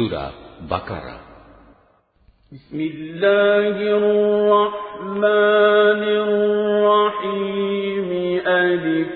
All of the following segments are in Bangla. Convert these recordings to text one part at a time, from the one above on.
سورة بقرة. بسم الله الرحمن الرحيم. ألف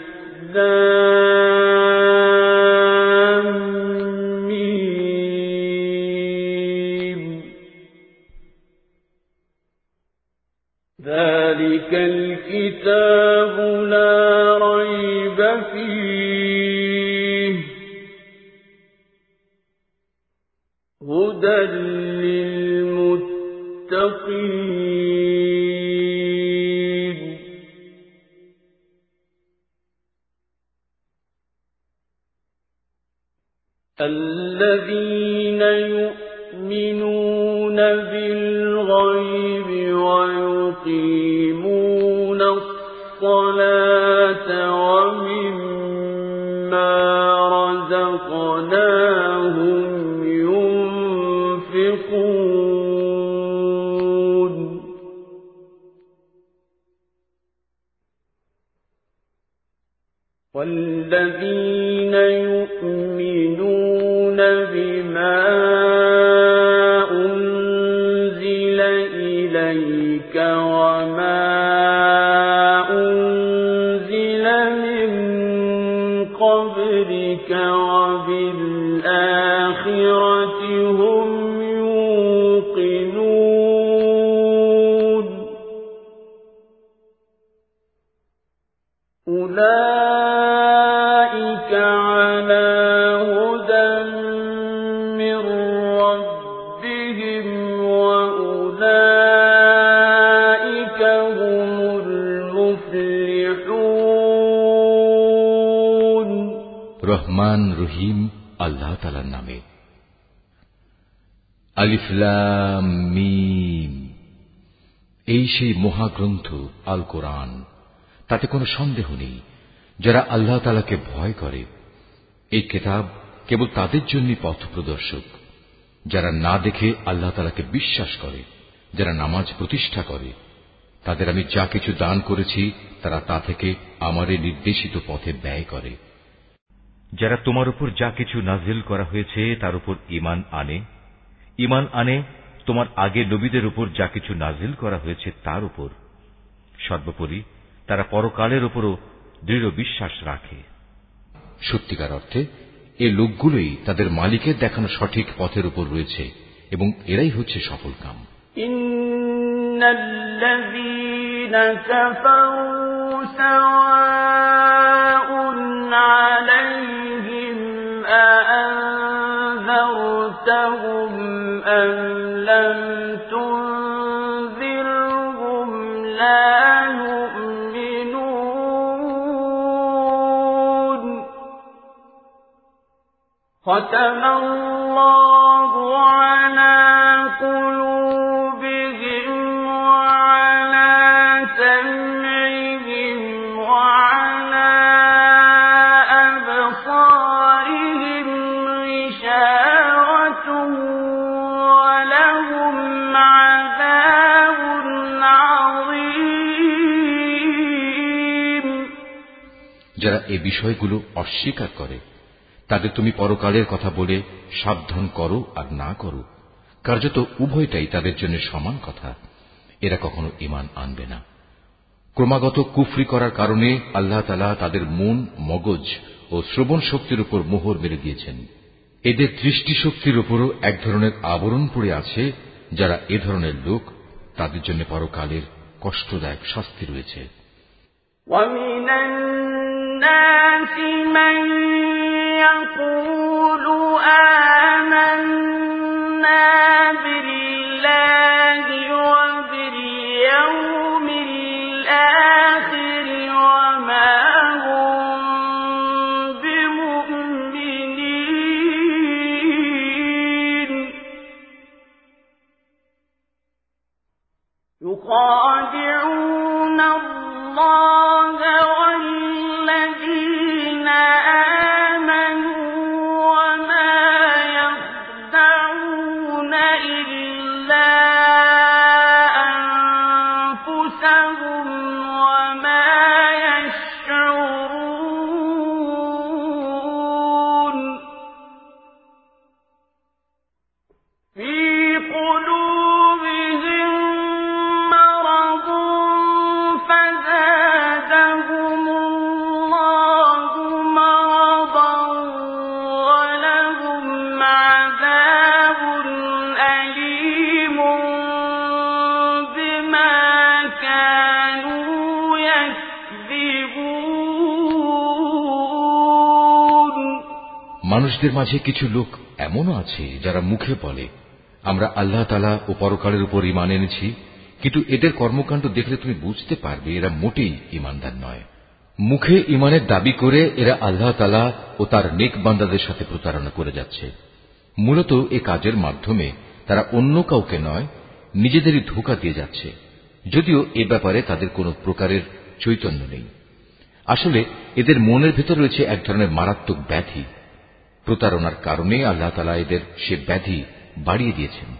কোরআন, তাতে কোনো সন্দেহ নেই। যারা আল্লাহ তালাকে ভয় করে, এই কেতাব কেবল তাদের জন্য পথ প্রদর্শক যারা না দেখে আল্লাহ তালাকে বিশ্বাস করে, যারা নামাজ প্রতিষ্ঠা করে, তাদের আমি যা কিছু দান করেছি, তারা তা থেকে আমারে নির্দেশিত পথে ব্যয় করে। যারা তোমার উপর যা কিছু নাজিল করা হয়েছে, তার উপর ইমান আনে। ইমান আনে তোমার আগে নবীদের উপর যা কিছু নাজিল করা হয়েছে, তার উপর। সর্বোপরি তারা পরকালের উপরও দৃঢ় বিশ্বাস রাখে সত্যিকার অর্থে এ লোকগুলোই তাদের মালিকের দেখানো সঠিক পথের উপর রয়েছে এবং এরাই হচ্ছে সফল কাম إن الذين كفروا سواء عليهم أأنذرتهم أم لم ختم الله على قلوبهم وعلى سمعهم وعلى أبصارهم غشاوة ولهم عذاب عظيم যারা এ বিষয়গুলো অস্বীকার করে তাদের তুমি পরকালের কথা বলে সাবধান করো আর না করো কার্যত উভয়টাই তাদের জন্য সমান কথা এরা কখনো ইমান আনবে না ক্রমাগত কুফরি করার কারণে আল্লাহ তালা তাদের মন মগজ ও শ্রবণ শক্তির উপর মোহর মেরে দিয়েছেন এদের দৃষ্টিশক্তির উপরও এক ধরনের আবরণ পড়ে আছে যারা এ ধরনের লোক তাদের জন্য পরকালের কষ্টদায়ক শাস্তি রয়েছে ومن الناس من يقول آمنا মানুষদের মাঝে কিছু লোক এমনও আছে যারা মুখে বলে, আমরা আল্লাহ তালা ও পরকালের উপর ইমান এনেছি, কিন্তু এদের কর্মকাণ্ড দেখলে তুমি বুঝতে পারবে এরা মোটেই ইমানদার নয়। মুখে ইমানের দাবি করে এরা আল্লাহ তালা ও তার নেক বান্দাদের সাথে প্রতারণা করে যাচ্ছে। মূলত এ কাজের মাধ্যমে তারা অন্য কাউকে নয়, নিজেদেরই ধোকা দিয়ে যাচ্ছে। যদিও এ ব্যাপারে তাদের কোনো প্রকারের চৈতন্য নেই। আসলে এদের মনের ভেতর রয়েছে এক ধরনের মারাত্মক ব্যাধি প্রতারণার কারণে আল্লাহ তালা এদের সে ব্যাধি বাড়িয়ে দিয়েছেন।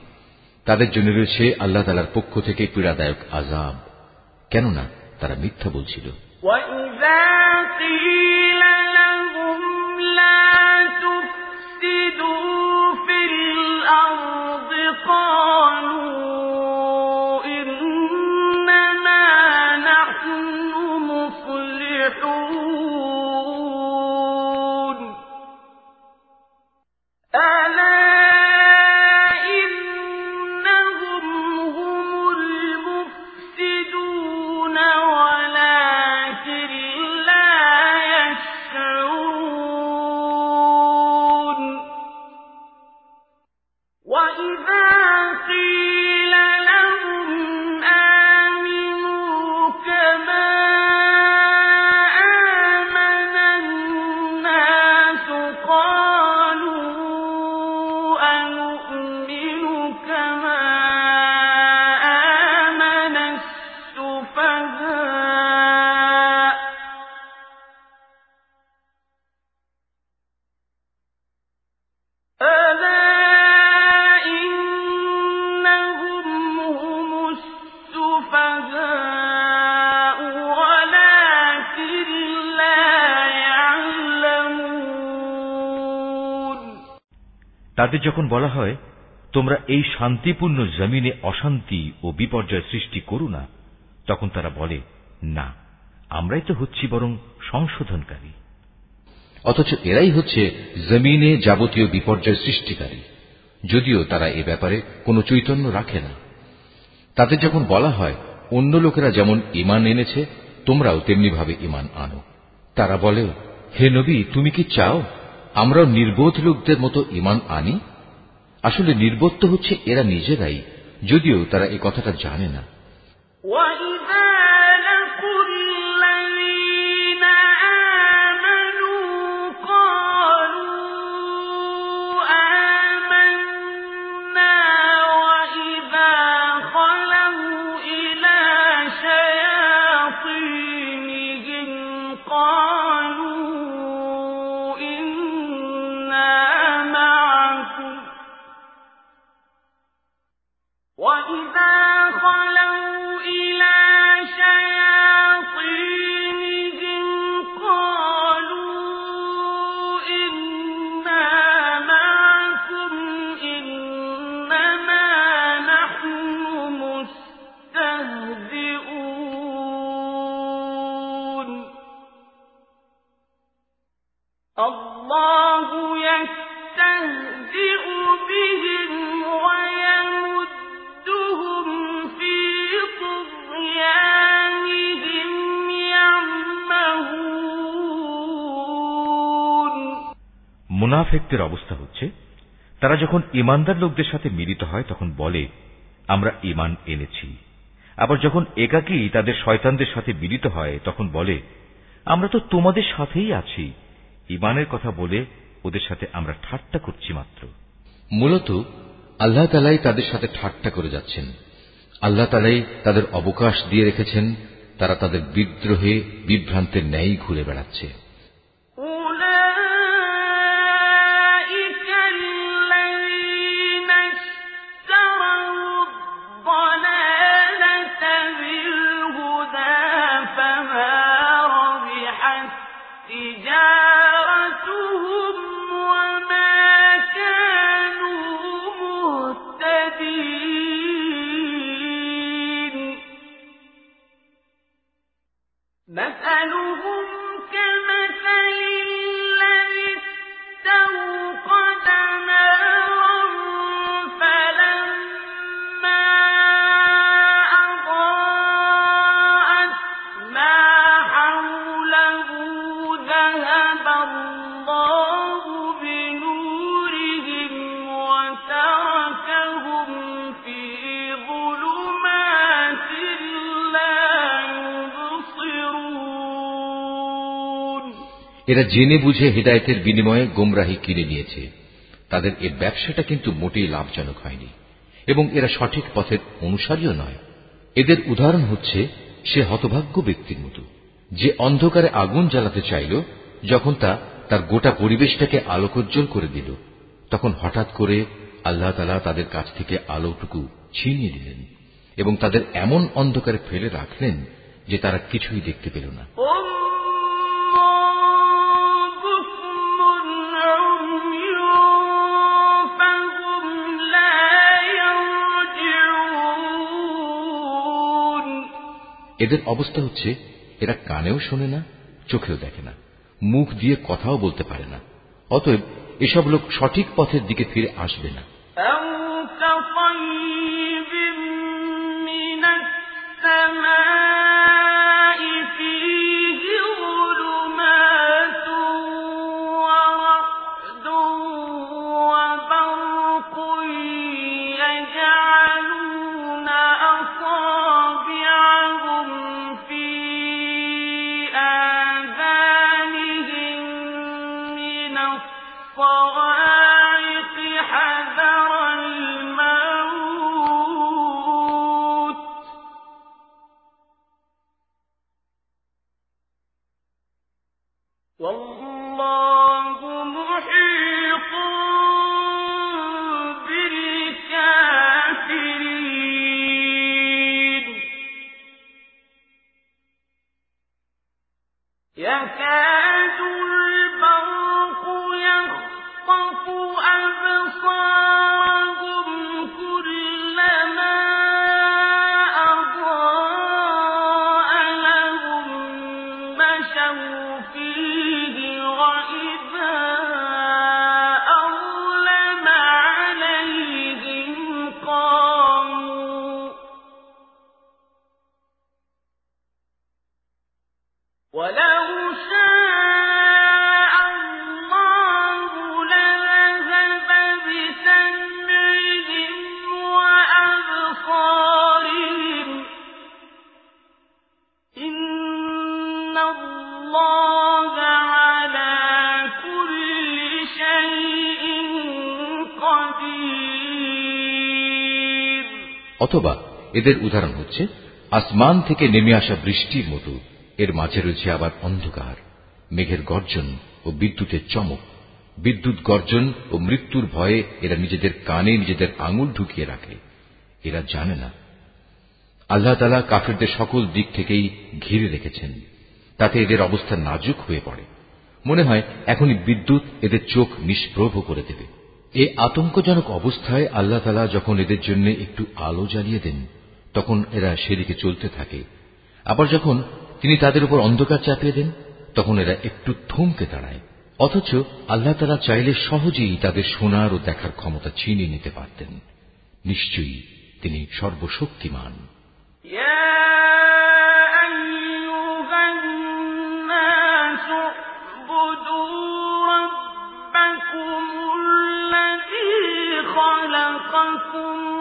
তাদের জন্য রয়েছে আল্লাহ তালার পক্ষ থেকে পীড়াদায়ক আজাব কেননা তারা মিথ্যা বলছিল। তাদের যখন বলা হয়, তোমরা এই শান্তিপূর্ণ জমিনে অশান্তি ও বিপর্যয় সৃষ্টি করু না, তখন তারা বলে, না, আমরাই তো হচ্ছি বরং সংশোধনকারী। অথচ এরাই হচ্ছে জমিনে যাবতীয় বিপর্যয় সৃষ্টিকারী, যদিও তারা এ ব্যাপারে কোনো চৈতন্য রাখে না। তাদের যখন বলা হয়, অন্য লোকেরা যেমন ইমান এনেছে, তোমরাও তেমনিভাবে ইমান আনো। তারা বলে, হে নবী, তুমি কি চাও? আমরাও নির্বোধ লোকদের মতো ইমান আনি? আসলে নির্বোধ তো হচ্ছে এরা নিজেরাই, যদিও তারা এ কথাটা জানে না। মুনাফেকদের অবস্থা হচ্ছে, তারা যখন ইমানদার লোকদের সাথে মিলিত হয়, তখন বলে, আমরা ইমান এনেছি। আবার যখন একাকী তাদের শয়তানদের সাথে মিলিত হয়, তখন বলে, আমরা তো তোমাদের সাথেই আছি। ইমানের কথা বলে ওদের সাথে আমরা ঠাট্টা করছি মাত্র। মূলত, আল্লাহ তালাই তাদের সাথে ঠাট্টা করে যাচ্ছেন। আল্লাহ তালাই তাদের অবকাশ দিয়ে রেখেছেন, তারা তাদের বিদ্রোহে বিভ্রান্তের ন্যায় ঘুরে বেড়াচ্ছে। এরা জেনে বুঝে হেদায়তের বিনিময়ে গোমরাহি কিনে নিয়েছে। তাদের এ ব্যবসাটা কিন্তু মোটেই লাভজনক হয়নি। এবং এরা সঠিক পথের অনুসারীও নয়। এদের উদাহরণ হচ্ছে সে হতভাগ্য ব্যক্তির মতো, যে অন্ধকারে আগুন জ্বালাতে চাইল, যখন তা তার গোটা পরিবেশটাকে আলোকোজ্জ্বল করে দিল। তখন হঠাৎ করে আল্লাহ তালা তাদের কাছ থেকে আলোটুকু ছিনিয়ে দিলেন এবং তাদের এমন অন্ধকারে ফেলে রাখলেন যে তারা কিছুই দেখতে পেল না। এদের অবস্থা হচ্ছে, এরা কানেও শোনে না, চোখেও দেখে না, মুখ দিয়ে কথাও বলতে পারে না, অতএব এসব লোক সঠিক পথের দিকে ফিরে আসবে না। অথবা এদের উদাহরণ হচ্ছে, আসমান থেকে নেমে আসা বৃষ্টির মতো, এর মাঝে রয়েছে আবার অন্ধকার, মেঘের গর্জন ও বিদ্যুতের চমক, বিদ্যুৎ গর্জন ও মৃত্যুর ভয়ে এরা নিজেদের কানে নিজেদের আঙুল ঢুকিয়ে রাখে, এরা জানে না। আল্লাহ তালা কাফেরদের সকল দিক থেকেই ঘিরে রেখেছেন, তাতে এদের অবস্থা নাজুক হয়ে পড়ে। মনে হয় এখনই বিদ্যুৎ এদের চোখ নিষ্প্রভ করে দেবে। এ আতঙ্কজনক অবস্থায় আল্লাহ তালা যখন এদের জন্য একটু আলো জ্বালিয়ে দেন, তখন এরা সেদিকে চলতে থাকে। আবার যখন তিনি তাদের উপর অন্ধকার চাপিয়ে দেন, তখন এরা একটু থমকে দাঁড়ায়। অথচ আল্লাহ তালা চাইলে সহজেই তাদের শোনার ও দেখার ক্ষমতা ছিনিয়ে নিতে পারতেন। নিশ্চয়ই তিনি সর্বশক্তিমান। أَنتُمْ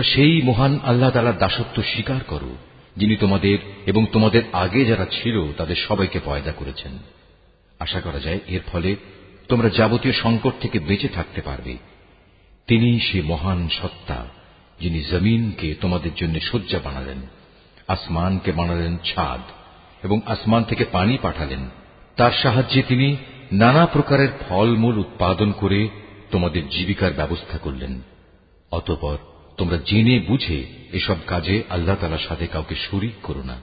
তোমরা সেই মহান আল্লাহ তালার দাসত্ব স্বীকার করো, যিনি তোমাদের এবং তোমাদের আগে যারা ছিল তাদের সবাইকে পয়দা করেছেন। আশা করা যায় এর ফলে তোমরা যাবতীয় সংকট থেকে বেঁচে থাকতে পারবে। তিনি সে মহান সত্তা, যিনি জমিনকে তোমাদের জন্য শয্যা বানালেন, আসমানকে বানালেন ছাদ, এবং আসমান থেকে পানি পাঠালেন। তার সাহায্যে তিনি নানা প্রকারের ফলমূল উৎপাদন করে তোমাদের জীবিকার ব্যবস্থা করলেন। অতপর তোমরা জেনে বুঝে এসব কাজে আল্লাহ তালার সাথে কাউকে শরিক করো না।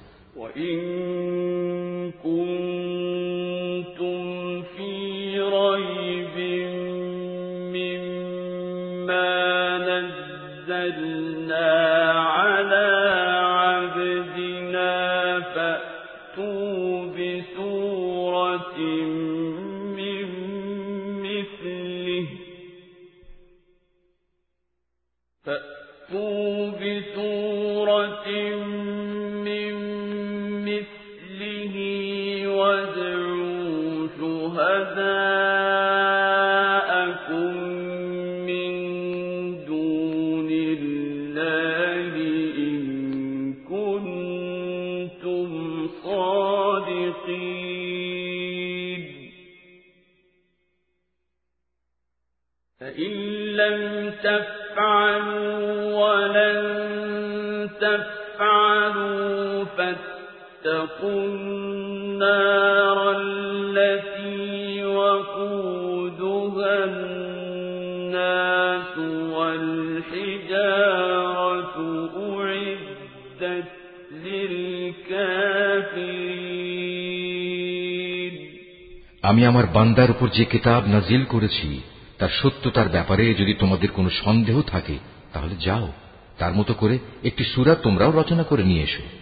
আমি আমার বান্দার উপর যে কিতাব নাজিল করেছি, তার সত্যতার ব্যাপারে যদি তোমাদের কোনো সন্দেহ থাকে, তাহলে যাও, তার মতো করে একটি সুরা তোমরাও রচনা করে নিয়ে এসো।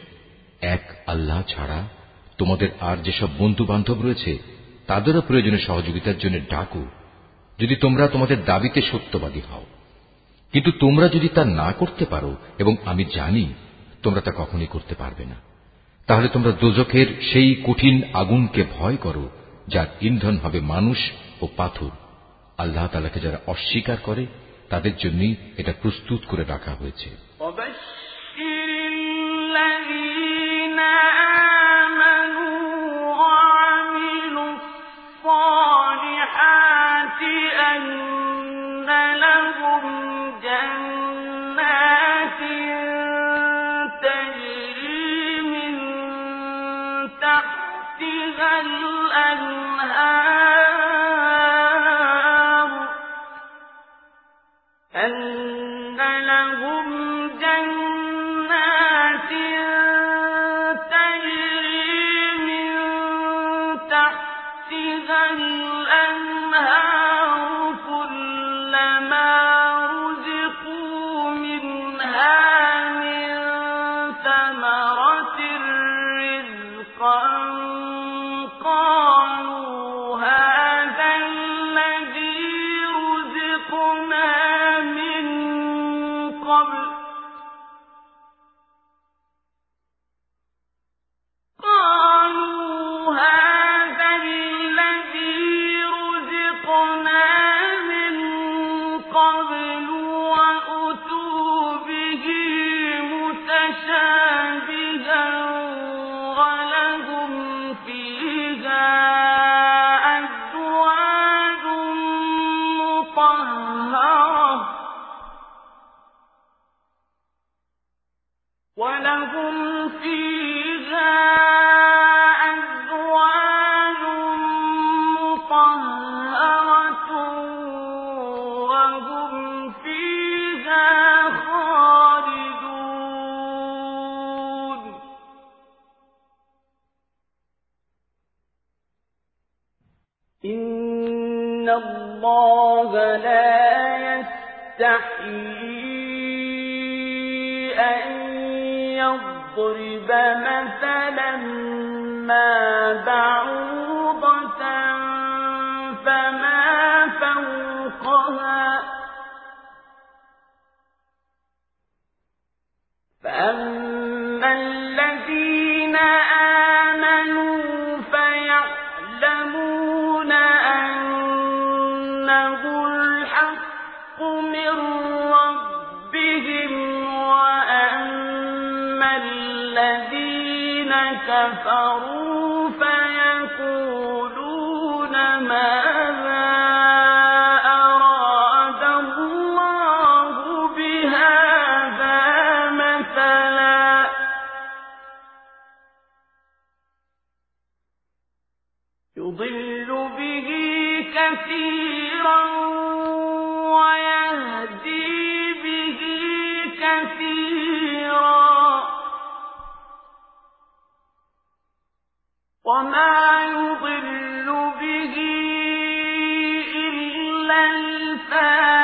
আল্লাহ ছাড়া তোমাদের আর যেসব বন্ধু বান্ধব রয়েছে, তাদেরও প্রয়োজনে সহযোগিতার জন্য ডাকো। যদি তোমরা তোমাদের দাবিতে সত্যবাদী হও। কিন্তু তোমরা যদি তা না করতে পারো, এবং আমি জানি তোমরা তা কখনই করতে পারবে না, তাহলে তোমরা দোজখের সেই কঠিন আগুনকে ভয় করো, যার ইন্ধন হবে মানুষ ও পাথর। আল্লাহ তালাকে যারা অস্বীকার করে, তাদের জন্যই এটা প্রস্তুত করে রাখা হয়েছে। أن ضرب مثلا ما بعوضة فما فوقها؟ فأما وما يضل به إلا الفاسقين.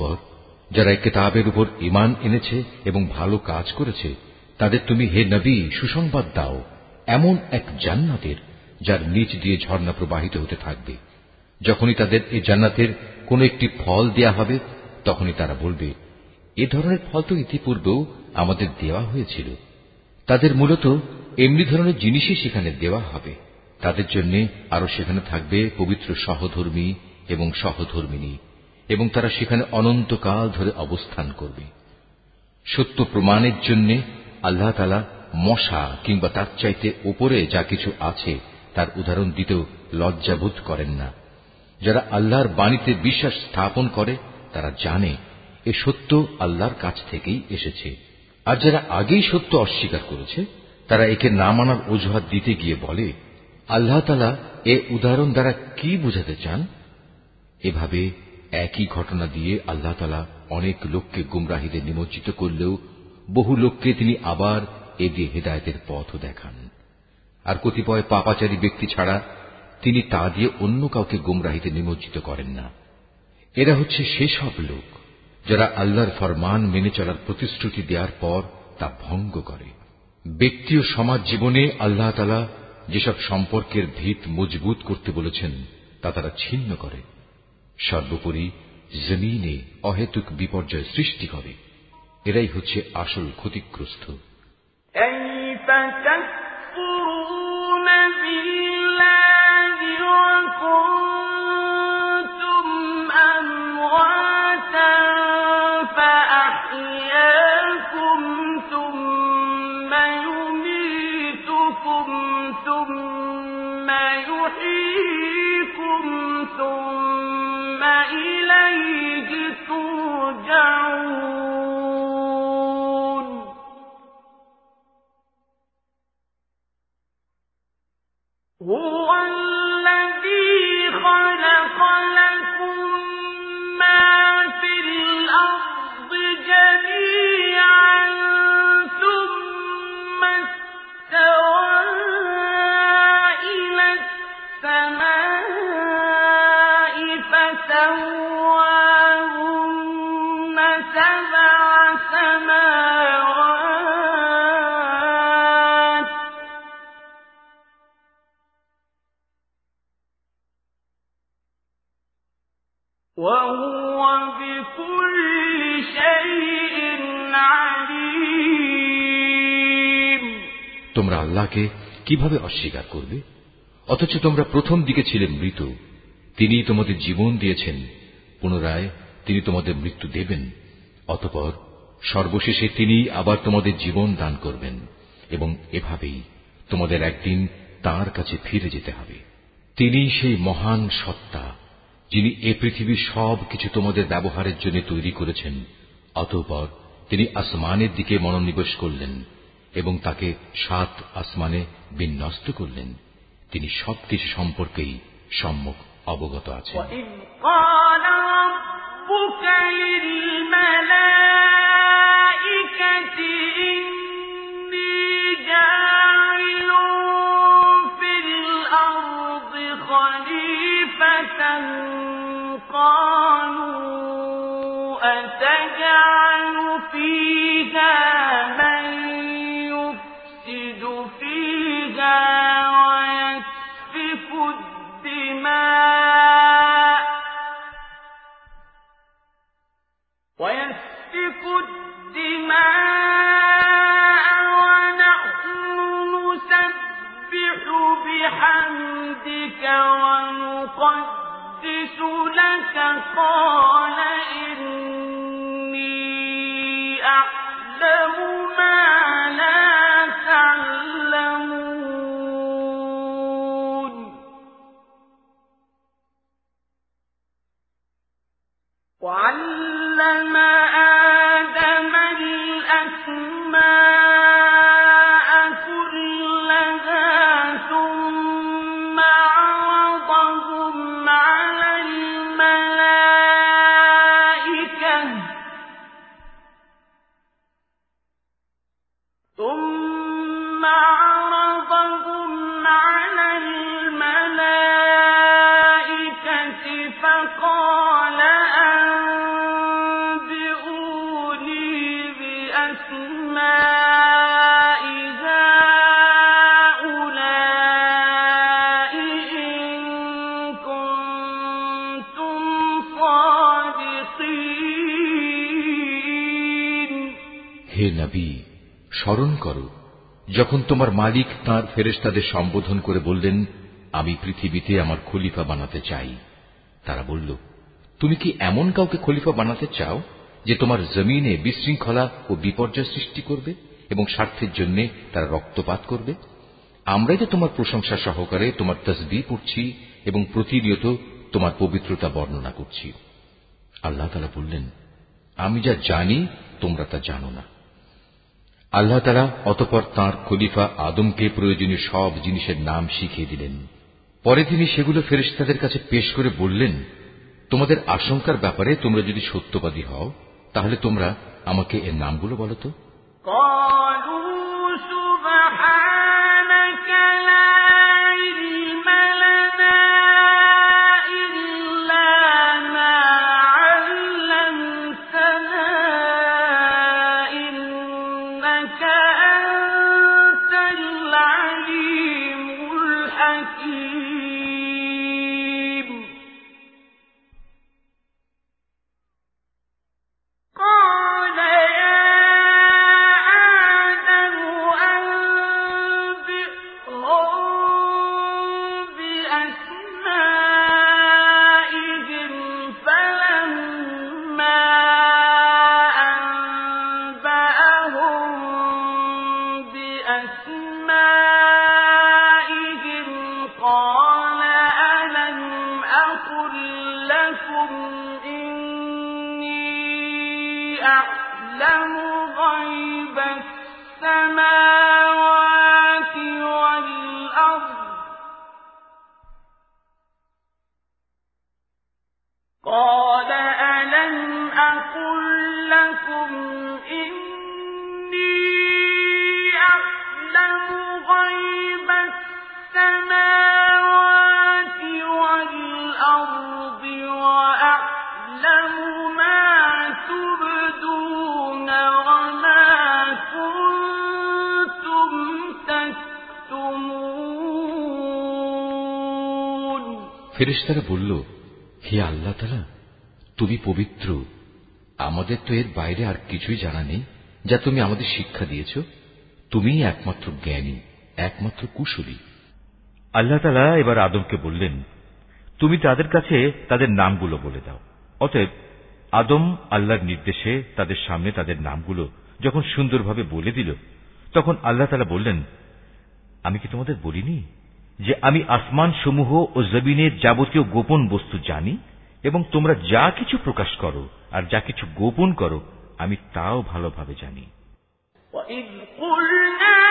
অতঃপর যারা কেতাবের উপর ইমান এনেছে এবং ভালো কাজ করেছে, তাদের তুমি হে নবী, সুসংবাদ দাও, এমন এক জান্নাতের, যার নিচ দিয়ে ঝর্ণা প্রবাহিত হতে থাকবে। যখনই তাদের এই জান্নাতের কোন একটি ফল দেয়া হবে, তখনই তারা বলবে, এ ধরনের ফল তো ইতিপূর্বেও আমাদের দেওয়া হয়েছিল। তাদের মূলত এমনি ধরনের জিনিসই সেখানে দেওয়া হবে। তাদের জন্য আরও সেখানে থাকবে পবিত্র সহধর্মী এবং সহধর্মিনী। এবং তারা সেখানে অনন্তকাল ধরে অবস্থান করবে। সত্য প্রমাণের জন্য আল্লাহ তালা মশা কিংবা তার চাইতে ওপরে যা কিছু আছে, তার উদাহরণ দিতেও লজ্জাবোধ করেন না। যারা আল্লাহর বাণীতে বিশ্বাস স্থাপন করে, তারা জানে, এ সত্য আল্লাহর কাছ থেকেই এসেছে। আর যারা আগেই সত্য অস্বীকার করেছে, তারা একে না মানার অজুহাত দিতে গিয়ে বলে, আল্লাহ তালা এ উদাহরণ দ্বারা কি বোঝাতে চান? এভাবে একই ঘটনা দিয়ে আল্লাহ তালা অনেক লোককে গুমরাহিদের নিমজ্জিত করলেও বহু লোককে তিনি আবার এ দিয়ে হেদায়তের পথ দেখান। আর কতিপয় পাপাচারী ব্যক্তি ছাড়া তিনি তা দিয়ে অন্য কাউকে গুমরাহিতে নিমজ্জিত করেন না। এরা হচ্ছে সেসব লোক যারা আল্লাহর ফরমান মেনে চলার প্রতিশ্রুতি দেওয়ার পর তা ভঙ্গ করে। ব্যক্তি ও সমাজ জীবনে আল্লাহ তালা যেসব সম্পর্কের ভিত মজবুত করতে বলেছেন, তা তারা ছিন্ন করে। সর্বোপরি জমিনে অহেতুক বিপর্যয় সৃষ্টি করে। এরাই হচ্ছে আসল ক্ষতিগ্রস্ত। আল্লাহকে কীভাবে অস্বীকার করবে? অথচ তোমরা প্রথম দিকে ছিলে মৃত তিনি তোমাদের জীবন দিয়েছেন, পুনরায় তিনি তোমাদের মৃত্যু দেবেন, অতপর সর্বশেষে তিনি আবার তোমাদের জীবন দান করবেন, এবং এভাবেই তোমাদের একদিন তার কাছে ফিরে যেতে হবে। তিনি সেই মহান সত্তা, যিনি এ পৃথিবীর সব কিছু তোমাদের ব্যবহারের জন্য তৈরি করেছেন, অতঃপর তিনি আসমানের দিকে মনোনিবেশ করলেন এবং তাকে সাত আসমানে বিন্যস্ত করলেন। তিনি সবকিছু সম্পর্কেই সম্মুখ অবগত আছেন। بحمدك ونقدس لك قال إني أعلم ما لا تعلمون. وعلم যখন তোমার মালিক তাঁর ফেরেশতাদের সম্বোধন করে বললেন, আমি পৃথিবীতে আমার খলিফা বানাতে চাই, তারা বলল, তুমি কি এমন কাউকে খলিফা বানাতে চাও যে তোমার জমিনে বিশৃঙ্খলা ও বিপর্যয় সৃষ্টি করবে এবং স্বার্থের জন্য তারা রক্তপাত করবে? আমরাই তো তোমার প্রশংসা সহকারে তোমার তসবি পড়ছি এবং প্রতিনিয়ত তোমার পবিত্রতা বর্ণনা করছি। আল্লাহ বললেন, আমি যা জানি তোমরা তা জানো না। আল্লাহ তারা অতপর তাঁর খলিফা আদমকে প্রয়োজনীয় সব জিনিসের নাম শিখিয়ে দিলেন। পরে তিনি সেগুলো ফেরিস্তাদের কাছে পেশ করে বললেন, তোমাদের আশঙ্কার ব্যাপারে তোমরা যদি সত্যবাদী হও, তাহলে তোমরা আমাকে এর নামগুলো বলো তো? ফেরেশতারা বলল, হে আল্লাহ তালা, তুমি পবিত্র। আমাদের তো এর বাইরে আর কিছুই জানা নেই, যা তুমি আমাদের শিক্ষা দিয়েছ। তুমিই একমাত্র জ্ঞানী, একমাত্র কুশলী। আল্লাহ তালা এবার আদমকে বললেন, তুমি তাদের কাছে তাদের নামগুলো বলে দাও। অতএব আদম আল্লাহর নির্দেশে তাদের সামনে তাদের নামগুলো যখন সুন্দরভাবে বলে দিল, তখন আল্লাহ তালা বললেন, আমি কি তোমাদের বলিনি? যে আমি আসমান সমূহ ও জমিনের যাবতীয় গোপন বস্তু জানি এবং তোমরা যা কিছু প্রকাশ করো আর যা কিছু গোপন করো আমি তাও ভালোভাবে জানি وإذ قلنا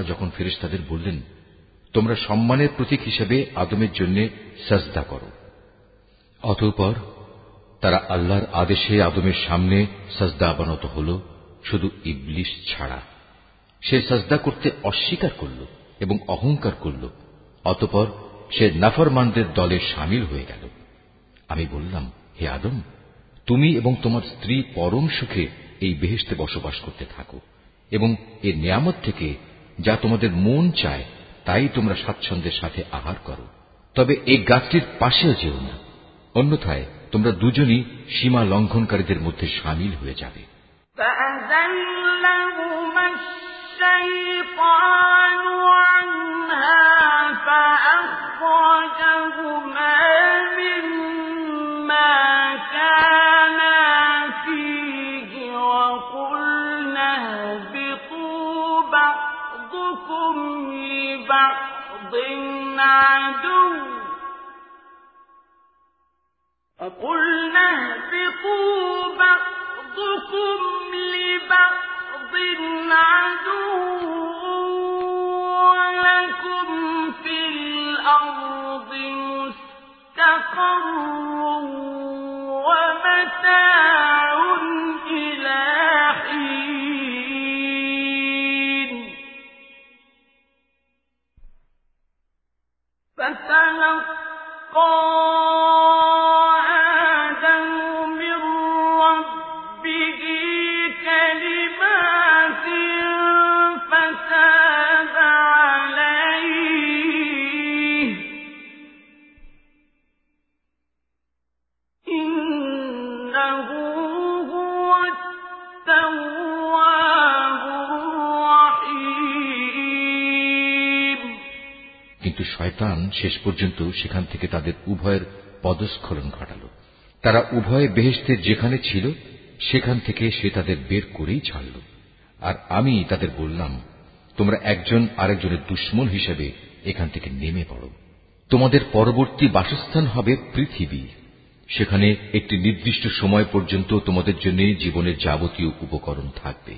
তালা যখন ফেরেশতাদের বললেন, তোমরা সম্মানের প্রতীক হিসেবে আদমের জন্য সাজদা করো। অতঃপর তারা আল্লাহর আদেশে আদমের সামনে সাজদা বানত হল, শুধু ইবলিশ ছাড়া। সে সাজদা করতে অস্বীকার করল এবং অহংকার করল। অতঃপর সে নাফরমানদের দলে সামিল হয়ে গেল। আমি বললাম, হে আদম, তুমি এবং তোমার স্ত্রী পরম সুখে এই বেহেশতে বসবাস করতে থাকো এবং এর নিয়ামত থেকে যা তোমাদের মন চায় তাই তোমরা স্বাচ্ছন্দ্যের সাথে আহার করো তবে এই গাছটির পাশেও যেও না অন্যথায় তোমরা দুজনই সীমা লঙ্ঘনকারীদের মধ্যে সামিল হয়ে যাবে فأزلهما الشيطان عدو وقلنا اهبطوا عدو ولكم في الأرض مستقر ومتاع إلى حين. فتلقى শয়তান শেষ পর্যন্ত সেখান থেকে তাদের উভয়ের পদস্খলন ঘটাল। তারা উভয়ে বেহেশতের যেখানে ছিল, সেখান থেকে সে তাদের বের করেই ছাড়ল। আর আমি তাদের বললাম, তোমরা একজন আরেকজনের দুশ্মন হিসেবে এখান থেকে নেমে পড়ো। তোমাদের পরবর্তী বাসস্থান হবে পৃথিবী। সেখানে একটি নির্দিষ্ট সময় পর্যন্ত তোমাদের জন্য জীবনের যাবতীয় উপকরণ থাকবে।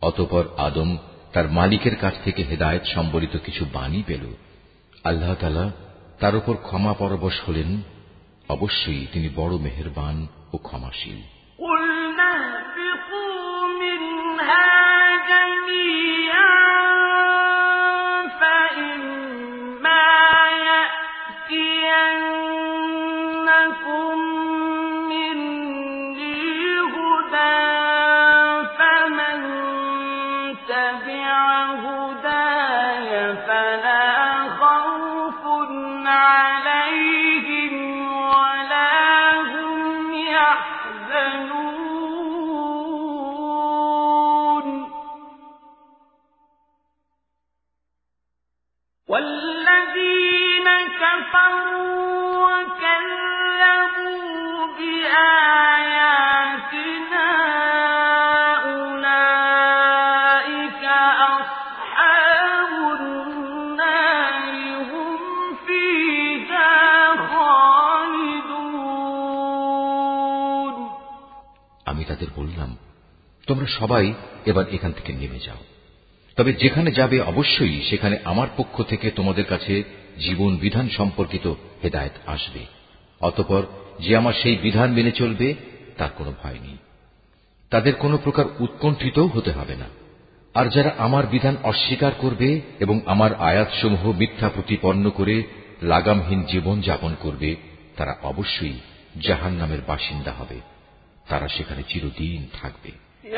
অতঃপর আদম তার মালিকের কাছ থেকে হেদায়েত সম্বলিত কিছু বাণী পেল। আল্লাহ তালা তার উপর ক্ষমা পরবশ হলেন অবশ্যই তিনি বড় মেহেরবান ও ক্ষমাশীল قلنا اهبطوا منها جميعا তাদের বললাম, তোমরা সবাই এবার এখান থেকে নেমে যাও। তবে যেখানে যাবে অবশ্যই সেখানে আমার পক্ষ থেকে তোমাদের কাছে জীবন বিধান সম্পর্কিত হেদায়েত আসবে। অতপর যে আমার সেই বিধান মেনে চলবে, তার কোনো ভয় নেই। তাদের কোনো প্রকার উৎকণ্ঠিতও হতে হবে না। আর যারা আমার বিধান অস্বীকার করবে এবং আমার আয়াতসমূহ মিথ্যা প্রতিপন্ন করে লাগামহীন জীবন যাপন করবে, তারা অবশ্যই জাহান নামের বাসিন্দা হবে। তারা সেখানে চিরদিন থাকবে। يا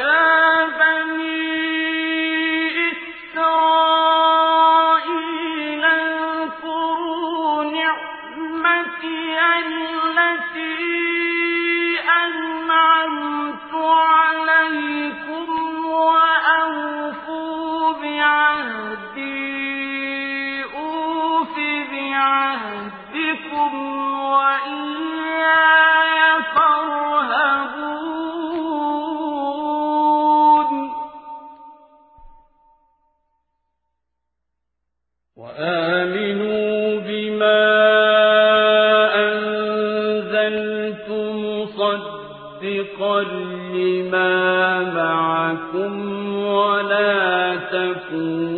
لما معكم ولا تكونوا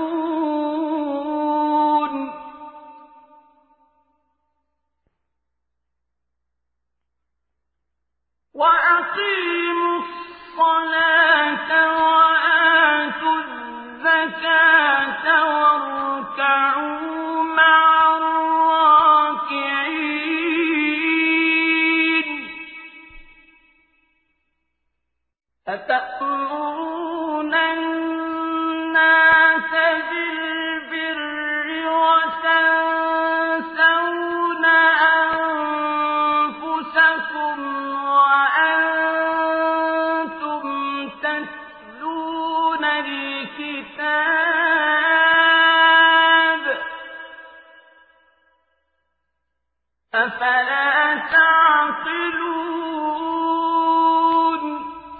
تَرَكُوا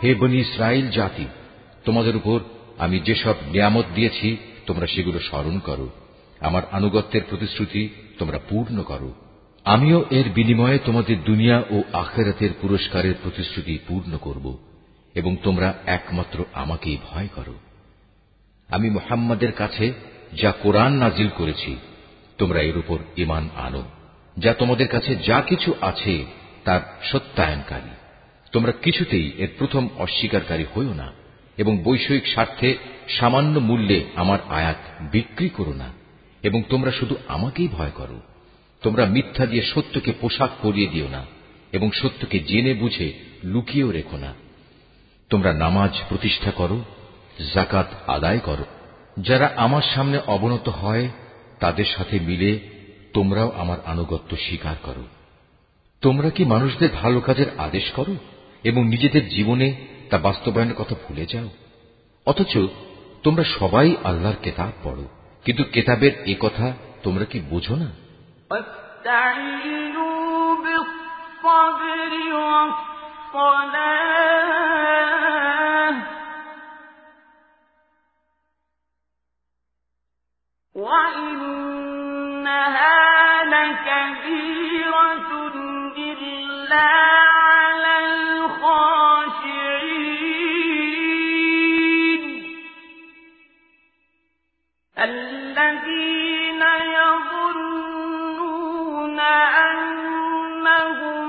হে বনি ইসরায়েল জাতি, তোমাদের উপর আমি যেসব নিয়ামত দিয়েছি, তোমরা সেগুলো স্মরণ করো। আমার আনুগত্যের প্রতিশ্রুতি তোমরা পূর্ণ করো। আমিও এর বিনিময়ে তোমাদের দুনিয়া ও আখেরাতের পুরস্কারের প্রতিশ্রুতি পূর্ণ করব এবং তোমরা একমাত্র আমাকেই ভয় করো। আমি মোহাম্মদের কাছে যা কোরআন নাজিল করেছি, তোমরা এর উপর ইমান আনো। যা তোমাদের কাছে যা কিছু আছে, তার সত্যায়নকারী। তোমরা কিছুতেই এর প্রথম অস্বীকারী হইও না, এবং বৈষয়িক স্বার্থে সামান্য মূল্যে আমার আয়াত বিক্রি করো না, এবং তোমরা শুধু আমাকেই ভয় করো। তোমরা মিথ্যা দিয়ে সত্যকে পোশাক পরিয়ে দিও না, এবং সত্যকে জেনে বুঝে লুকিয়েও রেখো না। তোমরা নামাজ প্রতিষ্ঠা করো জাকাত আদায় করো। যারা আমার সামনে অবনত হয়, তাদের সাথে মিলে তোমরাও আমার আনুগত্য স্বীকার করো। তোমরা কি মানুষদের ভালো কাজের আদেশ করো? এবং নিজেদের জীবনে তা বাস্তবায়নের কথা ভুলে যাও অথচ তোমরা সবাই আল্লাহর কেতাব পড়ো কিন্তু কেতাবের এ কথা তোমরা কি বোঝো না واستعينوا بالصبر والصلاة وإنها لكبيرة إلا الذين يظنون أنهم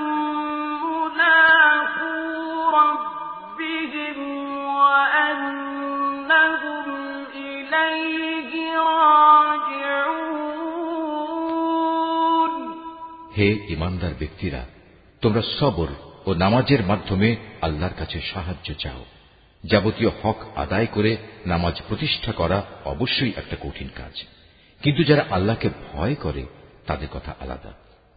ملاقو ربهم وأنهم إليه راجعون হে ইমানদার ব্যক্তিরা তোমরা সবর ও নামাজের মাধ্যমে আল্লাহর কাছে সাহায্য চাও যাবতীয় হক আদায় করে নামাজ প্রতিষ্ঠা করা অবশ্যই একটা কঠিন কাজ। কিন্তু যারা আল্লাহকে ভয় করে, তাদের কথা আলাদা।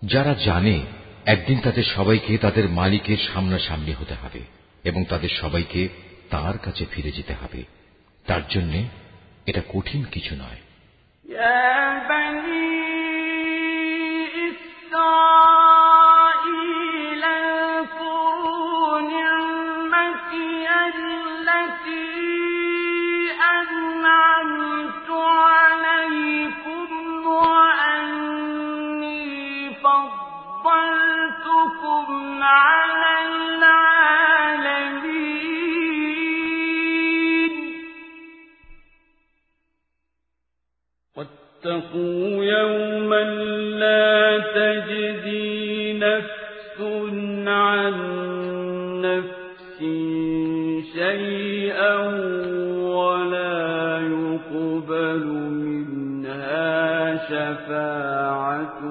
যারা জানে, একদিন তাদের সবাইকে তাদের মালিকের সামনাসামনি হতে হবে এবং তাদের সবাইকে তার কাছে ফিরে যেতে হবে। তার জন্যে এটা কঠিন কিছু নয়। يا واتقوا يوما لا تجزي نفس عن نفس شيئا ولا يقبل منها شفاعة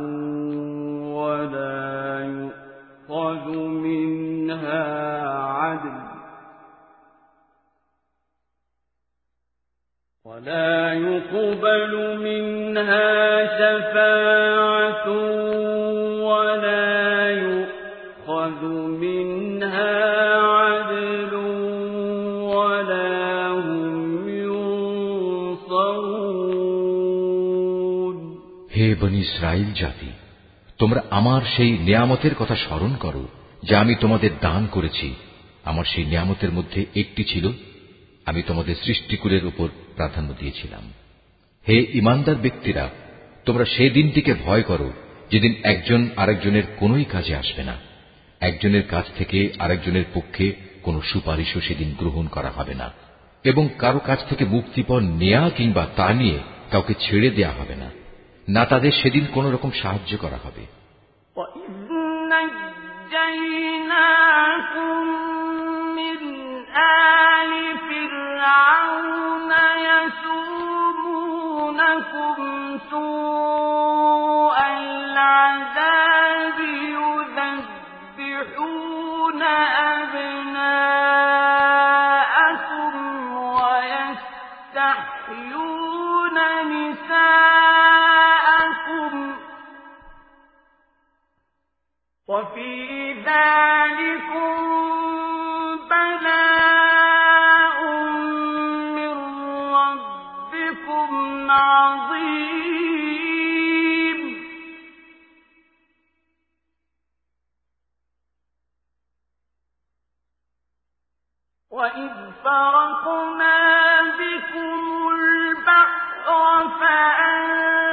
ولا يقبل منها شفاعة ولا يؤخذ منها عدل ولا هم ينصرون হে বনি ইসরায়েল জাতি তোমরা আমার সেই নিয়ামতের কথা স্মরণ করো যা আমি তোমাদের দান করেছি আমার সেই নিয়ামতের মধ্যে একটি ছিল আমি তোমাদের সৃষ্টিকুলের উপর প্রাধান্য দিয়েছিলাম। হে ইমানদার ব্যক্তিরা, তোমরা সেই দিনটিকে ভয় করো, যেদিন একজন আরেকজনের কোনই কাজে আসবে না। একজনের কাছ থেকে আরেকজনের পক্ষে কোনো সুপারিশও সেদিন গ্রহণ করা হবে না। এবং কারও কাছ থেকে মুক্তিপণ নেয়া কিংবা তা নিয়ে কাউকে ছেড়ে দেয়া হবে না। না তাদের সেদিন কোন রকম সাহায্য করা হবে। آلِ فِرْعَوْنَ يَسُومُونَكُمْ سُوءَ الْعَذَابِ يُذَبِّحُونَ أَبْنَاءَكُمْ نِسَاءَكُمْ وفي ذلكم وإذ فرقنا بكم البحر فأنجيناكم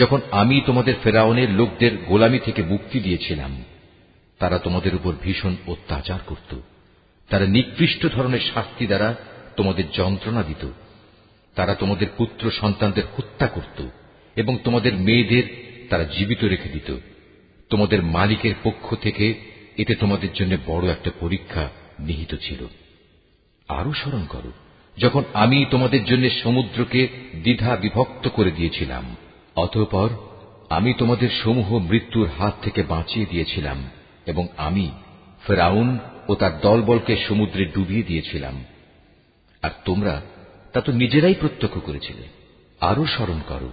যখন আমি তোমাদের ফেরাউনের লোকদের গোলামি থেকে মুক্তি দিয়েছিলাম, তারা তোমাদের উপর ভীষণ অত্যাচার করত। তারা নিকৃষ্ট ধরনের শাস্তি দ্বারা তোমাদের যন্ত্রণা দিত। তারা তোমাদের পুত্র সন্তানদের হত্যা করত এবং তোমাদের মেয়েদের তারা জীবিত রেখে দিত। তোমাদের মালিকের পক্ষ থেকে এতে তোমাদের জন্য বড় একটা পরীক্ষা নিহিত ছিল। আরও স্মরণ করো, যখন আমি তোমাদের জন্য সমুদ্রকে দ্বিধা বিভক্ত করে দিয়েছিলাম অতঃপর আমি তোমাদের সমূহ মৃত্যুর হাত থেকে বাঁচিয়ে দিয়েছিলাম এবং আমি, ফেরাউন ও তার দলবলকে সমুদ্রে ডুবিয়ে দিয়েছিলাম। আর তোমরা তা তো নিজেরাই প্রত্যক্ষ করেছিলে। আরও স্মরণ করো,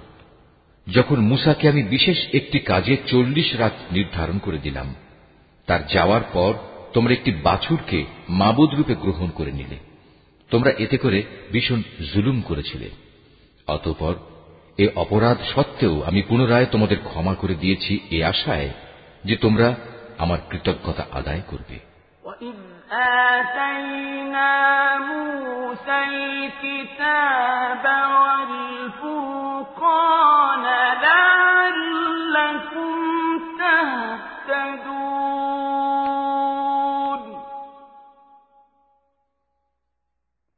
যখন মুসাকে আমি বিশেষ একটি কাজে চল্লিশ রাত নির্ধারণ করে দিলাম, তার যাওয়ার পর তোমরা একটি বাছুরকে মাবুদ রূপে গ্রহণ করে নিলে। তোমরা এতে করে ভীষণ জুলুম করেছিলে। অতঃপর এ অপরাধ সত্ত্বেও আমি পুনরায় তোমাদের ক্ষমা করে দিয়েছি এ আশায় যে তোমরা আমার কৃতজ্ঞতা আদায় করবে وإذ آتينا موسى الكتاب والفرقان لعلكم تهتدون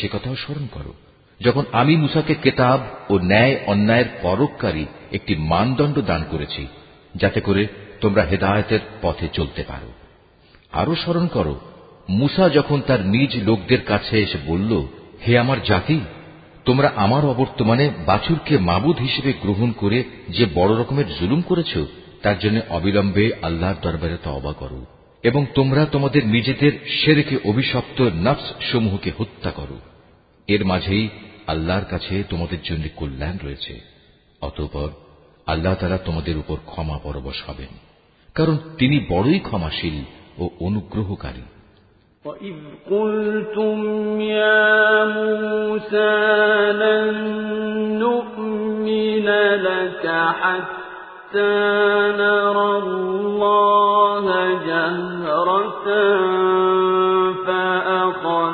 সে কথাও স্মরণ করো। যখন আমি মুসাকে কেতাব ও ন্যায় অন্যায়ের পরককারী একটি মানদণ্ড দান করেছি, যাতে করে তোমরা হেদায়তের পথে চলতে পারো। আরও স্মরণ করো, মুসা যখন তার নিজ লোকদের কাছে এসে বলল, হে আমার জাতি, তোমরা আমার অবর্তমানে বাছুরকে মাবুদ হিসেবে গ্রহণ করে যে বড় রকমের জুলুম করেছ, তার জন্য অবিলম্বে আল্লাহর দরবারে তওবা করো এবং তোমরা তোমাদের নিজেদের সেরেকে অভিশপ্ত নফস সমূহকে হত্যা করো। এর মাঝেই আল্লাহর কাছে তোমাদের জন্য কল্যাণ রয়েছে অতঃপর আল্লাহ তারা তোমাদের উপর ক্ষমা পরবশ হবেন কারণ তিনি বড়ই ক্ষমাশীল ও অনুগ্রহকারী وَإِذْ قُلْتُمْ يَا مُوسَى لَن نُّؤْمِنَ لَكَ حَتَّىٰ نَرَى اللَّهَ جَهْرَةً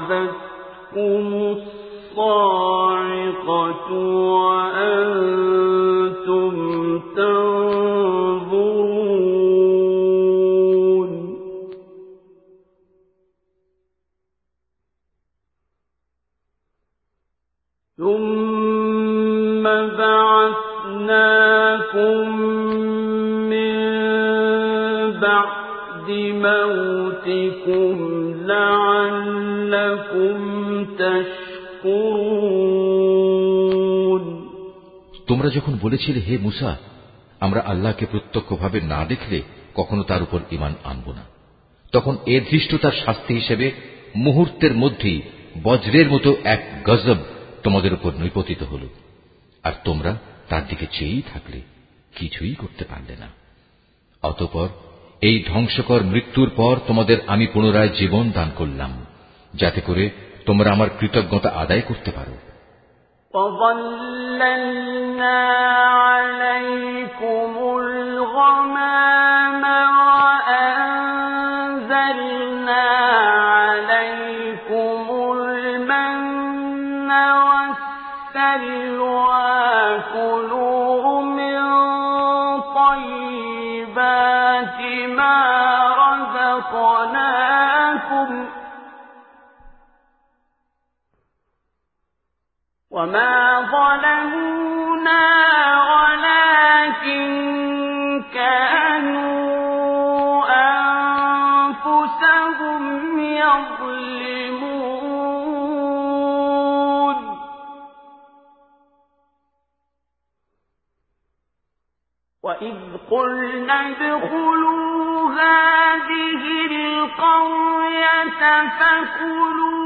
فَأَخَذَتْكُمُ مَوْتِكُمْ لَعَلَّكُمْ تَشْكُرُونَ. তোমরা যখন বলেছিলে, হে মুসা, আমরা আল্লাহকে প্রত্যক্ষভাবে না দেখলে কখনো তার উপর ইমান আনব না। তখন এর ধৃষ্টতার শাস্তি হিসেবে মুহূর্তের মধ্যেই বজ্রের মতো এক গজব তোমাদের উপর নৈপতিত হল। আর তোমরা তার দিকে চেয়েই থাকলে কিছুই করতে পারলে না। অতপর এই ধ্বংসকর মৃত্যুর পর তোমাদের আমি পুনরায় জীবন দান করলাম, যাতে করে তোমরা আমার কৃতজ্ঞতা আদায় করতে পারো وَظَلَّلْنَا عَلَيْكُمُ الْغَمَامَ وَمَا ظَلَمُونَا وَلَٰكِن كَانُوا أَنفُسَهُمْ يَظْلِمُونَ وَإِذْ قُلْنَا ادْخُلُوا هَٰذِهِ الْقَرْيَةَ فَكُلُوا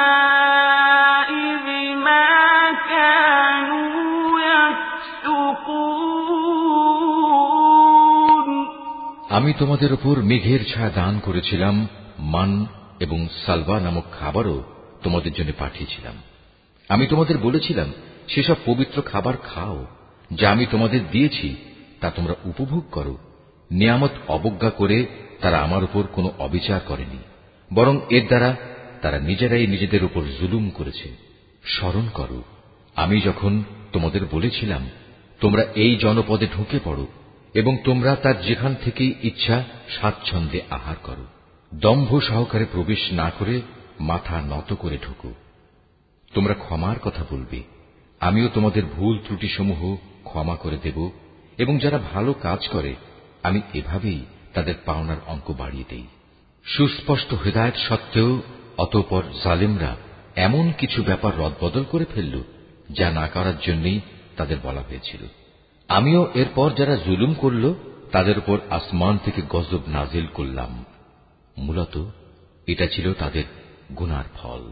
السَّمَاءِ بِمَا كَانُوا يَفْسُقُونَ আমি তোমাদের উপর মেঘের ছায়া দান করেছিলাম মান এবং সালবা নামক খাবারও তোমাদের জন্য পাঠিয়েছিলাম আমি তোমাদের বলেছিলাম সেসব পবিত্র খাবার খাও যা আমি তোমাদের দিয়েছি তা তোমরা উপভোগ করো নিয়ামত অবজ্ঞা করে তারা আমার উপর কোনো অবিচার করেনি বরং এর দ্বারা তারা নিজেরাই নিজেদের উপর জুলুম করেছে। স্মরণ করো, আমি যখন তোমাদের বলেছিলাম, তোমরা এই জনপদে ঢুকে পড়ো এবং তোমরা তার যেখান থেকেই ইচ্ছা স্বাচ্ছন্দ্যে আহার করো। দম্ভ সহকারে প্রবেশ না করে মাথা নত করে ঢুকো। তোমরা ক্ষমার কথা বলবে, আমিও তোমাদের ভুল ত্রুটিসমূহ ক্ষমা করে দেব এবং যারা ভালো কাজ করে, আমি এভাবেই তাদের পাওনার অঙ্ক বাড়িয়ে দেই। সুস্পষ্ট হৃদায়ত সত্ত্বেও অতঃপর জালেমরা এমন কিছু ব্যাপার রদবদল করে ফেলল, যা না করার জন্যই তাদের বলা হয়েছিল। আমিও এরপর যারা জুলুম করল, তাদের উপর আসমান থেকে গজব নাজিল করলাম। মূলত এটা ছিল তাদের গুনার ফল।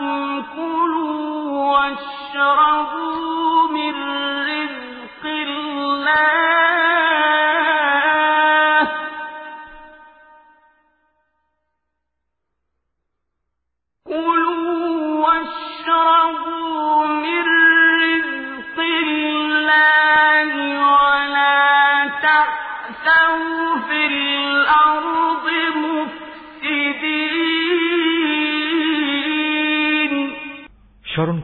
فكلوا واشربوا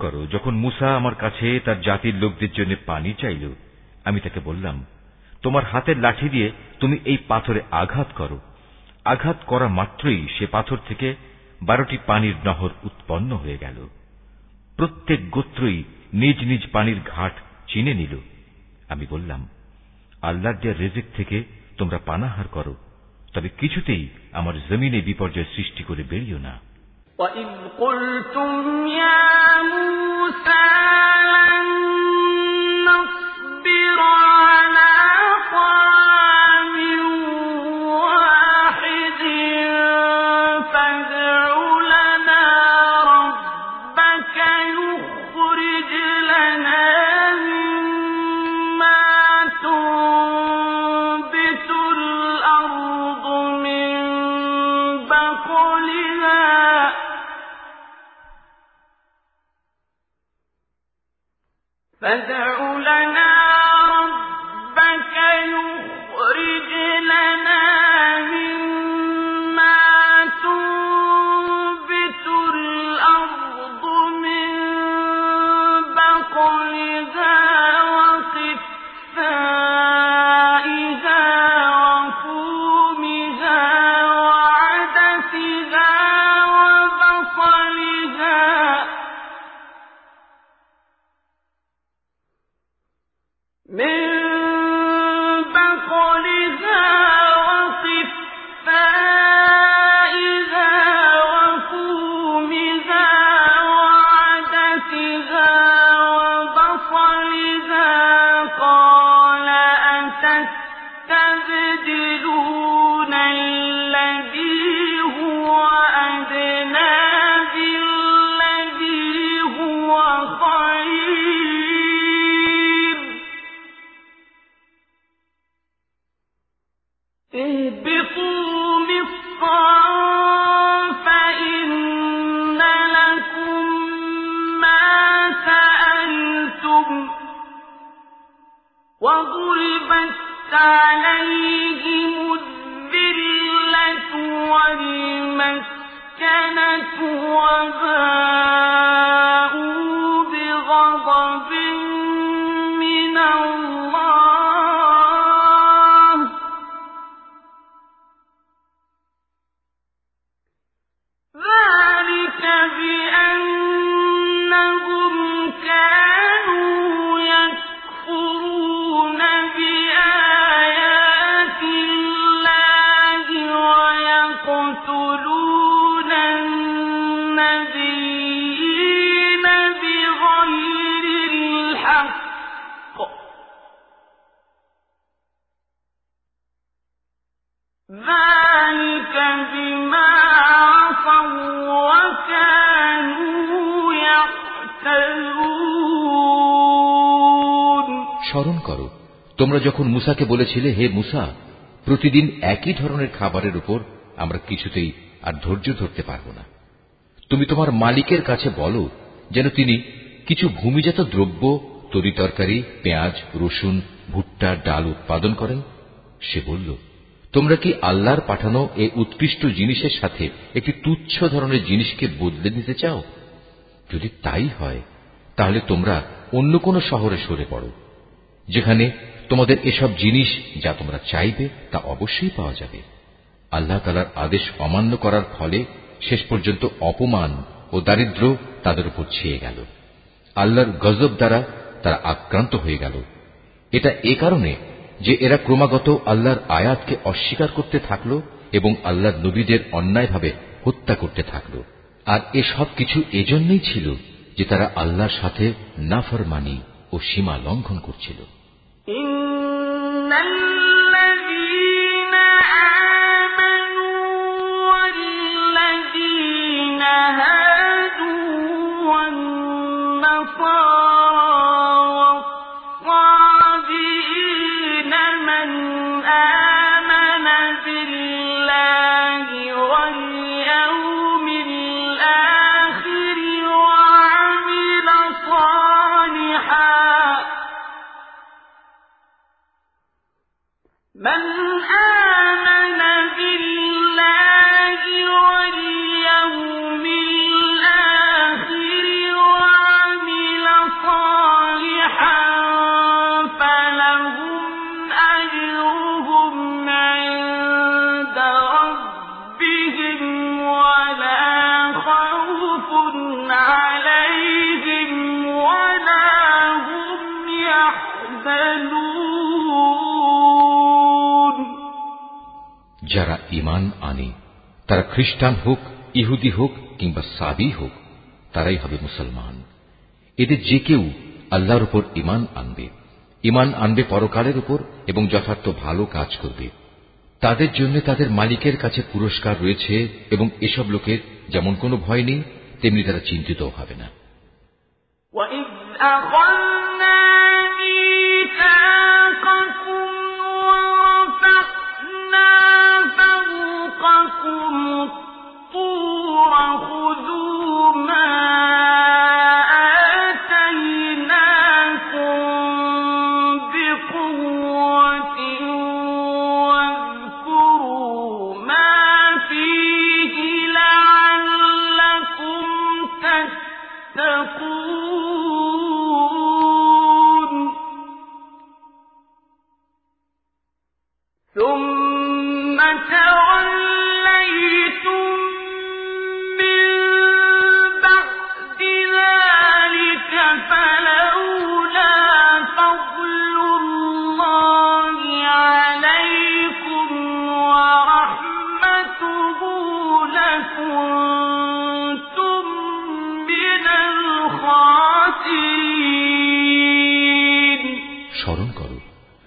করো, যখন মুসা আমার কাছে তার জাতির লোকদের জন্য পানি চাইল, আমি তাকে বললাম, তোমার হাতের লাঠি দিয়ে তুমি এই পাথরে আঘাত করো। আঘাত করা মাত্রই সে পাথর থেকে বারোটি পানির নহর উৎপন্ন হয়ে গেল। প্রত্যেক গোত্রই নিজ নিজ পানির ঘাট চিনে নিল। আমি বললাম, আল্লাহর দেয়া রেজেক থেকে তোমরা পানাহার করো, তবে কিছুতেই আমার জমিনে বিপর্যয় সৃষ্টি করে বেরিও না। وَإِذْ قُلْتُمْ يَا مُوسَىٰ عليهم الذلة والمسكنة وباءوا তোমরা যখন মুসাকে বলেছিলে, হে মুসা, প্রতিদিন একই ধরনের খাবারের উপর আমরা কিছুতেই আর ধৈর্য ধরতে পারব না। তুমি তোমার মালিকের কাছে বলো যেন তিনি কিছু ভূমিজাত দ্রব্য তরিতরকারি পেঁয়াজ, রসুন, ভুট্টা, ডাল উৎপাদন করেন? সে বলল, তোমরা কি আল্লাহর পাঠানো এই উৎকৃষ্ট জিনিসের সাথে একটি তুচ্ছ ধরনের জিনিসকে বদলে দিতে চাও? যদি তাই হয়, তাহলে তোমরা অন্য কোনো শহরে সরে পড়ো। যেখানে তোমাদের এসব জিনিস যা তোমরা চাইবে তা অবশ্যই পাওয়া যাবে। আল্লাহ তালার আদেশ অমান্য করার ফলে শেষ পর্যন্ত অপমান ও দারিদ্র তাদের উপর ছেয়ে গেল। আল্লাহর গজব দ্বারা তারা আক্রান্ত হয়ে গেল। এটা এ কারণে যে এরা ক্রমাগত আল্লাহর আয়াতকে অস্বীকার করতে থাকল এবং আল্লাহর নবীদের অন্যায়ভাবে হত্যা করতে থাকল। আর এসব কিছু এজন্যই ছিল যে তারা আল্লাহর সাথে নাফরমানি ও সীমা লঙ্ঘন করছিল। যারা ইমান আনে তারা খ্রিস্টান হোক ইহুদি হোক কিংবা সাবি হোক তারাই হবে মুসলমান এদের যে কেউ আল্লাহর উপর ইমান আনবে ইমান আনবে পরকালের উপর এবং যথার্থ ভালো কাজ করবে তাদের জন্য তাদের মালিকের কাছে পুরস্কার রয়েছে এবং এসব লোকের যেমন কোনো ভয় নেই তেমনি তারা চিন্তিত হবে না وَإِذْ أَخَذْنَا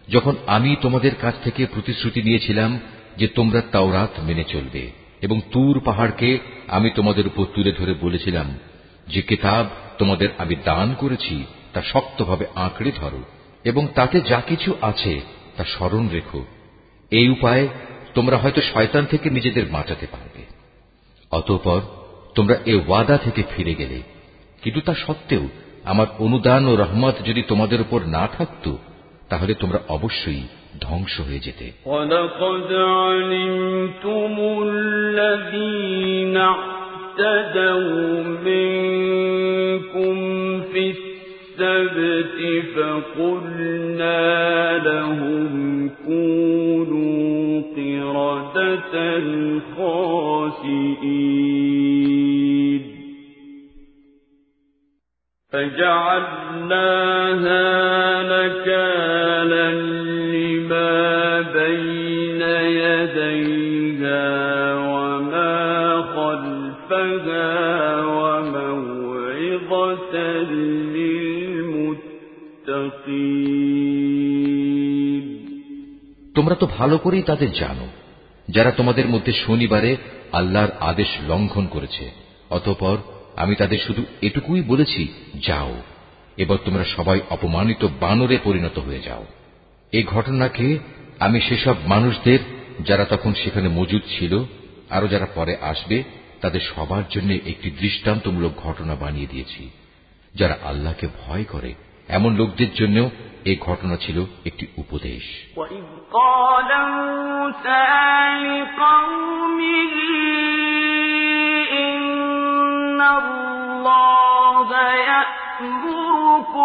যখন আমি তোমাদের কাছ থেকে প্রতিশ্রুতি নিয়েছিলাম যে তোমরা তাওরাত মেনে চলবে, এবং তুর পাহাড়কে আমি তোমাদের উপর তুলে ধরে বলেছিলাম যে কিতাব তোমাদের আমি দান করেছি, তা শক্তভাবে আঁকড়ে ধরো, এবং তাতে যা কিছু আছে তা স্মরণ রেখো। এই উপায়ে তোমরা হয়তো শয়তান থেকে নিজেদের বাঁচাতে পারবে। অতঃপর তোমরা এ ওয়াদা থেকে ফিরে গেলে, কিন্তু তা সত্ত্বেও আমার অনুদান ও রহমত যদি তোমাদের উপর না থাকত তাহলে তোমরা অবশ্যই ধ্বংস হয়ে যেতে وَلَقَدْ عَلِمْتُمُ الَّذِينَ اعْتَدَوْا مِنكُمْ فِي السَّبْتِ فَقُلْنَا لَهُمْ كُونُوا قِرَدَةً خَاسِئِينَ فَجَعَلْنَاهَا نَكَالًا لِّمَا بَيْنَ يَدَيْهَا وَمَا خَلْفَهَا وَمَوْعِظَةً لِّلْمُتَّقِينَ তোমরা তো ভালো করেই তাদের জানো যারা তোমাদের মধ্যে শনিবারে আল্লাহর আদেশ লঙ্ঘন করেছে অতঃপর আমি তাদের শুধু এটুকুই বলেছি, যাও। এবার তোমরা সবাই অপমানিত বানরে পরিণত হয়ে যাও। এই ঘটনাকে আমি সেসব মানুষদের, যারা তখন সেখানে মজুদ ছিল আরও যারা পরে আসবে, তাদের সবার জন্য একটি দৃষ্টান্তমূলক ঘটনা বানিয়ে দিয়েছি, যারা আল্লাহকে ভয় করে। এমন লোকদের জন্য এই ঘটনা ছিল একটি উপদেশ।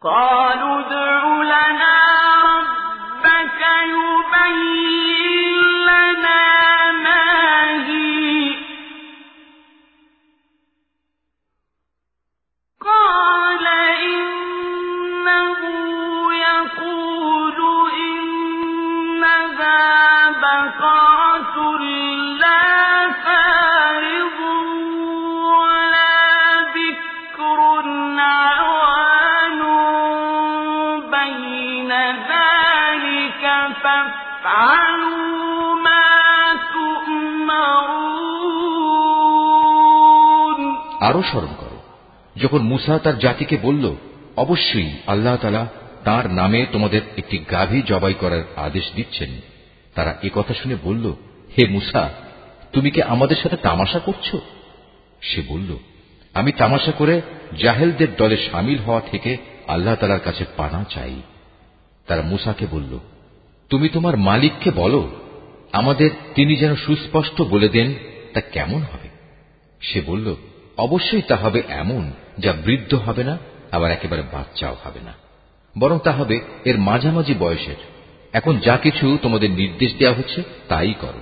قالوا আরও স্মরণ করো। যখন মুসা তার জাতিকে বলল, অবশ্যই আল্লাহ তালা তার নামে তোমাদের একটি গাভী জবাই করার আদেশ দিচ্ছেন। তারা এ কথা শুনে বলল, হে মুসা, তুমি কি আমাদের সাথে তামাশা করছ? সে বলল, আমি তামাশা করে জাহেলদের দলে সামিল হওয়া থেকে আল্লাহ তালার কাছে পানা চাই। তারা মুসাকে বলল, তুমি তোমার মালিককে বলো, আমাদের তিনি যেন সুস্পষ্ট বলে দেন তা কেমন হবে? সে বলল অবশ্যই তা হবে এমন যা বৃদ্ধ হবে না, আবার একেবারে বাচ্চাও হবে না। বরং তা হবে এর মাঝামাঝি বয়সের। এখন যা কিছু তোমাদের নির্দেশ দেওয়া হচ্ছে, তাই করো।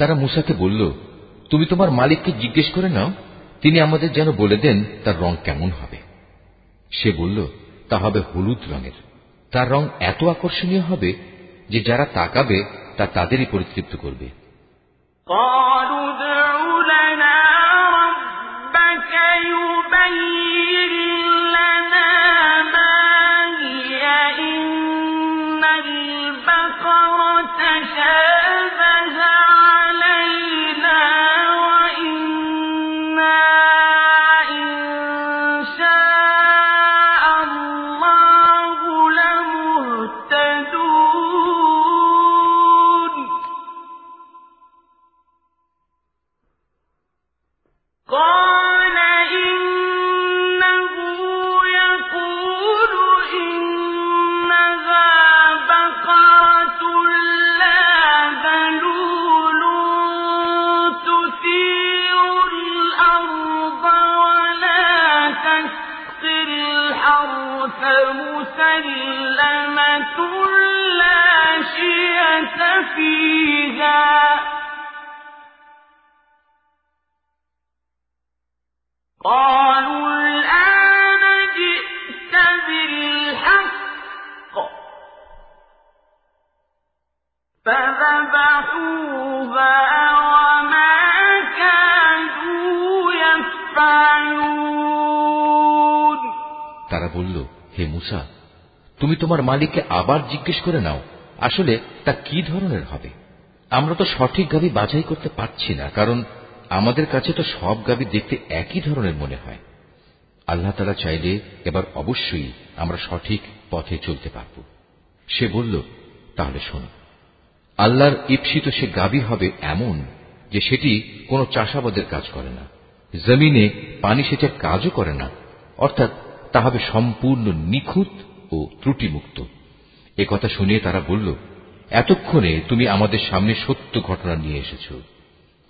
তারা মুসাকে বলল তুমি তোমার মালিককে জিজ্ঞেস করে নাও তিনি আমাদের যেন বলে দেন তার রং কেমন হবে সে বলল তা হবে হলুদ রঙের তার রং এত আকর্ষণীয় হবে যে যারা তাকাবে তা তাদেরই পরিতৃপ্ত করবে قالوا ادع لنا ربك يبين فيها قالوا الآن جئت بالحق فذبحوها وما كانوا يفعلون তারা বলল হে মুসা তুমি তোমার মালিককে আবার জিজ্ঞেস করে নাও আসলে তা কি ধরনের হবে? আমরা তো সঠিক গাবি বাছাই করতে পারছি না, কারণ আমাদের কাছে তো সব গাবি দেখতে একই ধরনের মনে হয়। আল্লাহ তালা চাইলে এবার অবশ্যই আমরা সঠিক পথে চলতে পারব। সে বলল, তাহলে শোন, আল্লাহর ঈপ্সিত সে গাবি হবে এমন যে সেটি কোনো চাষাবাদের কাজ করে না, জমিনে পানি সেচের কাজও করে না, অর্থাৎ তা হবে সম্পূর্ণ নিখুঁত ও ত্রুটিমুক্ত। এ কথা শুনে তারা বলল এতক্ষণে তুমি আমাদের সামনে সত্য ঘটনা নিয়ে এসেছ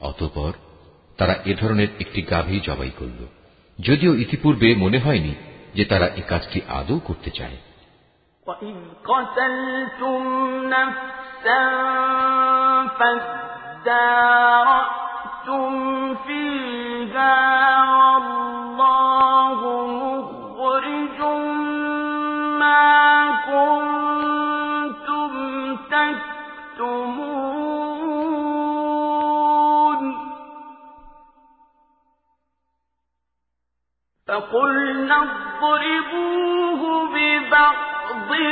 অতপর তারা এ ধরনের একটি গাভী জবাই করল যদিও ইতিপূর্বে মনে হয়নি যে তারা এ কাজটি আদৌ করতে চায় وَإِذْ قَتَلْتُمْ نَفْسًا فَادَّارَأْتُمْ فِيهَا وَاللَّهُ فَقُلْنَا اضْرِبُوهُ بِبَعْضِهَا.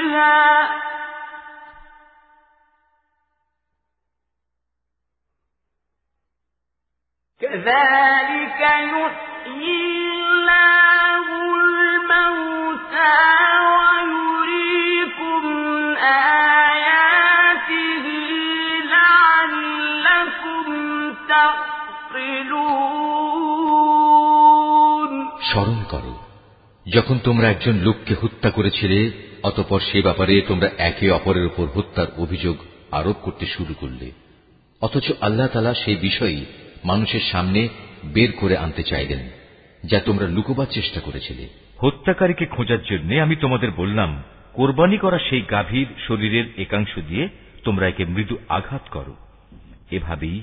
كَذَلِكَ يُحْيِي اللَّهُ الْمَوْتَىٰ যখন তোমরা একজন লোককে হত্যা করেছিলে, অতপর সে ব্যাপারে তোমরা একে অপরের উপর হত্যার অভিযোগ আরোপ করতে শুরু করলে। অথচ আল্লাহ তালা সেই বিষয়ই মানুষের সামনে বের করে আনতে চাইলেন, যা তোমরা লুকোবার চেষ্টা করেছিলে। হত্যাকারীকে খোঁজার জন্য আমি তোমাদের বললাম, কোরবানি করা সেই গাভীর শরীরের একাংশ দিয়ে তোমরা একে মৃদু আঘাত করো। এভাবেই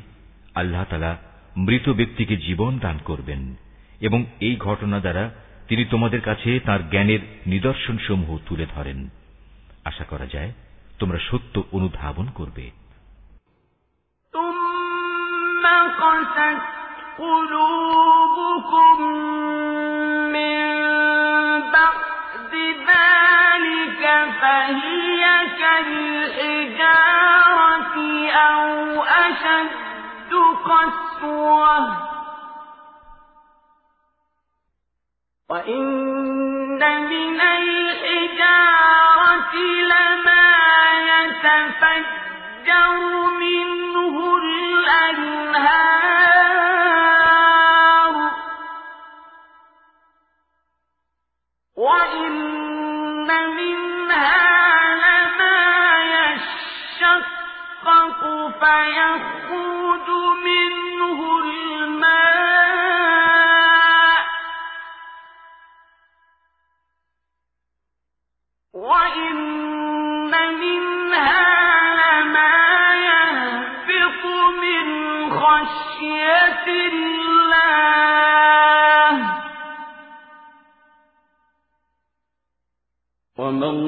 আল্লাহ তালা মৃত ব্যক্তিকে জীবন দান করবেন এবং এই ঘটনা দ্বারা তিনি তোমাদের কাছে তার জ্ঞানের নিদর্শন সমূহ তুলে ধরেন আশা করা যায় তোমরা সত্য অনুধাবন করবে ثم قست قلوبكم من بعد ذلك فهي كالحجارة أو أشد قسوة وإن من الحجارة لما يتفجر منه الأنهار وإن منها لما يشقق فيخرج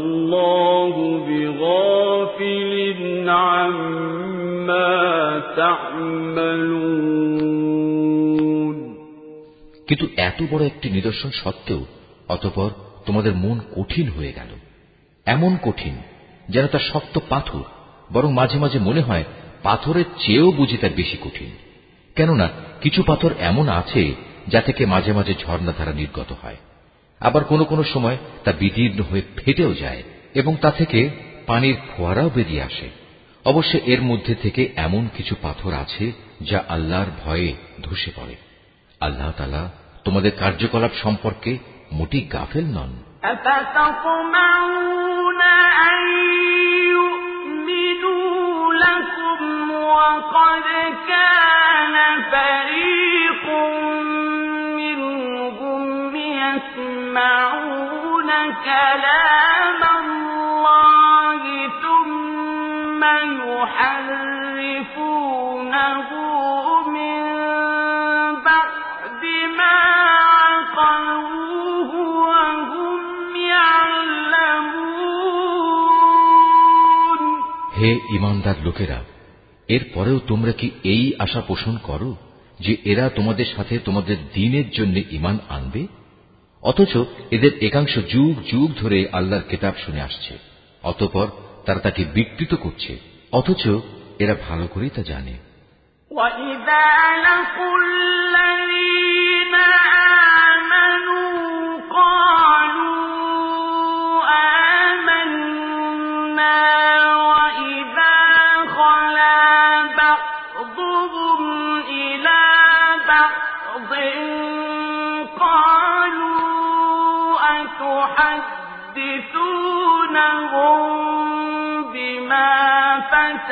الله بغافل عما تعملون কিন্তু এত বড় একটি নিদর্শন সত্ত্বেও অতপর তোমাদের মন কঠিন হয়ে গেল এমন কঠিন যেন তা শক্ত পাথর বরং মাঝে মাঝে মনে হয় পাথরের চেয়েও বুঝি তার বেশি কঠিন কেননা কিছু পাথর এমন আছে যা থেকে মাঝে মাঝে ঝর্ণাধারা নির্গত হয় আবার কোনো কোনো সময় তা বিদীর্ণ হয়ে ফেটেও যায় এবং তা থেকে পানির ফোয়ারাও বেরিয়ে আসে অবশ্য এর মধ্যে থেকে এমন কিছু পাথর আছে যা আল্লাহর ভয়ে ধসে পড়ে আল্লাহ তালা তোমাদের কার্যকলাপ সম্পর্কে মোটেই গাফেল নন أفتطمعون أن يؤمنوا لكم وقد كان فريق كلام الله ثم يحرفونه من بعد ما عقلوه وهم يعلمون হে ইমানদার লোকেরা এরপরেও তোমরা কি এই আশা পোষণ করো যে এরা তোমাদের সাথে তোমাদের দিনের জন্য ইমান আনবে অথচ এদের একাংশ যুগ যুগ ধরে আল্লাহর কেতাব শুনে আসছে অতপর তারা তাকে বিকৃত করছে অথচ এরা ভালো করেই তা জানে وَإِذَا لَقُوا الَّذِينَ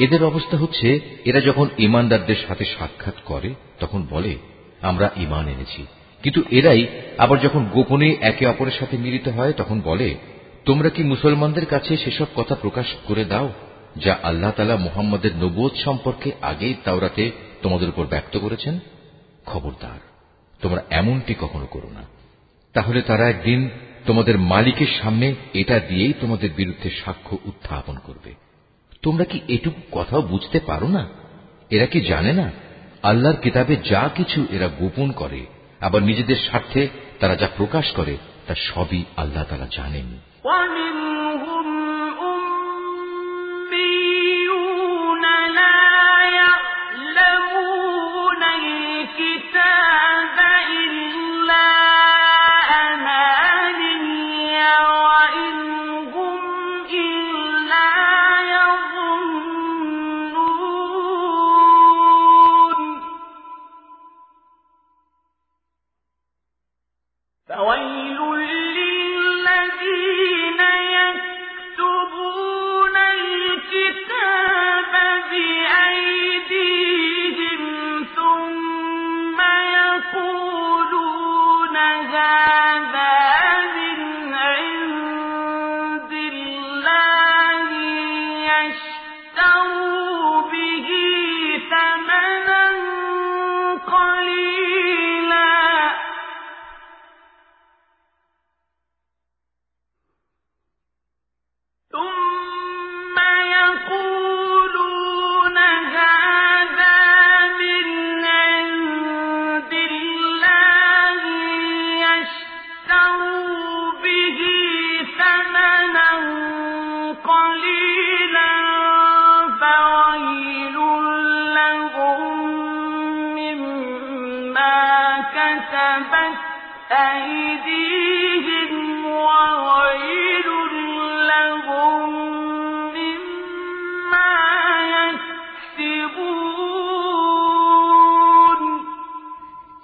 এদের অবস্থা হচ্ছে, এরা যখন ইমানদারদের সাথে সাক্ষাৎ করে, তখন বলে, আমরা ইমান এনেছি। কিন্তু এরাই আবার যখন গোপনে একে অপরের সাথে মিলিত হয়, তখন বলে, তোমরা কি মুসলমানদের কাছে সেসব কথা প্রকাশ করে দাও, যা আল্লাহ তালা মুহাম্মদের নবোধ সম্পর্কে আগেই তাওরাতে তোমাদের উপর ব্যক্ত করেছেন? খবরদার, তোমরা এমনটি কখনো করো না। তাহলে তারা একদিন তোমাদের মালিকের সামনে এটা দিয়েই তোমাদের বিরুদ্ধে সাক্ষ্য উত্থাপন করবে। তোমরা কি এটুকু কথাও বুঝতে পারো না? এরা কি জানে না? আল্লাহর কিতাবে যা কিছু এরা গোপন করে, আবার নিজেদের স্বার্থে তারা যা প্রকাশ করে, তা সবই আল্লাহ তারা জানেন।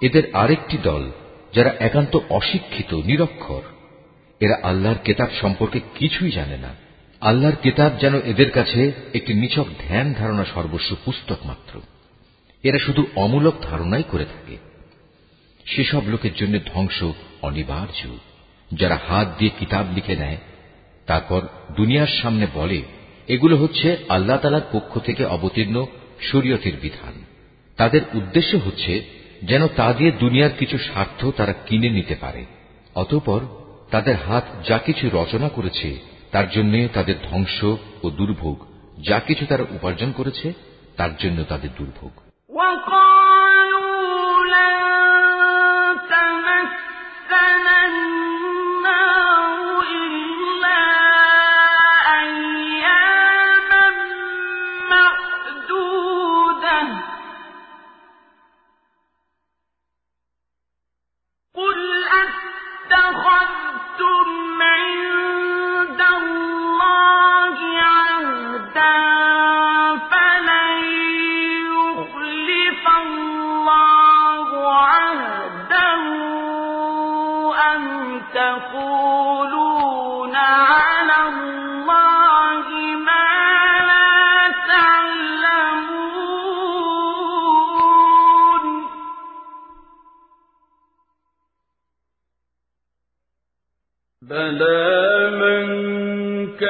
এদের আরেকটি দল, যারা একান্ত অশিক্ষিত, নিরক্ষর। এরা আল্লাহর কেতাব সম্পর্কে কিছুই জানে না। আল্লাহর কেতাব যেন এদের কাছে একটি নিছক ধ্যান ধারণা সর্বস্ব পুস্তক মাত্র। এরা শুধু অমূলক ধারণাই করে থাকে। সেসব লোকের জন্য ধ্বংস অনিবার্য। যারা হাত দিয়ে কিতাব লিখে নেয়, তারপর দুনিয়ার সামনে বলে, এগুলো হচ্ছে আল্লাহ তালার পক্ষ থেকে অবতীর্ণ শরীয়তের বিধান। তাদের উদ্দেশ্য হচ্ছে যেন তা দিয়ে দুনিয়ার কিছু স্বার্থ তারা কিনে নিতে পারে। অতঃপর তাদের হাত যা কিছু রচনা করেছে, তার জন্য তাদের ধ্বংস ও দুর্ভোগ, যা কিছু তারা উপার্জন করেছে, তার জন্য তাদের দুর্ভোগ।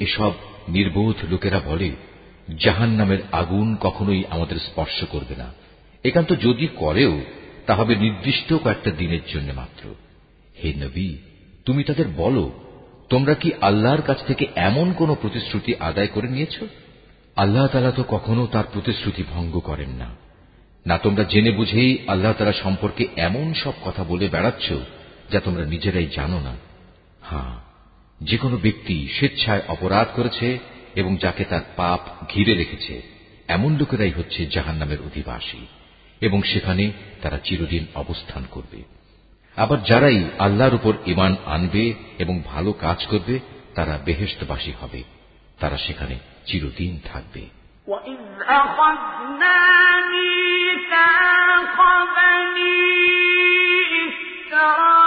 এসব নির্বোধ লোকেরা বলে জাহান নামের আগুন কখনোই আমাদের স্পর্শ করবে না। একান্ত যদি করেও তা হবে নির্দিষ্ট কয়েকটা দিনের জন্য মাত্র। হে নবী, তুমি তাদের বলো, তোমরা কি আল্লাহর কাছ থেকে এমন কোন প্রতিশ্রুতি আদায় করে নিয়েছ? আল্লাহ তালা তো কখনো তার প্রতিশ্রুতি ভঙ্গ করেন না। না তোমরা জেনে বুঝেই আল্লাহ তালা সম্পর্কে এমন সব কথা বলে বেড়াচ্ছ যা তোমরা নিজেরাই জানো না। হ্যাঁ যে কোনো ব্যক্তি স্বেচ্ছায় অপরাধ করেছে এবং যাকে তার পাপ ঘিরে রেখেছে, এমন লোকেরাই হচ্ছে জাহান নামের অধিবাসী। এবং সেখানে তারা চিরদিন অবস্থান করবে আবার যারাই আল্লাহর উপর ইমান আনবে এবং ভালো কাজ করবে তারা বেহেস্তবাসী হবে তারা সেখানে চিরদিন থাকবে وَإِذْ أَخَذْنَا مِيثَاقَ بَنِي إِسْرَائِيلَ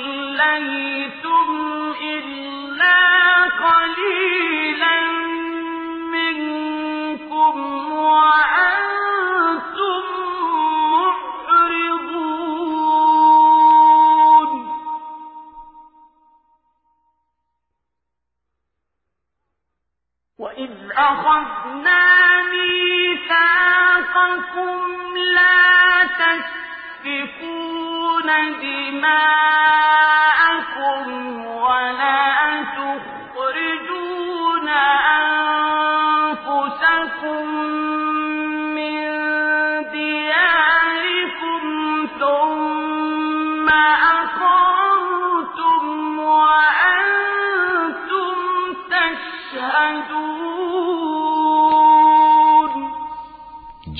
أَخَذْنَا مِيثَاقَكُمْ لَا دِمَاءَكُمْ وَلَا تُخْرِجُونَ أَنفُسَكُم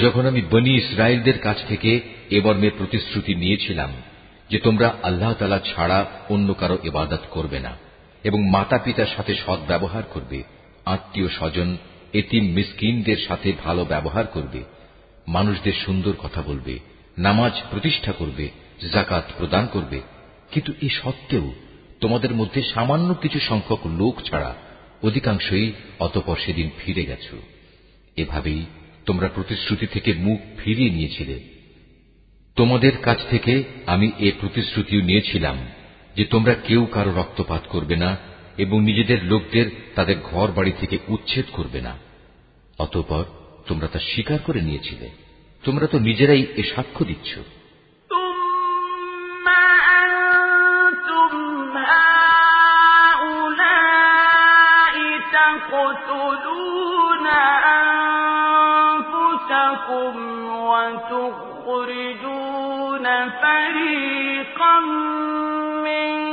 যখন আমি বনি ইসরায়েলদের কাছ থেকে এ মর্মের প্রতিশ্রুতি নিয়েছিলাম যে তোমরা আল্লাহ তালা ছাড়া অন্য কারও ইবাদত করবে না, এবং মাতা পিতার সাথে সৎ ব্যবহার করবে, আত্মীয় স্বজন, এতিম মিসকিনদের সাথে ভালো ব্যবহার করবে, মানুষদের সুন্দর কথা বলবে, নামাজ প্রতিষ্ঠা করবে জাকাত প্রদান করবে। কিন্তু এ সত্ত্বেও তোমাদের মধ্যে সামান্য কিছু সংখ্যক লোক ছাড়া অধিকাংশই অতপর সেদিন ফিরে গেছ। এভাবেই তোমরা প্রতিশ্রুতি থেকে মুখ ফিরিয়ে নিয়েছিলে তোমাদের কাছ থেকে আমি এ প্রতিশ্রুতিও নিয়েছিলাম যে তোমরা কেউ কারো রক্তপাত করবে না এবং নিজেদের লোকদের তাদের ঘর বাড়ি থেকে উচ্ছেদ করবে না অতঃপর তোমরা তা স্বীকার করে নিয়েছিলে তোমরা তো নিজেরাই এ সাক্ষ্য দিচ্ছ ثُمَّ أَنتُمْ هَٰؤُلَاءِ تَقْتُلُونَ وَتُخْرِجُونَ فَرِيقًا مِّنكُم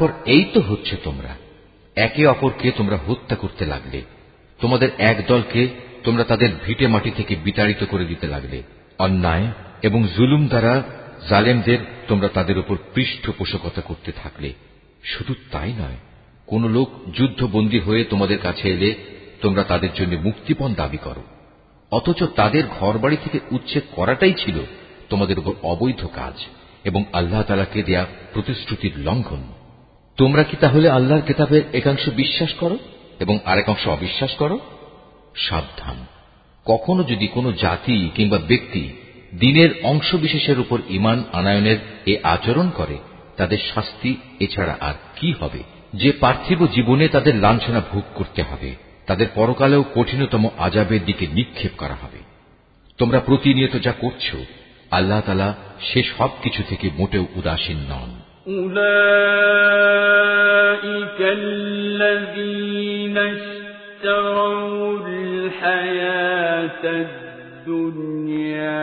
তারপর এই তো হচ্ছে তোমরা। একে অপরকে তোমরা হত্যা করতে লাগলে। তোমাদের এক দলকে তোমরা তাদের ভিটে মাটি থেকে বিতাড়িত করে দিতে লাগলে। অন্যায় এবং জুলুম দ্বারা জালেমদের তোমরা তাদের উপর পৃষ্ঠপোষকতা করতে থাকলে। শুধু তাই নয়, কোন লোক যুদ্ধবন্দী হয়ে তোমাদের কাছে এলে তোমরা তাদের জন্য মুক্তিপণ দাবি করো। অথচ তাদের ঘরবাড়ি থেকে উচ্ছেদ করাটাই ছিল তোমাদের উপর অবৈধ কাজ এবং আল্লাহ তালাকে দেয়া প্রতিশ্রুতির লঙ্ঘন। তোমরা কি তাহলে আল্লাহর কেতাবের একাংশ বিশ্বাস করো এবং আরেকাংশ অবিশ্বাস করো? সাবধান। কখনো যদি কোনো জাতি কিংবা ব্যক্তি দিনের অংশ বিশেষের উপর ইমান আনায়নের এ আচরণ করে, তাদের শাস্তি এছাড়া আর কি হবে? যে পার্থিব জীবনে তাদের লাঞ্ছনা ভোগ করতে হবে, তাদের পরকালেও কঠিনতম আজাবের দিকে নিক্ষেপ করা হবে। তোমরা প্রতিনিয়ত যা করছ, আল্লাহ তালা সে সব কিছু থেকে মোটেও উদাসীন নন। أولئك الذين اشتروا الحياة الدنيا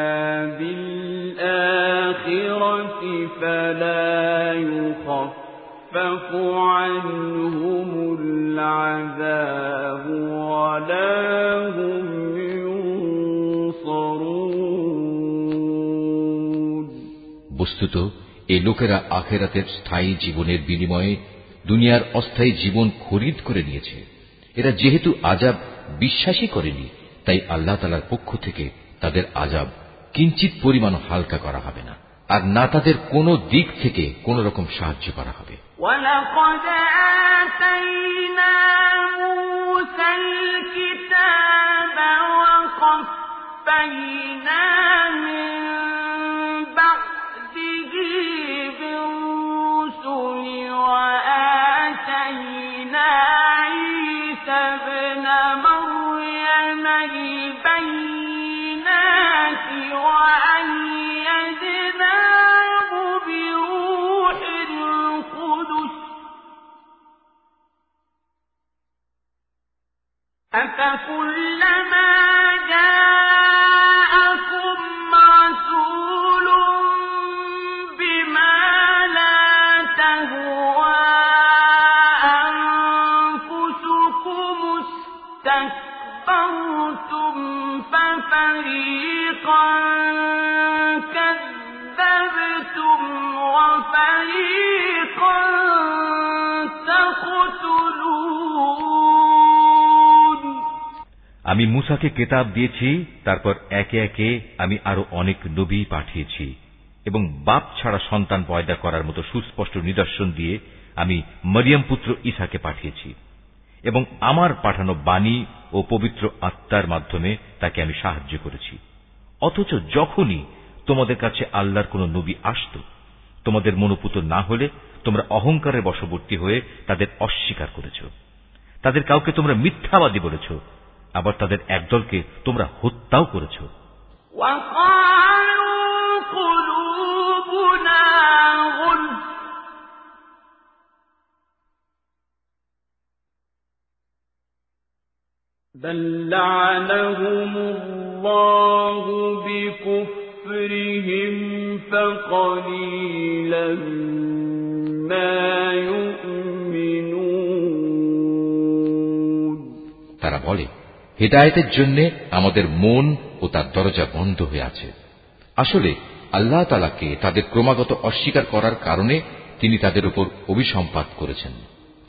بالآخرة فلا يخفف عنهم العذاب ولا هم ينصرون বস্তুত এই লোকেরা আখেরাতের স্থায়ী জীবনের বিনিময়ে দুনিয়ার অস্থায়ী জীবন খরিদ করে নিয়েছে এরা যেহেতু আজাব বিশ্বাসই করেনি তাই আল্লাহ তালার পক্ষ থেকে তাদের আজাব কিঞ্চিত পরিমাণ হালকা করা হবে না আর না তাদের কোনো দিক থেকে কোন রকম সাহায্য করা হবে ولقد آتينا موسى الكتاب وقفينا من أفكلما جاء আমি মুসাকে কেতাব দিয়েছি, তারপর একে একে আমি আরও অনেক নবী পাঠিয়েছি, এবং বাপ ছাড়া সন্তান পয়দা করার মতো সুস্পষ্ট নিদর্শন দিয়ে আমি মরিয়ম পুত্র ইসাকে পাঠিয়েছি, এবং আমার পাঠানো বাণী ও পবিত্র আত্মার মাধ্যমে তাকে আমি সাহায্য করেছি। অথচ যখনই তোমাদের কাছে আল্লাহর কোন নবী আসত, তোমাদের মনোপুত না হলে তোমরা অহংকারের বশবর্তী হয়ে তাদের অস্বীকার করেছ। তাদের কাউকে তোমরা মিথ্যাবাদী বলেছ। আবার তাদের একদলকে তোমরা হত্যাও করেছ وقالوا قلوبنا غلف بل لعنهم الله بكفرهم فقليلا ما يؤمنون তারা বলে হেদায়তের জন্য আমাদের মন ও তার দরজা বন্ধ হয়ে আছে। আসলে আল্লাহ তালাকে তাদের ক্রমাগত অস্বীকার করার কারণে তিনি তাদের উপর অভিসম্পাত করেছেন।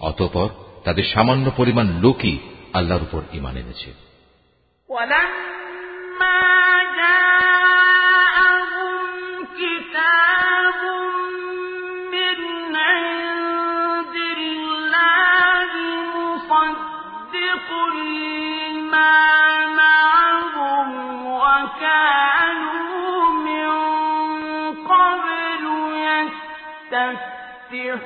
অতঃপর তাদের সামান্য পরিমাণ লোকই আল্লাহর উপর ইমান এনেছে।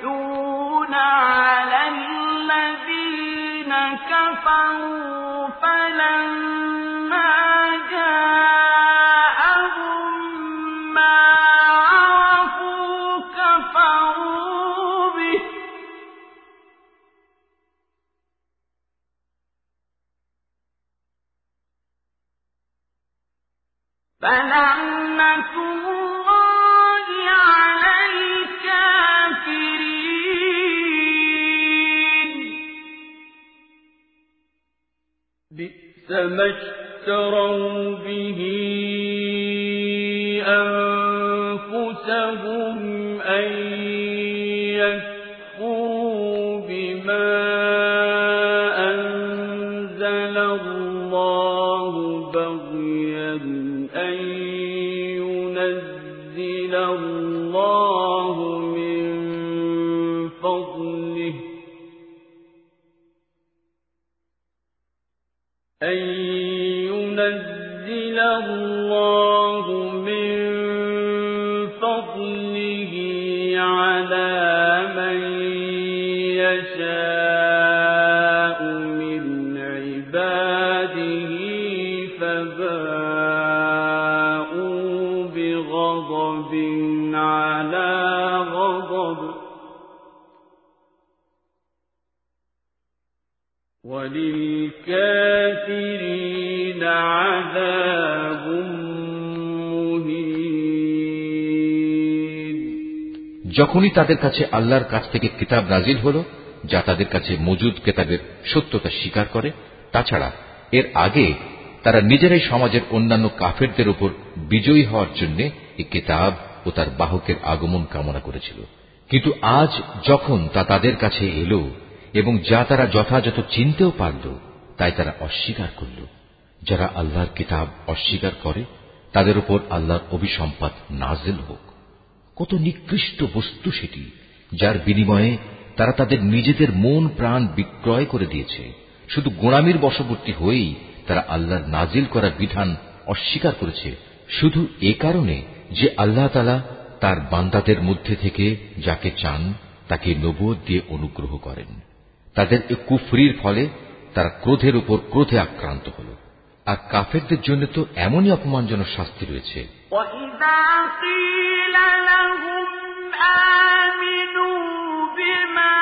يستفتحون على الذين كفروا فلما جاءهم ما عرفوا كفروا به فلعنة ما اشتروا به أنفسهم أن وللكافرين عذاب مهين যখনই তাদের কাছে আল্লাহর কাছ থেকে কিতাব নাজিল হল যা তাদের কাছে মজুদ কেতাবের সত্যতা স্বীকার করে তাছাড়া এর আগে তারা নিজেরাই সমাজের অন্যান্য কাফেরদের উপর বিজয়ী হওয়ার জন্য এই কিতাব ও তার বাহকের আগমন কামনা করেছিল কিন্তু আজ যখন তা তাদের কাছে এলো এবং যা তারা যথাযথ চিনতেও পারল তাই তারা অস্বীকার করল। যারা আল্লাহর কিতাব অস্বীকার করে, তাদের উপর আল্লাহর অভিসম্পাত নাজেল হোক। কত নিকৃষ্ট বস্তু সেটি, যার বিনিময়ে তারা তাদের নিজেদের মন প্রাণ বিক্রয় করে দিয়েছে। শুধু গোড়ামির বশবর্তী হয়েই তারা আল্লাহর নাজিল করার বিধান অস্বীকার করেছে। শুধু এ কারণে যে আল্লাহ তালা তার বান্দাদের মধ্যে থেকে যাকে চান, তাকে নবুয় দিয়ে অনুগ্রহ করেন। তাদের এ কুফরির ফলে তারা ক্রোধের উপর ক্রোধে আক্রান্ত হল আর কাফেরদের জন্য তো এমনই অপমানজনক শাস্তি রয়েছে وإذا قيل لهم آمنوا بما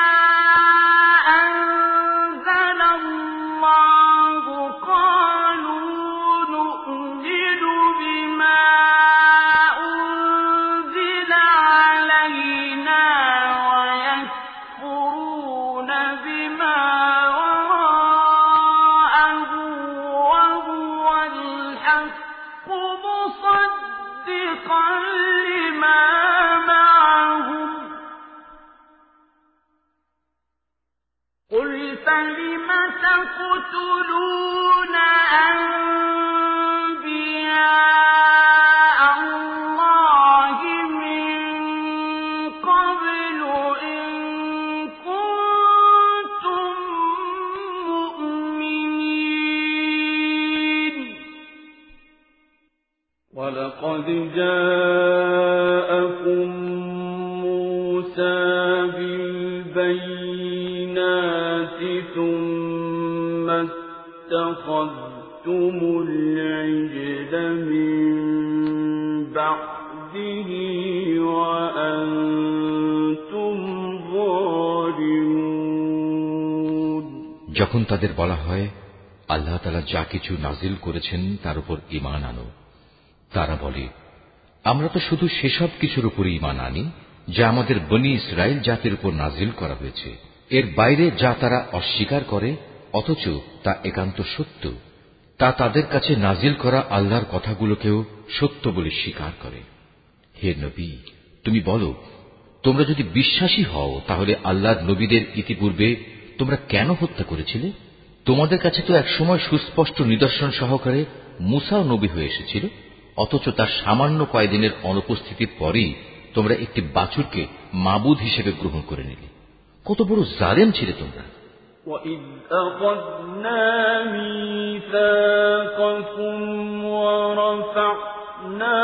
اتخذتم العجل من بعده وأنتم ظالمون যখন তাদের বলা হয় আল্লাহ তালা যা কিছু নাজিল করেছেন তার উপর ইমান আনো তারা বলে আমরা তো শুধু সেসব কিছুর উপর ইমান আনি যা আমাদের বনি ইসরায়েল জাতির উপর নাজিল করা হয়েছে এর বাইরে যা তারা অস্বীকার করে অথচ তা একান্ত সত্য। তা তাদের কাছে নাজিল করা আল্লাহর কথাগুলোকেও সত্য বলে স্বীকার করে। হে নবী, তুমি বলো, তোমরা যদি বিশ্বাসী হও, তাহলে আল্লাহর নবীদের ইতিপূর্বে তোমরা কেন হত্যা করেছিলে? তোমাদের কাছে তো একসময় সুস্পষ্ট নিদর্শন সহকারে মুসাও নবী হয়ে এসেছিল, অথচ তার সামান্য কয়েকদিনের অনুপস্থিতির পরেই তোমরা একটি বাছুরকে মাবুদ হিসেবে গ্রহণ করে নিলে। কত বড় জালেম ছিলে তোমরা। وَإِذْ أَخَذْنَا مِيثَاقَكُمْ وَرَفَعْنَا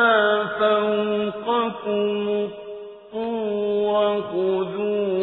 فَوْقَكُمُ الطُّورَ خُذُوا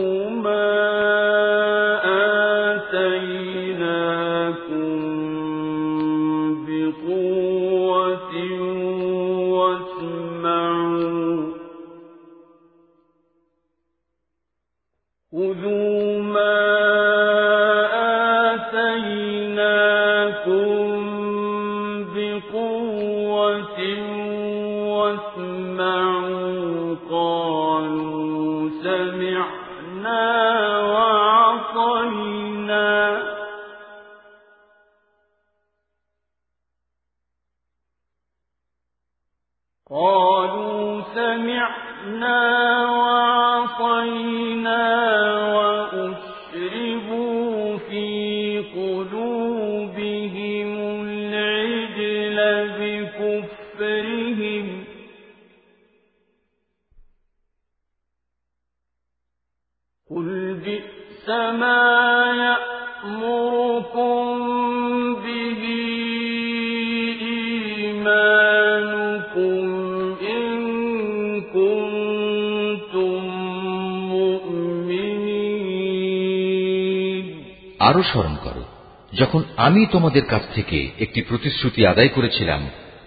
আমি তোমাদের কাছ থেকে একটি প্রতিশ্রুতি আদায় করেছিলাম,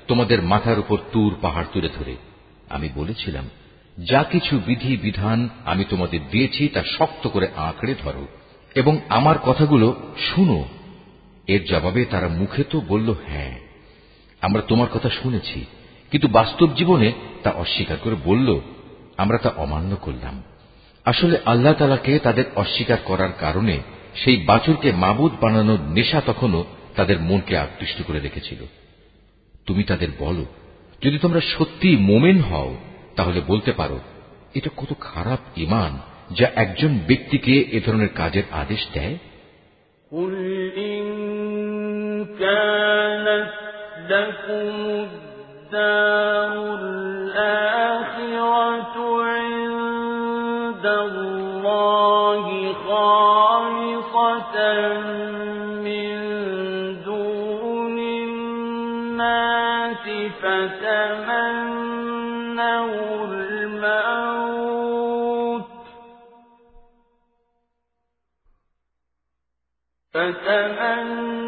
তোমাদের মাথার উপর তুর পাহাড় তুলে ধরে। আমি বলেছিলাম, যা কিছু বিধি বিধান আমি তোমাদের দিয়েছি, তা শক্ত করে আঁকড়ে ধরো এবং আমার কথাগুলো শুনো। এর জবাবে তারা মুখে তো বলল হ্যাঁ আমরা তোমার কথা শুনেছি, কিন্তু বাস্তব জীবনে তা অস্বীকার করে বলল, আমরা তা অমান্য করলাম। আসলে আল্লাহ তালাকে তাদের অস্বীকার করার কারণে সেই বাছুরকে মাবুদ বানানোর নেশা তখনও তাদের মনকে আকৃষ্ট করে রেখেছিল তুমি তাদের বলো যদি তোমরা সত্যি মোমেন হও তাহলে বলতে পারো এটা কত খারাপ ইমান যা একজন ব্যক্তিকে এ ধরনের কাজের আদেশ দেয় قل إن كانت لكم الدار فتمنى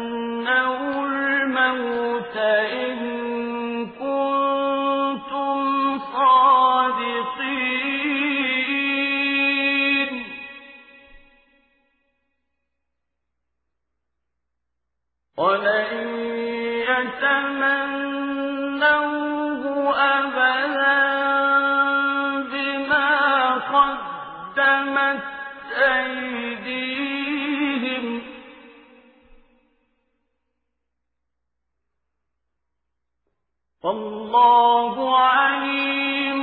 عليم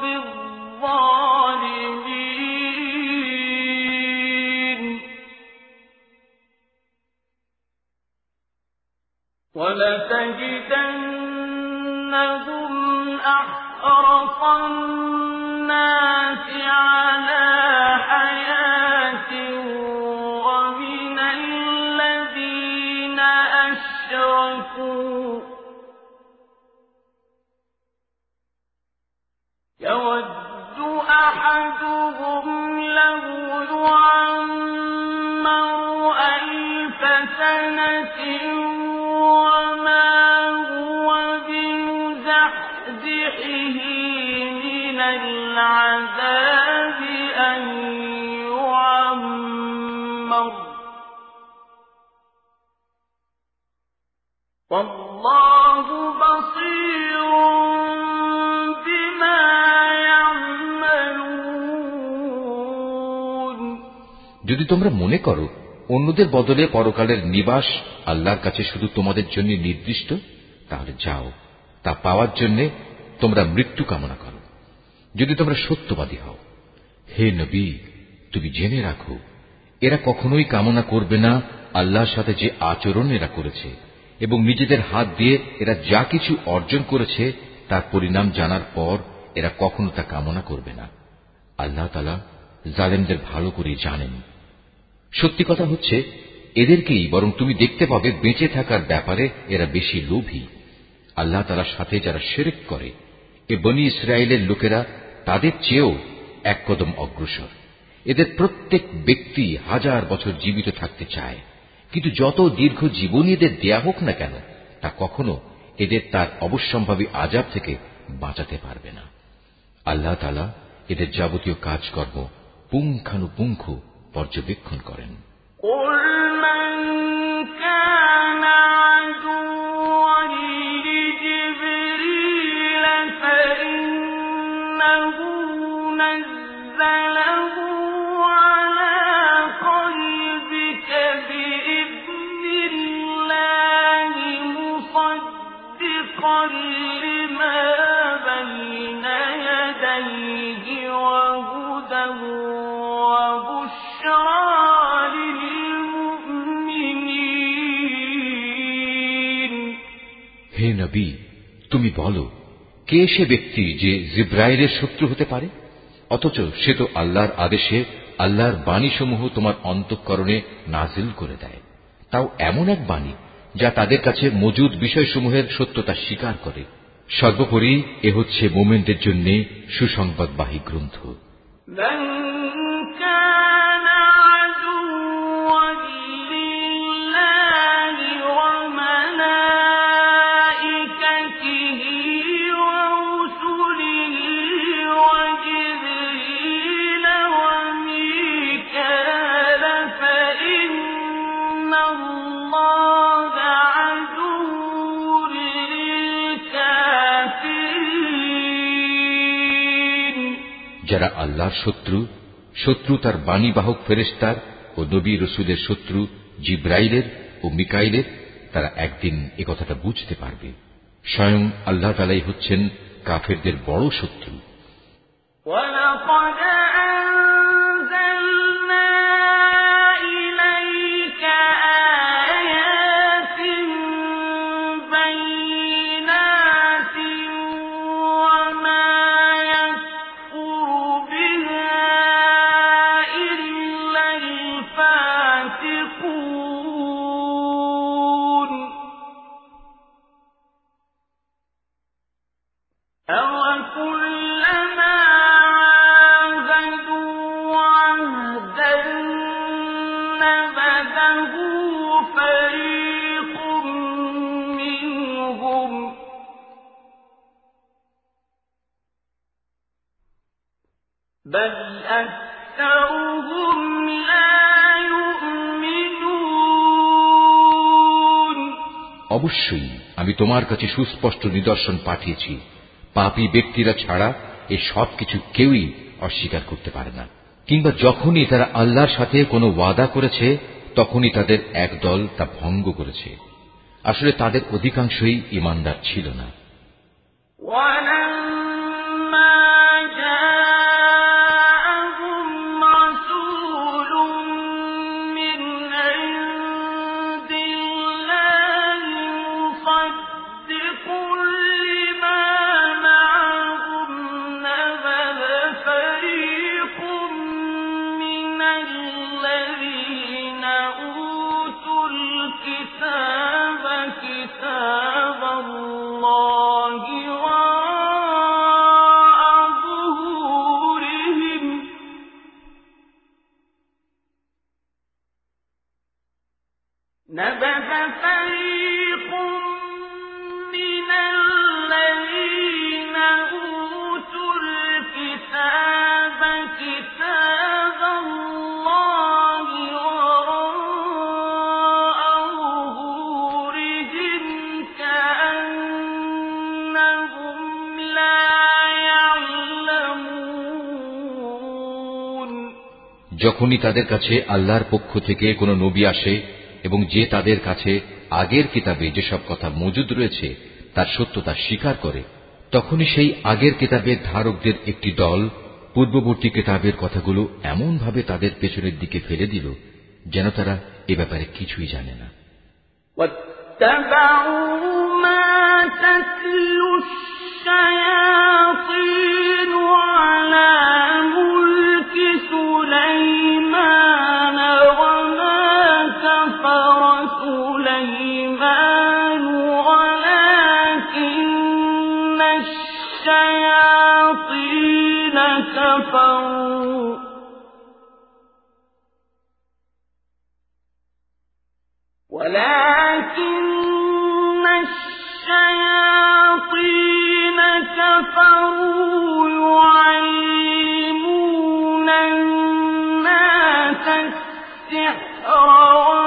بالظالمين. ولتجدنهم أحرص الناس على العذاب أن يعمر والله بصير بما يعملون যদি তোমরা মনে করো অন্যদের বদলে পরকালের নিবাস আল্লাহর কাছে শুধু তোমাদের জন্য নির্দিষ্ট তাহলে যাও তা পাওয়ার জন্য তোমরা মৃত্যু কামনা করো যদি তোমরা সত্যবাদী হও, হে নবী, তুমি জেনে রাখো, এরা কখনোই কামনা করবে না আল্লাহর সাথে যে আচরণ এরা করেছে এবং নিজেদের হাত দিয়ে এরা যা কিছু অর্জন করেছে, তার পরিণাম জানার পর এরা কখনো তা কামনা করবে না। আল্লাহ তালা জালেমদের ভালো করে জানেন। সত্যি কথা হচ্ছে, এদেরকেই বরং তুমি দেখতে পাবে বেঁচে থাকার ব্যাপারে এরা বেশি লোভী। আল্লাহ তালার সাথে যারা সেরেক করে, এ বনি ইসরায়েলের লোকেরা তাদের চেয়েও এক কদম অগ্রসর। এদের প্রত্যেক ব্যক্তি হাজার বছর জীবিত থাকতে চায়। কিন্তু যত দীর্ঘ জীবনী এদের দেয়া হোক না কেন, তা কখনো এদের তার অবশ্যম্ভাবী আজাব থেকে বাঁচাতে পারবে না। আল্লাহ তালা এদের যাবতীয় কাজকর্ম পুঙ্খানুপুঙ্খ পর্যবেক্ষণ করেন। নবী, তুমি বলো, কে সে ব্যক্তি যে জিব্রাইলের শত্রু হতে পারে? অথচ সে তো আল্লাহর আদেশে আল্লাহর বাণীসমূহ তোমার অন্তঃকরণে নাজিল করে দেয়। তাও এমন এক বাণী, যা তাদের কাছে মজুদ বিষয়সমূহের সত্যতা স্বীকার করে। সর্বোপরি এ হচ্ছে মোমেনদের জন্য সুসংবাদবাহী গ্রন্থ। যারা আল্লাহর শত্রু শত্রু তার বাণীবাহক ফেরেস্তার ও নবী রসুলের শত্রু জিব্রাইলের ও মিকাইলের, তারা একদিন এ কথাটা বুঝতে পারবে। স্বয়ং আল্লাহ তালাই হচ্ছেন কাফেরদের বড় শত্রু। অবশ্যই আমি তোমার কাছে সুস্পষ্ট নিদর্শন পাঠিয়েছি। পাপী ব্যক্তিরা ছাড়া এ সব কিছু কেউই অস্বীকার করতে পারে না। কিংবা যখনই তারা আল্লাহর সাথে কোনো ওয়াদা করেছে, তখনই তাদের এক দল তা ভঙ্গ করেছে। আসলে তাদের অধিকাংশই ইমানদার ছিল না। যখনই তাদের কাছে আল্লাহর পক্ষ থেকে কোন নবী আসে এবং যে তাদের কাছে আগের কিতাবে যেসব কথা মজুদ রয়েছে তার সত্যতা স্বীকার করে তখনই সেই আগের কিতাবের ধারকদের একটি দল পূর্ববর্তী কিতাবের কথাগুলো এমনভাবে তাদের পেছনের দিকে ফেলে দিল যেন তারা এ ব্যাপারে কিছুই জানে না الشياطين على السحر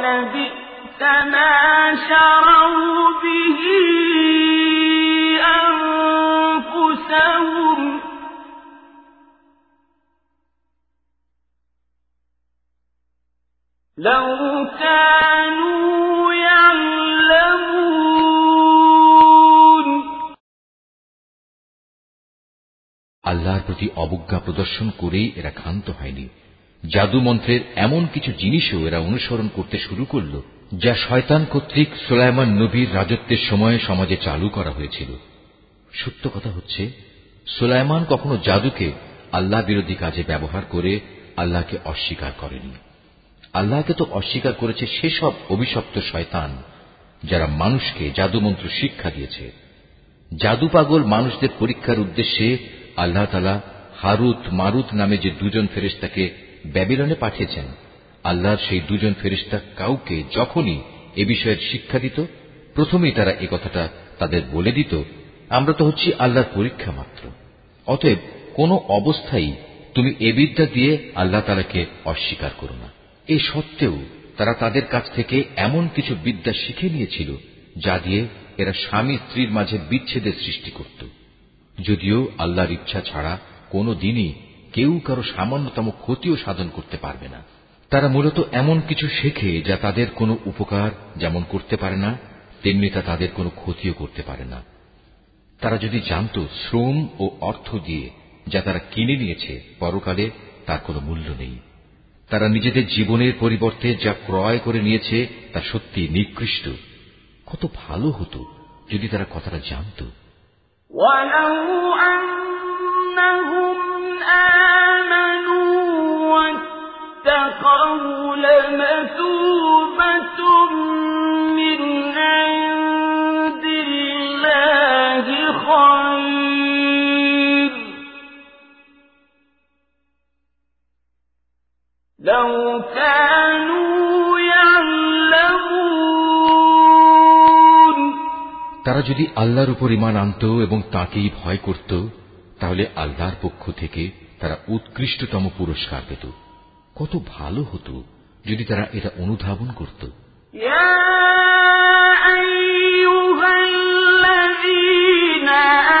ولبئس ما شروا به أنفسهم لو كانوا يعلمون আল্লাহর প্রতি অবজ্ঞা প্রদর্শন করেই এরা ক্ষান্ত হয়নি জাদু মন্ত্রের এমন কিছু জিনিসও এরা অনুসরণ করতে শুরু করল, যা শয়তান কর্তৃক সোলাইমান নবীর রাজত্বের সময় সমাজে চালু করা হয়েছিল। সত্য কথা হচ্ছে, সোলাইমান কখনো জাদুকে আল্লাহ বিরোধী কাজে ব্যবহার করে আল্লাহকে অস্বীকার করেনি। আল্লাহকে তো অস্বীকার করেছে সেসব অভিশপ্ত শয়তান, যারা মানুষকে জাদুমন্ত্র শিক্ষা দিয়েছে। জাদু পাগল মানুষদের পরীক্ষার উদ্দেশ্যে আল্লাহ তালা হারুত মারুত নামে যে দুজন ফেরিস্তাকে ব্যাবিলনে পাঠিয়েছেন। আল্লাহর সেই দুজন ফেরিস্তা কাউকে যখনই এ বিষয়ের শিক্ষা দিত, প্রথমেই তারা এ কথাটা তাদের বলে দিত, আমরা তো হচ্ছি আল্লাহর পরীক্ষা মাত্র। অতএব কোন অবস্থায় তুমি এ বিদ্যা দিয়ে আল্লাহ তালাকে অস্বীকার করো না। এ সত্ত্বেও তারা তাদের কাছ থেকে এমন কিছু বিদ্যা শিখে নিয়েছিল, যা দিয়ে এরা স্বামী স্ত্রীর মাঝে বিচ্ছেদের সৃষ্টি করত। যদিও আল্লাহর ইচ্ছা ছাড়া কোনো দিনই কেউ কারো সামান্যতম ক্ষতিও সাধন করতে পারবে না তারা মূলত এমন কিছু শেখে যা তাদের কোনো উপকার যেমন করতে পারে না তেমনি তা তাদের কোনো ক্ষতিও করতে পারে না তারা যদি জানত শ্রম ও অর্থ দিয়ে যা তারা কিনে নিয়েছে পরকালে তার কোনো মূল্য নেই তারা নিজেদের জীবনের পরিবর্তে যা ক্রয় করে নিয়েছে তা সত্যি নিকৃষ্ট কত ভালো হতো যদি তারা কথাটা জানত ولو أنهم তারা যদি আল্লাহর উপর ইমান আনত এবং তাকেই ভয় করত তাহলে আল্লাহর পক্ষ থেকে তারা উৎকৃষ্টতম পুরস্কার পেত। কত ভালো হতো যদি তারা এটা অনুধাবন করত। ইয়া আইয়ুহাল্লাযীনা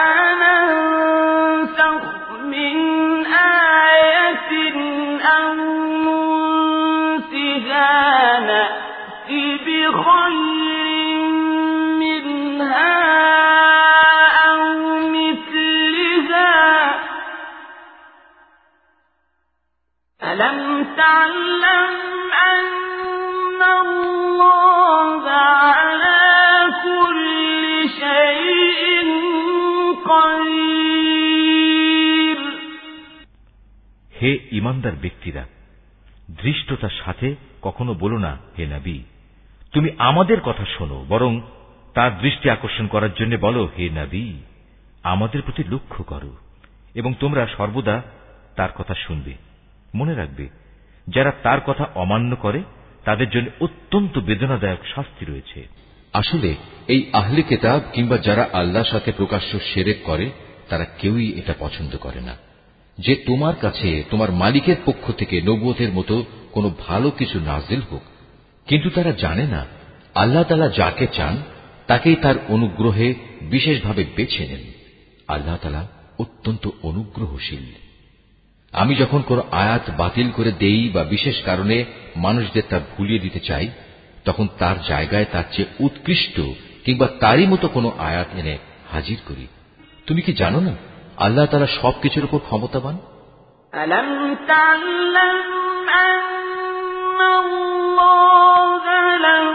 হে ইমানদার ব্যক্তিরা, ধৃষ্টতার সাথে কখনো বলো না, হে নবী, তুমি আমাদের কথা শোনো, বরং তার দৃষ্টি আকর্ষণ করার জন্য বলো, হে নবী, আমাদের প্রতি লক্ষ্য করো, এবং তোমরা সর্বদা তার কথা শুনবে। মনে রাখবে, যারা তার কথা অমান্য করে, তাদের জন্য অত্যন্ত বেদনাদায়ক শাস্তি রয়েছে। আসলে, এই আহলে কেতাব কিংবা যারা আল্লাহর সাথে প্রকাশ্য সেরেক করে, তারা কেউই এটা পছন্দ করে না। যে তোমার কাছে, তোমার মালিকের পক্ষ থেকে নবুয়তের মতো কোনো ভালো কিছু নাজিল হোক। কিন্তু তারা জানে না, আল্লাহ তালা যাকে চান, তাকেই তার অনুগ্রহে বিশেষভাবে বেছে নেন। আল্লাহ তালা অত্যন্ত অনুগ্রহশীল। আমি যখন কোন আয়াত বাতিল করে দেই বা বিশেষ কারণে মানুষদের তা ভুলিয়ে দিতে চাই, তখন তার জায়গায় তার চেয়ে উৎকৃষ্ট কিংবা তারই মতো কোনো আয়াত এনে হাজির করি। তুমি কি জানো না? আল্লাহ তারা সবকিছুর উপর ক্ষমতাবান ألم تعلم أن الله له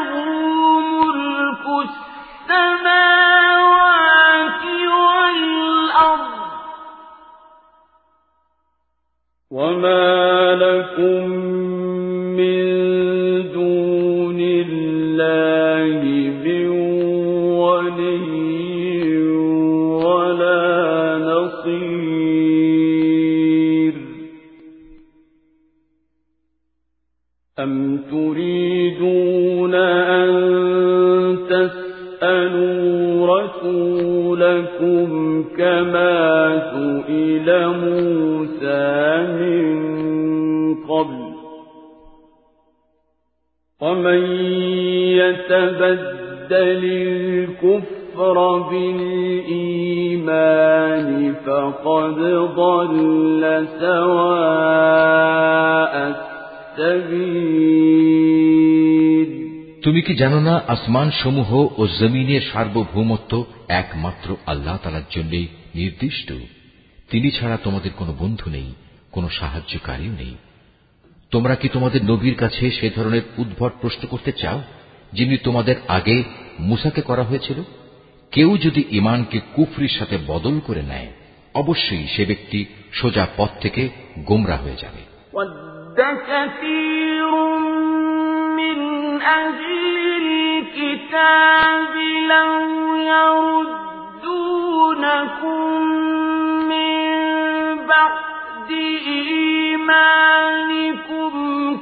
ملك السماوات والأرض وما لكم من رسولكم كما سئل موسى من قبل ومن يتبدل الكفر بالإيمان فقد ضل سواء السبيل তুমি কি জানো না আসমান সমূহ ও জমিনের সার্বভৌমত্ব একমাত্র আল্লাহ তালার জন্যই নির্দিষ্ট? তিনি ছাড়া তোমাদের কোনো বন্ধু নেই, কোনো সাহায্যকারীও নেই। তোমরা কি তোমাদের নবীর কাছে সে ধরনের উদ্ভট প্রশ্ন করতে চাও, যিনি তোমাদের আগে মুসাকে করা হয়েছিল? কেউ যদি ইমানকে কুফরির সাথে বদল করে নেয়, অবশ্যই সে ব্যক্তি সোজা পথ থেকে গোমরা হয়ে যাবে। أهل الكتاب من بعد إيمانكم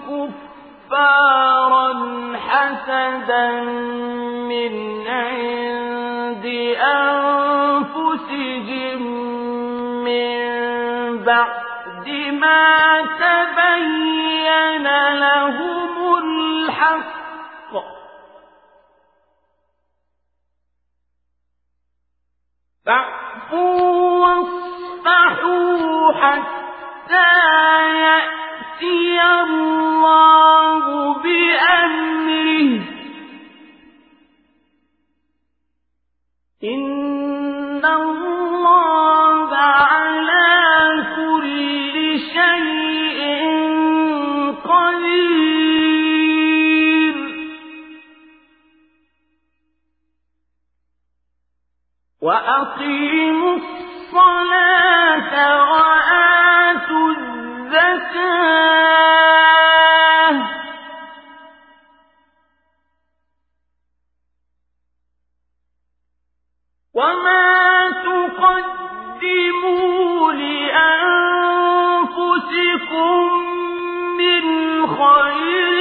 كفارا حسدا من عند أنفسهم من بعد ما تبين لهم الحق فاعفوا واصفحوا حتى يأتي الله بأمره. إن الله وأقيموا الصلاة وآتوا الزكاة. وما تقدموا لأنفسكم من خير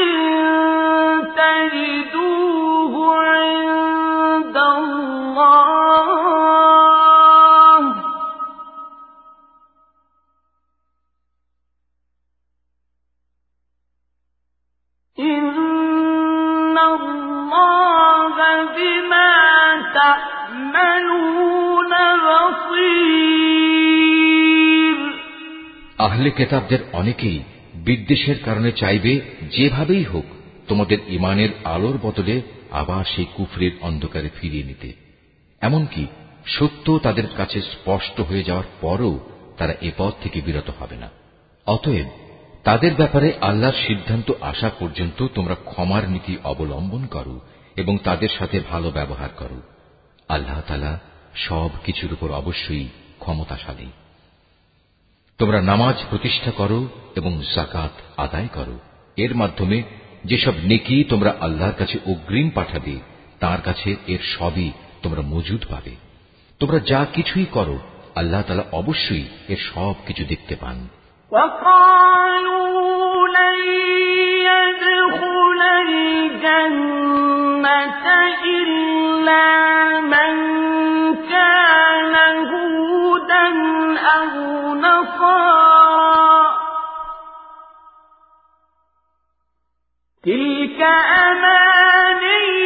আহলে কেতাবদের অনেকেই বিদ্বেষের কারণে চাইবে যেভাবেই হোক তোমাদের ইমানের আলোর বদলে আবার সেই কুফরের অন্ধকারে ফিরিয়ে নিতে। এমনকি সত্য তাদের কাছে স্পষ্ট হয়ে যাওয়ার পরও তারা এ পথ থেকে বিরত হবে না। অতএব তাদের ব্যাপারে আল্লাহর সিদ্ধান্ত আসা পর্যন্ত তোমরা ক্ষমার নীতি অবলম্বন করো এবং তাদের সাথে ভালো ব্যবহার করো। আল্লাহ তালা সব কিছুর উপর অবশ্যই ক্ষমতাশালী তোমরা নামাজ প্রতিষ্ঠা করো এবং জাকাত আদায় করো এর মাধ্যমে যেসব নেকি তোমরা আল্লাহর কাছে অগ্রিম পাঠাবে তার কাছে এর সবই তোমরা মজুদ পাবে তোমরা যা কিছুই করো আল্লাহ তালা অবশ্যই এর সব কিছু দেখতে পান وقالوا لن يدخل الجنة تلك أمانيهم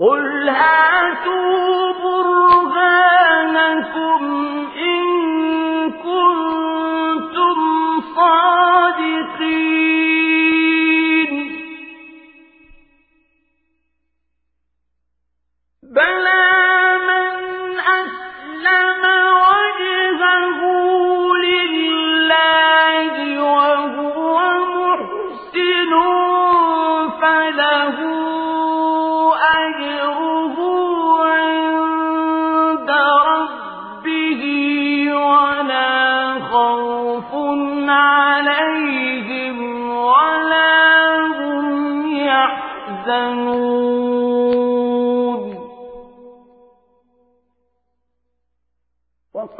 قل هاتوا برهانكم إن كنتم بلى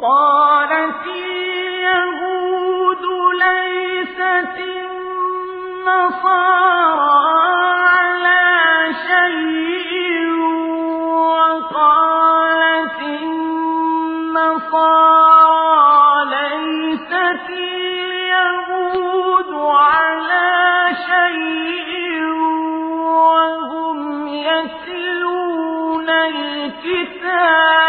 وقالت اليهود ليست النصارى على شيء وقالت النصارى ليست اليهود على شيء وهم يتلون الكتاب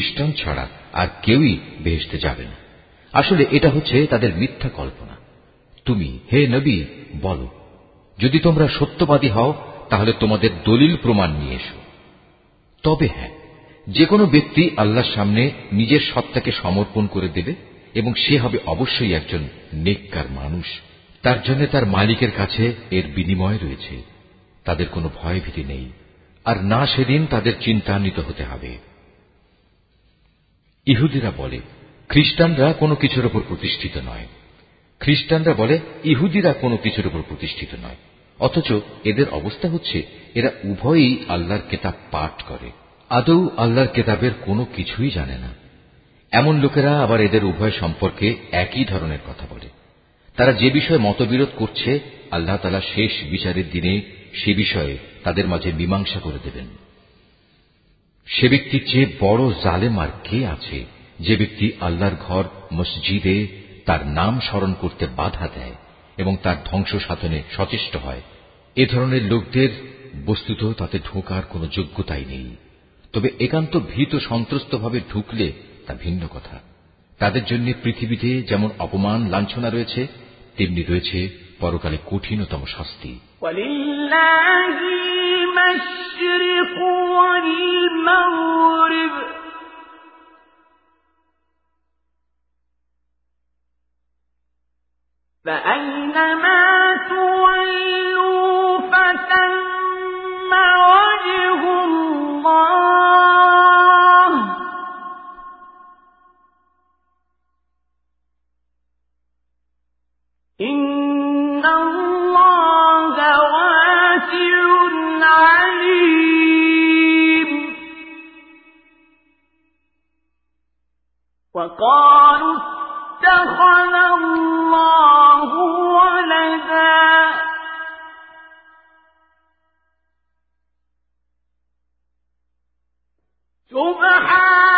খ্রিস্টান ছাড়া আর কেউই বেহেশতে যাবে না। আসলে এটা হচ্ছে তাদের মিথ্যা কল্পনা। তুমি হে নবী, বলো, যদি তোমরা সত্যবাদী হও, তাহলে তোমাদের দলিল প্রমাণ নিয়ে এসো। তবে হ্যাঁ যে কোনো ব্যক্তি আল্লাহর সামনে নিজের সত্তাকে সমর্পণ করে দেবে এবং সে হবে অবশ্যই একজন নেককার মানুষ। তার জন্য তার মালিকের কাছে এর বিনিময় রয়েছে। তাদের কোনো ভয়ভীতি নেই। আর না সেদিন তাদের চিন্তান্বিত হতে হবে। ইহুদিরা বলে, খ্রিস্টানরা কোনো কিছুর উপর প্রতিষ্ঠিত নয়। খ্রিস্টানরা বলে, ইহুদিরা কোনো কিছুর উপর প্রতিষ্ঠিত নয়। অথচ এদের অবস্থা হচ্ছে, এরা উভয়ই আল্লাহর কেতাব পাঠ করে। আদৌ আল্লাহর কেতাবের কোনো কিছুই জানে না। এমন লোকেরা আবার এদের উভয় সম্পর্কে একই ধরনের কথা বলে। তারা যে বিষয়ে মতবিরোধ করছে, আল্লাহ তালা শেষ বিচারের দিনে সে বিষয়ে তাদের মাঝে মীমাংসা করে দেবেন। সে ব্যক্তির চেয়ে বড় জালে মার কে আছে যে ব্যক্তি আল্লাহর ঘর, মসজিদে তার নাম স্মরণ করতে বাধা দেয় এবং তার ধ্বংস সাধনে সচেষ্ট হয়? এ ধরনের লোকদের বস্তুত তাতে ঢোকার কোনো যোগ্যতাই নেই। তবে একান্ত ভীত সন্ত্রস্তভাবে ঢুকলে তা ভিন্ন কথা। তাদের জন্য পৃথিবীতে যেমন অপমান, লাঞ্ছনা রয়েছে, তেমনি রয়েছে পরকালে কঠিনতম শাস্তি। المشرق والمغرب. فأينما تولوا فثم وجه وقالوا اتخذ الله ولدا. سبحانه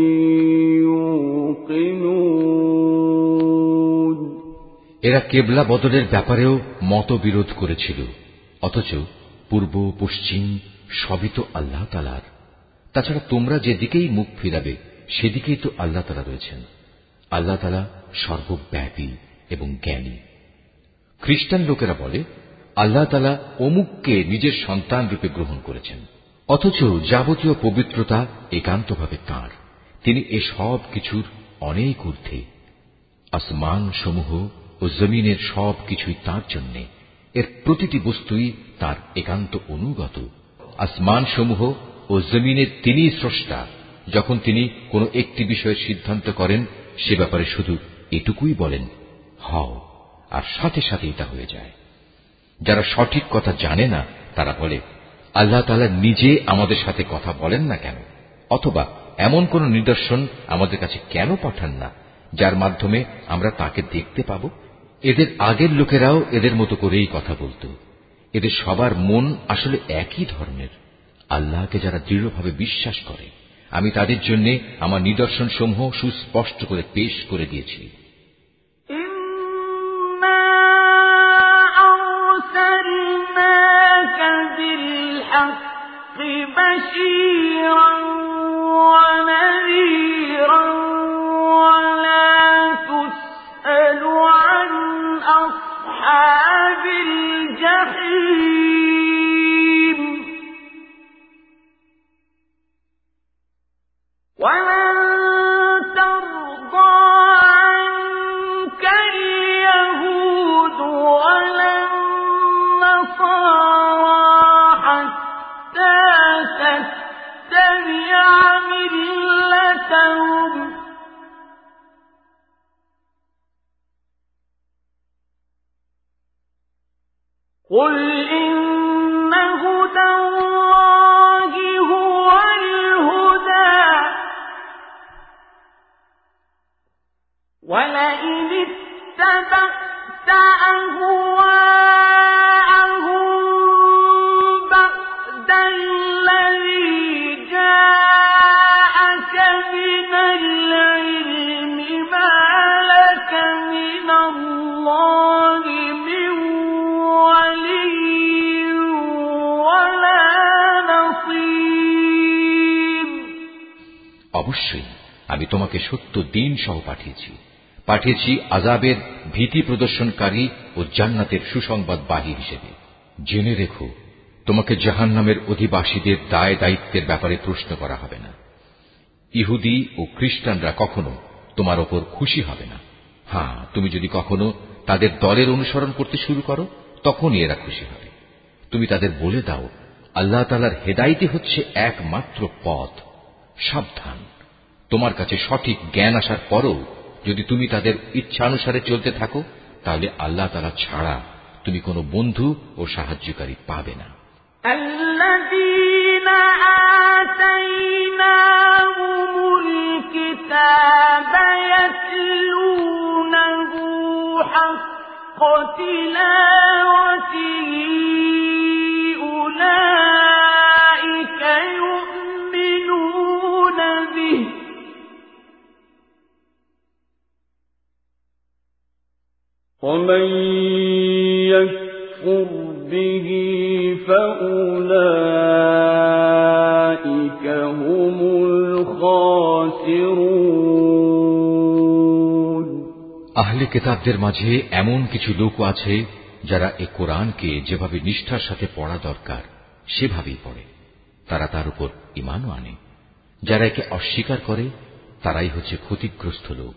এরা কেবলা বদলের ব্যাপারেও মতবিরোধ করেছিল, অথচ পূর্ব, পশ্চিম, সবই তো আল্লাহ তালার তাছাড়া তোমরা যেদিকেই মুখ ফিরাবে, সেদিকেই তো আল্লাহ তালা রয়েছেন। আল্লাহ তালা সর্বব্যাপী এবং জ্ঞানী। খ্রিস্টান লোকেরা বলে, আল্লাহ তালা অমুককে নিজের সন্তান রূপে গ্রহণ করেছেন, অথচ যাবতীয় পবিত্রতা একান্তভাবে তাঁর। তিনি এ সব কিছুর অনেক ঊর্ধ্বে। আসমান সমূহ ও জমিনের সব কিছুই তাঁর জন্য। এর প্রতিটি বস্তুই তার একান্ত অনুগত। আসমান সমূহ ও জমিনের তিনি স্রষ্টা। যখন তিনি কোনো একটি বিষয়ের সিদ্ধান্ত করেন, সে ব্যাপারে শুধু এটুকুই বলেন, হও। আর সাথে সাথে এটা হয়ে যায়। যারা সঠিক কথা জানে না, তারা বলে, আল্লাহ তালা নিজে আমাদের সাথে কথা বলেন না কেন? অথবা এমন কোন নিদর্শন আমাদের কাছে কেন পাঠান না, যার মাধ্যমে আমরা তাকে দেখতে পাব? এদের আগের লোকেরাও এদের মতো করেই কথা বলত এদের সবার মন আসলে একই ধরনের আল্লাহকে যারা দৃঢ়ভাবে বিশ্বাস করে আমি তাদের জন্য আমার নিদর্শন সমূহ সুস্পষ্ট করে পেশ করে দিয়েছি بشيرا ونذيرا أصحاب الجحيم. ولن قل إن هدى الله هو الهدى ولئن اتبعت أهواءهم অবশ্যই, আমি তোমাকে সত্য দিন সহ পাঠিয়েছি। পাঠিয়েছি আজাবের ভীতি প্রদর্শনকারী ও জান্নাতের সুসংবাদ বাহী হিসেবে। জেনে রেখো, তোমাকে জাহান্নামের অধিবাসীদের দায় দায়িত্বের ব্যাপারে প্রশ্ন করা হবে না। ইহুদি ও খ্রিস্টানরা কখনো তোমার ওপর খুশি হবে না। হ্যাঁ তুমি যদি কখনো তাদের দলের অনুসরণ করতে শুরু করো, তখনই এরা খুশি হবে। তুমি তাদের বলে দাও, আল্লাহ তালার হেদাইতি হচ্ছে একমাত্র পথ, সাবধান। তোমার কাছে সঠিক জ্ঞান আসার পরও যদি তুমি তাদের ইচ্ছানুসারে চলতে থাকো তাহলে আল্লাহ তালা ছাড়া তুমি কোনো বন্ধু ও সাহায্যকারী পাবে না الذين آتيناهم الكتاب يتلونه حق تلاوته أولئك ومن يكفر به فأولئك هم الخاسرون আহলে কেতাবদের মাঝে এমন কিছু লোক আছে যারা এ কোরআনকে যেভাবে নিষ্ঠার সাথে পড়া দরকার সেভাবেই পড়ে তারা তার উপর ইমানও আনে যারা একে অস্বীকার করে তারাই হচ্ছে ক্ষতিগ্রস্ত লোক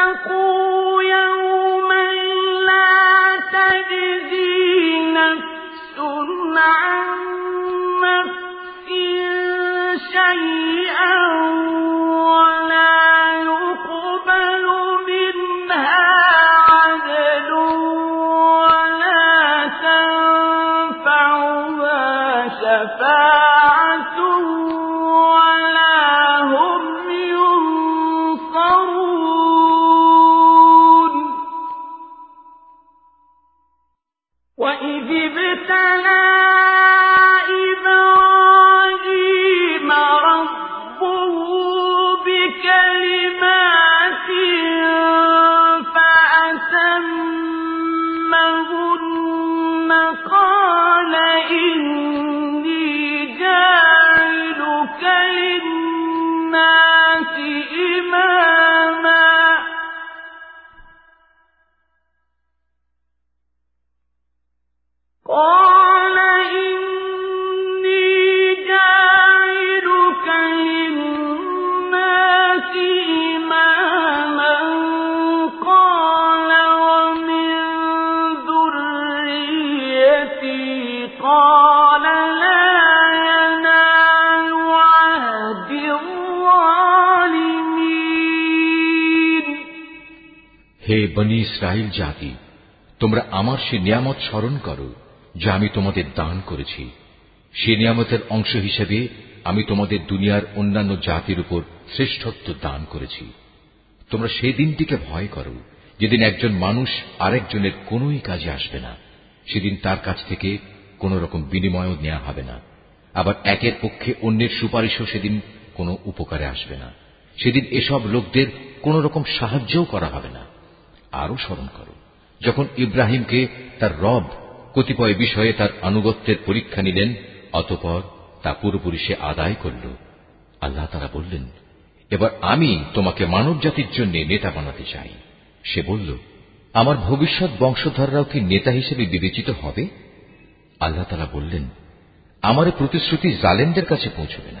واتقوا يوما বনি ইসরায়েল জাতি, তোমরা আমার সে নিয়ামত স্মরণ করো, যা আমি তোমাদের দান করেছি। সে নিয়ামতের অংশ হিসেবে আমি তোমাদের দুনিয়ার অন্যান্য জাতির উপর শ্রেষ্ঠত্ব দান করেছি। তোমরা সেই দিনটিকে ভয় করো, যেদিন একজন মানুষ আরেকজনের কোনোই কাজে আসবে না। সেদিন তার কাছ থেকে কোন রকম বিনিময়ও নেওয়া হবে না। আবার একের পক্ষে অন্যের সুপারিশও সেদিন কোনো উপকারে আসবে না। সেদিন এসব লোকদের কোন রকম সাহায্যও করা হবে না। আরও স্মরণ করো। যখন ইব্রাহিমকে তার রব কতিপয় বিষয়ে তার আনুগত্যের পরীক্ষা নিলেন, অতপর তা পুরোপুরি সে আদায় করল। আল্লাহ তারা বললেন, এবার আমি তোমাকে মানব জাতির জন্য নেতা বানাতে চাই। সে বলল, আমার ভবিষ্যৎ বংশধররাও কি নেতা হিসেবে বিবেচিত হবে? আল্লাহ তারা বললেন, আমার প্রতিশ্রুতি জালেমদের কাছে পৌঁছবে না।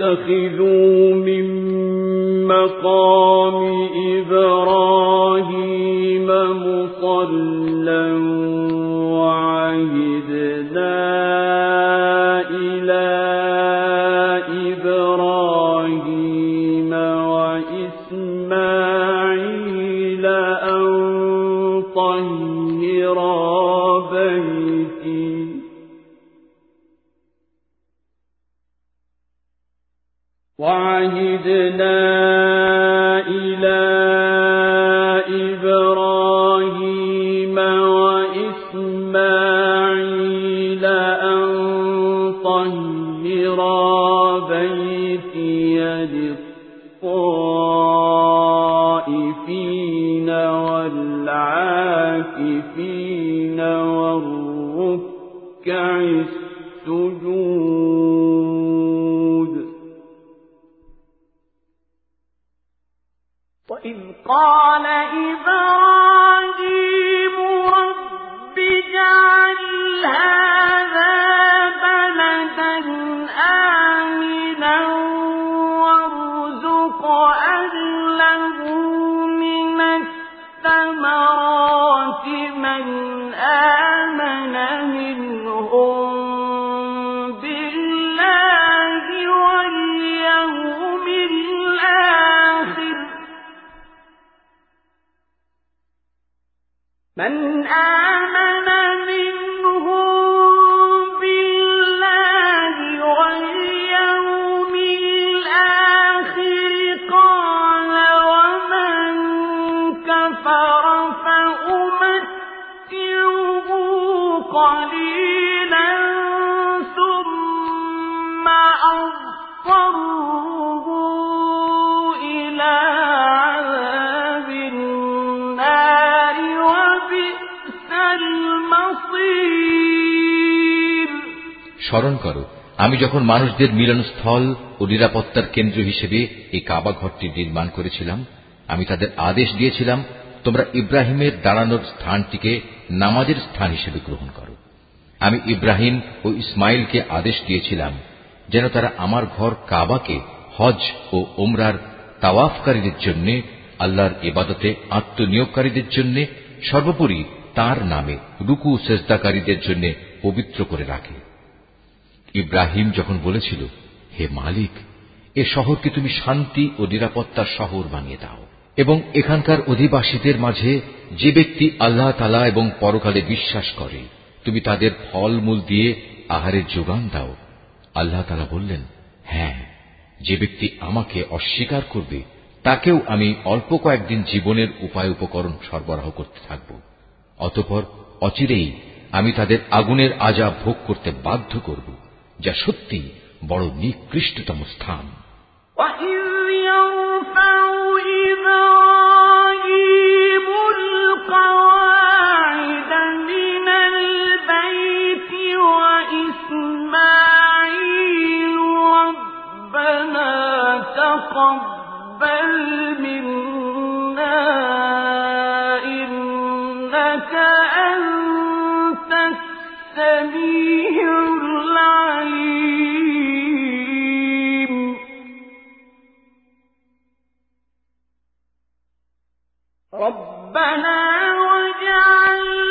واتخذوا من مقام إبراهيم مصلى وعهدنا وعهدنا إلى إبراهيم وإسماعيل أن طهرا بيتي للطائفين والعاكفين والركع السجود قال إبراهيم من স্মরণ করো, আমি যখন মানুষদের মিলনস্থল ও নিরাপত্তার কেন্দ্র হিসেবে এই কাবা ঘরটি নির্মাণ করেছিলাম, আমি তাদের আদেশ দিয়েছিলাম, তোমরা ইব্রাহিমের দাঁড়ানোর স্থানটিকে নামাজের স্থান হিসেবে গ্রহণ করো। আমি ইব্রাহিম ও ইসমাইলকে আদেশ দিয়েছিলাম যেন তারা আমার ঘর কাবাকে হজ ও ওমরার তাওয়াফকারীদের জন্য, আল্লাহর এবাদতে আত্মনিয়োগকারীদের জন্য, সর্বোপরি তার নামে রুকু সেজদাকারীদের জন্য পবিত্র করে রাখে। ইব্রাহিম যখন বলেছিল, হে মালিক, এ শহরকে তুমি শান্তি ও নিরাপত্তার শহর বানিয়ে দাও এবং এখানকার অধিবাসীদের মাঝে যে ব্যক্তি আল্লাহ তালা এবং পরকালে বিশ্বাস করে, তুমি তাদের ফলমূল দিয়ে আহারের যোগান দাও। আল্লাহ তালা বললেন হ্যাঁ যে ব্যক্তি আমাকে অস্বীকার করবে, তাকেও আমি অল্প কয়েকদিন জীবনের উপায় উপকরণ সরবরাহ করতে থাকব। অতপর অচিরেই আমি তাদের আগুনের আজাব ভোগ করতে বাধ্য করব। যা সত্যি বড় নিকৃষ্টতম স্থান تقبل ربنا وجعلنا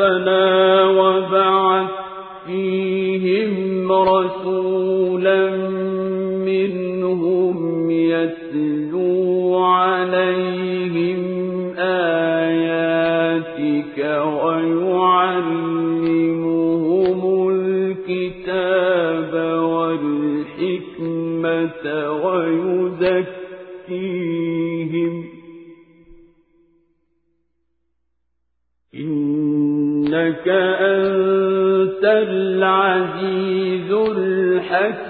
ربنا وبعث فيهم رسولا منهم يتلو عليهم آياتك ويعلمهم الكتاب والحكمة ويزكيهم أنت العزيز الحكيم.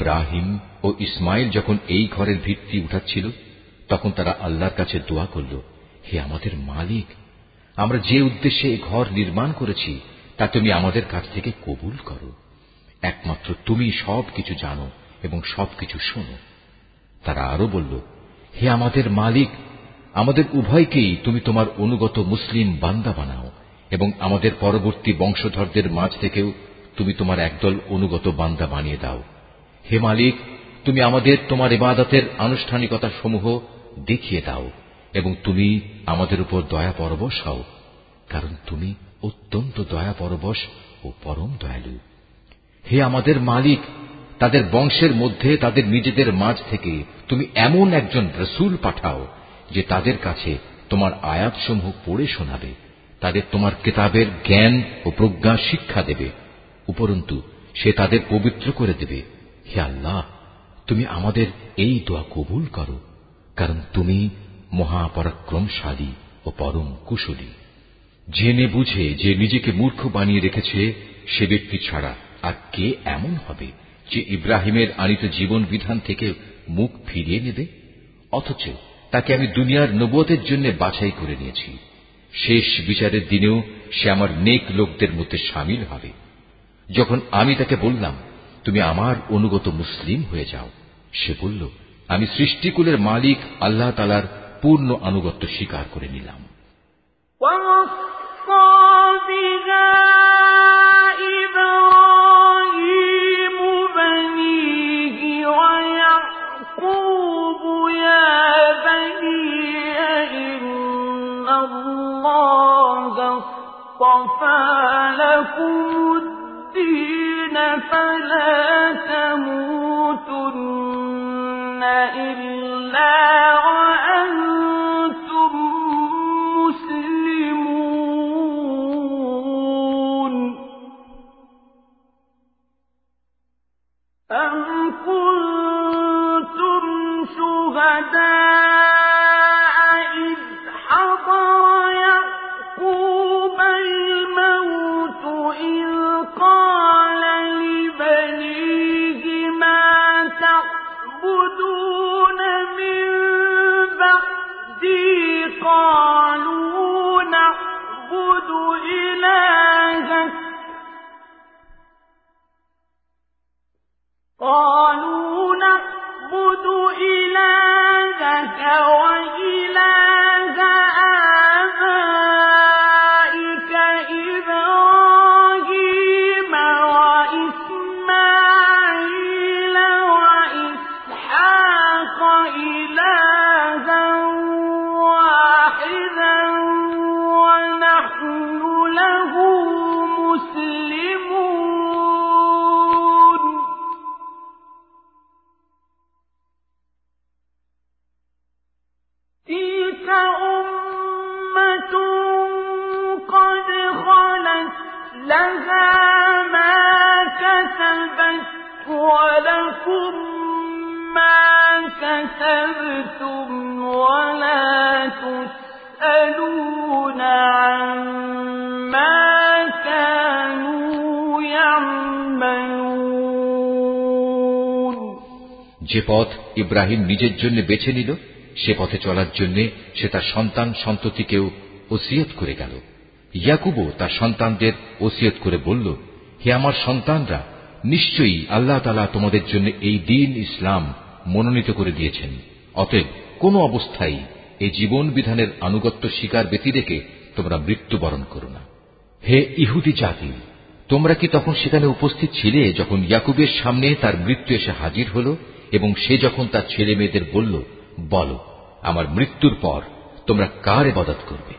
ইব্রাহিম ও ইসমাইল যখন এই ঘরের ভিত্তি উঠাচ্ছিল, তখন তারা আল্লাহর কাছে দোয়া করল, হে আমাদের মালিক, আমরা যে উদ্দেশ্যে এই ঘর নির্মাণ করেছি, তা তুমি আমাদের কাছ থেকে কবুল করো। একমাত্র তুমি সব কিছু জানো এবং সবকিছু শোনো। তারা আরও বলল, হে আমাদের মালিক, আমাদের উভয়কেই তুমি তোমার অনুগত মুসলিম বান্দা বানাও এবং আমাদের পরবর্তী বংশধরদের মাঝ থেকেও তুমি তোমার একদল অনুগত বান্দা বানিয়ে দাও। হে মালিক, তুমি আমাদের তোমার ইবাদতের আনুষ্ঠানিকতা সমূহ দেখিয়ে দাও এবং তুমি আমাদের উপর দয়া পরবশ হও, কারণ তুমি অত্যন্ত দয়া পরবশ ও পরম দয়ালু। হে আমাদের মালিক, তাদের বংশের মধ্যে তাদের নিজেদের মাঝ থেকে তুমি এমন একজন রসুল পাঠাও যে তাদের কাছে তোমার আয়াতসমূহ পড়ে শোনাবে, তাদের তোমার কেতাবের জ্ঞান ও প্রজ্ঞা শিক্ষা দেবে, উপরন্তু সে তাদের পবিত্র করে দেবে। হে আল্লাহ, তুমি আমাদের এই দোয়া কবুল করো, কারণ তুমি মহাপরাক্রমশালী ও পরম কুশলী। জেনে বুঝে যে নিজেকে মূর্খ বানিয়ে রেখেছে সে ব্যক্তি ছাড়া আর কে এমন হবে যে ইব্রাহিমের আনিত জীবন বিধান থেকে মুখ ফিরিয়ে নেবে? অথচ তাকে আমি দুনিয়ার নবতের জন্য বাছাই করে নিয়েছি। শেষ বিচারের দিনেও সে আমার নেক লোকদের মধ্যে সামিল হবে। যখন আমি তাকে বললাম তুমি আমার অনুগত মুসলিম হয়ে যাও সে বলল আমি সৃষ্টিকুলের মালিক আল্লাহ তালার পূর্ণ আনুগত্য স্বীকার করে নিলাম اصطفى لكم الدين فلا تموتن إلا قالوا نعبد إلهك وإله كسبتم ولا تسألون عما كانوا يعملون যে পথ ইব্রাহিম নিজের জন্য বেছে নিল সে পথে চলার জন্য সে তার সন্তান সন্ততিকেও ওসিয়ত করে গেল ইয়াকুবও তার সন্তানদের ওসিয়ত করে বলল হে আমার সন্তানরা নিশ্চয়ই আল্লাহ তালা তোমাদের জন্য এই দিন ইসলাম মনোনীত করে দিয়েছেন। অতএব কোন অবস্থায় এই জীবন বিধানের আনুগত্য স্বীকার ব্যতি রেখে তোমরা মৃত্যুবরণ করো না। হে ইহুদি জাতি, তোমরা কি তখন সেখানে উপস্থিত ছিলে যখন ইয়াকুবের সামনে তার মৃত্যু এসে হাজির হল এবং সে যখন তার ছেলে মেয়েদের বলল, বলো, আমার মৃত্যুর পর তোমরা কার এবাদত করবে?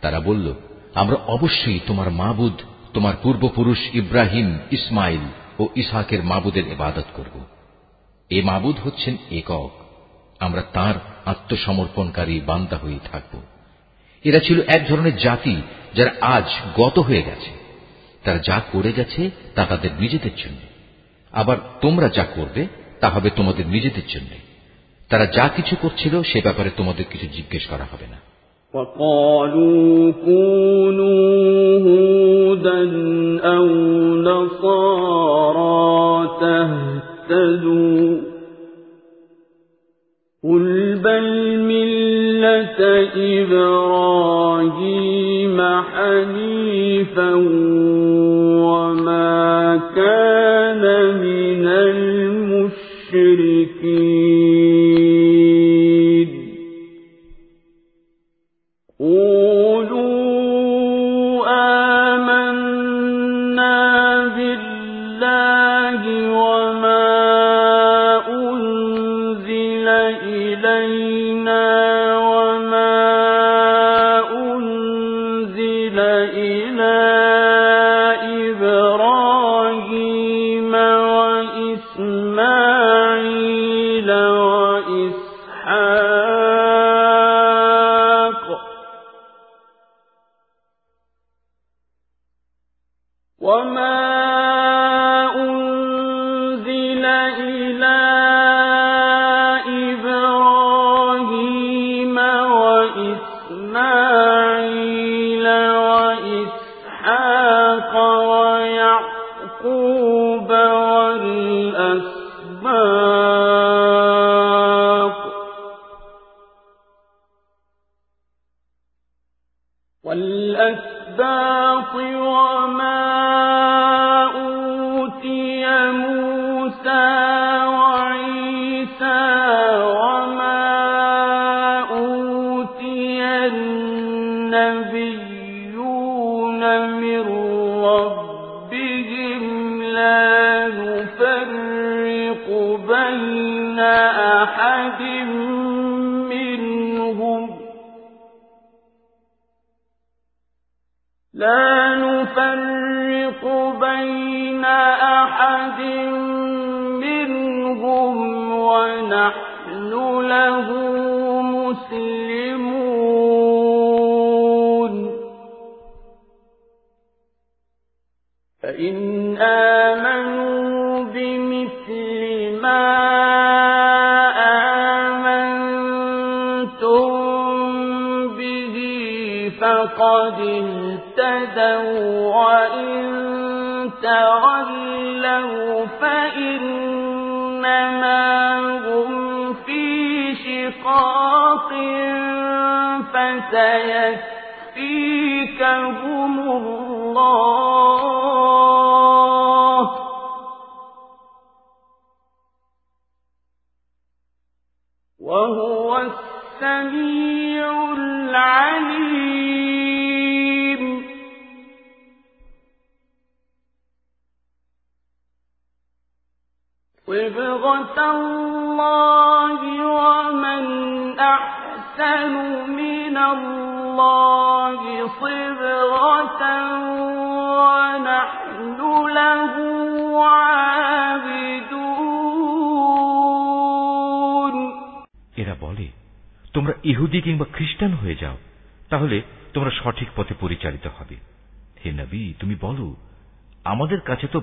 তারা বলল, আমরা অবশ্যই তোমার মাবুদ, তোমার পূর্বপুরুষ ইব্রাহিম, ইসমাইল ও ইসহাকের মাবুদের এবাদত করব। এ মাবুদ হচ্ছেন একক আমরা তার আত্মসমর্পণকারী বান্দা হয়ে থাকব এরা ছিল এক ধরনের জাতি যারা আজ গত হয়ে গেছে তারা যা করে গেছে তা তাদের নিজেদের জন্য আবার তোমরা যা করবে তা হবে তোমাদের নিজেদের জন্য তারা যা কিছু করছিল সে ব্যাপারে তোমাদের কিছু জিজ্ঞেস করা হবে না وقالوا كونوا هودا أو نصارى تهتدوا قل بل ملة إبراهيم حنيفا وما كان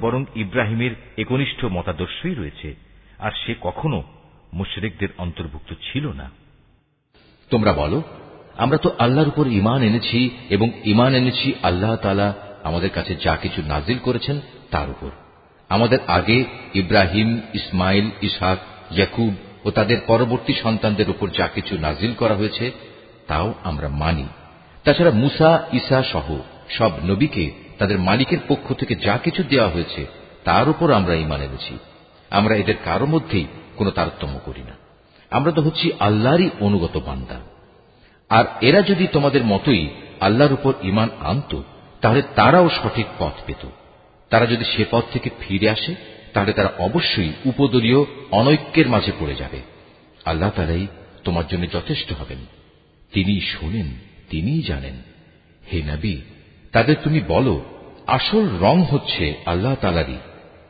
বরং ইব্রাহিমের একনিষ্ঠ মতাদর্শই রয়েছে, আর সে কখনো মুশরিকদের অন্তর্ভুক্ত ছিল না। তোমরা বলো, আমরা তো আল্লাহর উপর ইমান এনেছি এবং ইমান এনেছি আল্লাহ তালা আমাদের কাছে যা কিছু নাজিল করেছেন তার উপর। আমাদের আগে ইব্রাহিম, ইসমাইল, ইসহাক, ইয়াকুব ও তাদের পরবর্তী সন্তানদের উপর যা কিছু নাজিল করা হয়েছে, তাও আমরা মানি। তাছাড়া মুসা ইসা সহ সব নবীকে তাদের মালিকের পক্ষ থেকে যা কিছু দেওয়া হয়েছে, তার উপর আমরা ইমান এনেছি। আমরা এদের কারও মধ্যেই কোনো তারতম্য করি না। আমরা তো হচ্ছি আল্লাহরই অনুগত বান্দা। আর এরা যদি তোমাদের মতোই আল্লাহর উপর ইমান আনত, তাহলে তারাও সঠিক পথ পেত। তারা যদি সে পথ থেকে ফিরে আসে, তাহলে তারা অবশ্যই উপদলীয় অনৈক্যের মাঝে পড়ে যাবে। আল্লাহ তারাই তোমার জন্য যথেষ্ট হবেন। তিনি শোনেন, তিনিই জানেন। হে নবী তাদের তুমি বলো আসল রং হচ্ছে আল্লাহ তালারই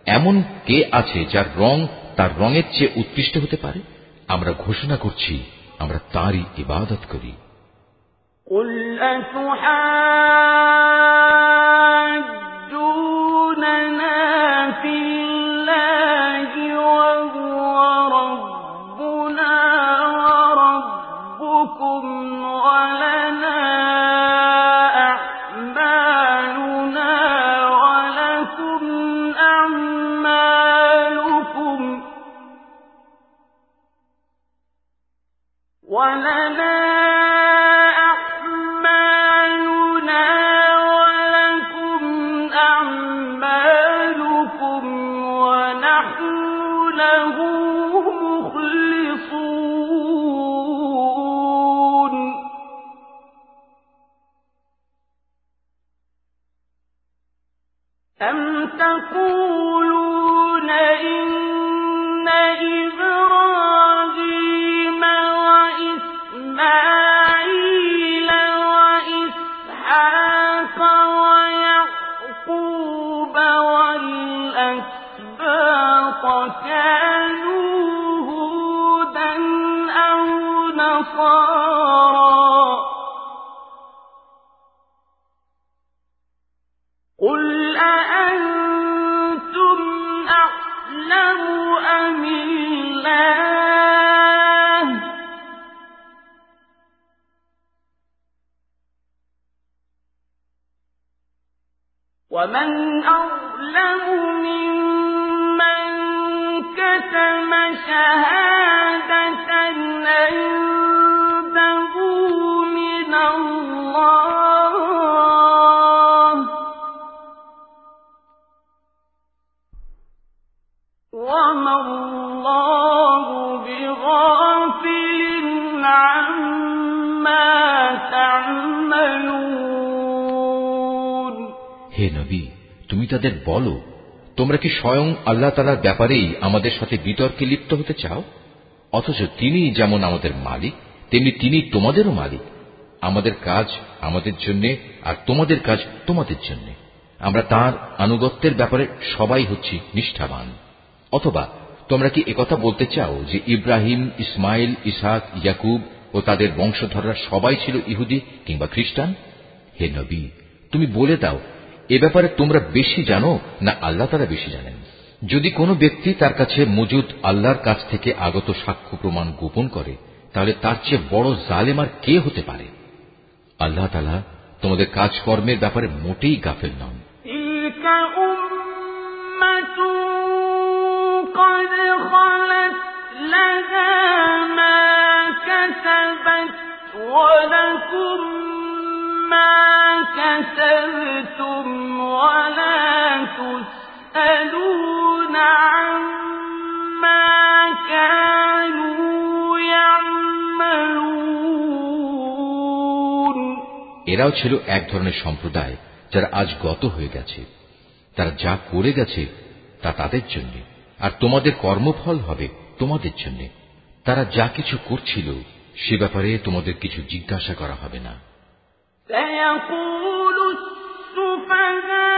এমন কে আছে যার রং তার রঙের চেয়ে উৎকৃষ্ট হতে পারে আমরা ঘোষণা করছি আমরা তারই ইবাদত করি قل أتحاجوننا তাদের বলো, তোমরা কি স্বয়ং আল্লাহ তালার ব্যাপারেই আমাদের সাথে বিতর্কে লিপ্ত হতে চাও? অথচ তিনি যেমন আমাদের মালিক, তেমনি তিনি তোমাদেরও মালিক। আমাদের কাজ আমাদের জন্য আর তোমাদের কাজ তোমাদের জন্য। আমরা তার আনুগত্যের ব্যাপারে সবাই হচ্ছি নিষ্ঠাবান। অথবা তোমরা কি একথা বলতে চাও যে ইব্রাহিম, ইসমাইল ইসাক ইয়াকুব ও তাদের বংশধররা সবাই ছিল ইহুদি কিংবা খ্রিস্টান? হে নবী, তুমি বলে দাও এ ব্যাপারে তোমরা বেশি জানো না আল্লাহ তারা বেশি জানেন যদি কোনো ব্যক্তি তার কাছে মজুদ আল্লাহর কাছ থেকে আগত সাক্ষ্য প্রমাণ গোপন করে তাহলে তার চেয়ে বড় জালেম আর কে হতে পারে আল্লাহ তালা তোমাদের কাজকর্মের ব্যাপারে মোটেই গাফেল নন قد خلت لها ما كسبت ولكم ما كسبتم ولا تسألون عما كانوا يعملون এরাও ছিল এক ধরনের সম্প্রদায় যারা আজ গত হয়ে গেছে তারা যা করে গেছে তা তাদের জন্য আর তোমাদের কর্মফল হবে তোমাদের জন্য তারা যা কিছু করছিল সে ব্যাপারে তোমাদের কিছু জিজ্ঞাসা করা হবে না سيقول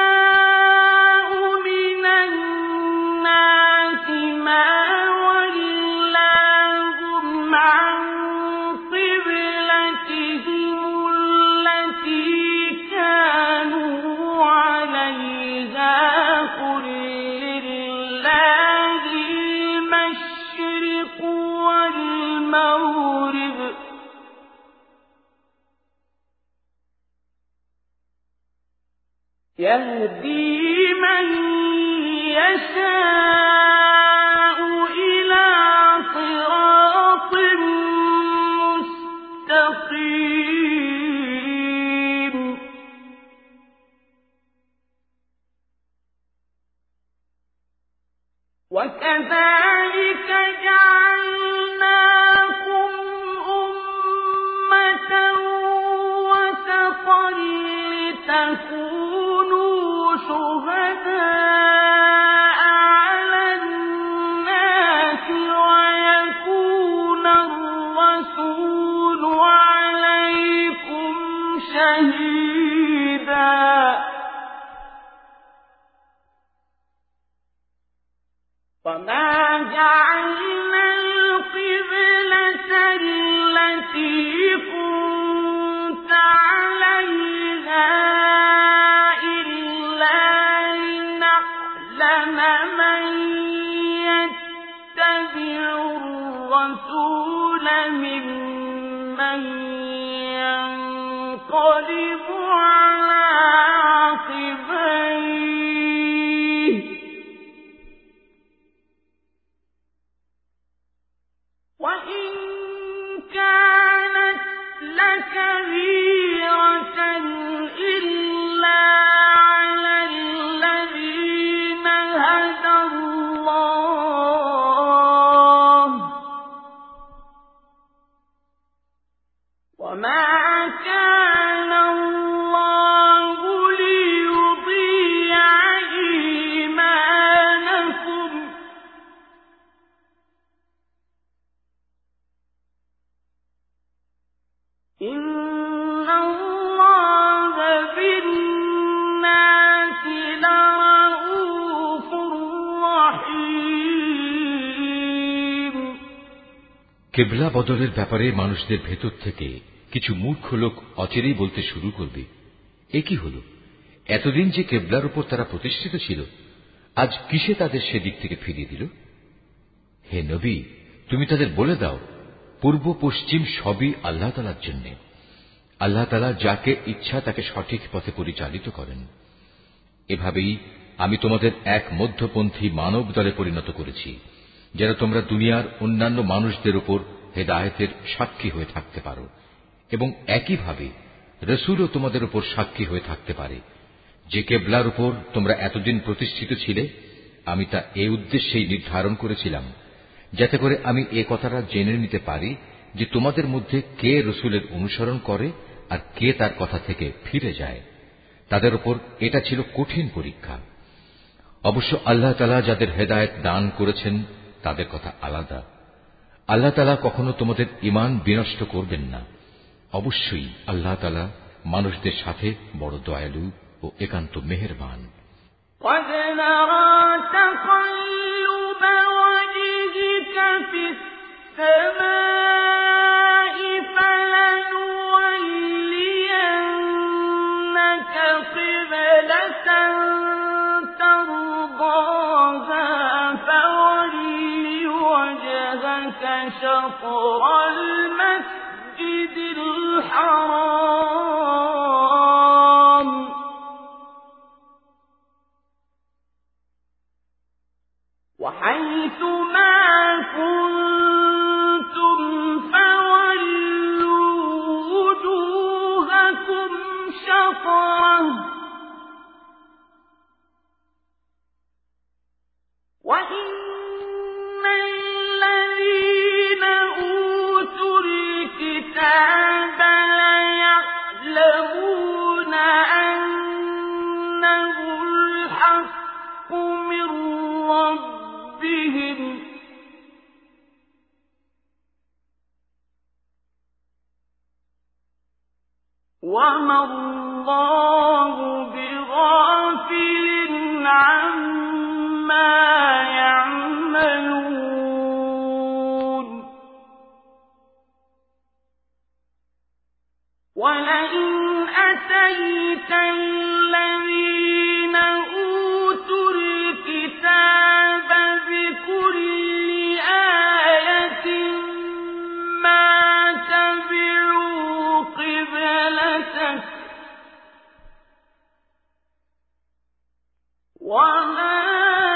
السفهاء من الناس يهدي من يشاء إلى صراط مستقيم. وكذلك جعلنا القبلة التي وما كان الله কেবলা বদলের ব্যাপারে মানুষদের ভেতর থেকে কিছু মূর্খ লোক অচেরেই বলতে শুরু করবে। এ কি হল? এতদিন যে কেবলার উপর তারা প্রতিষ্ঠিত ছিল, আজ কিসে তাদের সেদিক থেকে ফিরিয়ে দিল? হে নবী, তুমি তাদের বলে দাও, পূর্ব পশ্চিম সবই আল্লাহ তালার জন্য। আল্লাহ তালা যাকে ইচ্ছা তাকে সঠিক পথে পরিচালিত করেন। এভাবেই আমি তোমাদের এক মধ্যপন্থী মানব দলে পরিণত করেছি। যেন তোমরা দুনিয়ার অন্যান্য মানুষদের উপর হেদায়তের সাক্ষী হয়ে থাকতে পারো, এবং একইভাবে রসুলও তোমাদের উপর সাক্ষী হয়ে থাকতে পারে। যে কেবলার উপর তোমরা এতদিন প্রতিষ্ঠিত ছিলে, আমি তা এ উদ্দেশ্যেই নির্ধারণ করেছিলাম, যাতে করে আমি এ কথাটা জেনে নিতে পারি যে তোমাদের মধ্যে কে রসুলের অনুসরণ করে আর কে তার কথা থেকে ফিরে যায়। তাদের উপর এটা ছিল কঠিন পরীক্ষা। অবশ্য আল্লাহ তালা যাদের হেদায়ত দান করেছেন তাদের কথা আলাদা আল্লাহ তালা কখনো তোমাদের ইমান বিনষ্ট করবেন না অবশ্যই আল্লাহ তালা মানুষদের সাথে বড় দয়ালু ও একান্ত মেহেরবান قد نرى تقلب وجهك في السماء فلنولينك قبلة شطر المسجد الحرام. وحيث ما كنتم فولوا وجوهكم شطرة. وإن وما الله بغافل عما ولئن أتيت الذين أوتوا الكتاب بكل آية وما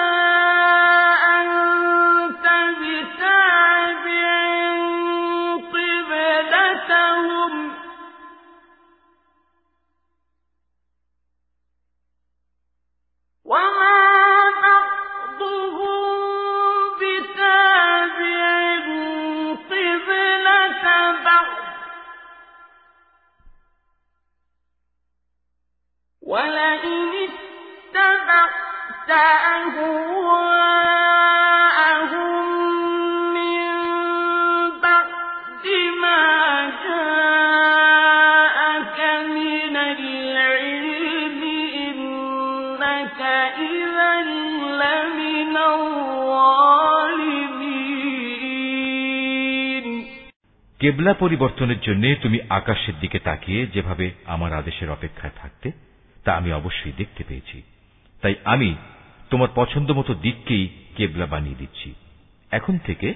কেবলা পরিবর্তনের জন্য তুমি আকাশের দিকে তাকিয়ে যেভাবে আমার আদেশের অপেক্ষায় থাকতে, তা আমি অবশ্যই দেখতে পেয়েছি। তাই আমি তোমার পছন্দ মতো দিককেই কেবলা বানিয়ে দিচ্ছি। এখন থেকে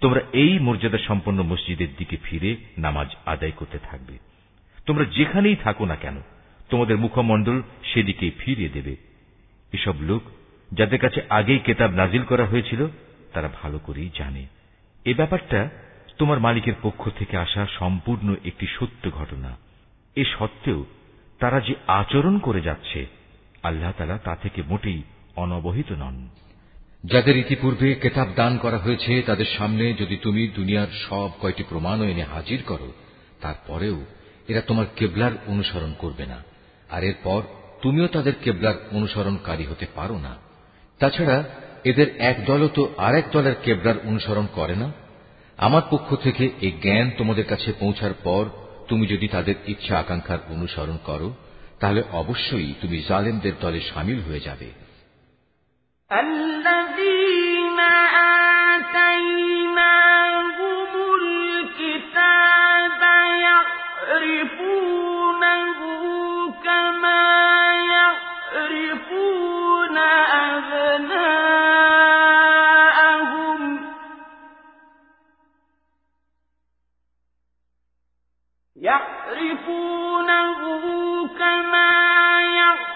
তোমরা এই মর্যাদা সম্পন্ন মসজিদের দিকে ফিরে নামাজ আদায় করতে থাকবে। তোমরা যেখানেই থাকো না কেন, তোমাদের মুখমণ্ডল সেদিকেই ফিরিয়ে দেবে। এসব লোক যাদের কাছে আগেই কেতাব নাজিল করা হয়েছিল, তারা ভালো করেই জানে। এ ব্যাপারটা তোমার মালিকের পক্ষ থেকে আসা সম্পূর্ণ একটি সত্য ঘটনা। এ সত্ত্বেও তারা যে আচরণ করে যাচ্ছে, আল্লাহ তালা তা থেকে মোটেই অনবহিত নন। যাদের ইতিপূর্বে কেতাব দান করা হয়েছে, তাদের সামনে যদি তুমি দুনিয়ার সব কয়টি প্রমাণও এনে হাজির করো, তারপরেও এরা তোমার কেবলার অনুসরণ করবে না। আর এরপর তুমিও তাদের কেবলার অনুসরণকারী হতে পারো না। তাছাড়া এদের এক দলও তো আর এক দলের কেবলার অনুসরণ করে না। আমার পক্ষ থেকে এই জ্ঞান তোমাদের কাছে পৌঁছার পর তুমি যদি তাদের ইচ্ছা আকাঙ্ক্ষার অনুসরণ করো, তাহলে অবশ্যই তুমি জালেমদের দলে সামিল হয়ে যাবে। الذين آتيناهم الكتاب يعرفونه كما يعرفون أبناءهم. يعرفونه كما يعرفون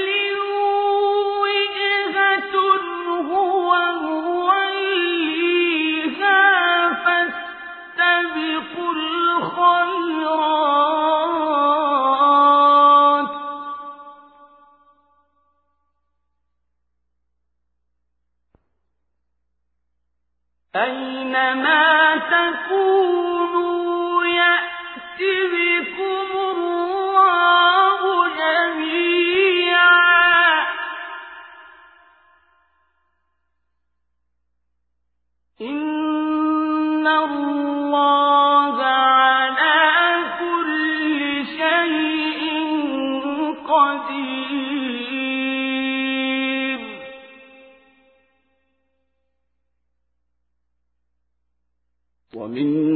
إنما تكونوا يأتي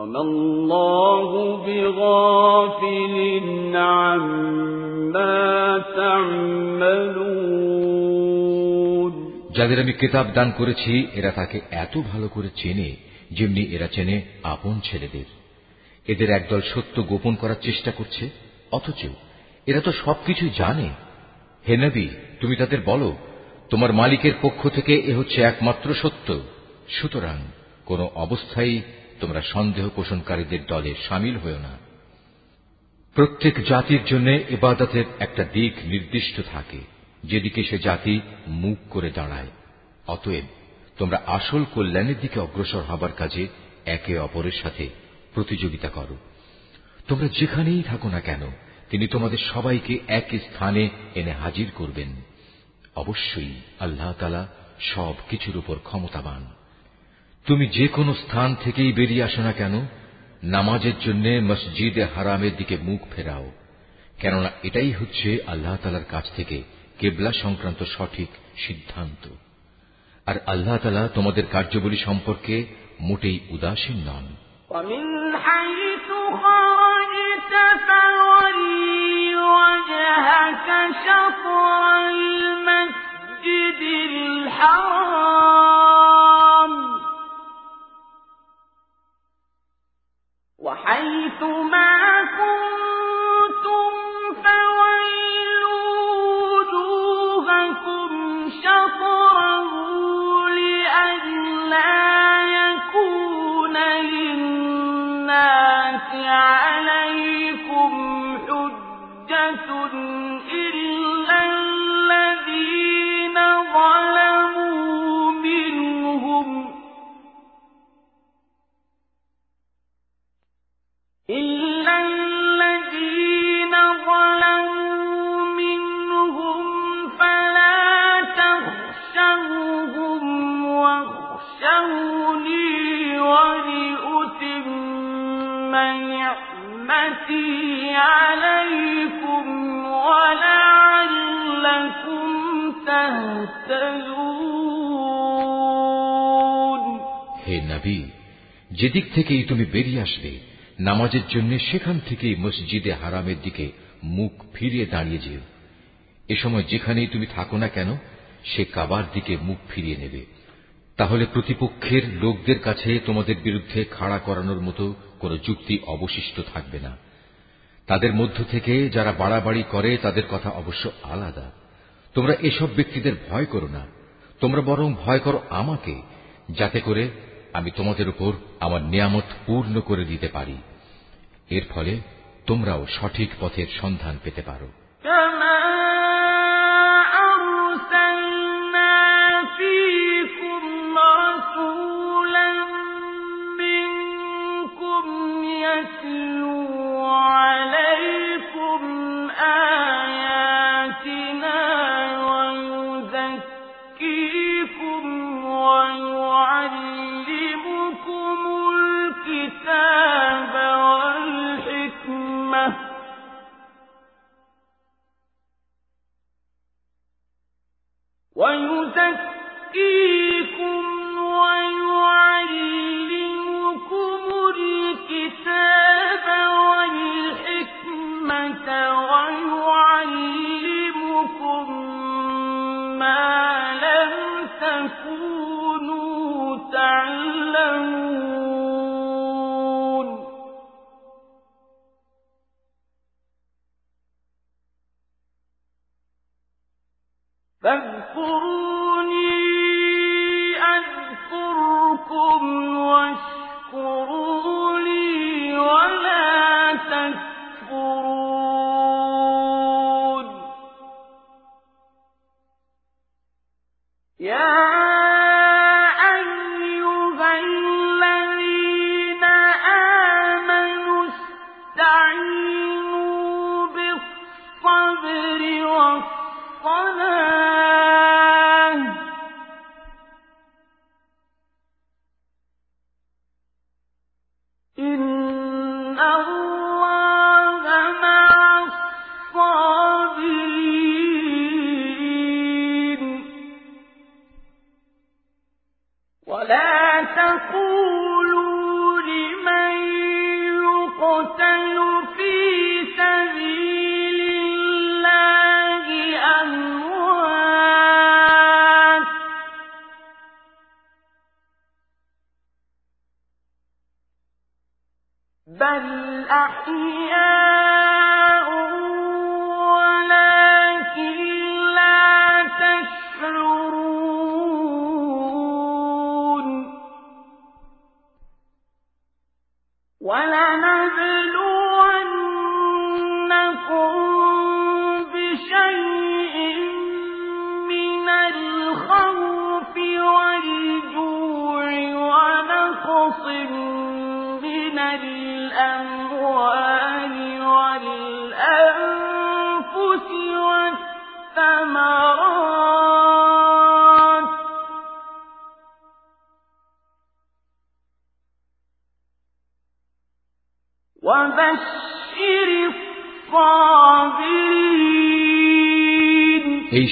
ربهم কেতাব দান করেছি এরা তাকে এত ভালো করে চেনে যেমনি এরা চেনে আপন ছেলেদের এদের একদল সত্য গোপন করার চেষ্টা করছে অথচ এরা তো সবকিছু জানে হে নবী তুমি তাদের বলো তোমার মালিকের পক্ষ থেকে এ হচ্ছে একমাত্র সত্য সুতরাং কোন অবস্থায় তোমরা সন্দেহ পোষণকারীদের দলে সামিল হও না। প্রত্যেক জাতির জন্য এবাদতের একটা দিক নির্দিষ্ট থাকে, যেদিকে সে জাতি মুখ করে দাঁড়ায়। অতএব তোমরা আসল কল্যাণের দিকে অগ্রসর হবার কাজে একে অপরের সাথে প্রতিযোগিতা করো। তোমরা যেখানেই থাকো না কেন, তিনি তোমাদের সবাইকে এক স্থানে এনে হাজির করবেন। অবশ্যই আল্লাহ তালা সব কিছুর উপর ক্ষমতাবান। তুমি যে কোনো স্থান থেকেই বেরিয়ে আসো না কেন নামাজের জন্য মসজিদে হারামের দিকে মুখ ফেরাও কেননা এটাই হচ্ছে আল্লাহ তালার কাছ থেকে কেবলা সংক্রান্ত সঠিক সিদ্ধান্ত আর আল্লাহ তালা তোমাদের কার্যবলী সম্পর্কে মোটেই উদাসীন নন وجهك شطر المسجد الحرام وحيث ما كنتم فويلوا وجوهكم شطره ألا يكون للناس عليكم حجة হে নবী যেদিক থেকেই তুমি বেরিয়ে আসবে নামাজের জন্য সেখান থেকেই মসজিদে হারামের দিকে মুখ ফিরিয়ে দাঁড়িয়ে যেও। এ সময় যেখানেই তুমি থাকো না কেন, সে কাবার দিকে মুখ ফিরিয়ে নেবে। তাহলে প্রতিপক্ষের লোকদের কাছে তোমাদের বিরুদ্ধে খাড়া করানোর মতো কোন যুক্তি অবশিষ্ট থাকবে না। তাদের মধ্য থেকে যারা বাড়াবাড়ি করে, তাদের কথা অবশ্য আলাদা। তোমরা এসব ব্যক্তিদের ভয় করো না। তোমরা বরং ভয় করো আমাকে, যাতে করে আমি তোমাদের উপর আমার নিয়ামত পূর্ণ করে দিতে পারি। এর ফলে তোমরাও সঠিক পথের সন্ধান পেতে পারো। ويعلمكم الكتاب والحكمة ويزكيكم ويعلمكم الكتاب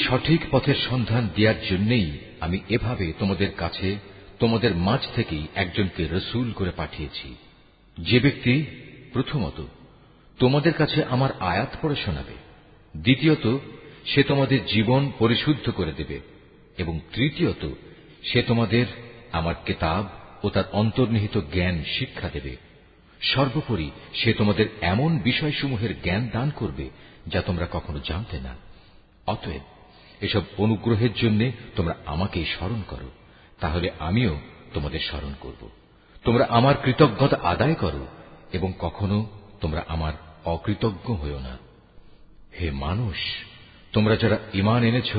সঠিক পথের সন্ধান দেওয়ার জন্যই আমি এভাবে তোমাদের কাছে, তোমাদের মাঝ থেকেই একজনকে রসুল করে পাঠিয়েছি। যে ব্যক্তি, প্রথমত, তোমাদের কাছে আমার আয়াত পড়ে শোনাবে। দ্বিতীয়ত, সে তোমাদের জীবন পরিশুদ্ধ করে দেবে। এবং তৃতীয়ত, সে তোমাদের আমার কেতাব ও তার অন্তর্নিহিত জ্ঞান শিক্ষা দেবে। সর্বোপরি, সে তোমাদের এমন বিষয়সমূহের জ্ঞান দান করবে যা তোমরা কখনো জানতে না। অতএব এসব অনুগ্রহের জন্য তোমরা আমাকেই স্মরণ করো, তাহলে আমিও তোমাদের স্মরণ করব। তোমরা আমার কৃতজ্ঞতা আদায় করো, এবং কখনো তোমরা আমার অকৃতজ্ঞ হইও না। হে মানুষ, তোমরা যারা ইমান এনেছ,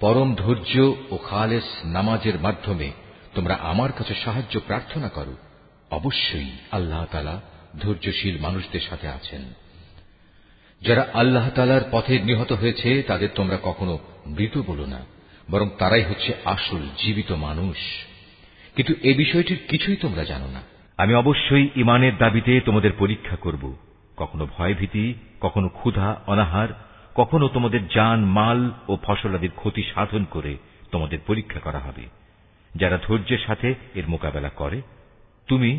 পরম ধৈর্য ও খালেস নামাজের মাধ্যমে তোমরা আমার কাছে সাহায্য প্রার্থনা করো, অবশ্যই আল্লাহ ধৈর্যশীল মানুষদের সাথে আছেন। যারা আল্লাহ তালার পথে নিহত হয়েছে, তাদের তোমরা কখনো মৃত বলো না বরং তারাই হচ্ছে আসল জীবিত মানুষ কিন্তু এ বিষয়টির কিছুই তোমরা জানো না আমি অবশ্যই ইমানের দাবিতে তোমাদের পরীক্ষা করব কখনো ভয়ভীতি কখনো ক্ষুধা অনাহার কখনো তোমাদের যান মাল ও ফসলাদির ক্ষতি সাধন করে তোমাদের পরীক্ষা করা হবে যারা ধৈর্যের সাথে এর মোকাবেলা করে তুমি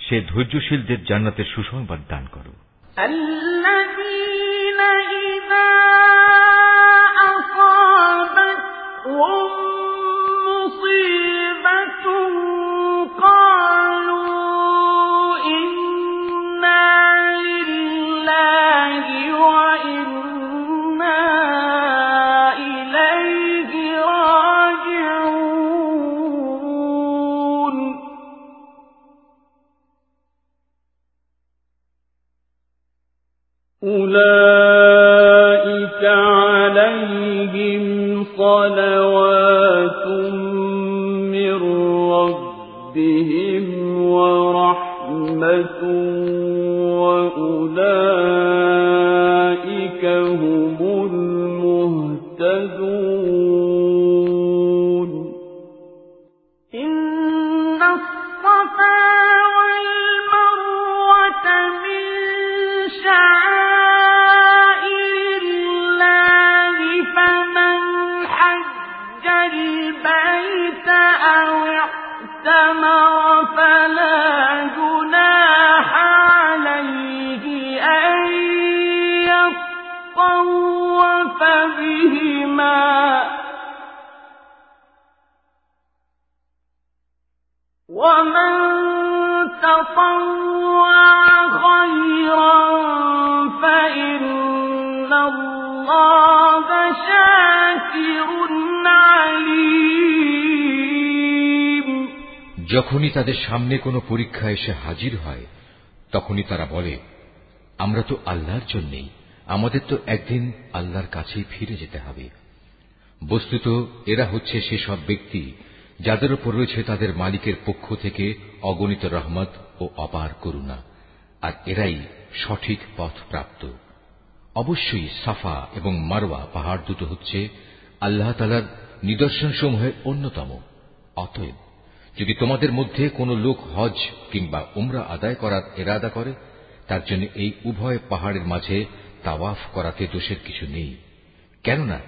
সে ধৈর্যশীলদের জান্নাতের সুসংবাদ দান করো الذين إذا مصيبة যখনই তাদের সামনে কোনো পরীক্ষা এসে হাজির হয়, তখনই তারা বলে, আমরা তো আল্লাহর জন্যেই, আমাদের তো একদিন আল্লাহর কাছেই ফিরে যেতে হবে। বস্তুত এরা হচ্ছে সেসব ব্যক্তি যাদের ওপর রয়েছে তাদের মালিকের পক্ষ থেকে অগণিত রহমত ও অপার করুণা, আর এরাই সঠিক পথ প্রাপ্ত অবশ্যই সাফা এবং মারওয়া পাহাড় দুটো হচ্ছে আল্লাহ তালার নিদর্শনসমূহের অন্যতম। অতএব, যদি তোমাদের মধ্যে কোনো লোক হজ কিংবা উমরা আদায় করার এরাদা করে, তার জন্য এই উভয় পাহাড়ের মাঝে তাওয়াফ করাতে দোষের কিছু নেই। কেননা,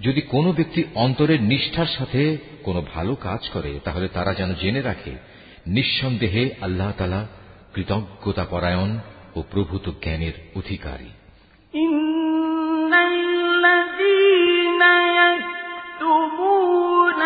যদি কোনো ব্যক্তি অন্তরের নিষ্ঠার সাথে কোনো ভালো কাজ করে, তাহলে তারা যেন জেনে রাখে, নিঃসন্দেহে আল্লাহ তালা কৃতজ্ঞতা পরায়ণ ও প্রভূত জ্ঞানের অধিকারী। يكتبون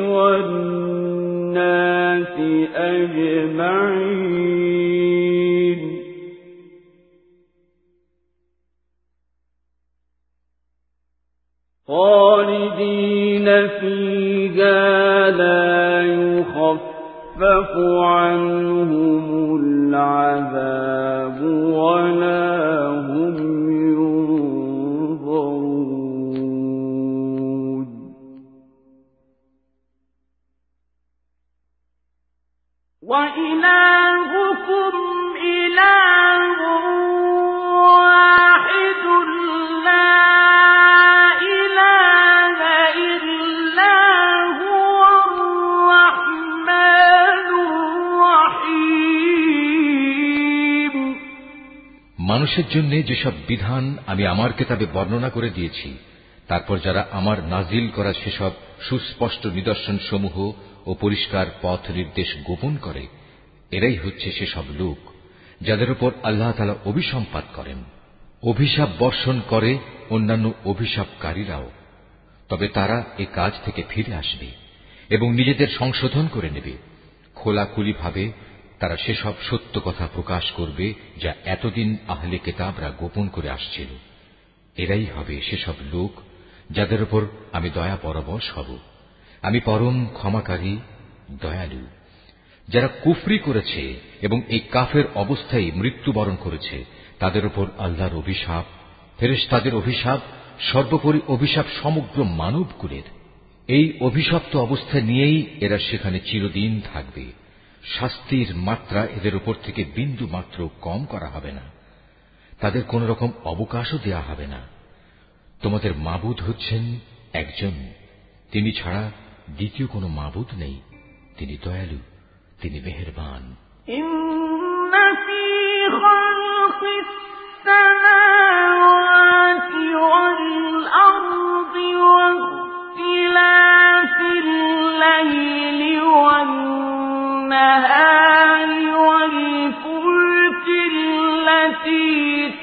والناس أجمعين خالدين فيها لا يخفف عنهم العذاب ولا وإلهكم إله واحد لا إله إلا هو الرحمن الرحيم মানুষের জন্য যেসব বিধান আমি আমার কেতাবে বর্ণনা করে দিয়েছি তারপর যারা আমার নাজিল করা সেসব সুস্পষ্ট নিদর্শন সমূহ ও পরিষ্কার পথ নির্দেশ গোপন করে। এরাই হচ্ছে সেসব লোক যাদের উপর আল্লাহ তালা অভিসম্পাত করেন, অভিশাপ বর্ষণ করে অন্যান্য অভিশাপকারীরাও। তবে তারা এ কাজ থেকে ফিরে আসবে এবং নিজেদের সংশোধন করে নেবে। খোলাখুলিভাবে তারা সেসব সত্য কথা প্রকাশ করবে যা এতদিন আহলে কেতাবরা গোপন করে আসছিল। এরাই হবে সেসব লোক যাদের উপর আমি দয়া পরবশ হব। আমি পরম ক্ষমাকারী, দয়ালু। যারা কুফরি করেছে এবং এই কাফের অবস্থায় মৃত্যুবরণ করেছে, তাদের উপর আল্লাহর অভিশাপ, ফেরেশতাদের অভিশাপ, সর্বোপরি অভিশাপ সমগ্র মানবকুলের। এই অভিশপ্ত অবস্থা নিয়েই এরা সেখানে চিরদিন থাকবে। শাস্তির মাত্রা এদের উপর থেকে বিন্দু মাত্র কম করা হবে না। তাদের কোন রকম অবকাশও দেয়া হবে না। তোমাদের মাবুদ হচ্ছেন একজন। তিনি ছাড়া দ্বিতীয় কোনো মাবুদ নেই। তিনি দয়ালু, তিনি মেহরবান।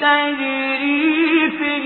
تجري في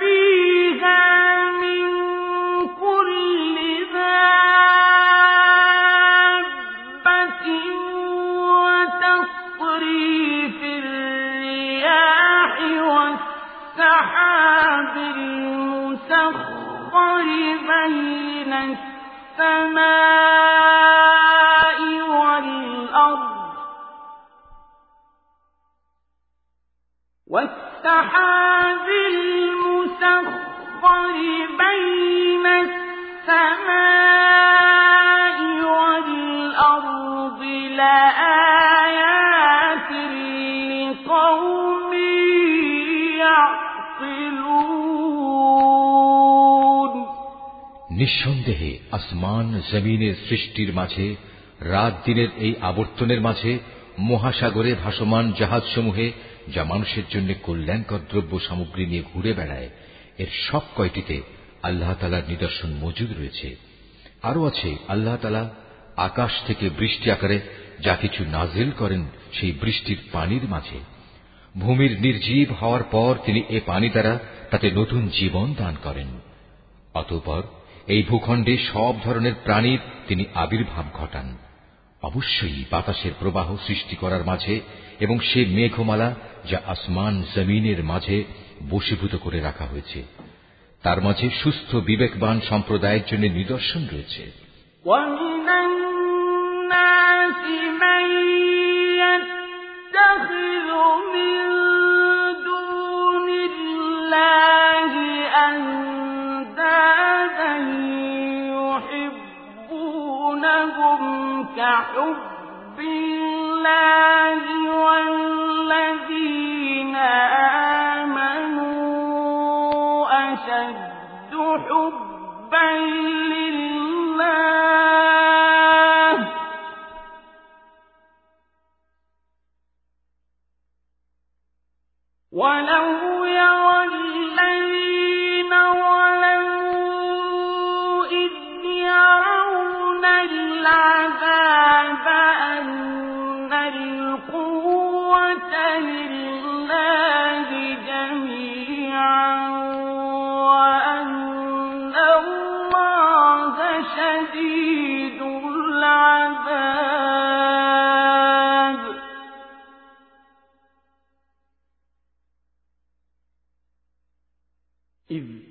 فيها নিঃসন্দেহে আসমান জমিনের সৃষ্টির মাঝে রাত দিনের এই আবর্তনের মাঝে, মহাসাগরে ভাসমান জাহাজসমূহে যা মানুষের জন্য কল্যাণকর দ্রব্য সামগ্রী নিয়ে ঘুরে বেড়ায়, এর সব কয়টিতে আল্লাহ তালার নিদর্শন মজুদ রয়েছে। আরও আছে, আল্লাহ তালা আকাশ থেকে বৃষ্টি আকারে যা কিছু নাজিল করেন সেই বৃষ্টির পানির মাঝে। ভূমির নির্জীব হওয়ার পর তিনি এ পানি দ্বারা তাতে নতুন জীবন দান করেন। অতঃপর এই ভূখণ্ডে সব ধরনের প্রাণীর তিনি আবির্ভাব ঘটান অবশ্যই বাতাসের প্রবাহ সৃষ্টি করার মাঝে এবং সে মেঘমালা যা আসমান জমিনের মাঝে বশীভূত করে রাখা হয়েছে তার মাঝে সুস্থ বিবেকবান সম্প্রদায়ের জন্য নিদর্শন রয়েছে ومن الناس من يتخذ من دون الله الله والذين آمنوا أشد حبا لله. ولو يرى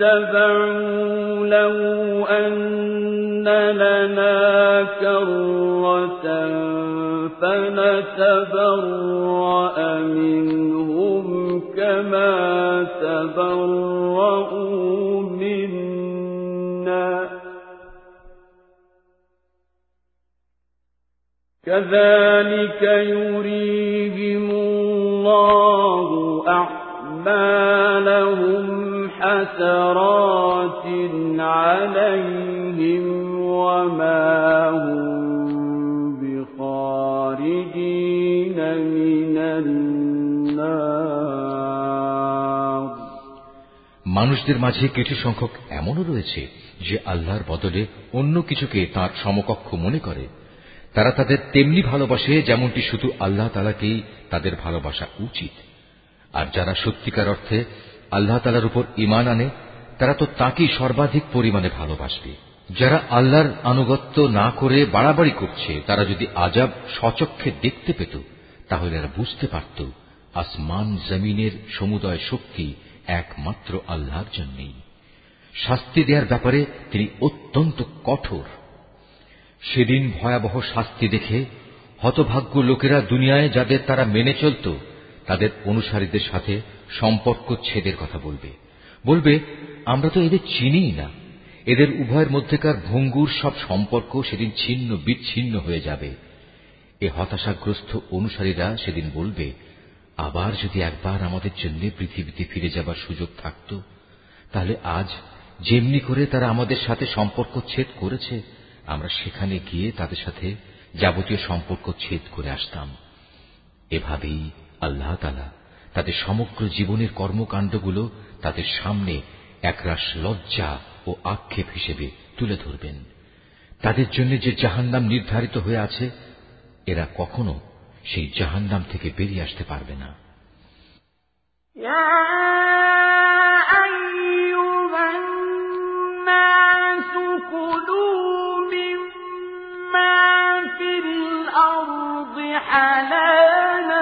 اتبعوا لو أن لنا كرة فنتبرأ منهم كما تبرؤوا منا. كذلك يريهم الله أعمالهم حسرات عليهم وما وما هم بخارجين من النار মানুষদের মাঝে কিছু সংখ্যক এমনও রয়েছে যে আল্লাহর বদলে অন্য কিছুকে তার সমকক্ষ মনে করে তারা তাদের তেমনি ভালোবাসে যেমনটি শুধু আল্লাহ তালাকেই তাদের ভালোবাসা উচিত আর যারা সত্যিকার অর্থে আল্লাহ তালার উপর ইমান আনে, তারা তো তাকেই সর্বাধিক পরিমাণে ভালোবাসবে। যারা আল্লাহর আনুগত্য না করে বাড়াবাড়ি করছে, তারা যদি আজাব সচক্ষে দেখতে পেত, তাহলে এরা বুঝতে পারত, আসমান জমিনের সমুদয় শক্তি একমাত্র আল্লাহর জন্যই। শাস্তি দেওয়ার ব্যাপারে তিনি অত্যন্ত কঠোর। সেদিন ভয়াবহ শাস্তি দেখে হতভাগ্য লোকেরা দুনিয়ায় যাদের তারা মেনে চলত তাদের অনুসারীদের সাথে সম্পর্ক ছেদের কথা বলবে। বলবে, আমরা তো এদের চিনিই না। এদের উভয়ের মধ্যেকার ভঙ্গুর সব সম্পর্ক সেদিন ছিন্ন বিচ্ছিন্ন হয়ে যাবে। এ হতাশাগ্রস্ত অনুসারীরা সেদিন বলবে, আবার যদি একবার আমাদের জন্য পৃথিবীতে ফিরে যাবার সুযোগ থাকত, তাহলে আজ যেমনি করে তারা আমাদের সাথে সম্পর্ক ছেদ করেছে, আমরা সেখানে গিয়ে তাদের সাথে যাবতীয় সম্পর্ক ছেদ করে আসতাম। এভাবেই আল্লাহ তালা তাদের সমগ্র জীবনের কর্মকাণ্ডগুলো তাদের সামনে একরাশ লজ্জা ও আক্ষেপ হিসেবে তুলে ধরবেন তাদের জন্য যে জাহান্নাম নির্ধারিত হয়ে আছে এরা কখনো সেই জাহান্নাম থেকে বেরিয়ে আসতে পারবে না حلالا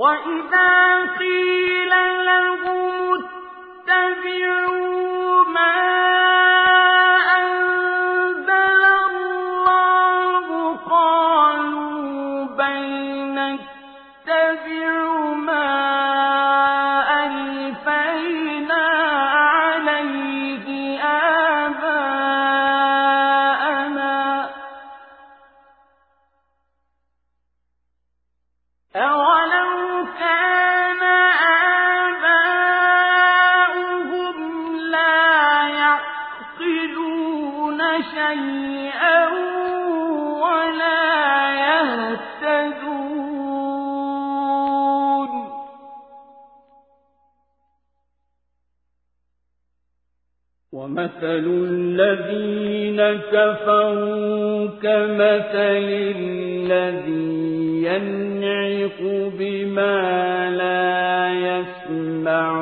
وإذا قيل لهم اتبعوا ومثل الذين كفروا كمثل الذي ينعق بما لا يسمع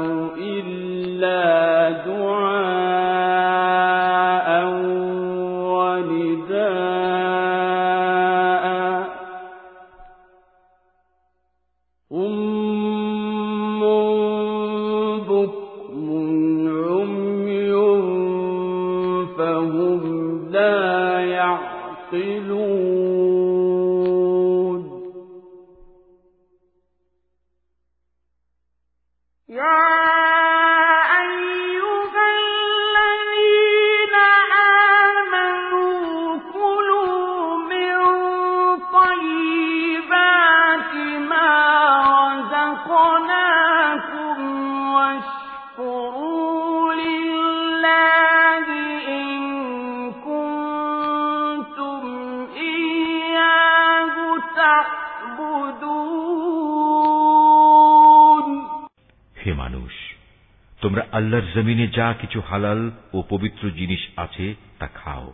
আল্লাহর জমিনে যা কিছু হালাল ও পবিত্র জিনিস আছে তা খাও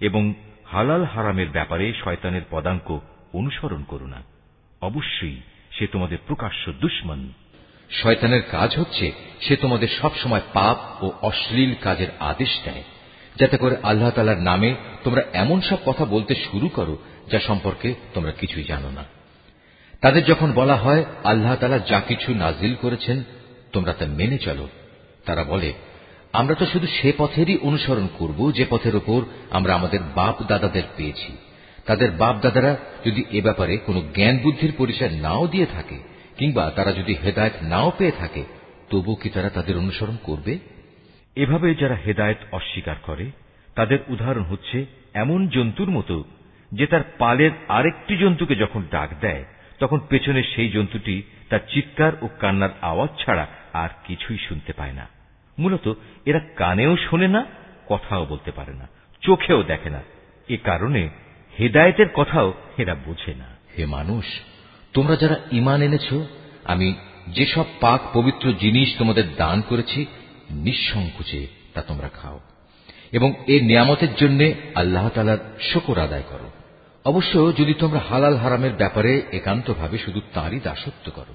এবং হালাল হারামের ব্যাপারে শয়তানের পদাঙ্ক অনুসরণ করো না। অবশ্যই সে তোমাদের প্রকাশ্য দুশ্মন। শয়তানের কাজ হচ্ছে সে তোমাদের সব সময় পাপ ও অশ্লীল কাজের আদেশ দেয়। যাতে করে আল্লাহ তালার নামে তোমরা এমন সব কথা বলতে শুরু করো যা সম্পর্কে তোমরা কিছুই জানো না। তাদের যখন বলা হয়, আল্লাহ তালা যা কিছু নাজিল করেছেন তোমরা তা মেনে চলো। তারা বলে, আমরা তো শুধু সে পথেরই অনুসরণ করব, যে পথের ওপর আমরা আমাদের বাপ দাদাদের পেয়েছি। তাদের বাপ দাদারা যদি এ ব্যাপারে কোনো জ্ঞান বুদ্ধির পরিচয় নাও দিয়ে থাকে, কিংবা তারা যদি হেদায়ত নাও পেয়ে থাকে, তবু কি তারা তাদের অনুসরণ করবে? এভাবে যারা হেদায়ত অস্বীকার করে, তাদের উদাহরণ হচ্ছে এমন জন্তুর মতো, যে তার পালের আরেকটি জন্তুকে যখন ডাক দেয়, তখন পেছনে সেই জন্তুটি তার চিৎকার ও কান্নার আওয়াজ ছাড়া আর কিছুই শুনতে পায় না। মূলত এরা কানেও শোনে না, কথাও বলতে পারে না, চোখেও দেখে না। এ কারণে হেদায়েতের কথাও এরা বোঝে না। হে মানুষ, তোমরা যারা ইমান এনেছ, আমি যেসব পাক পবিত্র জিনিস তোমাদের দান করেছি, নিঃসংকোচে তা তোমরা খাও। এবং এ নিয়ামতের জন্য আল্লাহ তালার শকর আদায় করো। অবশ্য যদি তোমরা হালাল হারামের ব্যাপারে একান্তভাবে শুধু তাঁরই দাসত্ব করো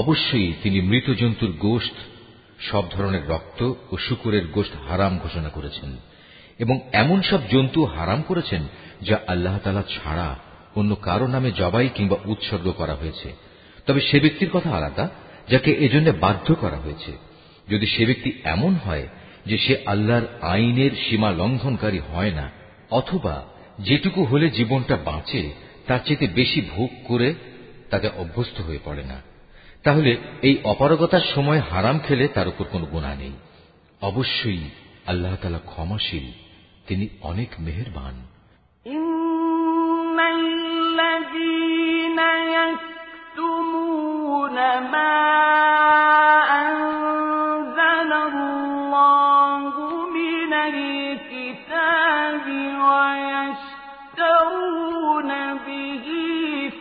অবশ্যই তিনি মৃত জন্তুর গোশত, সব ধরনের রক্ত ও শুকুরের গোশত হারাম ঘোষণা করেছেন এবং এমন সব জন্তু হারাম করেছেন যা আল্লাহ তালা ছাড়া অন্য কারও নামে জবাই কিংবা উৎসর্গ করা হয়েছে। তবে সে ব্যক্তির কথা আলাদা, যাকে এজন্য বাধ্য করা হয়েছে। যদি সে ব্যক্তি এমন হয় যে সে আল্লাহর আইনের সীমা লঙ্ঘনকারী হয় না, অথবা যেটুকু হলে জীবনটা বাঁচে, তার চেয়ে বেশি ভোগ করে তাতে অভ্যস্ত হয়ে পড়ে না। তাহলে এই অপারগতার সময় হারাম খেলে তার উপর কোনো গুণা নেই অবশ্যই আল্লাহ তালা ক্ষমাশীল তিনি অনেক মেহেরবান إن الذين يكتمون ما أنزل الله من الكتاب ويشترون به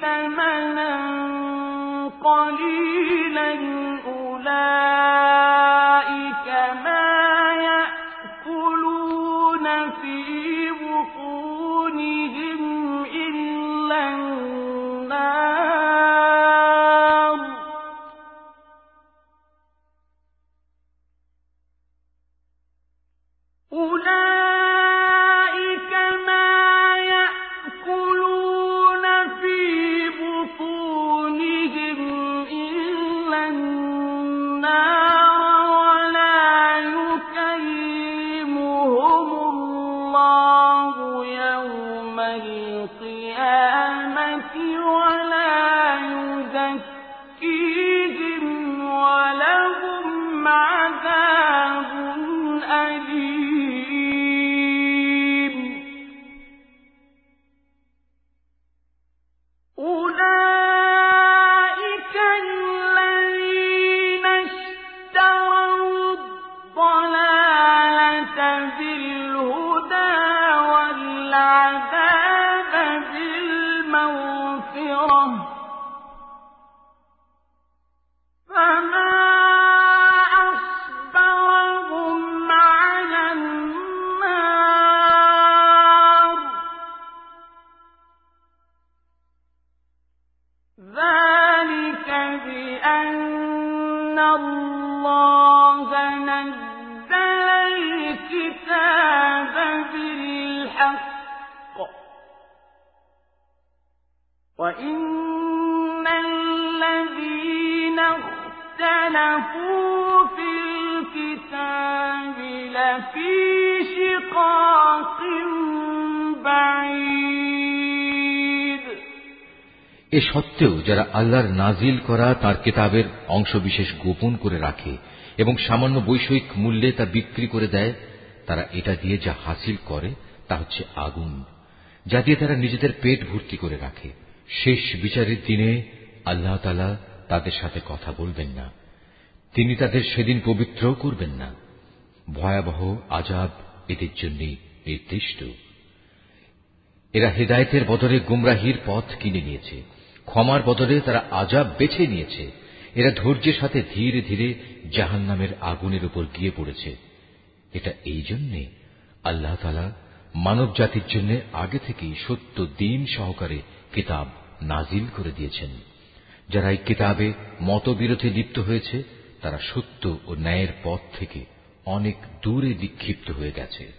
ثمنا الظالمين. সত্ত্বেও যারা আল্লাহর নাজিল করা তার কেতাবের অংশবিশেষ গোপন করে রাখে এবং সামান্য বৈষয়িক মূল্যে তা বিক্রি করে দেয়, তারা এটা দিয়ে যা হাসিল করে তা হচ্ছে আগুন, যা দিয়ে তারা নিজেদের পেট ভর্তি করে রাখে। শেষ বিচারের দিনে আল্লাহ তালা তাদের সাথে কথা বলবেন না। তিনি তাদের সেদিন পবিত্র করবেন না। ভয়াবহ আজাব এদের জন্য নির্দিষ্ট। এরা হেদায়তের বদলে গুমরাহির পথ কিনে নিয়েছে। ক্ষমার বদলে তারা আজাব বেছে নিয়েছে। এরা ধৈর্যের সাথে ধীরে ধীরে জাহান নামের আগুনের উপর গিয়ে পড়েছে। এটা এই জন্যে আল্লাহ তালা মানব জাতির জন্য আগে থেকেই সত্য দিন সহকারে কিতাব নাজিল করে দিয়েছেন। যারা এই কিতাবে মতবিরোধে লিপ্ত হয়েছে, তারা সত্য ও ন্যায়ের পথ থেকে অনেক দূরে বিক্ষিপ্ত হয়ে গেছে।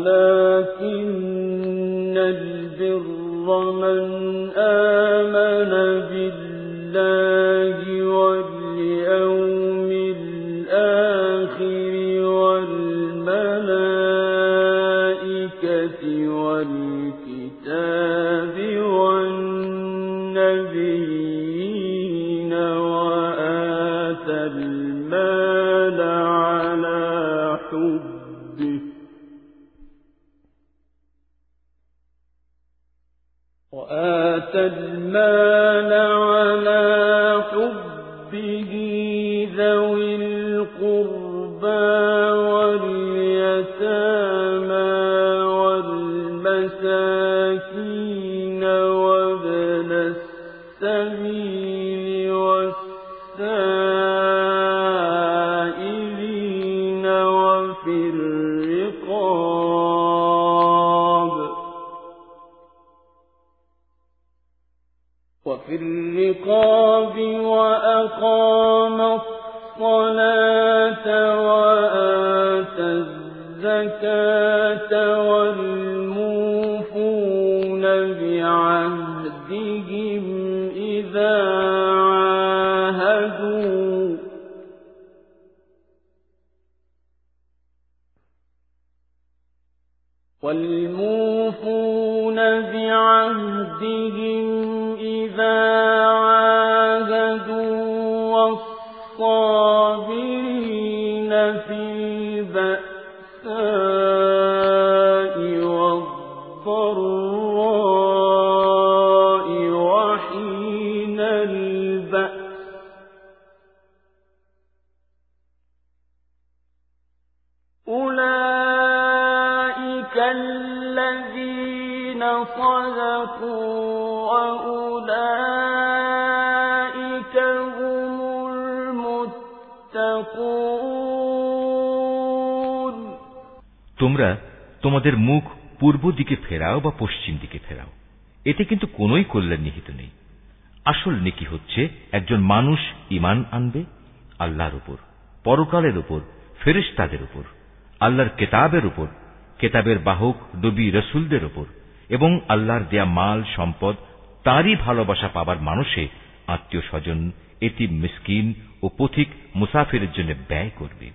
ولكن البر من آمن بالله واليوم الآخر والملائكة والكتاب والنبيين وآتى المال على حبه لا الرقاب وأقام الصلاة وآتى الزكاة তোমরা তোমাদের মুখ পূর্ব দিকে ফেরাও বা পশ্চিম দিকে ফেরাও। এতে কিন্তু কোনোই কল্যাণ নিহিত নেই। আসল নেকি হচ্ছে, একজন মানুষ ইমান আনবে আল্লাহর উপর, পরকালের উপর, ফেরেশতাদের উপর, আল্লাহর কেতাবের উপর, কেতাবের বাহক, নবী রসুলদের উপর, এবং আল্লাহর দেয়া মাল, সম্পদ, তারই ভালোবাসা পাবার মানুষে আত্মীয় স্বজন এতিম, মিসকিন ও পথিক মুসাফিরের জন্য ব্যয় করবে।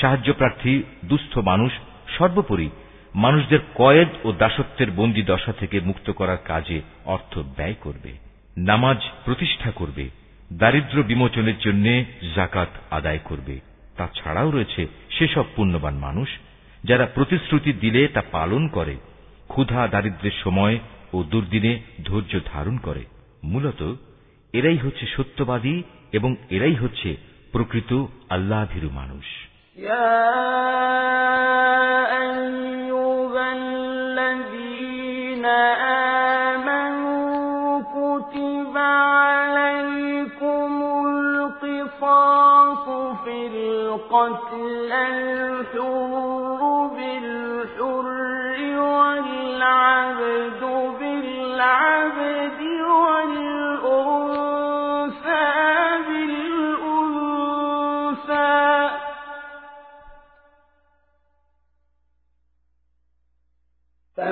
সাহায্য প্রার্থী দুস্থ মানুষ সর্বোপরি মানুষদের কয়েদ ও দাসত্বের বন্দী দশা থেকে মুক্ত করার কাজে অর্থ ব্যয় করবে, নামাজ প্রতিষ্ঠা করবে, দারিদ্র বিমোচনের জন্য জাকাত আদায় করবে। তাছাড়াও রয়েছে সেসব পুণ্যবান মানুষ যারা প্রতিশ্রুতি দিলে তা পালন করে, ক্ষুধা দারিদ্রের সময় ও দুর্দিনে ধৈর্য ধারণ করে। মূলত এরাই হচ্ছে সত্যবাদী এবং এরাই হচ্ছে প্রকৃত আল্লাভীরু মানুষ। يا أيها الذين آمنوا كتب عليكم القصاص في القتل الحر بالحر والعبد بالعبد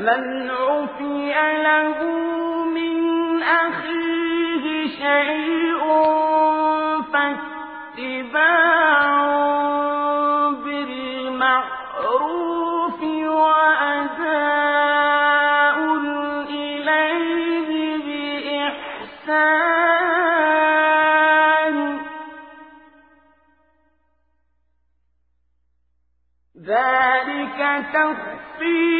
فمن عفي له من أخيه شيء فاتباع بالمعروف وأداء إليه بإحسان ذلك تخفيف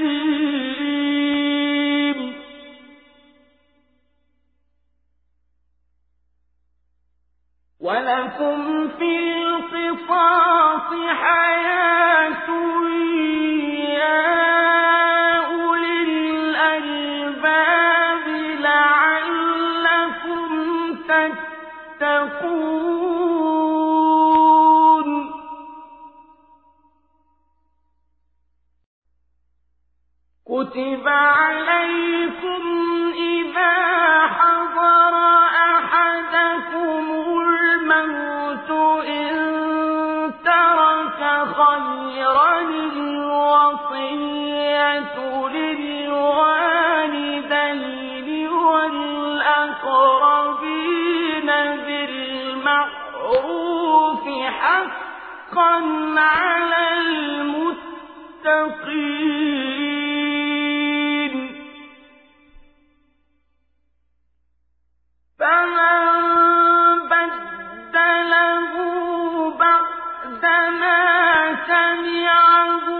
ولكم في القصاص حياة يا أولي الألباب لعلكم تتقون كتب عليكم إذا حضر الوصية للوالدين والأقربين بالمعروف حقا على المتقين. فمن بدله بعدما سمعه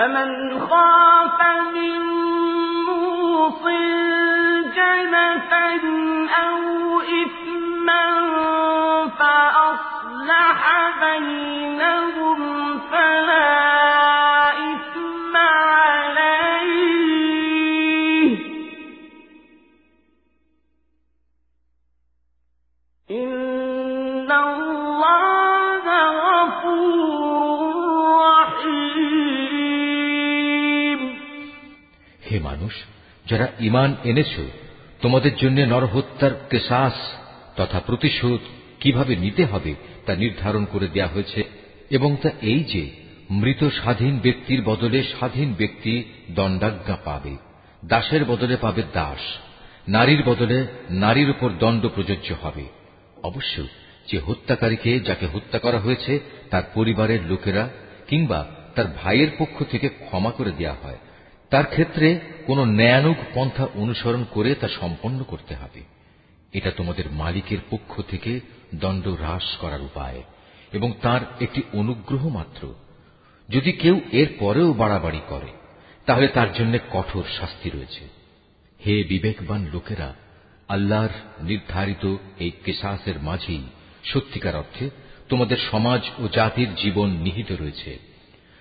فمن خاف من موص جنة أو إثما فأصلح بينهم فلا যারা ইমান এনেছ, তোমাদের জন্য নরহত্যার কেসাস তথা প্রতিশোধ কীভাবে নিতে হবে তা নির্ধারণ করে দেয়া হয়েছে এবং তা এই যে, মৃত স্বাধীন ব্যক্তির বদলে স্বাধীন ব্যক্তি দণ্ডাজ্ঞা পাবে, দাসের বদলে পাবে দাস, নারীর বদলে নারীর উপর দণ্ড প্রযোজ্য হবে। অবশ্য যে হত্যাকারীকে যাকে হত্যা করা হয়েছে, তার পরিবারের লোকেরা কিংবা তার ভাইয়ের পক্ষ থেকে ক্ষমা করে দেয়া হয় তার ক্ষেত্রে কোন ন্যায়ানুগ পন্থা অনুসরণ করে তা সম্পন্ন করতে হবে। এটা তোমাদের মালিকের পক্ষ থেকে দণ্ড হ্রাস করার উপায় এবং তার একটি অনুগ্রহ মাত্র। যদি কেউ এর পরেও বাড়াবাড়ি করে, তাহলে তার জন্য কঠোর শাস্তি রয়েছে। হে বিবেকবান লোকেরা, আল্লাহর নির্ধারিত এই কেসাসের মাঝেই সত্যিকার অর্থে তোমাদের সমাজ ও জাতির জীবন নিহিত রয়েছে।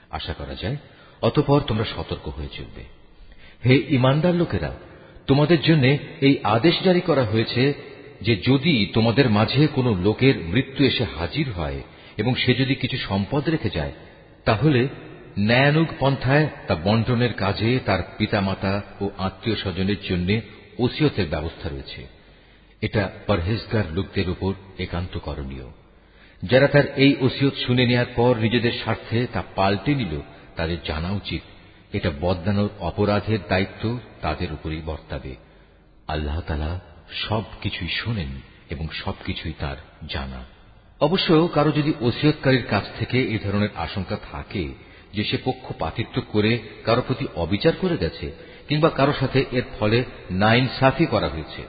আশা করা যায় অতপর তোমরা সতর্ক হয়ে চলবে। হে ইমানদার লোকেরা, তোমাদের জন্য এই আদেশ জারি করা হয়েছে যে যদি তোমাদের মাঝে কোনো লোকের মৃত্যু এসে হাজির হয় এবং সে যদি কিছু সম্পদ রেখে যায়, তাহলে ন্যায়ানুগ পন্থায় তা বন্টনের কাজে তার পিতামাতা ও আত্মীয় স্বজনের জন্য ওসিয়তের ব্যবস্থা রয়েছে। এটা পরহেজগার লোকদের উপর একান্ত করণীয়। যারা তার এই ওসিয়ত শুনে নেওয়ার পর নিজেদের স্বার্থে তা পাল্টে নিল তাদের জানা উচিত, এটা বদলানোর অপরাধের দায়িত্ব তাদের উপরই বর্তাবে। আল্লাহ তালা সবকিছুই শোনেন এবং সবকিছুই তার জানা। অবশ্য কারও যদি ওসিয়তকারীর কাছ থেকে এ ধরনের আশঙ্কা থাকে যে সে পক্ষপাতিত্ব করে কারও প্রতি অবিচার করে গেছে কিংবা কারও সাথে এর ফলে নাইনসাফি করা হয়েছে,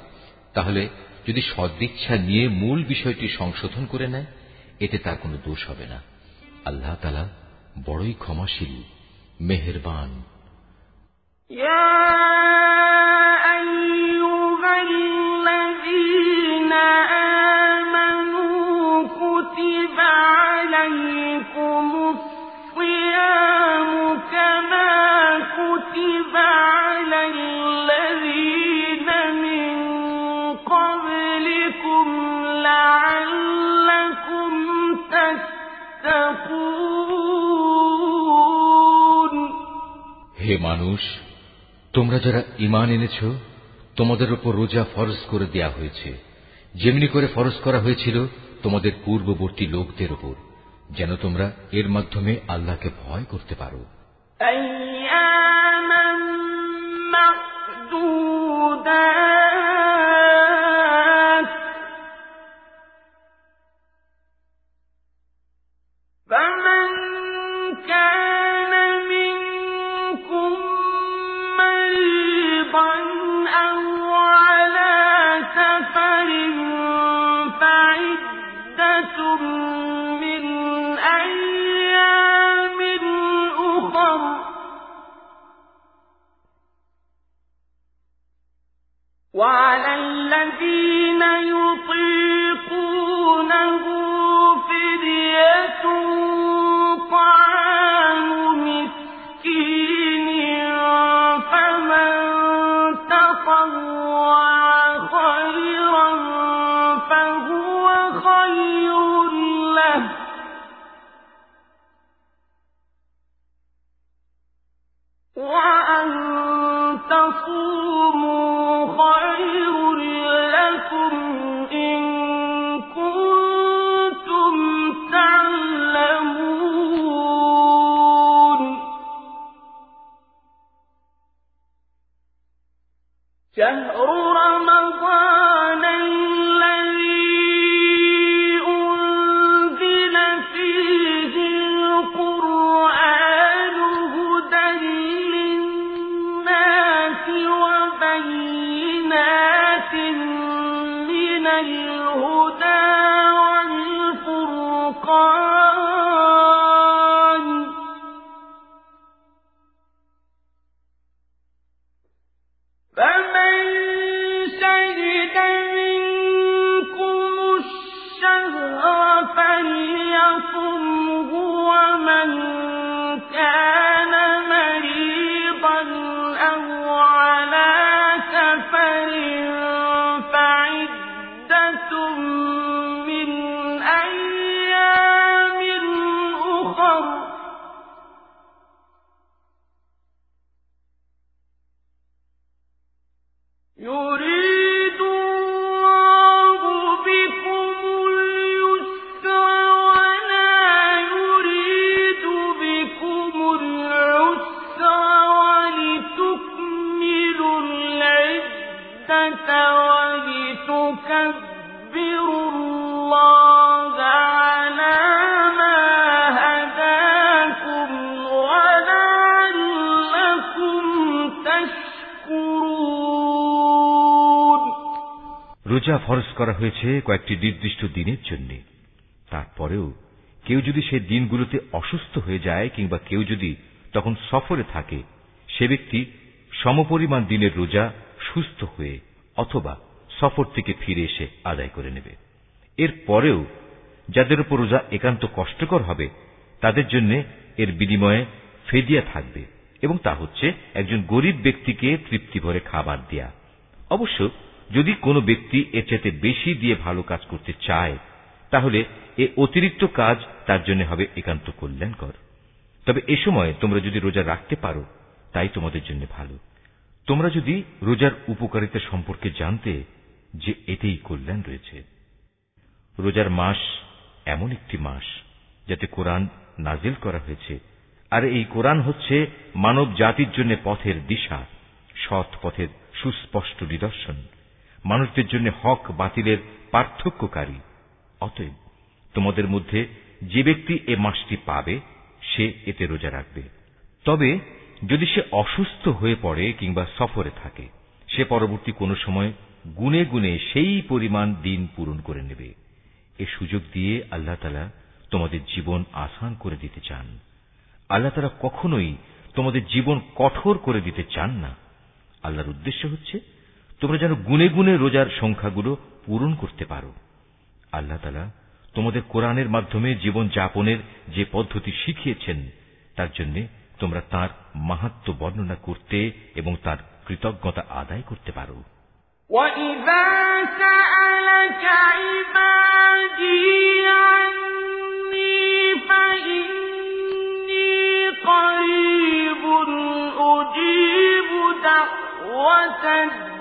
তাহলে যদি সদিচ্ছা নিয়ে মূল বিষয়টি সংশোধন করে নেয়, এতে তার কোনো দোষ হবে না। আল্লাহ তালা বড়ই ক্ষমাশীল মেহেরবান। হে মানুষ, তোমরা যারা ইমান এনেছ, তোমাদের ওপর রোজা ফরজ করে দেয়া হয়েছে। যেমনি করে ফরজ করা হয়েছিল, তোমাদের পূর্ববর্তী লোকদের ওপর যেন তোমরা এর মাধ্যমে আল্লাহকে ভয় করতে পারো। وعلى الذين يطيقونه طعام مسكين فمن خيرا فهو خير له. وأن تصوموا রোজা ফরজ করা হয়েছে কয়েকটি নির্দিষ্ট দিনের জন্য। তারপরেও কেউ যদি সে দিনগুলোতে অসুস্থ হয়ে যায় কিংবা কেউ যদি তখন সফরে থাকে, সে ব্যক্তি সমপরিমাণ দিনের রোজা সুস্থ হয়ে অথবা সফর থেকে ফিরে এসে আদায় করে নেবে। এর পরেও যাদের উপর রোজা একান্ত কষ্টকর হবে, তাদের জন্য এর বিনিময়ে ফেদিয়া থাকবে এবং তা হচ্ছে একজন গরিব ব্যক্তিকে তৃপ্তি ভরে খাবার দেয়া। অবশ্য যদি কোনো ব্যক্তি এর চাইতে বেশি দিয়ে ভালো কাজ করতে চায়, তাহলে এ অতিরিক্ত কাজ তার জন্য হবে একান্ত কল্যাণকর। তবে এ সময় তোমরা যদি রোজা রাখতে পারো, তাই তোমাদের জন্য ভালো। তোমরা যদি রোজার উপকারিতা সম্পর্কে জানতে, যে এতেই কল্যাণ রয়েছে। রোজার মাস এমন একটি মাস, যাতে কোরআন নাজিল করা হয়েছে। আর এই কোরআন হচ্ছে মানব জাতির জন্য পথের দিশা, সৎ পথের সুস্পষ্ট নিদর্শন। মানুষদের জন্য হক বাতিলের পার্থক্যকারী। অতএব তোমাদের মধ্যে যে ব্যক্তি এ মাসটি পাবে, সে এতে রোজা রাখবে। তবে যদি সে অসুস্থ হয়ে পড়ে কিংবা সফরে থাকে, সে পরবর্তী কোনো সময় গুনে গুনে সেই পরিমাণ দিন পূরণ করে নেবে। এ সুযোগ দিয়ে আল্লাহ তালা তোমাদের জীবন আসান করে দিতে চান। আল্লাহ তারা কখনোই তোমাদের জীবন কঠোর করে দিতে চান না। আল্লাহর উদ্দেশ্য হচ্ছে তোমরা যেন গুনে গুনে রোজার সংখ্যাগুলো পূরণ করতে পারো আল্লাহ তালা তোমাদের কোরআনের মাধ্যমে জীবন যাপনের যে পদ্ধতি শিখিয়েছেন তার জন্য তোমরা তার মাহাত্ম বর্ণনা করতে এবং তার কৃতজ্ঞতা আদায় করতে পারো وَإِذَا سَأَلَكَ عِبَادِي عَنِّي فَإِنِّي قَرِيبٌ أُجِيبُ دَعْوَةَ الدَّاعِ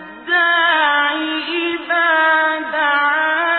إِذَا دَعَانِ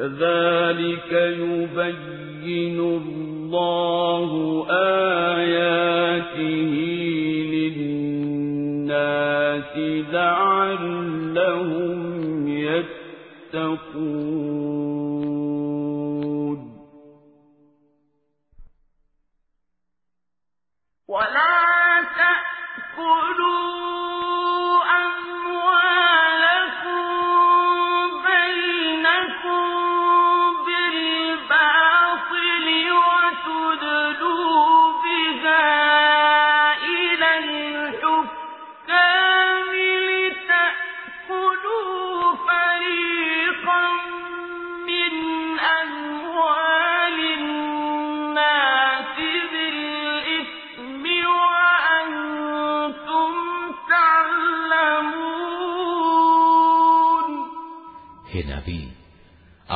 كذلك يبين الله آياته للناس لعلهم يتقون. ولا تأكلوا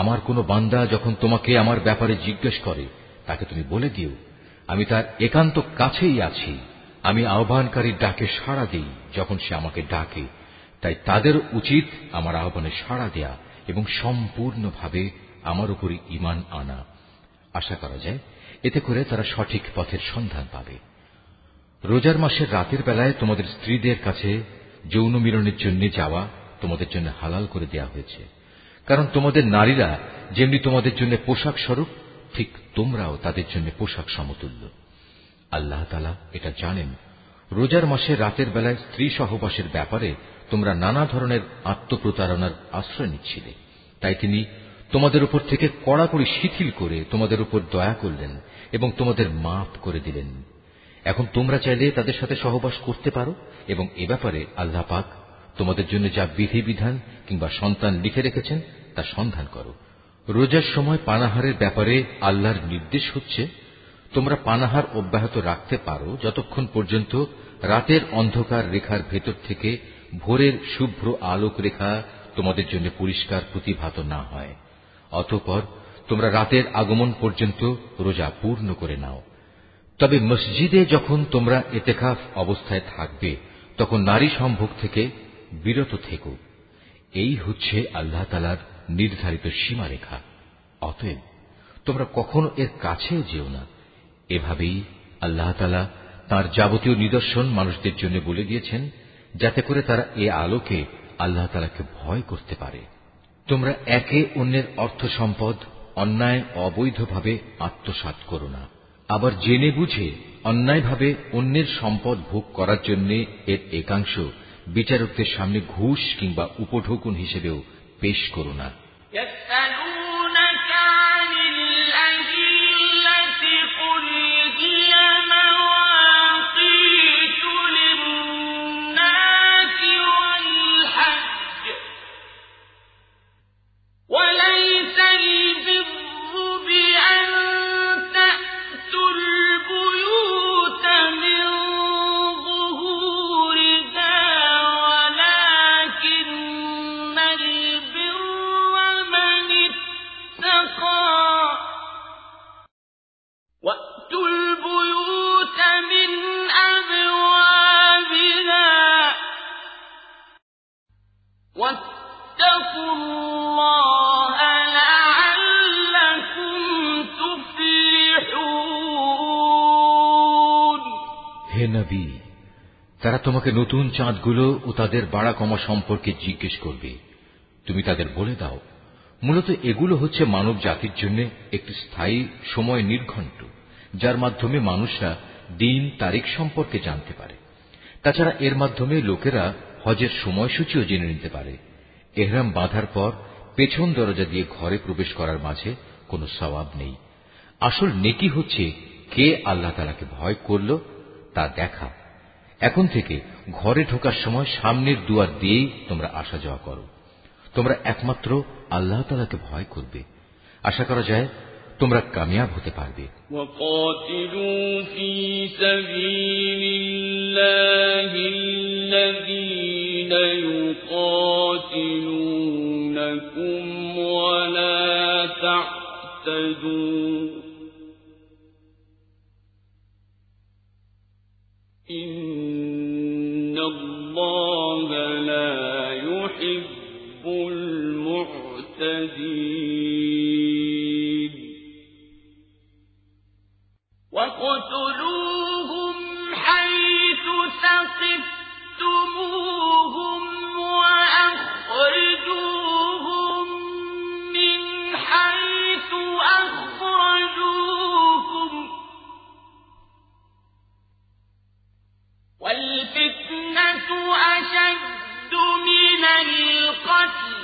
আমার কোন বান্দা যখন তোমাকে আমার ব্যাপারে জিজ্ঞেস করে, তাকে তুমি বলে দিও, আমি তার একান্ত কাছেই আছি। আমি আহ্বানকারীর ডাকে সাড়া দিই যখন সে আমাকে ডাকে। তাই তাদের উচিত আমার আহ্বানে সাড়া দেয়া এবং সম্পূর্ণভাবে আমার উপরই ইমান আনা। আশা করা যায়, এতে করে তারা সঠিক পথের সন্ধান পাবে। রোজার মাসের রাতের বেলায় তোমাদের স্ত্রীদের কাছে যৌন মিলনের জন্য যাওয়া তোমাদের জন্য হালাল করে দেয়া হয়েছে। কারণ তোমাদের নারীরা যেমনি তোমাদের জন্য পোশাক স্বরূপ, ঠিক তোমরাও তাদের জন্য পোশাক সমতুল্য। আল্লাহ এটা জানেন। রোজার মাসে রাতের বেলায় স্ত্রী সহবাসের ব্যাপারে তোমরা নানা ধরনের আত্মপ্রতারণার আশ্রয় নিচ্ছিলে। তাই তিনি তোমাদের উপর থেকে কড়াকড়ি শিথিল করে তোমাদের উপর দয়া করলেন এবং তোমাদের মাফ করে দিলেন। এখন তোমরা চাইলে তাদের সাথে সহবাস করতে পারো এবং এ ব্যাপারে আল্লাহ পাক তোমাদের জন্য যা বিধিবিধান কিংবা সন্তান লিখে রেখেছেন, তা সন্ধান করো। রোজার সময় পানাহারের ব্যাপারে আল্লাহর নির্দেশ হচ্ছে, তোমরা পানাহার অব্যাহত রাখতে পারো যতক্ষণ পর্যন্ত রাতের অন্ধকার রেখার ভেতর থেকে ভোরের শুভ্র আলোক রেখা তোমাদের জন্য পরিষ্কার প্রতিভাত না হয়। অতঃপর তোমরা রাতের আগমন পর্যন্ত রোজা পূর্ণ করে নাও। তবে মসজিদে যখন তোমরা এতেকাফ অবস্থায় থাকবে, তখন নারী সম্ভোগ থেকে বিরত থেকো। এই হচ্ছে আল্লাহ তালার নির্ধারিত সীমারেখা। অতএব তোমরা কখনো এর কাছেও যেও না। এভাবেই আল্লাহ তালা তাঁর যাবতীয় নিদর্শন মানুষদের জন্য বলে দিয়েছেন, যাতে করে তারা এ আলোকে আল্লাহ তালাকে ভয় করতে পারে। তোমরা একে অন্যের অর্থ সম্পদ, অন্যায়, অবৈধভাবে আত্মসাত করো না। আবার জেনে বুঝে অন্যায়ভাবে অন্যের সম্পদ ভোগ করার জন্য এর একাংশ বিচারকদের সামনে ঘুষ কিংবা উপঢৌকন হিসেবেও পেশ করো না। তারা তোমাকে নতুন চাঁদগুলো ও তাদের বাড়া কমা সম্পর্কে জিজ্ঞেস করবে। তুমি তাদের বলে দাও, মূলত এগুলো হচ্ছে মানব জাতির জন্য একটি স্থায়ী সময় নির্ঘণ্ট, যার মাধ্যমে মানুষরা দিন তারিখ সম্পর্কে জানতে পারে। তাছাড়া এর মাধ্যমে লোকেরা হজের সময়সূচিও জেনে নিতে পারে। এহরাম বাঁধার পর পেছন দরজা দিয়ে ঘরে প্রবেশ করার মাঝে কোনো সবাব নেই। আসল নেকি হচ্ছে কে আল্লাহ তালাকে ভয় করল তা দেখা। এখন থেকে ঘরে ঢোকার সময় সামনের দুয়ার দিয়েই তোমরা আসা যাওয়া করো। তোমরা একমাত্র আল্লাহ তালাকে ভয় করবে। আশা করা যায় তোমরা কামিয়াব হতে পারবে ولا تعتدوا إن الله لا يحب المعتدين وقتلوهم حيث وأخرجوهم من حيث أخرجوكم والفتنة أشد من القتل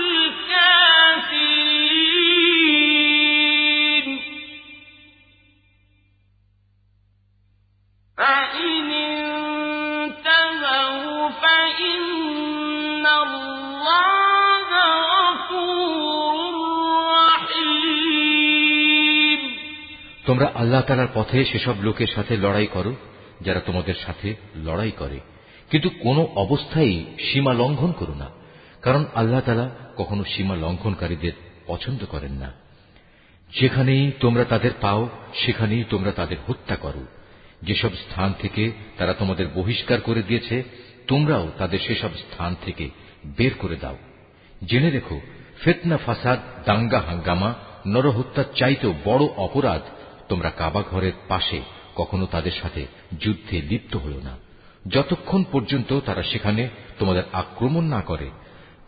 তোমরা আল্লাহ তালার পথে সেসব লোকের সাথে লড়াই করো, যারা তোমাদের সাথে লড়াই করে। কিন্তু কোন অবস্থায় সীমা লঙ্ঘন করো না, কারণ আল্লাহ তালা কখনো সীমা লঙ্ঘনকারীদের পছন্দ করেন না। যেখানেই তোমরা তাদের পাও, সেখানেই তোমরা তাদের হত্যা করো। যেসব স্থান থেকে তারা তোমাদের বহিষ্কার করে দিয়েছে, তোমরাও তাদের সেসব স্থান থেকে বের করে দাও। জেনে রেখো, ফেতনা, ফাসাদ, দাঙ্গা, হাঙ্গামা নরহত্যার চাইতেও বড় অপরাধ তোমরা কাবা ঘরের পাশে কখনো তাদের সাথে যুদ্ধে লিপ্ত হও না যতক্ষণ পর্যন্ত তারা সেখানে তোমাদের আক্রমণ না করে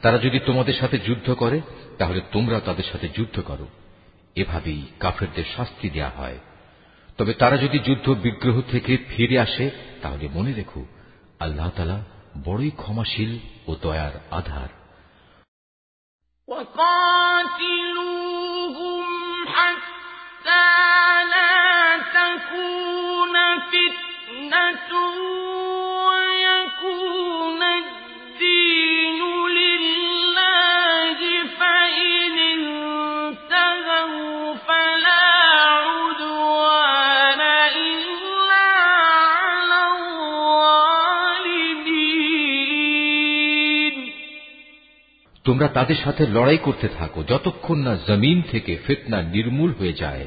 তারা যদি তোমাদের সাথে যুদ্ধ করে তাহলে তোমরা তাদের সাথে যুদ্ধ করো এভাবেই কাফেরদের শাস্তি দেয়া হয় তবে তারা যদি যুদ্ধ বিগ্রহ থেকে ফিরে আসে তাহলে মনে রেখো আল্লাহ তালা বড়ই ক্ষমাশীল ও দয়ার আধার وقاتلوهم حتى لا تكون فتنة ويكون الدين لله فإن انتهوا فلا عدوان إلا على الظالمين তোমরা তাদের সাথে লড়াই করতে থাকো যতক্ষণ না জমিন থেকে ফিতনা নির্মূল হয়ে যায়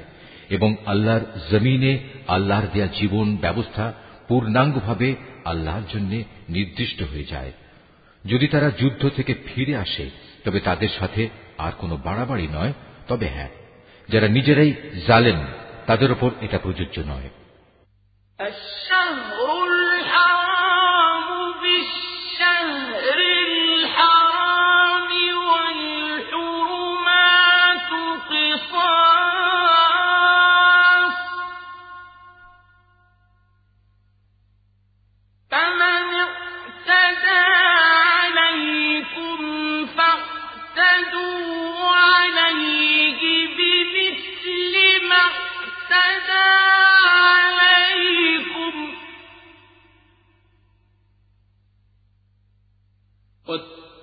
এবং আল্লাহর জমিনে আল্লাহর দেয়া জীবন ব্যবস্থা পূর্ণাঙ্গভাবে আল্লাহর জন্য নির্দিষ্ট হয়ে যায়। যদি তারা যুদ্ধ থেকে ফিরে আসে, তবে তাদের সাথে আর কোনো বাড়াবাড়ি নয়। তবে হ্যাঁ যারা নিজেরাই জালেন তাদের ওপর এটা প্রযোজ্য নয়।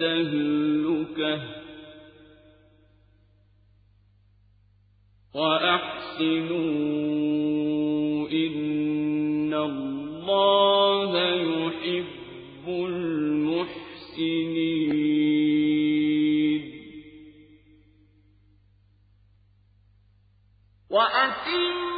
التهلكة وأحسنوا إن الله يحب المحسنين. وأتموا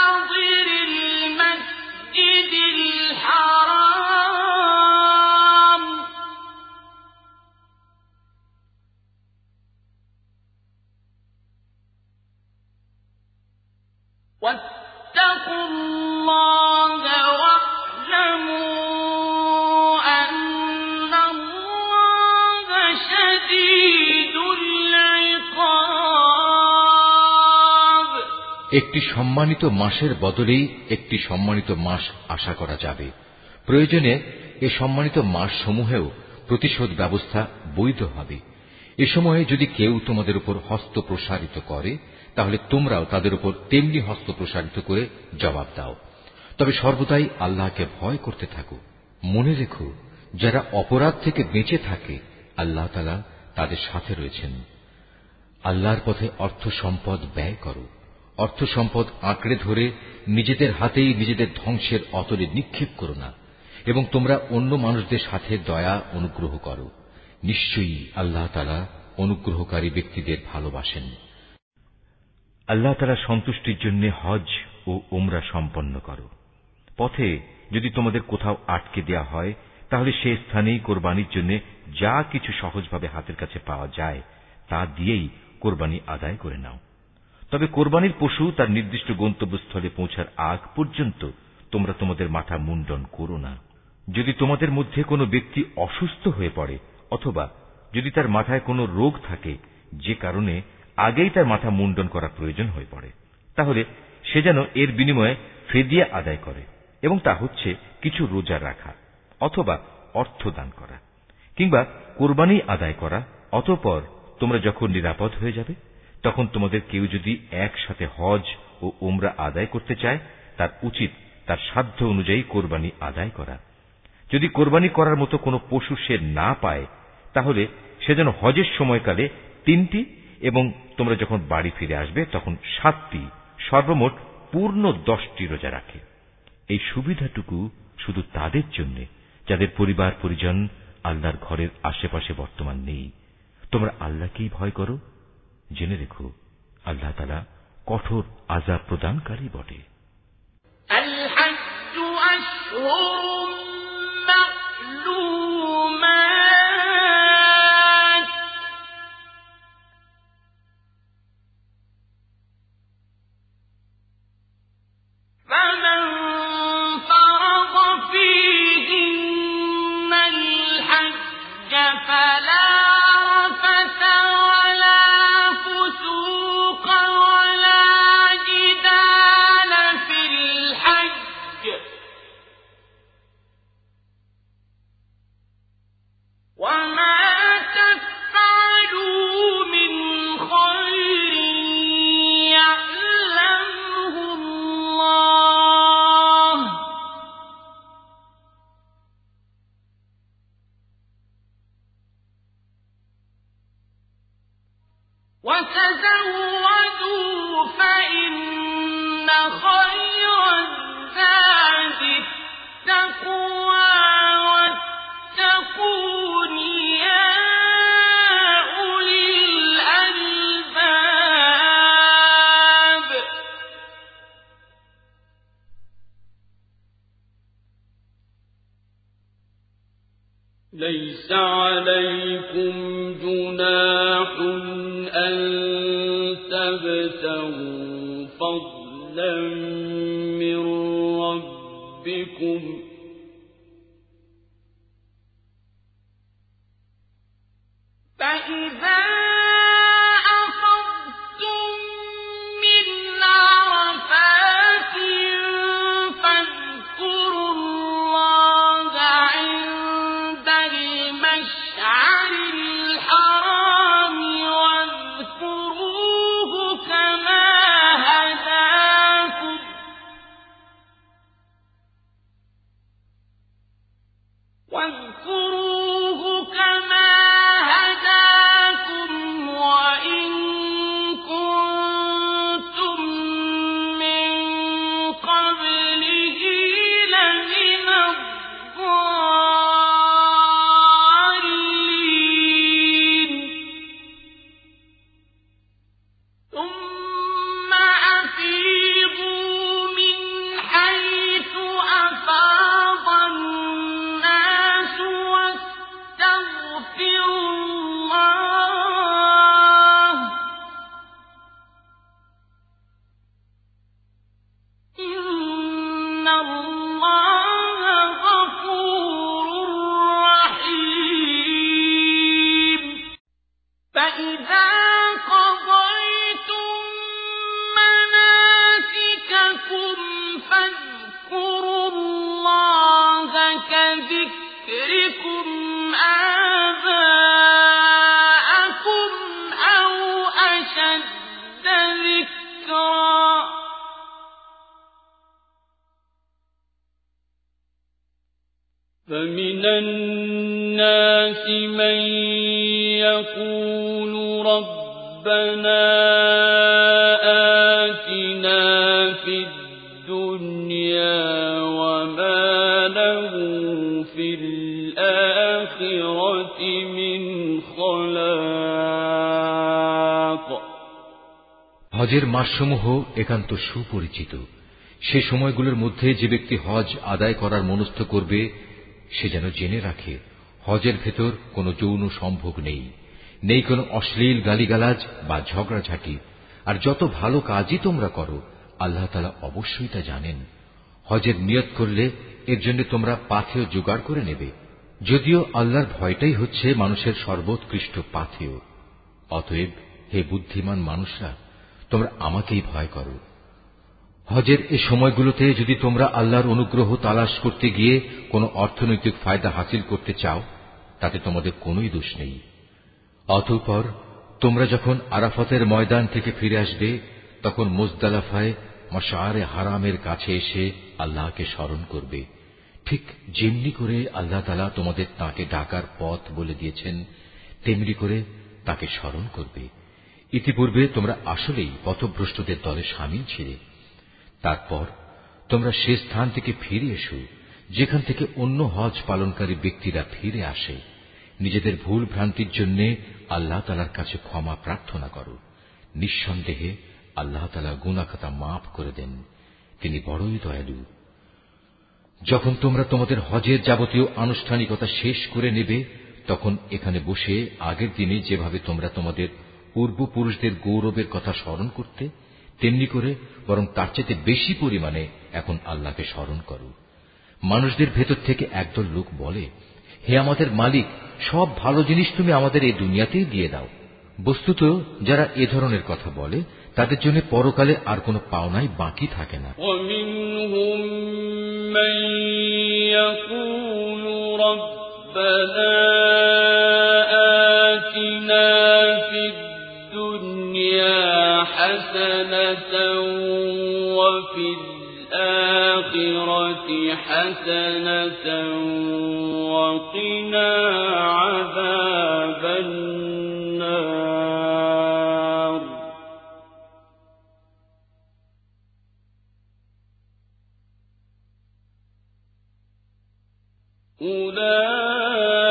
একটি সম্মানিত মাসের বদলেই একটি সম্মানিত মাস আশা করা যাবে। প্রয়োজনে এ সম্মানিত মাস সমূহেও প্রতিশোধ ব্যবস্থা বৈধ হবে। এ সময়ে যদি কেউ তোমাদের উপর হস্ত প্রসারিত করে, তাহলে তোমরাও তাদের উপর তেমনি হস্ত প্রসারিত করে জবাব দাও। তবে সর্বদাই আল্লাহকে ভয় করতে থাকো। মনে রেখো, যারা অপরাধ থেকে বেঁচে থাকে, আল্লাহ তালা তাদের সাথে রয়েছেন। আল্লাহর পথে অর্থ সম্পদ ব্যয় করো। অর্থ সম্পদ আঁকড়ে ধরে নিজেদের হাতেই নিজেদের ধ্বংসের অতলে নিক্ষেপ করো না, এবং তোমরা অন্য মানুষদের সাথে দয়া অনুগ্রহ করো। নিশ্চয়ই আল্লাহ তালা অনুগ্রহকারী ব্যক্তিদের ভালোবাসেন। আল্লাহ তারা সন্তুষ্টির জন্য হজ ও ওমরা সম্পন্ন করো। পথে যদি তোমাদের কোথাও আটকে দেয়া হয়, তাহলে সে স্থানেই কোরবানির জন্য যা কিছু সহজভাবে হাতের কাছে পাওয়া যায়, তা দিয়েই কোরবানি আদায় করে নাও। তবে কোরবানির পশু তার নির্দিষ্ট গন্তব্যস্থলে পৌঁছার আগ পর্যন্ত তোমরা তোমাদের মাথা মুন্ডন করো না। যদি তোমাদের মধ্যে কোনো ব্যক্তি অসুস্থ হয়ে পড়ে, অথবা যদি তার মাথায় কোনো রোগ থাকে, যে কারণে আগেই তার মাথা মুন্ডন করা প্রয়োজন হয়ে পড়ে, তাহলে সে যেন এর বিনিময়ে ফেদিয়া আদায় করে এবং তা হচ্ছে কিছু রোজা রাখা অথবা অর্থ দান করা, কিংবা কোরবানি আদায় করা, অতঃপর তোমরা যখন নিরাপদ হয়ে যাবে তখন তোমাদের কেউ যদি একসাথে হজ ও উমরা আদায় করতে চায়, তার উচিত তার সাধ্য অনুযায়ী কোরবানি আদায় করা। যদি কোরবানি করার মতো কোনো পশু সে না পায়, তাহলে সে যেন হজের সময়কালে তিনটি এবং তোমরা যখন বাড়ি ফিরে আসবে, তখন সাতটি, সর্বমোট পূর্ণ দশটি রোজা রাখে। এই সুবিধাটুকু শুধু তাদের জন্য, যাদের পরিবার পরিজন আল্লাহর ঘরের আশেপাশে বর্তমান নেই। তোমরা আল্লাহকেই ভয় করো। জেনে রেখো আল্লাহ তালা কঠোর আজাব প্রদানকারী বটে الحج أشهر মাসসমূহ একান্ত সুপরিচিত। সে সময়গুলোর মধ্যে যে ব্যক্তি হজ আদায় করার মনস্থ করবে, সে যেন জেনে রাখে, হজের ভেতর কোনো যৌন সম্ভোগ নেই। নেই কোনো অশ্লীল গালিগালাজ বা ঝগড়াঝাটি। আর যত ভালো কাজই তোমরা করো, আল্লাহ তালা অবশ্যই তা জানেন। হজের নিয়ত করলে এর জন্য তোমরা পাথেয় জোগাড় করে নেবে। যদিও আল্লাহর ভয়টাই হচ্ছে মানুষের সর্বোৎকৃষ্ট পাথেয়। অতএব হে বুদ্ধিমান মানুষরা তোমরা আমাকেই ভয় করো। হজের এ সময়গুলোতে যদি তোমরা আল্লাহর অনুগ্রহ তালাশ করতে গিয়ে কোনো অর্থনৈতিক ফায়দা হাসিল করতে চাও, তাতে তোমাদের কোনোই দোষ নেই। অতঃপর তোমরা যখন আরাফতের ময়দান থেকে ফিরে আসবে, তখন মুজদালাফায় মশারে হারামের কাছে এসে আল্লাহকে স্মরণ করবে। ঠিক যেমনি করে আল্লাহ তালা তোমাদের তাকে ডাকার পথ বলে দিয়েছেন, তেমনি করে তাকে স্মরণ করবে। ইতিপূর্বে তোমরা আসলেই পথভ্রষ্টদের দলে সামিল ছিলে। তারপর তোমরা সে স্থান থেকে ফিরে এসো, যেখান থেকে অন্য হজ পালনকারী ব্যক্তিরা ফিরে আসে। নিজেদের ভুল ভ্রান্তির জন্য আল্লাহ তালার কাছে ক্ষমা প্রার্থনা করো। নিঃসন্দেহে আল্লাহ তালা গুনাখাতা মাফ করে দেন। তিনি বড়ই দয়ালু। যখন তোমরা তোমাদের হজের যাবতীয় আনুষ্ঠানিকতা শেষ করে নেবে, তখন এখানে বসে আগের দিনে যেভাবে তোমরা তোমাদের পূর্বপুরুষদের গৌরবের কথা স্মরণ করতে তেমনি করে বরং তার চেয়ে বেশি পরিমাণে এখন আল্লাহকে স্মরণ করো মানুষদের ভেতর থেকে একদল লোক বলে হে আমাদের মালিক সব ভালো জিনিস তুমি আমাদের এই দুনিয়াতেই দিয়ে দাও বস্তুত যারা এ ধরনের কথা বলে তাদের জন্য পরকালে আর কোনো পাওনাই বাকি থাকে না ومنهم من يقول ربنا حسنة وفي الآخرة حسنة وقنا عذاب النار أولئك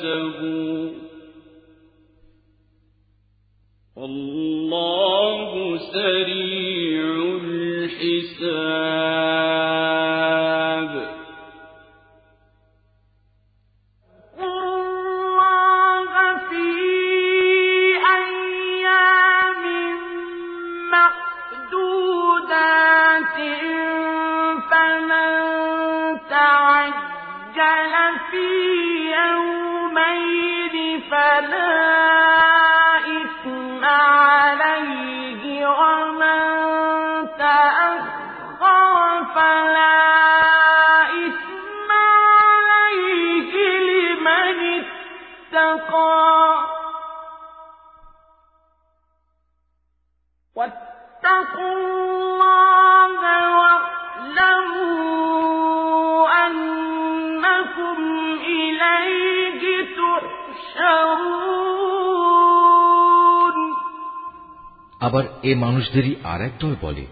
كسبوا والله سريع الحساب. আবার এ মানুষদেরই আর এক দল বলে,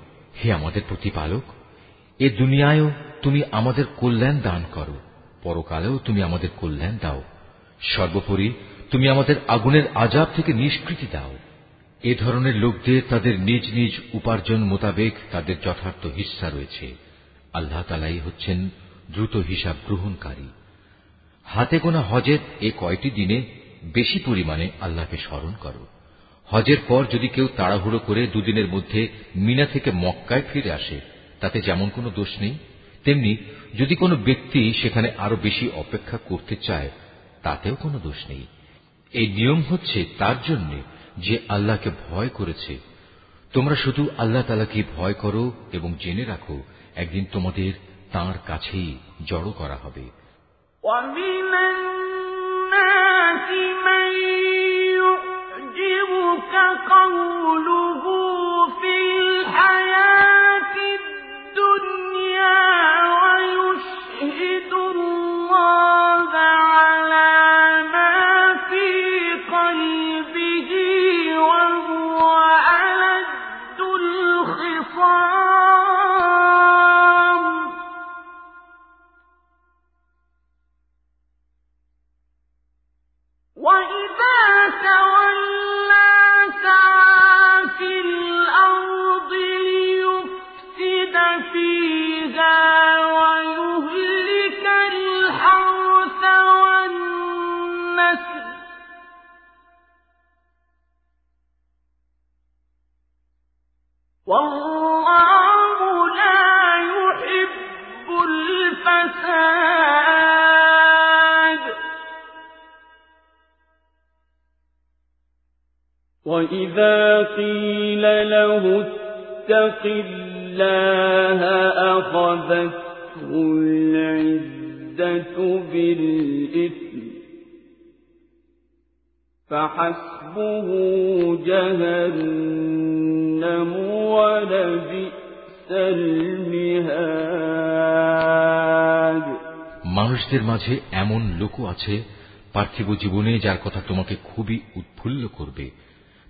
হে আমাদের প্রতিপালক, এ দুনিয়ায়ও তুমি আমাদের কল্যাণ দান করো, পরকালেও তুমি আমাদের কল্যাণ দাও। সর্বোপরি তুমি আমাদের আগুনের আজাব থেকে নিষ্কৃতি দাও। এ ধরনের লোকদের তাদের নিজ নিজ উপার্জন মোতাবেক তাদের যথার্থ হিস্সা রয়েছে। আল্লাহ তালাই হচ্ছেন দ্রুত হিসাব গ্রহণকারী। হাতে গোনা হজের এ কয়টি দিনে বেশি পরিমাণে আল্লাহকে স্মরণ করো। হজের পর যদি কেউ তাড়াহুড়ো করে দুদিনের মধ্যে মিনা থেকে মক্কায় ফিরে আসে তাতে যেমন কোনো দোষ নেই তেমনি যদি কোনো ব্যক্তি সেখানে আরো বেশি অপেক্ষা করতে চায় তাতেও কোনো দোষ নেই এই নিয়ম হচ্ছে তার জন্য যে আল্লাহকে ভয় করেছে তোমরা শুধু আল্লাহ তালাকে ভয় করো এবং জেনে রাখো একদিন তোমাদের তাঁর কাছেই জড়ো করা হবে ومن الناس من يعجبك قوله وإذا قيل له اتق الله أخذته العزة بالإثم فحسبه جهنم ولبئس المهاد মানুষদের মাঝে এমন লোকও আছে পার্থিব জীবনে যার কথা তোমাকে খুবই উৎফুল্ল করবে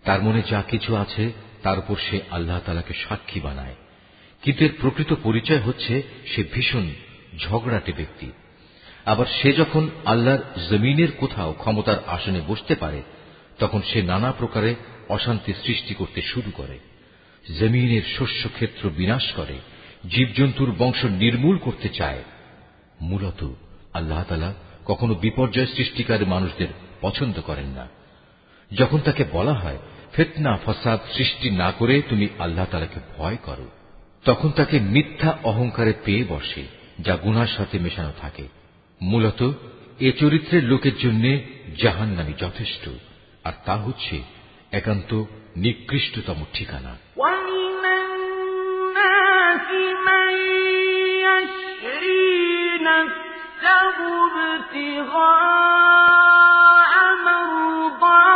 তার মনে যা কিছু আছে, তার উপর সে আল্লাহ তালাকে সাক্ষী বানায়। কিন্তু এর প্রকৃত পরিচয় হচ্ছে সে ভীষণ ঝগড়াটে ব্যক্তি। আবার সে যখন আল্লাহর জমিনের কোথাও ক্ষমতার আসনে বসতে পারে, তখন সে নানা প্রকারে অশান্তি সৃষ্টি করতে শুরু করে। জমিনের শস্যক্ষেত্র বিনাশ করে, জীবজন্তুর বংশ নির্মূল করতে চায়। মূলত আল্লাহ তালা কখনো বিপর্যয় সৃষ্টিকারী মানুষদের পছন্দ করেন না। যখন তাকে বলা হয় ফেতনা ফসাদ সৃষ্টি না করে তুমি আল্লাহ তালাকে ভয় করো তখন তাকে মিথ্যা অহংকারে পেয়ে বসে যা গুনার সাথে মেশানো থাকে মূলত এ চরিত্রের লোকের জন্য জাহান নামি যথেষ্ট আর তা হচ্ছে একান্ত নিকৃষ্টতম ঠিকানা ومن الناس من يشري نفسه ابتغاء مرضات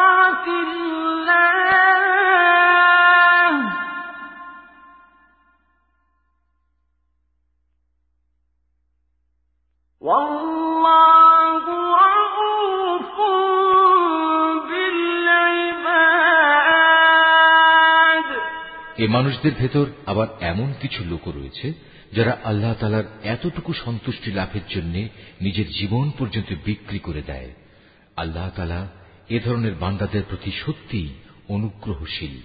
এ মানুষদের ভেতর আবার এমন কিছু লোক রয়েছে, যারা আল্লাহ তালার এতটুকু সন্তুষ্টি লাভের জন্য নিজের জীবন পর্যন্ত বিক্রি করে দেয়। আল্লাহ তালা এ ধরনের বান্দাদের প্রতি সত্যিই অনুগ্রহশীল।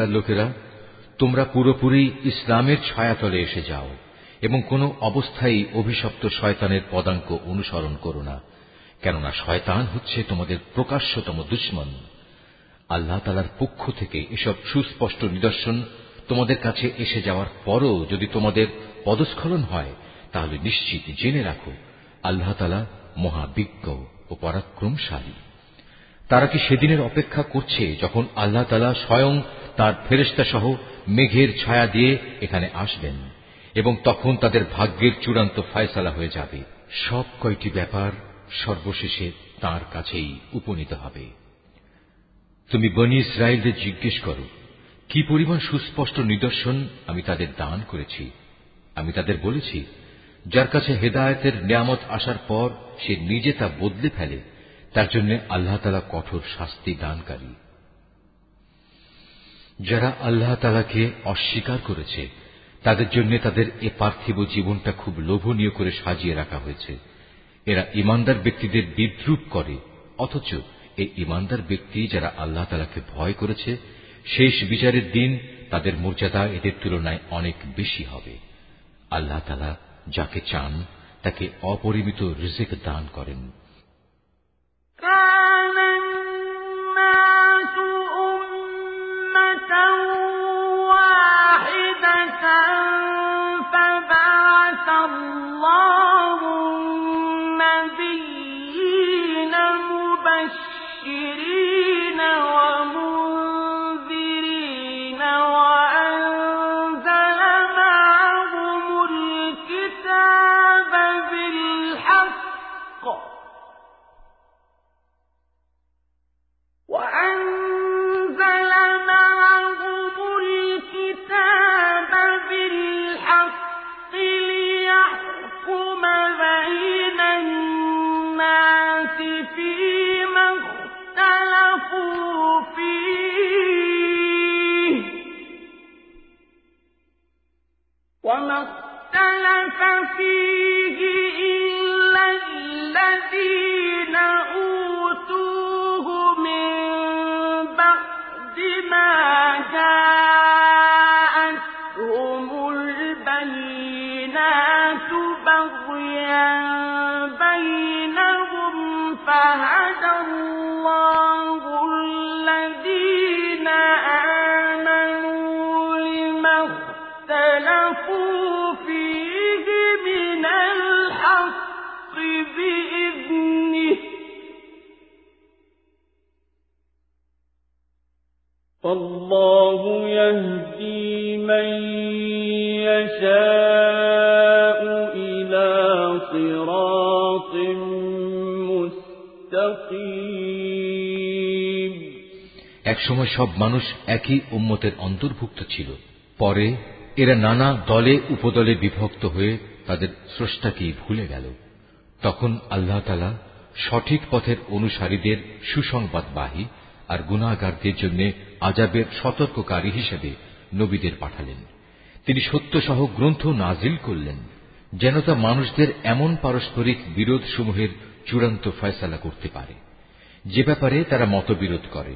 ইমানদার লোকেরা, তোমরা পুরোপুরি ইসলামের ছায়াতলে এসে যাও এবং কোনো অবস্থায় অভিশপ্ত শয়তানের পদাঙ্ক অনুসরণ করো না, কেননা শয়তান হচ্ছে তোমাদের প্রকাশ্যতম দুশ্মন। আল্লাহ তালার পক্ষ থেকে এসব সুস্পষ্ট নিদর্শন তোমাদের কাছে এসে যাওয়ার পরও যদি তোমাদের পদস্খলন হয়, তাহলে নিশ্চিত জেনে রাখো, আল্লাহ তালা মহাবিজ্ঞ ও পরাক্রমশালী। তারা কি সেদিনের অপেক্ষা করছে যখন আল্লাহ তালা স্বয়ং তার ফেরেস্তা সহ মেঘের ছায়া দিয়ে এখানে আসবেন, এবং তখন তাদের ভাগ্যের চূড়ান্ত ফায়সালা হয়ে যাবে। সব কয়টি ব্যাপার সর্বশেষে তার কাছেই উপনীত হবে। তুমি বনি ইসরায়েলদের জিজ্ঞেস করো, কি পরিমাণ সুস্পষ্ট নিদর্শন আমি তাদের দান করেছি? আমি তাদের বলেছি, যার কাছে হেদায়তের নিয়ামত আসার পর সে নিজে তা বদলে ফেলে, তার জন্য আল্লাহ তালা কঠোর শাস্তি দানকারী। যারা আল্লাহ তালাকে অস্বীকার করেছে, তাদের জন্য তাদের এ পার্থিব জীবনটা খুব লোভনীয় করে সাজিয়ে রাখা হয়েছে। এরা ইমানদার ব্যক্তিদের বিদ্রুপ করে, অথচ এই ইমানদার ব্যক্তি যারা আল্লাহ তালাকে ভয় করেছে, শেষ বিচারের দিন তাদের মর্যাদা এদের তুলনায় অনেক বেশি হবে। আল্লাহ তালা যাকে চান, তাকে অপরিমিত রিজিক দান করেন। أَنْ وما اختلف فيه إلا الذين والله يهدي من يشاء إلى صراط مستقيم একসময় সব মানুষ একই উম্মতের অন্তর্ভুক্ত ছিল পরে এরা নানা দলে উপদলে বিভক্ত হয়ে তাদের স্রষ্টাকেই ভুলে গেল তখন আল্লাহ তালা সঠিক পথের অনুসারীদের সুসংবাদবাহী আর গুণাগারদের জন্য আজাবের সতর্ককারী হিসেবে নবীদের পাঠালেন। তিনি সত্যসহ গ্রন্থ নাজিল করলেন, যেন তা মানুষদের এমন পারস্পরিক বিরোধ সমূহের চূড়ান্ত ফয়সালা করতে পারে। যে ব্যাপারে তারা মতবিরোধ করে,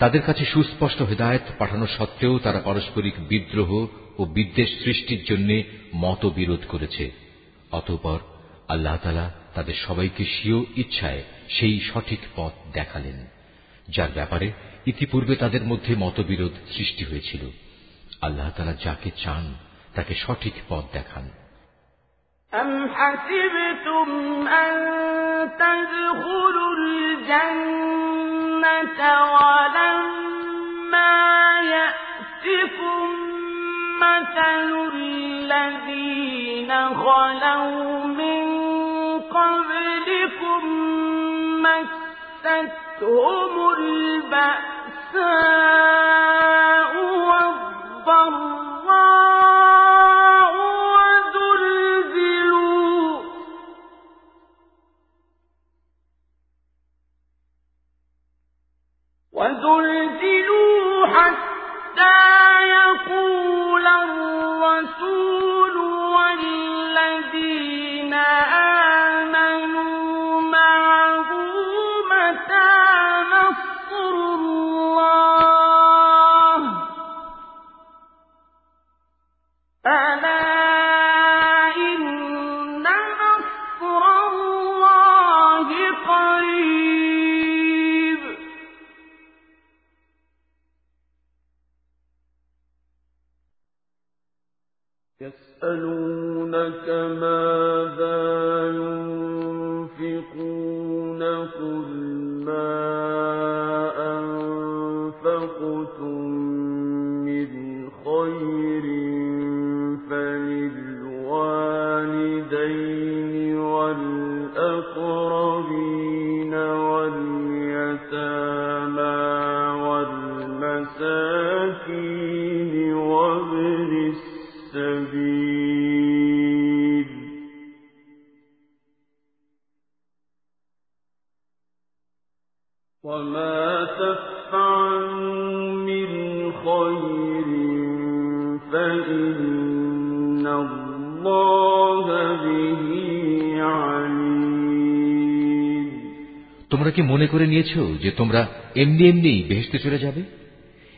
তাদের কাছে সুস্পষ্ট হেদায়ত পাঠানো সত্ত্বেও তারা পারস্পরিক বিদ্রোহ ও বিদ্বেষ সৃষ্টির জন্য মতবিরোধ করেছে, অতঃপর আল্লাহ তালা তাদের সবাইকে স্বীয় ইচ্ছায় সেই সঠিক পথ দেখালেন। যার ব্যাপারে ইতিপূর্বে তাদের মধ্যে মতবিরোধ সৃষ্টি হয়েছিল আল্লাহ তালা যাকে চান তাকে সঠিক পথ দেখান أم حسبتم أن تدخلوا الجنة ولما يأتكم مثل الذين خلوا من قبلكم مستهم البأساء والضراء وزلزلوا. وزلزلوا حتى يقول الرسول والذين آمنوا يسألونك ماذا তোমরা কি মনে করে নিয়েছ যে তোমরা এমনি এমনিই বেহেস্তে চলে যাবে?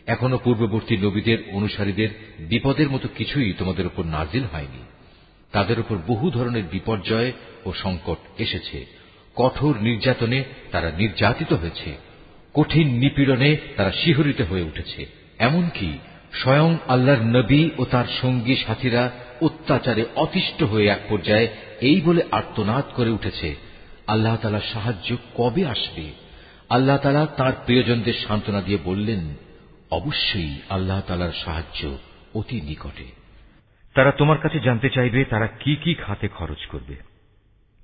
এখনও পূর্ববর্তী নবীদের অনুসারীদের বিপদের মতো কিছুই তোমাদের উপর নাজিল হয়নি। তাদের উপর বহু ধরনের বিপর্যয় ও সংকট এসেছে। কঠোর নির্যাতনে তারা নির্যাতিত হয়েছে। কঠিন নিপীড়নে তারা শিহরিত হয়ে উঠেছে। এমনকি স্বয়ং আল্লাহর নবী ও তার সঙ্গী সাথীরা অত্যাচারে অতিষ্ঠ হয়ে এক পর্যায়ে এই বলে আর্তনাদ করে উঠেছে আল্লাহ তালার সাহায্য কবে আসবে? আল্লাহ তালা তার প্রিয়জনদের সান্ত্বনা দিয়ে বললেন, অবশ্যই আল্লাহ তালার সাহায্য অতি নিকটে। তারা তোমার কাছে জানতে চাইবে তারা কি কি খাতে খরচ করবে।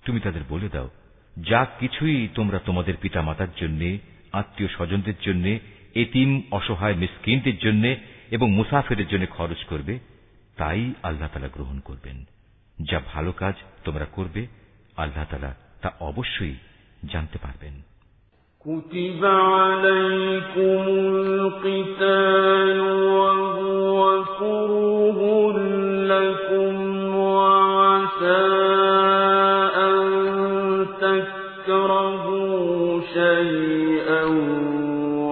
তুমি তাদের বলে দাও, যা কিছুই তোমরা তোমাদের পিতামাতার জন্য আত্মীয় স্বজনদের জন্য, এতিম, অসহায়, মিসকিনদের জন্য এবং মুসাফেরের জন্য খরচ করবে, তাই আল্লাহ তালা গ্রহণ করবেন। যা ভালো কাজ তোমরা করবে, আল্লাহ তালা তা অবশ্যই জানতে পারবেন كتب عليكم القتال وهو كره لكم وعسى أن تكرهوا شيئا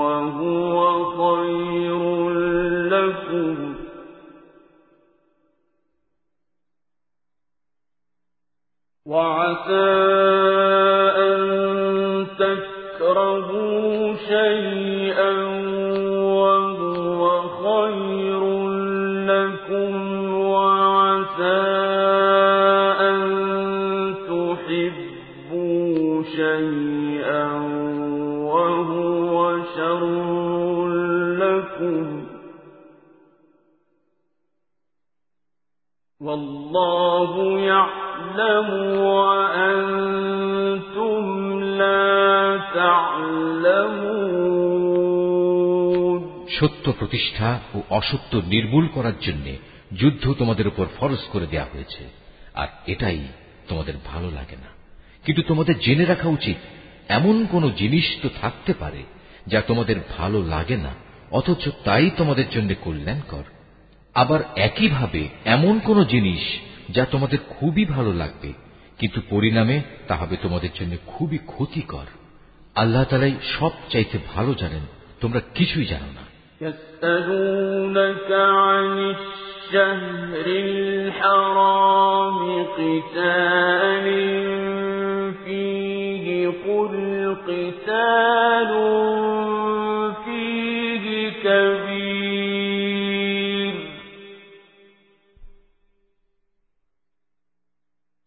وهو خير لكم وعسى والله يعلم وأنتم لا تعلمون সত্য প্রতিষ্ঠা ও অসত্য নির্মূল করার জন্য যুদ্ধ তোমাদের উপর ফরজ করে দেয়া হয়েছে আর এটাই তোমাদের ভালো লাগে না কিন্তু তোমাদের জেনে রাখা উচিত এমন কোন জিনিস তো থাকতে পারে যা তোমাদের ভালো লাগে না অথচ তাই তোমাদের জন্য কল্যাণকর আবার একইভাবে এমন কোন জিনিস যা তোমাদের খুবই ভালো লাগবে কিন্তু পরিণামে তা হবে তোমাদের জন্য খুবই ক্ষতিকর আল্লাহ তালাই সব চাইতে ভালো জানেন তোমরা কিছুই জানো না يسألونك عن الشهر الحرام قتال فيه قل قتال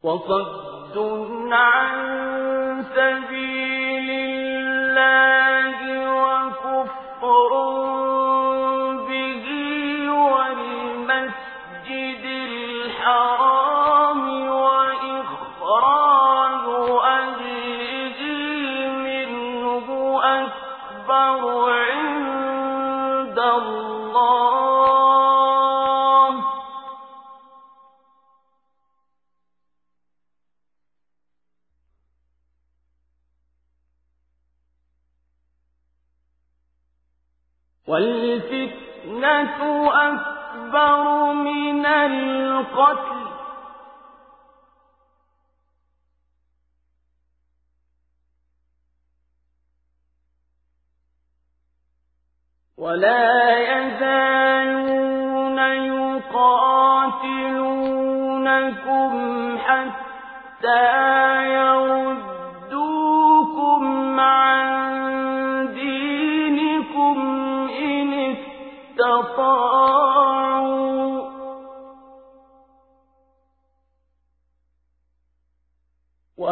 وصد عن سبيل الله وكفر والفتنة أكبر من القتل. ولا يزالون يقاتلونكم حتى يردوكم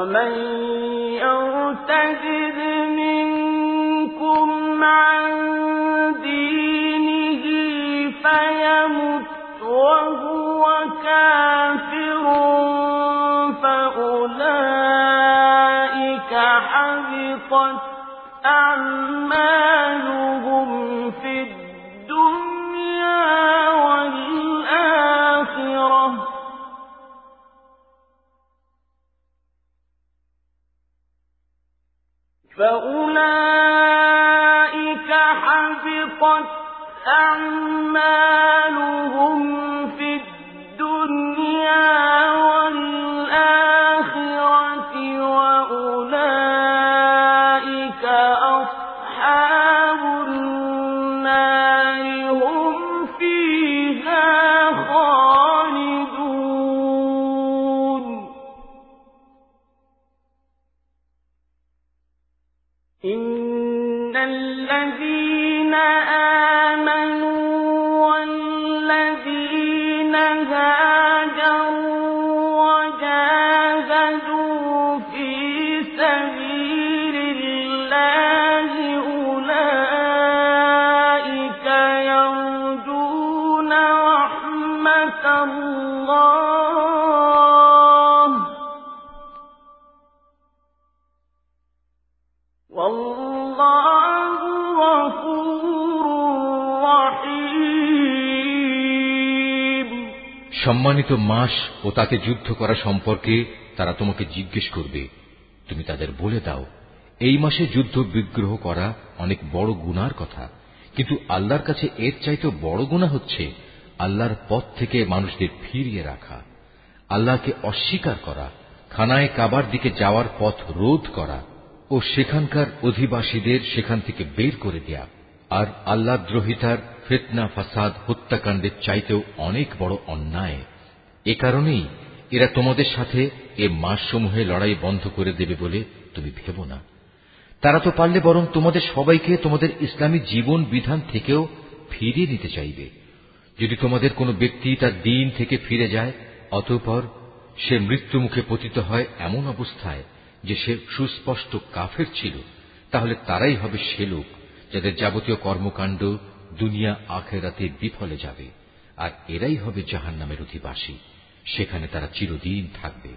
ومن يرتد منكم عن دينه فيمت وهو كافر فأولئك حبطت أعمالهم فأولئك حبطت أعمالهم সম্মানিত মাস ও তাতে যুদ্ধ করা সম্পর্কে তারা তোমাকে জিজ্ঞেস করবে। তুমি তাদের বলে দাও, এই মাসে যুদ্ধ বিগ্রহ করা অনেক বড় গুনার কথা। কিন্তু আল্লাহর কাছে এর চাইতে বড় গুণা হচ্ছে আল্লাহর পথ থেকে মানুষদের ফিরিয়ে রাখা। আল্লাহকে অস্বীকার করা, খানায় কাবার দিকে যাওয়ার পথ রোধ করা ও সেখানকার অধিবাসীদের সেখান থেকে বের করে দেয়া। আর আল্লাহ দ্রোহিতার ফেতনা, ফাসাদ, হত্যাকাণ্ডের চাইতেও অনেক বড় অন্যায়। এ কারণেই এরা তোমাদের সাথে এ মাসসমূহে লড়াই বন্ধ করে দেবে বলে তুমি ভেবো না। তারা তো পারলে বরং তোমাদের সবাইকে তোমাদের ইসলামী জীবন বিধান থেকেও ফিরিয়ে নিতে চাইবে। যদি তোমাদের কোনো ব্যক্তি তার দিন থেকে ফিরে যায়, অতঃপর সে মৃত্যুমুখে পতিত হয় এমন অবস্থায় যে সে সুস্পষ্ট কাফের ছিল, তাহলে তারাই হবে সে লোক যাদের যাবতীয় কর্মকাণ্ড দুনিয়া আখেরাতে বিফলে যাবে আর এরাই হবে জাহান নামের অধিবাসী সেখানে তারা চিরদিন থাকবে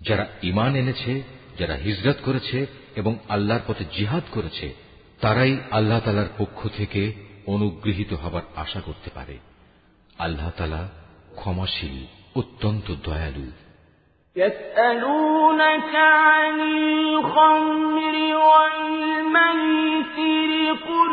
যারা ইমান এনেছে যারা হিজরত করেছে এবং আল্লাহর পথে জিহাদ করেছে তারাই আল্লাহ তালার পক্ষ থেকে অনুগৃহীত হবার আশা করতে পারে আল্লাহ তালা ক্ষমাশীল অত্যন্ত দয়ালু يسألونك عن الخمر والميسر قل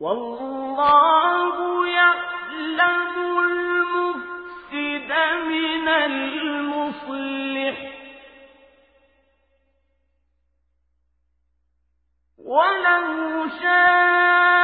والله المفسد من المصلح. ولو شاء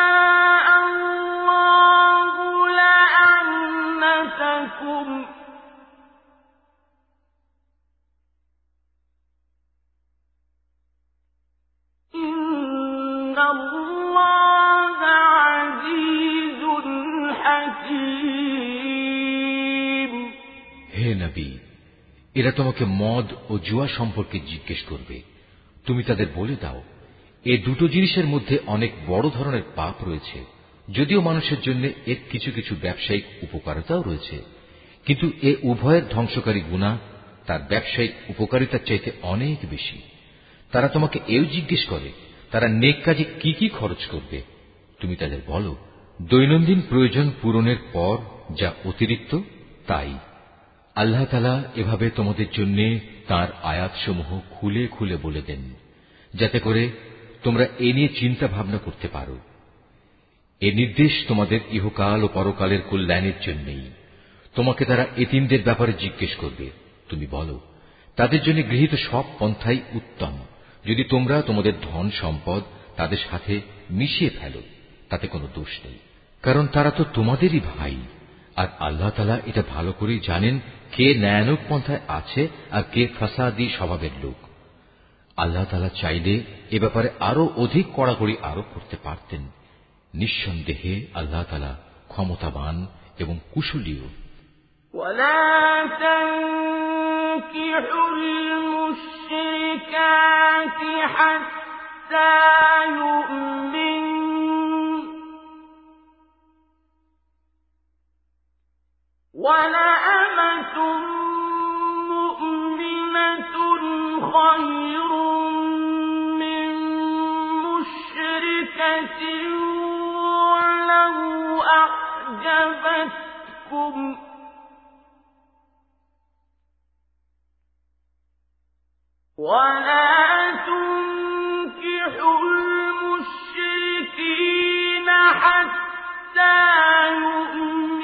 এরা তোমাকে মদ ও জুয়া সম্পর্কে জিজ্ঞেস করবে। তুমি তাদের বলে দাও, এ দুটো জিনিসের মধ্যে অনেক বড় ধরনের পাপ রয়েছে, যদিও মানুষের জন্য এর কিছু কিছু ব্যবসায়িক উপকারিতাও রয়েছে। কিন্তু এ উভয়ের ধ্বংসকারী গুণা তার ব্যবসায়িক উপকারিতার চাইতে অনেক বেশি। তারা তোমাকে এও জিজ্ঞেস করে, তারা নেক কাজে কি কি খরচ করবে? তুমি তাদের বলো, দৈনন্দিন প্রয়োজন পূরণের পর যা অতিরিক্ত, তাই। আল্লাহ তালা এভাবে তোমাদের জন্য তার আয়াতসমূহ খুলে খুলে বলে দেন, যাতে করে তোমরা এ নিয়ে চিন্তা ভাবনা করতে পারো। এ নির্দেশ তোমাদের ইহকাল ও পরকালের কল্যাণের জন্যই। তোমাকে তারা এতিমদের ব্যাপারে জিজ্ঞেস করবে। তুমি বলো, তাদের জন্য গৃহীত সব পন্থাই উত্তম। যদি তোমরা তোমাদের ধন সম্পদ তাদের সাথে মিশিয়ে ফেলো, তাতে কোনো দোষ নেই। কারণ তারা তো তোমাদেরই ভাই। আর আল্লাহ তালা এটা ভালো করেই জানেন কে ন্যায়ানক পন্থায় আছে আর কে ফাসাদি স্বভাবের লোক আল্লাহ তালা চাইলে এ ব্যাপারে আরো অধিক কড়াকড়ি আরোপ করতে পারতেন নিঃসন্দেহে আল্লাহ তালা ক্ষমতাবান এবং কুশলীয় ولا تنكحوا المشركات حتى يؤمن ولأمة مؤمنة خير من مشركة أعجبتكم. ولا المشركين حتى يؤمنوا.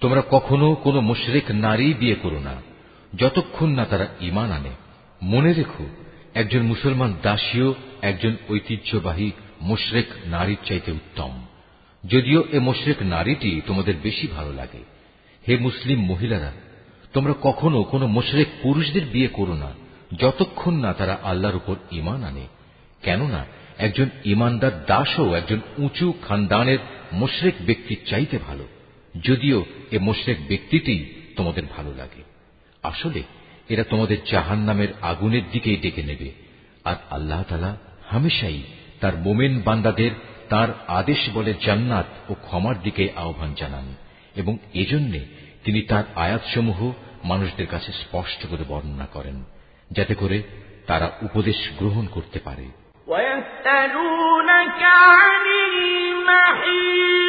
তোমরা কখনো কোনো মুশরিক নারী বিয়ে করো না। যতক্ষণ না তারা ইমান আনে। মনে রেখো, একজন মুসলমান দাসীও একজন ঐতিহ্যবাহী মুশরেক নারীর চাইতে উত্তম। যদিও এ মোশরেক নারীটি তোমাদের বেশি ভালো লাগে। হে মুসলিম মহিলারা, তোমরা কখনো কোনো মোশরেক পুরুষদের বিয়ে করো না, যতক্ষণ না তারা আল্লাহর উপর ইমান আনে। কেননা, একজন ইমানদার দাসও একজন উঁচু খানদানের মোশরেক ব্যক্তির চাইতে ভালো। যদিও এ মোশরেক ব্যক্তিটি তোমাদের ভালো লাগে আসলে এরা তোমাদের জাহান নামের আগুনের দিকেই ডেকে নেবে আর আল্লাহ তালা হামেশাই তার মোমেন বান্দাদের তার আদেশ বলে জান্নাত ও ক্ষমার দিকে আহ্বান জানান এবং এজন্যে তিনি তার আয়াতসমূহ মানুষদের কাছে স্পষ্ট করে বর্ণনা করেন যাতে করে তারা উপদেশ গ্রহণ করতে পারে ويسألونك عن المحيض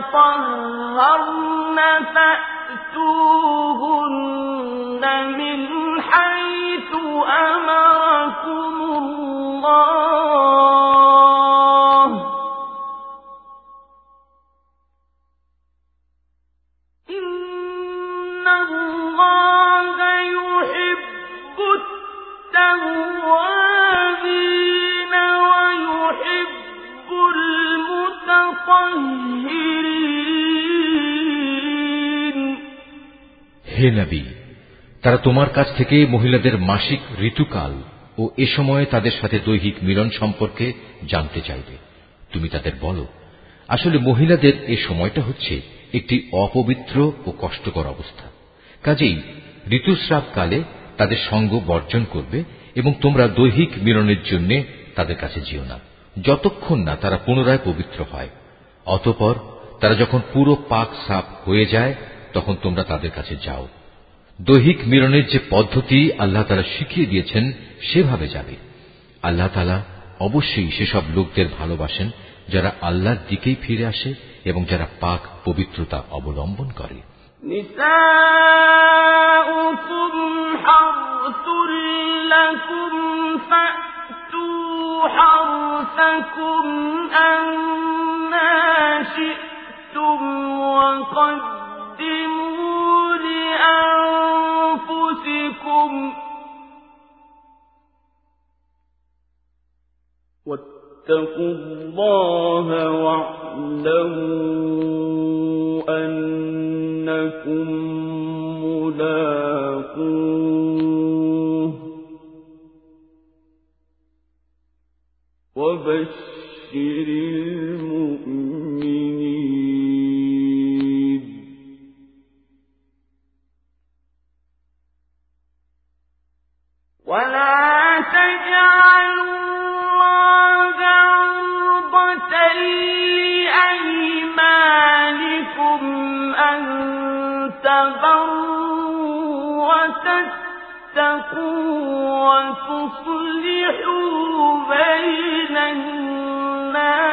تطهرن فأتون হে নবী, তারা তোমার কাছ থেকে মহিলাদের মাসিক ঋতুকাল ও এ সময়ে তাদের সাথে দৈহিক মিলন সম্পর্কে জানতে চাইবে। তুমি তাদের বলো, আসলে মহিলাদের এ সময়টা হচ্ছে একটি অপবিত্র ও কষ্টকর অবস্থা। কাজেই ঋতুস্রাবকালে তাদের সঙ্গ বর্জন করবে এবং তোমরা দৈহিক মিলনের জন্য তাদের কাছে যেও না, যতক্ষণ না তারা পুনরায় পবিত্র হয়। অতপর তারা যখন পুরো পাক সাপ হয়ে যায় তখন তোমরা তাদের কাছে যাও দৈহিক মিলনের যে পদ্ধতি আল্লাহ তালা শিখিয়ে দিয়েছেন সেভাবে যাবে আল্লাহ তালা অবশ্যই সেসব লোকদের ভালোবাসেন যারা আল্লাহর দিকেই ফিরে আসে এবং যারা পাক পবিত্রতা অবলম্বন করে نساؤكم حرث لكم فأتوا حرثكم أنا شئتم وقدموا لأنفسكم واتقوا الله واعلموا أنكم ملاقوه وبشر ولا تجعلوا الله عرضة لأيمانكم أن وتتقوا وتصلحوا بين الناس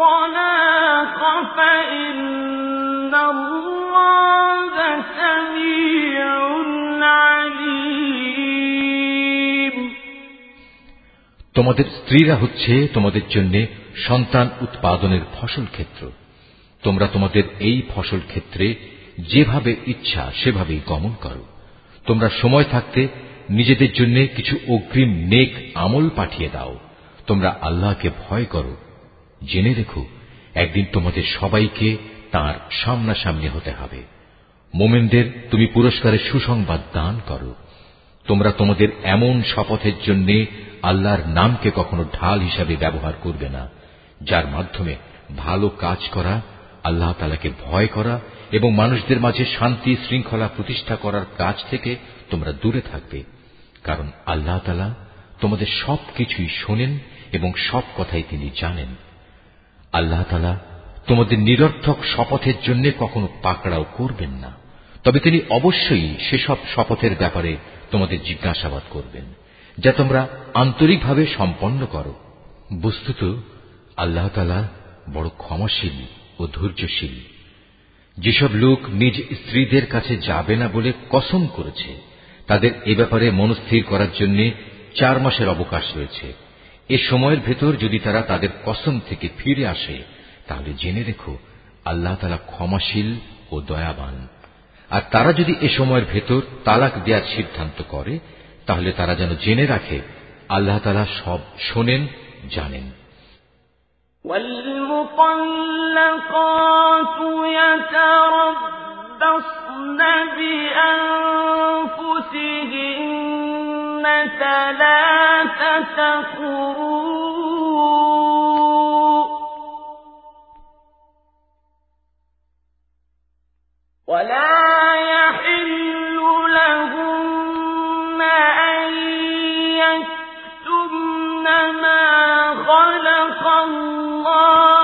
الطلاق فإن الله سميع عليم তোমাদের স্ত্রীরা হচ্ছে তোমাদের জন্য সন্তান উৎপাদনের ফসল ক্ষেত্র তোমরা তোমাদের এই ফসল ক্ষেত্রে যেভাবে ইচ্ছা সেভাবেই গমন করো তোমরা সময় থাকতে নিজেদের জন্য কিছু অগ্রিম নেক আমল পাঠিয়ে দাও তোমরা আল্লাহকে ভয় করো জেনে রেখো, একদিন তোমাদের সবাইকে তার সামনাসামনি হতে হবে। মোমেনদের তুমি পুরস্কারের সুসংবাদ দান করো। তোমরা তোমাদের এমন শপথের জন্য আল্লাহর নামকে কখনো ঢাল হিসাবে ব্যবহার করবে না, যার মাধ্যমে ভালো কাজ করা, আল্লাহ তালাকে ভয় করা এবং মানুষদের মাঝে শান্তি শৃঙ্খলা প্রতিষ্ঠা করার কাজ থেকে তোমরা দূরে থাকবে। কারণ আল্লাহ তালা তোমাদের সব কিছুই শোনেন এবং সব কথাই তিনি জানেন। আল্লাহ তালা তোমাদের নিরর্থক শপথের জন্য কখনো পাকড়াও করবেন না। তবে তিনি অবশ্যই সেসব শপথের ব্যাপারে তোমাদের জিজ্ঞাসাবাদ করবেন, যা তোমরা আন্তরিকভাবে সম্পন্ন করো। বস্তুত আল্লাহ তালা বড় ক্ষমাশীল ও ধৈর্যশীল। যেসব লোক নিজ স্ত্রীদের কাছে যাবে না বলে কসম করেছে, তাদের এ ব্যাপারে মনস্থির করার জন্য চার মাসের অবকাশ রয়েছে। এ সময়ের ভেতর যদি তারা তাদের কসম থেকে ফিরে আসে তাহলে জেনে রেখো আল্লাহ তালা ক্ষমাশীল ও দয়াবান আর তারা যদি এ সময়ের ভেতর তালাক দেওয়ার সিদ্ধান্ত করে তাহলে তারা যেন জেনে রাখে আল্লাহ তালা সব শোনেন জানেন والمطلقات يتربصن بأنفسهن ثلاثة ولا يحل لهن أن ما خلق الله.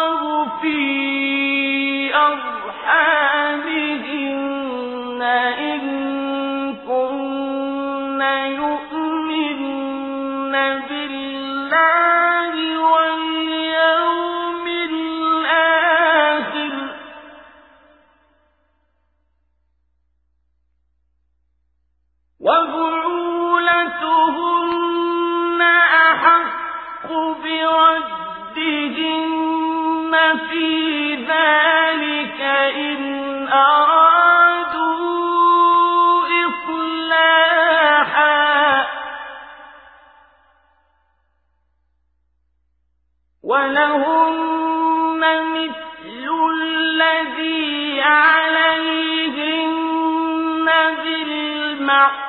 بردهن في ذلك إن أرادوا إصلاحا. ولهن مثل الذي عليهن بالمعروف.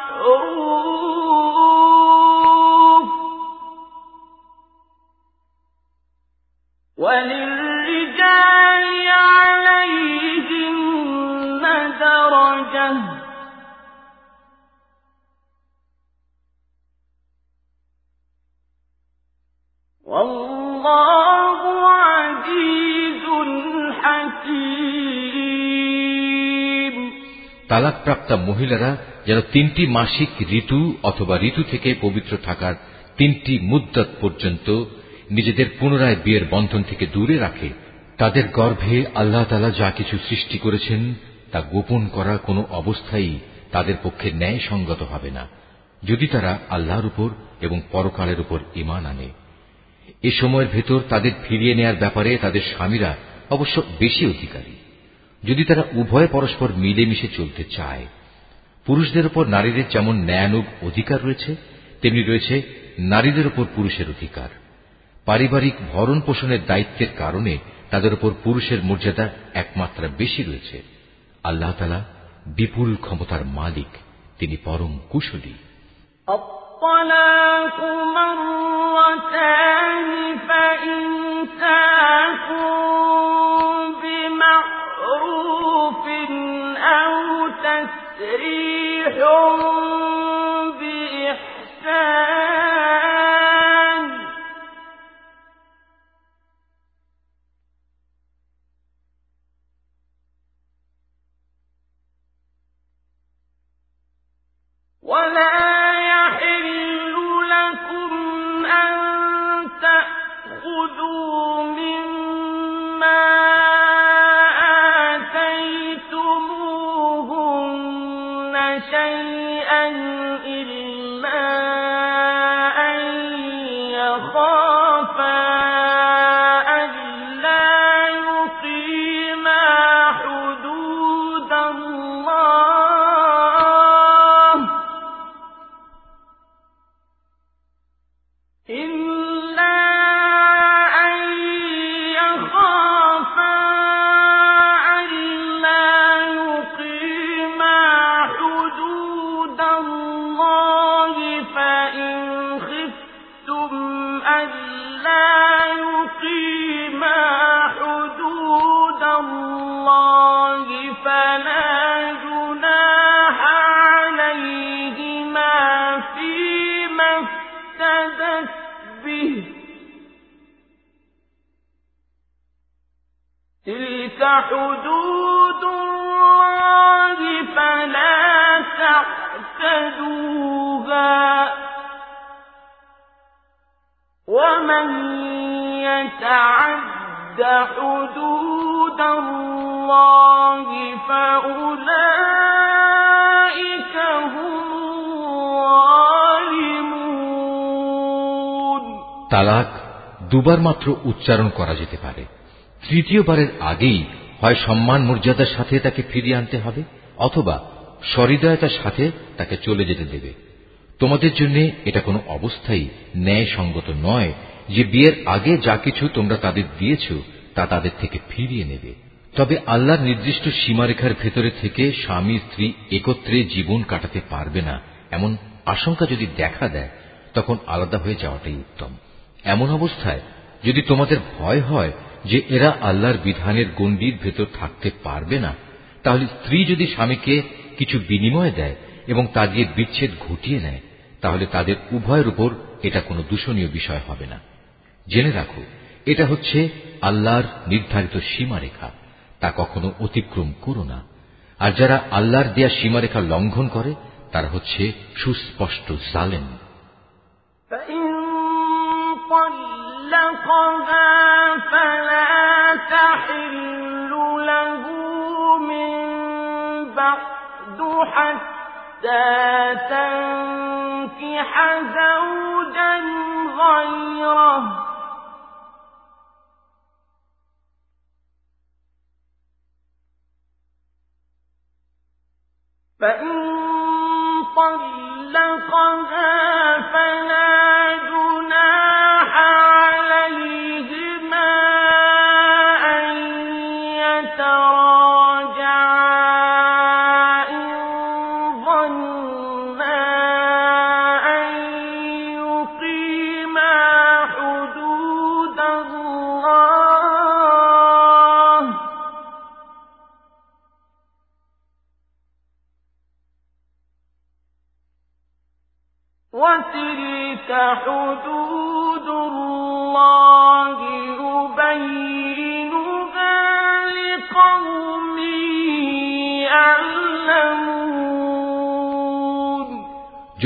وللرجال عليهن درجة والله عزيز حكيم তালাকপ্রাপ্তা মহিলারা যেন তিনটি মাসিক ঋতু অথবা ঋতু থেকে পবিত্র থাকার তিনটি মুদ্দত পর্যন্ত নিজেদের পুনরায় বিয়ের বন্ধন থেকে দূরে রাখে, তাদের গর্ভে আল্লাহ তালা যা কিছু সৃষ্টি করেছেন, তা গোপন করা কোনো অবস্থায় তাদের পক্ষে ন্যায় সঙ্গত হবে না, যদি তারা আল্লাহর উপর এবং পরকালের উপর ইমান আনে। এ সময়ের ভেতর তাদের ফিরিয়ে নেয়ার ব্যাপারে তাদের স্বামীরা অবশ্য বেশি অধিকারী। যদি তারা উভয় পরস্পর মিলেমিশে চলতে চায়, পুরুষদের উপর নারীদের যেমন ন্যায়ানুগ অধিকার রয়েছে, তেমনি রয়েছে নারীদের উপর পুরুষের অধিকার। পারিবারিক ভরণ পোষণের দায়িত্বের কারণে তাদের উপর পুরুষের মর্যাদা একমাত্রা বেশি রয়েছে আল্লাহ তালা বিপুল ক্ষমতার মালিক তিনি পরম কুশলী الطلاق مرتان فإمساكم بمعروف أو تسريح بإحسان تأخذوا مما حدود الله فلا تعتدوها ومن يتعد حدود الله فأولئك هم الظالمون তালাক দুবার মাত্র উচ্চারণ করা যেতে পারে তৃতীয়বারের আগেই হয় সম্মান মর্যাদার সাথে তাকে ফিরিয়ে আনতে হবে, অথবা সহৃদয়তার সাথে তাকে চলে যেতে দেবে। তোমাদের জন্য এটা কোনো অবস্থাই ন্যায়সঙ্গত নয় যে বিয়ের আগে যা কিছু তোমরা তাদের দিয়েছ, তা তাদের থেকে ফিরিয়ে নেবে। তবে আল্লাহর নির্দিষ্ট সীমারেখার ভেতরে থেকে স্বামী, স্ত্রী একত্রে জীবন কাটাতে পারবে না, এমন আশঙ্কা যদি দেখা দেয়, তখন আলাদা হয়ে যাওয়াটাই উত্তম। এমন অবস্থায় যদি তোমাদের ভয় হয় যে এরা আল্লাহর বিধানের গণ্ডির ভেতর থাকতে পারবে না, তাহলে স্ত্রী যদি স্বামীকে কিছু বিনিময় দেয় এবং তা দিয়ে বিচ্ছেদ ঘটিয়ে নেয়, তাহলে তাদের উভয়ের উপর এটা কোনো দূষণীয় বিষয় হবে না। জেনে রাখো, এটা হচ্ছে আল্লাহর নির্ধারিত সীমারেখা, তা কখনো অতিক্রম করো না। আর যারা আল্লাহর দেয়া সীমারেখা লঙ্ঘন করে, তারা হচ্ছে সুস্পষ্ট জালেম। فلا تحل له من بعد حتى تنكح غيره. فإن طلقها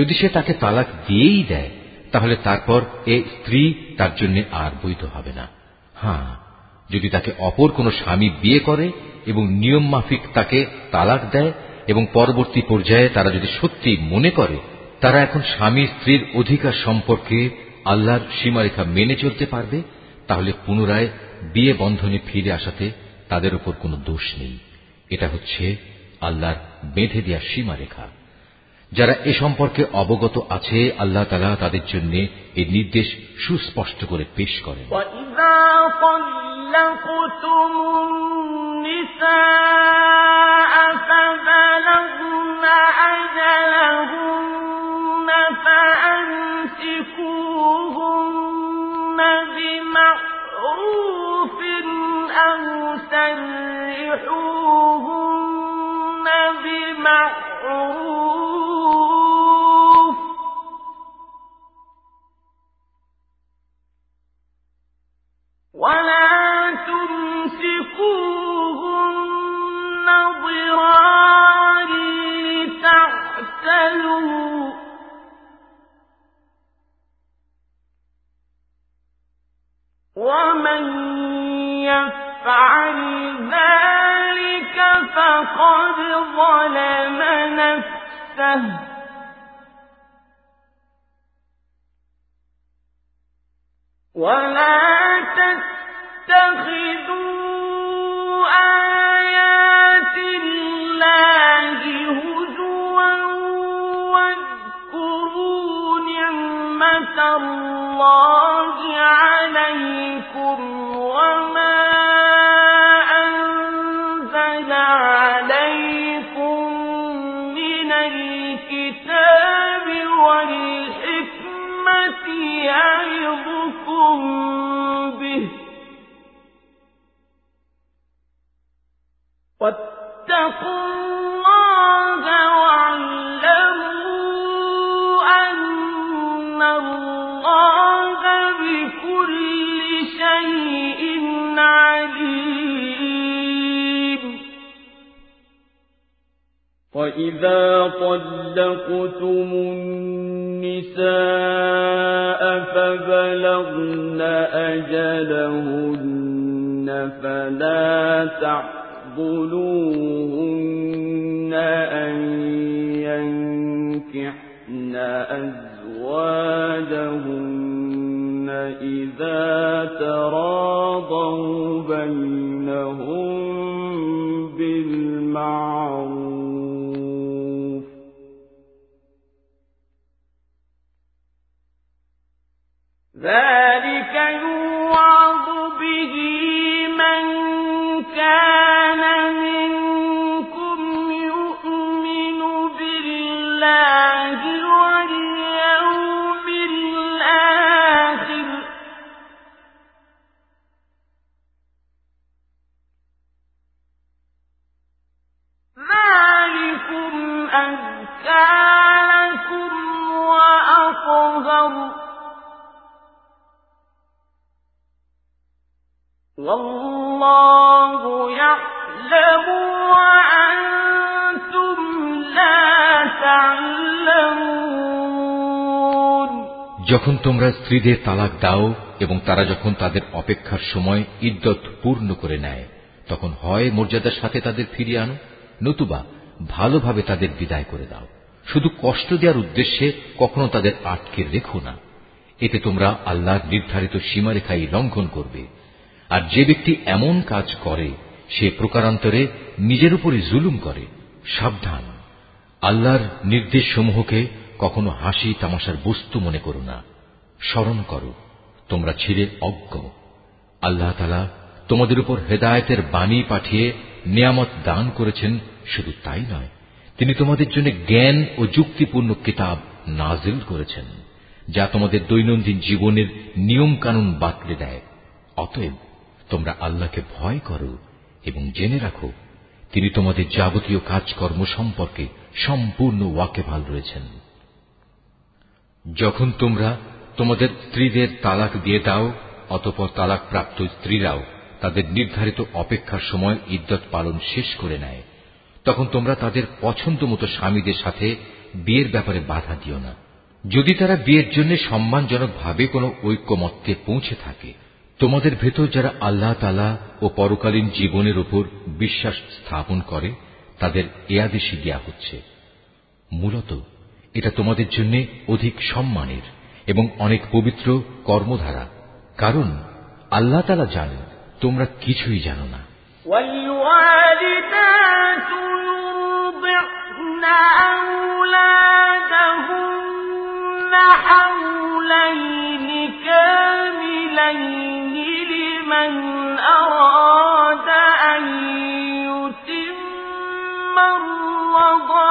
যদি সে তাকে তালাক দিয়েই দেয়, তাহলে তারপর এ স্ত্রী তার জন্য আর বৈধ হবে না। হ্যাঁ যদি তাকে অপর কোনো স্বামী বিয়ে করে এবং নিয়ম মাফিক তাকে তালাক দেয় এবং পরবর্তী পর্যায়ে তারা যদি সত্যি মনে করে, তারা এখন স্বামী স্ত্রীর অধিকার সম্পর্কে আল্লাহর সীমারেখা মেনে চলতে পারবে, তাহলে পুনরায় বিয়ে বন্ধনে ফিরে আসাতে তাদের উপর কোনো দোষ নেই। এটা হচ্ছে আল্লাহর বেঁধে দেওয়া সীমারেখা। যারা এ সম্পর্কে অবগত আছে আল্লাহ তালা তাদের জন্য এই নির্দেশ সুস্পষ্ট করে পেশ করেন وإذا طلقتم النساء فبلغن أجلهن فأمسكوهن بمعروف أو سرحوهن بمعروف ومن يفعل ذلك فقد ظلم نفسه. ولا تتخذوا آيات الله واذكروا نعمة الله عليكم وما واتقوا الله أن الله بكل شيء عليم. وإذا طلقتم النساء فبلغن أجلهن فلا تعضلوهن أن ينكحن أزواجهن إذا تراضوا بينهم بالمعروف ذلك يوعظ ذلكم أزكى لكم وأطهر والله يعلم وأنتم لا تعلمون যখন তোমরা স্ত্রীদের তালাক দাও এবং তারা যখন তাদের অপেক্ষার সময় ইদ্যত পূর্ণ করে নেয় তখন হয় মর্যাদার সাথে তাদের ফিরিয়ে আনো নতুবা ভালোভাবে তাদের বিদায় করে দাও। শুধু কষ্ট দেওয়ার উদ্দেশ্যে কখনো তাদের আটকে রেখো না। এতে তোমরা আল্লাহর নির্ধারিত সীমারেখাই লঙ্ঘন করবে। আর যে ব্যক্তি এমন কাজ করে, সে প্রকারান্তরে নিজের উপরই জুলুম করে। সাবধান। আল্লাহর নির্দেশ সমূহকে কখনো হাসি তামাশার বস্তু মনে করো না। স্মরণ করো, তোমরা ছিলে অজ্ঞ। আল্লাহ তালা তোমাদের উপর হেদায়তের বাণী পাঠিয়ে নিয়ামত দান করেছেন শুধু তাই নয়, তিনি তোমাদের জন্য জ্ঞান ও যুক্তিপূর্ণ কিতাব নাজিল করেছেন, যা তোমাদের দৈনন্দিন জীবনের নিয়ম কানুন বাতলে দেয়। অতএব তোমরা আল্লাহকে ভয় করো এবং জেনে রাখো, তিনি তোমাদের যাবতীয় কাজকর্ম সম্পর্কে সম্পূর্ণ ওয়াকেভাল রয়েছেন। যখন তোমরা তোমাদের স্ত্রীদের তালাক দিয়ে দাও, অতপর তালাক প্রাপ্ত স্ত্রীরাও তাদের নির্ধারিত অপেক্ষার সময় ইদ্যত পালন শেষ করে নেয়। তখন তোমরা তাদের পছন্দ মতো স্বামীদের সাথে বিয়ের ব্যাপারে বাধা দিও না। যদি তারা বিয়ের জন্য সম্মানজনকভাবে কোনো ঐক্যমত্যে পৌঁছে থাকে, তোমাদের ভেতর যারা আল্লাহ তালা ও পরকালীন জীবনের উপর বিশ্বাস স্থাপন করে, তাদের এ আদেশই দেওয়া হচ্ছে। মূলত এটা তোমাদের জন্য অধিক সম্মানের এবং অনেক পবিত্র কর্মধারা, কারণ আল্লাহ তালা জানেন তোমরা কিছুই জানো না। والوالدات أولادهن حولين كاملين لمن أراد أن يتم الرضاعة.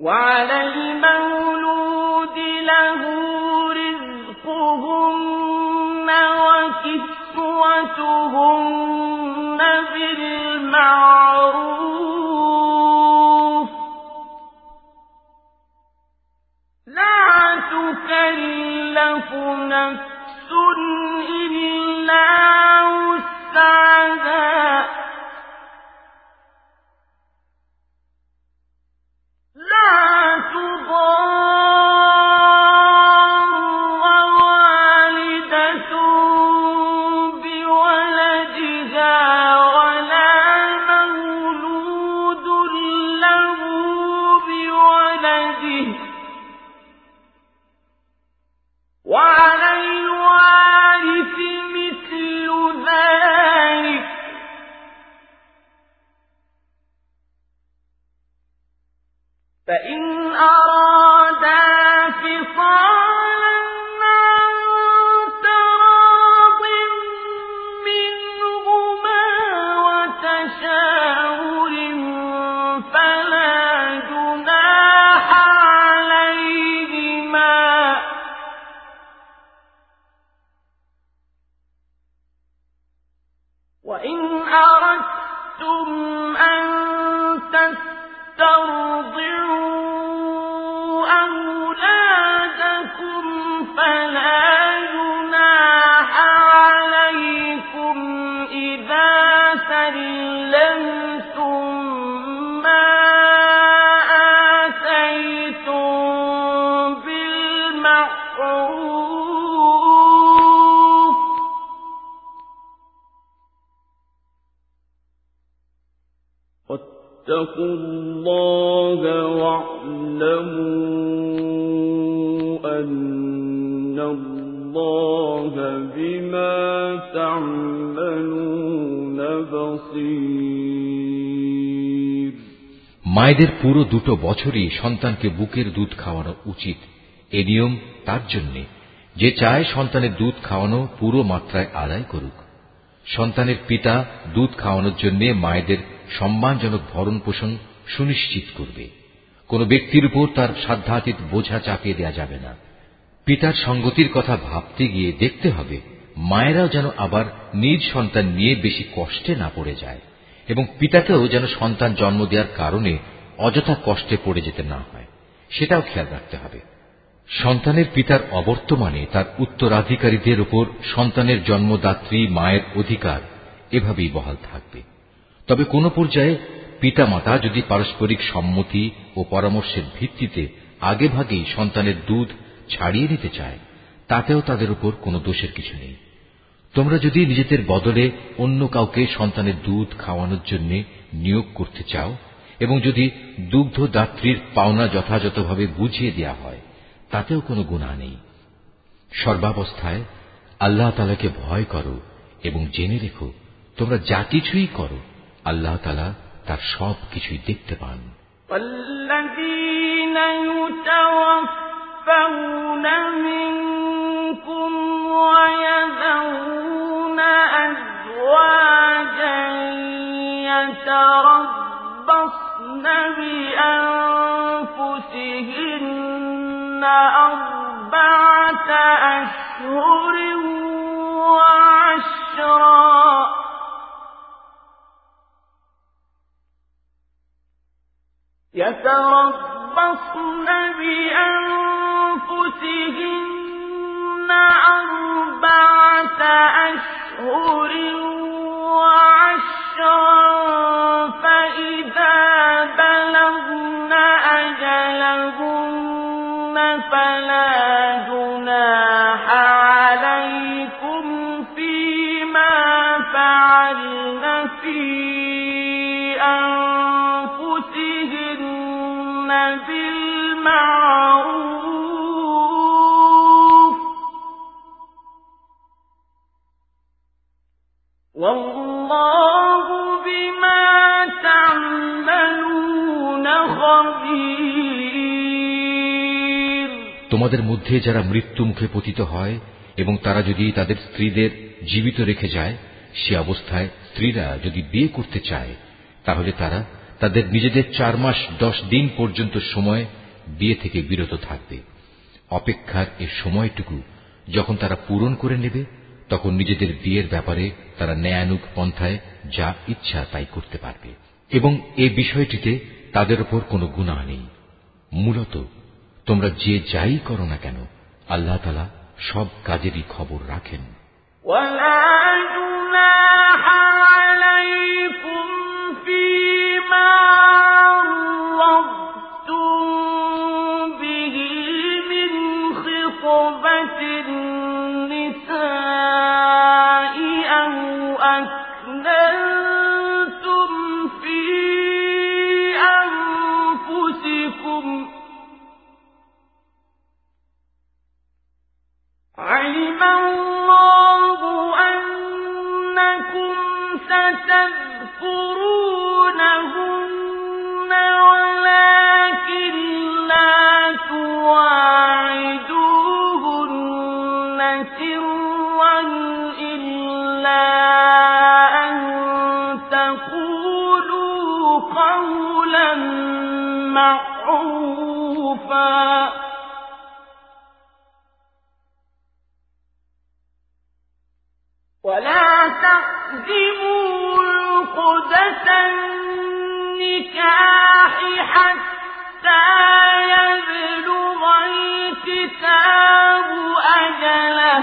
وعلى المولود له وكسوتهن بالمعروف. لا تكلف نفس إلا وسعها. لا تضار واتقوا الله واعلموا أن الله بما تعملون بصير মায়েদের পুরো দুটো বছরই সন্তানকে বুকের দুধ খাওয়ানো উচিত এ নিয়ম তার জন্যে যে চায় সন্তানের দুধ খাওয়ানো পুরো মাত্রায় আদায় করুক সন্তানের পিতা দুধ খাওয়ানোর জন্য মায়েদের সম্মানজনক ভরণ পোষণ সুনিশ্চিত করবে। কোন ব্যক্তির উপর তার সাধ্যাতীত বোঝা চাপিয়ে দেওয়া যাবে না। পিতার সঙ্গতির কথা ভাবতে গিয়ে দেখতে হবে, মায়েরাও যেন আবার নিজ সন্তান নিয়ে বেশি কষ্টে না পড়ে যায় এবং পিতাকেও যেন সন্তান জন্ম দেওয়ার কারণে অযথা কষ্টে পড়ে যেতে না হয়। সেটাও খেয়াল রাখতে হবে। সন্তানের পিতার অবর্তমানে তার উত্তরাধিকারীদের উপর সন্তানের জন্মদাত্রী মায়ের অধিকার এভাবেই বহাল থাকবে। তবে কোন পর্যায়ে পিতামাতা যদি পারস্পরিক সম্মতি ও পরামর্শের ভিত্তিতে আগেভাগেই সন্তানের দুধ ছাড়িয়ে নিতে চায়, তাতেও তাদের উপর কোনো দোষের কিছু নেই। তোমরা যদি নিজেদের বদলে অন্য কাউকে সন্তানের দুধ খাওয়ানোর জন্য নিয়োগ করতে চাও এবং যদি দুগ্ধদাত্রীর পাওনা যথাযথভাবে বুঝিয়ে দেওয়া হয়, তাতেও কোনো গুণা নেই। সর্বাবস্থায় আল্লাহ তালাকে ভয় করো এবং জেনে রেখো, তোমরা যা কিছুই করো আল্লাহ তালা তার সব কিছুই দেখতে পান والذين يتوفون منكم ويذرون أزواجا يتربصن بأنفسهن أربعة أشهر وعشرا يتربصن بأنفسهن أربعة أشهر وعشرا فإذا بلغن أجلهن فلا جناح والله بما تعملون خبير তোমাদের মধ্যে যারা মৃত্যু মুখে পতিত হয় এবং তারা যদি তাদের স্ত্রীদের জীবিত রেখে যায় সে অবস্থায় স্ত্রীরা যদি বিয়ে করতে চায় তাহলে তারা তাদের নিজেদের চার মাস দশ দিন পর্যন্ত সময় বিয়ে থেকে বিরত থাকবে অপেক্ষার এ সময়টুকু যখন তারা পূরণ করে নেবে তখন নিজেদের বিয়ের ব্যাপারে তারা ন্যায়ানুক পন্থায় যা ইচ্ছা তাই করতে পারবে এবং এ বিষয়টিতে তাদের ওপর কোনো গুণা নেই মূলত তোমরা যে যাই করো না কেন আল্লাহ তালা সব কাজেরই খবর রাখেন ولا جناح عليكم علم الله أنكم ستذكرونهن ولا تقدموا عقدة النكاح حتى يبلغ الكتاب أجله.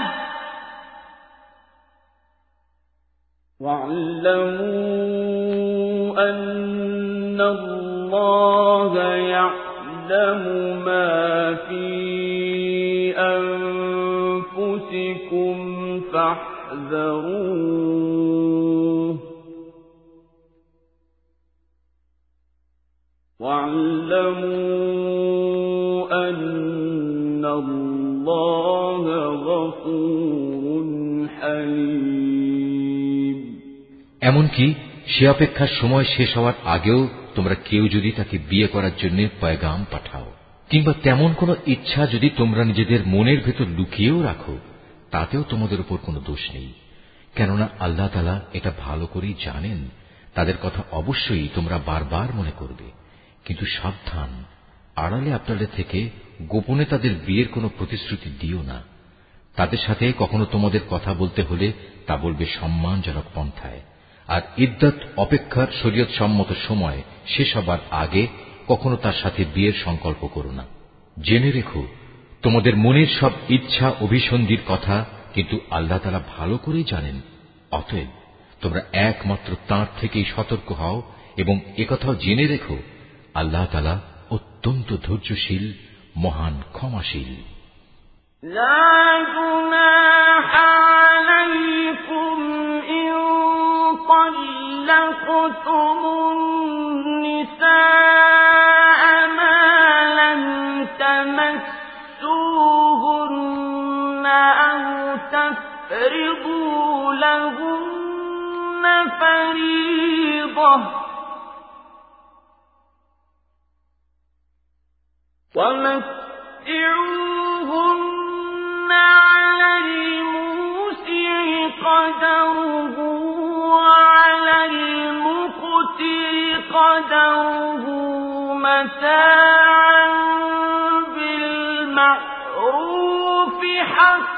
واعلموا أن الله يعلم ما في أنفسكم فاحذروا فاحذروه واعلموا أن الله غفور حليم এমনকি সে অপেক্ষার সময় শেষ হওয়ার আগেও তোমরা কেউ যদি তাকে বিয়ে করার জন্য পয়গাম পাঠাও কিংবা তেমন কোন ইচ্ছা যদি তোমরা নিজেদের মনের ভেতর লুকিয়েও রাখো তাতেও তোমাদের উপর কোনো দোষ নেই। কেননা আল্লাহ তালা এটা ভালো করেই জানেন, তাদের কথা অবশ্যই তোমরা বারবার মনে করবে। কিন্তু সাবধান, আড়ালে আপনালে থেকে গোপনে তাদের বিয়ের কোনো প্রতিশ্রুতি দিও না। তাদের সাথে কখনো তোমাদের কথা বলতে হলে তা বলবে সম্মানজনক পন্থায়। আর ইদ্যত অপেক্ষার শরীয়ত সম্মত সময় শেষ হবার আগে কখনো তার সাথে বিয়ের সংকল্প করো না। জেনে রেখো তোমাদের মনের সব ইচ্ছা অভিসন্ধির কথা কিন্তু আল্লাহ তালা ভালো করেই জানেন অতএব তোমরা একমাত্র তাঁর থেকেই সতর্ক হও এবং একথাও জেনে রেখো আল্লাহ তালা অত্যন্ত ধৈর্যশীল মহান ক্ষমাশীল لا جناح عليكم إن طلقتم النساء تفرضوا لهن فريضة. ومتعوهن على الموسع قدره وعلى المقتر قدره متاعا بالمعروف حقا.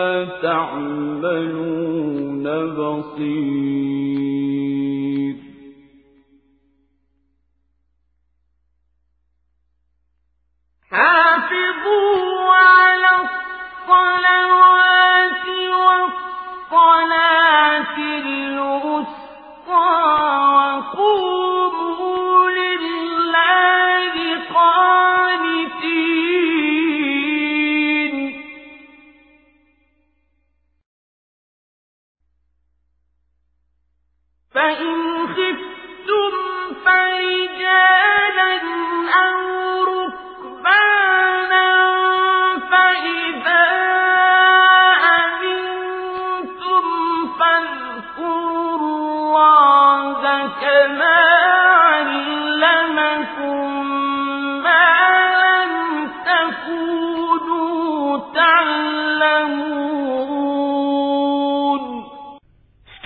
تعملون بصير. حافظوا على الصلوات والصلاة الوسطى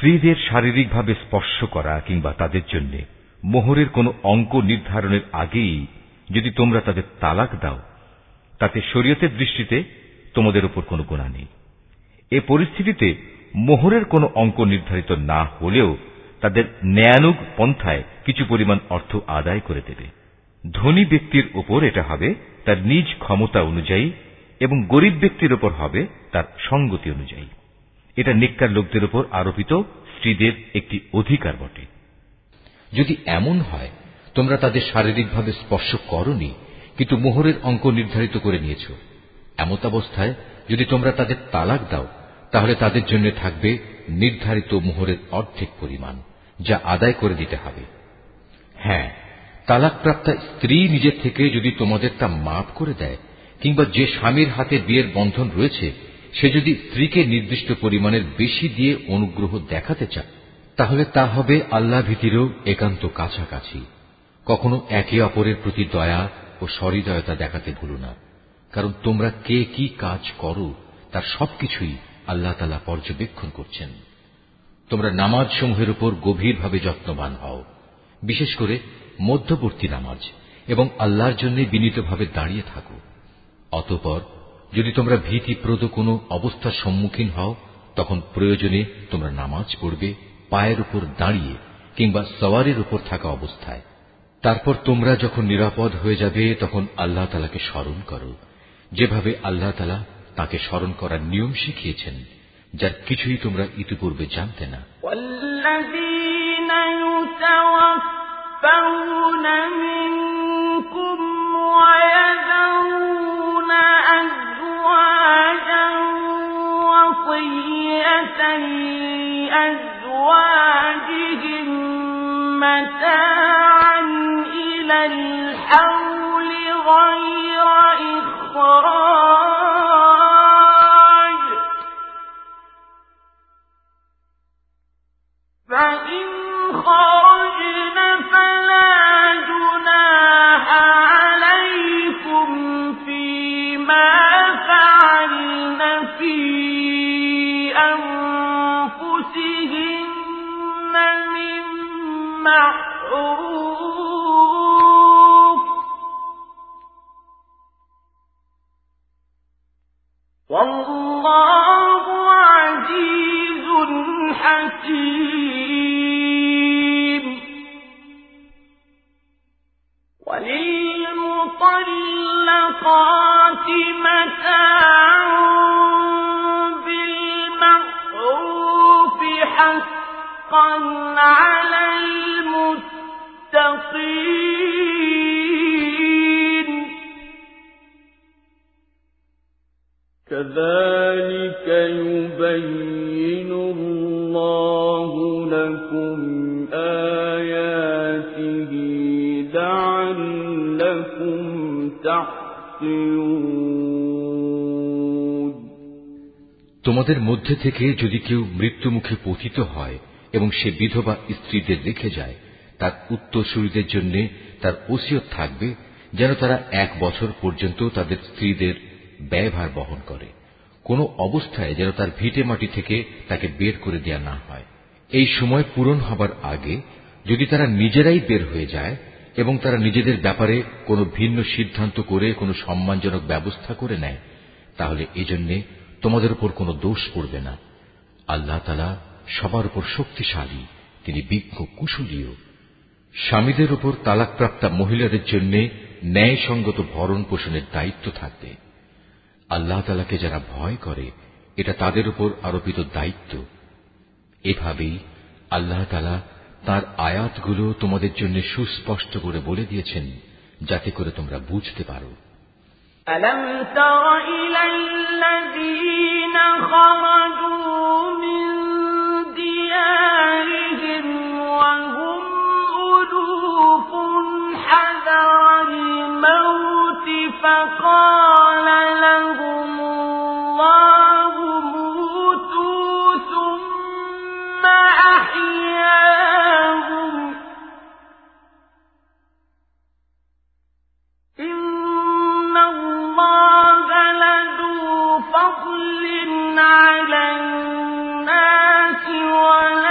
স্ত্রীদের শারীরিকভাবে স্পর্শ করা কিংবা তাদের জন্য মোহরের কোনো অঙ্ক নির্ধারণের আগেই যদি তোমরা তাদের তালাক দাও, তাতে শরীয়তের দৃষ্টিতে তোমাদের উপর কোনো গুণা নেই। এ পরিস্থিতিতে মোহরের কোনো অঙ্ক নির্ধারিত না হলেও তাদের ন্যায়ানুগ পন্থায় কিছু পরিমাণ অর্থ আদায় করে দেবে। ধনী ব্যক্তির উপর এটা হবে তার নিজ ক্ষমতা অনুযায়ী এবং গরিব ব্যক্তির উপর হবে তার সঙ্গতি অনুযায়ী। এটা নিকার লোকদের উপর আরোপিত, স্ত্রীদের একটি অধিকার বটে। যদি এমন হয়, তোমরা তাদের শারীরিকভাবে স্পর্শ করনি, কিন্তু মোহরের অঙ্ক নির্ধারিত করে নিয়েছ। এমতাবস্থায় যদি তোমরা তাদের তালাক দাও, তাহলে তাদের জন্য থাকবে নির্ধারিত মোহরের অর্ধেক পরিমাণ, যা আদায় করে দিতে হবে। হ্যাঁ তালাকপ্রাপ্তা স্ত্রী নিজের থেকে যদি তোমাদের তা মাফ করে দেয়, কিংবা যে স্বামীর হাতে বিয়ের বন্ধন রয়েছে সে যদি স্ত্রীকে নির্দিষ্ট পরিমাণের বেশি দিয়ে অনুগ্রহ দেখাতে চায়, তাহলে তা হবে আল্লাহ ভীতিরও একান্ত কাছাকাছি। কখনো একে অপরের প্রতি দয়া ও সহৃদয়তা দেখাতে ভুলো না, কারণ তোমরা কে কি কাজ করো, তার সবকিছুই আল্লাহ তালা পর্যবেক্ষণ করছেন। তোমরা নামাজ সমূহের উপর গভীরভাবে যত্নবান হও, বিশেষ করে মধ্যবর্তী নামাজ, এবং আল্লাহর জন্য বিনীতভাবে দাঁড়িয়ে থাকো। অতপর যদি তোমরা ভীতিপ্রদ কোনো অবস্থার সম্মুখীন হও তখন প্রয়োজনে তোমরা নামাজ পড়বে পায়ের উপর দাঁড়িয়ে কিংবা সওয়ারের উপর থাকা অবস্থায় তারপর তোমরা যখন নিরাপদ হয়ে যাবে তখন আল্লাহ তালাকে স্মরণ করো যেভাবে আল্লাহ তালা তাকে স্মরণ করার নিয়ম শিখিয়েছেন যার কিছুই তোমরা ইতিপূর্বে জানতে না منكم ويذرون متاعا إلى الحول غير إخراج فإن خرجن فلا جناح معروف والله عزيز حكيم. وللمطلقات متاع بالمعروف حقا على المتقين كذلك يبين الله لكم آياته لعلكم تعقلون তোমাদের মধ্যে থেকে যদি কেউ মৃত্যুমুখে পতিত হয় এবং সে বিধবা স্ত্রীদের রেখে যায়, তার উত্তরসূরিদের জন্য তার ওসিয়ত থাকবে, যেন তারা এক বছর পর্যন্ত তাদের স্ত্রীদের ব্যয়ভার বহন করে। কোন অবস্থায় যেন তার ভিটে মাটি থেকে তাকে বের করে দেয়া না হয়। এই সময় পূরণ হবার আগে যদি তারা নিজেরাই বের হয়ে যায় এবং তারা নিজেদের ব্যাপারে কোনো ভিন্ন সিদ্ধান্ত করে কোনো সম্মানজনক ব্যবস্থা করে নেয়, তাহলে এজন্য তোমাদের উপর কোনো দোষ পড়বে না। আল্লাহ তালা সবার উপর শক্তিশালী তিনি বিজ্ঞ কুশলীয় স্বামীদের উপর তালাকপ্রাপ্তা মহিলাদের জন্য ন্যায়সঙ্গত ভরণ পোষণের দায়িত্ব থাকবে আল্লাহ তালাকে যারা ভয় করে এটা তাদের উপর আরোপিত দায়িত্ব এভাবেই আল্লাহ তালা তার আয়াতগুলো তোমাদের জন্য সুস্পষ্ট করে বলে দিয়েছেন যাতে করে তোমরা বুঝতে পারো ألم تر إلى الذين خرجوا من حذر الموت فقال لهم الله موتوا ثم أحياهم. إن الله لذو فضل على الناس ولكن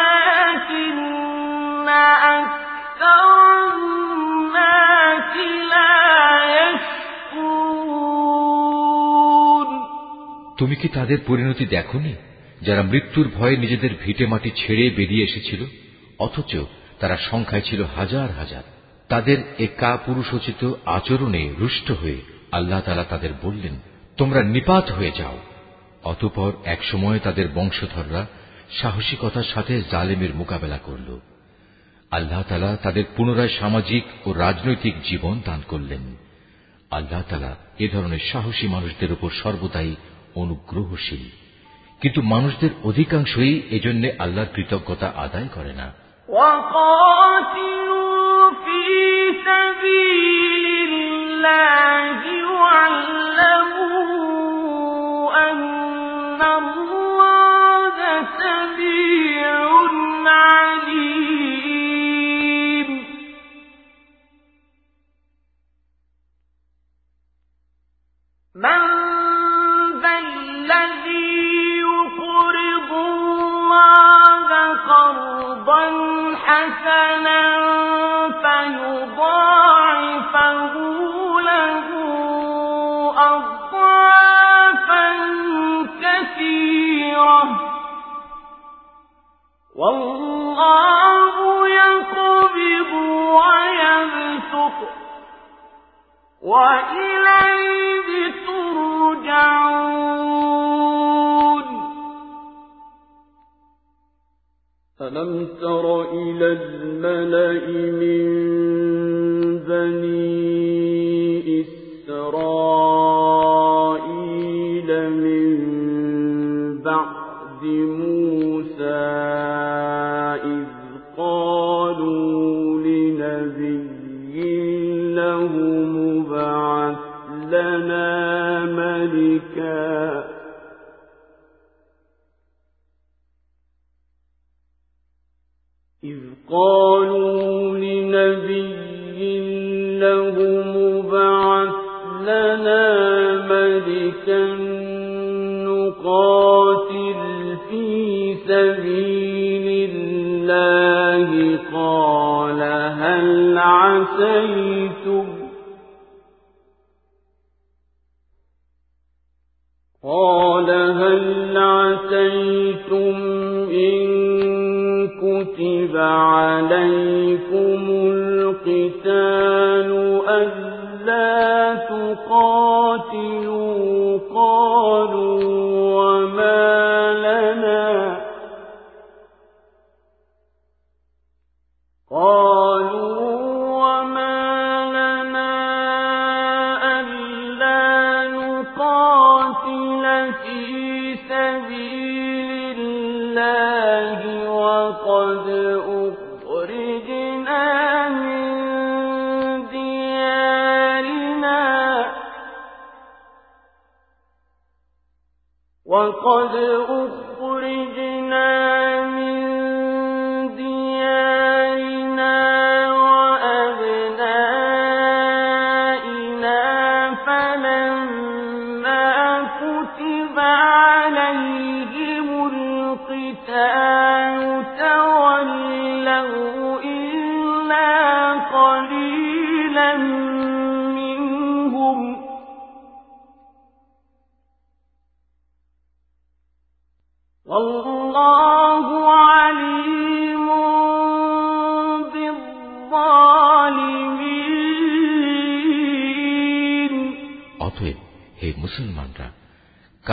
তুমি কি তাদের পরিণতি দেখনি? যারা মৃত্যুর ভয়ে নিজেদের ভিটে মাটি ছেড়ে বেরিয়ে এসেছিল, অথচ তারা সংখ্যায় ছিল হাজার হাজার। তাদের এ কা পুরুষোচিত আচরণে রুষ্ট হয়ে আল্লাহ তালা তাদের বললেন, তোমরা নিপাত হয়ে যাও। অতপর একসময় তাদের বংশধররা সাহসিকতার সাথে জালেমের মোকাবেলা করল। আল্লাহ তালা তাদের পুনরায় সামাজিক ও রাজনৈতিক জীবন দান করলেন। আল্লাহ তালা এ ধরনের সাহসী মানুষদের উপর সর্বদাই অনুগ্রহশীল। কিন্তু মানুষদের অধিকাংশই এজন্য আল্লাহর কৃতজ্ঞতা আদায় করে না। من حسنا فيضاعفه له أضعافا كثيرة والله وإليه ترجعون ألم تر إلى الملأ من بني قالوا لنبي لنا ملكا نقاتل في سبيل الله. قال هل قال هل عسيتم إن كتب عليكم القتال ألا تقاتلوا قالوا وقد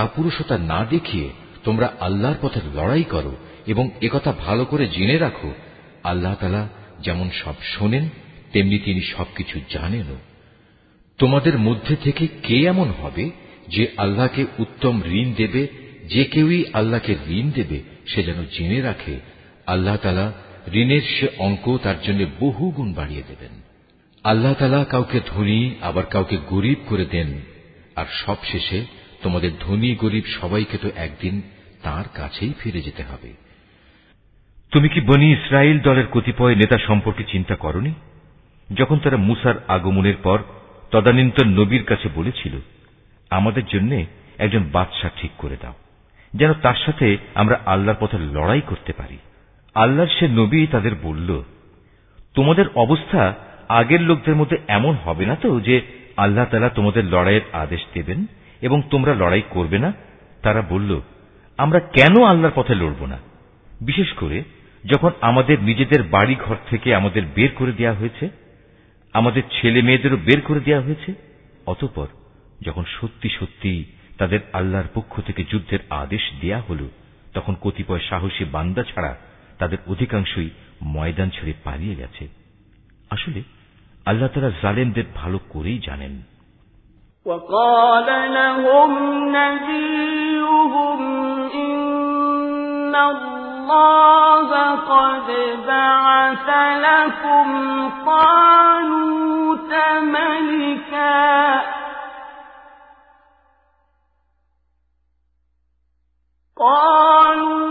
কাপুরুষতা না দেখিয়ে তোমরা আল্লাহর পথে লড়াই করো এবং একথা ভালো করে জেনে রাখো, আল্লাহ তালা যেমন সব শোনেন, তেমনি তিনি সবকিছু জানেনও। তোমাদের মধ্যে থেকে কে এমন হবে যে আল্লাহকে উত্তম ঋণ দেবে, যে কেউই আল্লাহকে ঋণ দেবে, সে যেন জেনে রাখে, আল্লাহ তালা ঋণের সে অঙ্ক তার জন্য বহু গুণ বাড়িয়ে দেবেন। আল্লাহ তালা কাউকে ধনী, আবার কাউকে গরিব করে দেন, আর সব শেষে তোমাদের ধনী গরিব সবাইকে তো একদিন তার কাছেই ফিরে যেতে হবে। তুমি কি বনি ইসরায়েল দলের কতিপয় নেতা সম্পর্কে চিন্তা করনি? যখন তারা মুসার আগমনের পর তদানীন্তন নবীর কাছে বলেছিল, আমাদের জন্য একজন বাদশাহ ঠিক করে দাও, যেন তার সাথে আমরা আল্লাহর পথে লড়াই করতে পারি। আল্লাহর সে নবী তাদের বলল, তোমাদের অবস্থা আগের লোকদের মধ্যে এমন হবে না তো যে আল্লাহ তালা তোমাদের লড়াইয়ের আদেশ দেবেন? এবং তোমরা লড়াই করবে না? তারা বলল, আমরা কেন আল্লাহর পথে লড়ব না? বিশেষ করে যখন আমাদের নিজেদের বাড়ি ঘর থেকে আমাদের বের করে দেওয়া হয়েছে, আমাদের ছেলে মেয়েদেরও বের করে দেওয়া হয়েছে, অতপর যখন সত্যি সত্যি তাদের আল্লাহর পক্ষ থেকে যুদ্ধের আদেশ দেয়া হল, তখন কতিপয় সাহসী বান্দা ছাড়া তাদের অধিকাংশই ময়দান ছেড়ে পালিয়ে গেছে। আসলে আল্লাহ তারা জালেমদের ভালো করেই জানেন। وقال لهم نبيهم إن الله قد بعث لكم طالوت ملكا. قالوا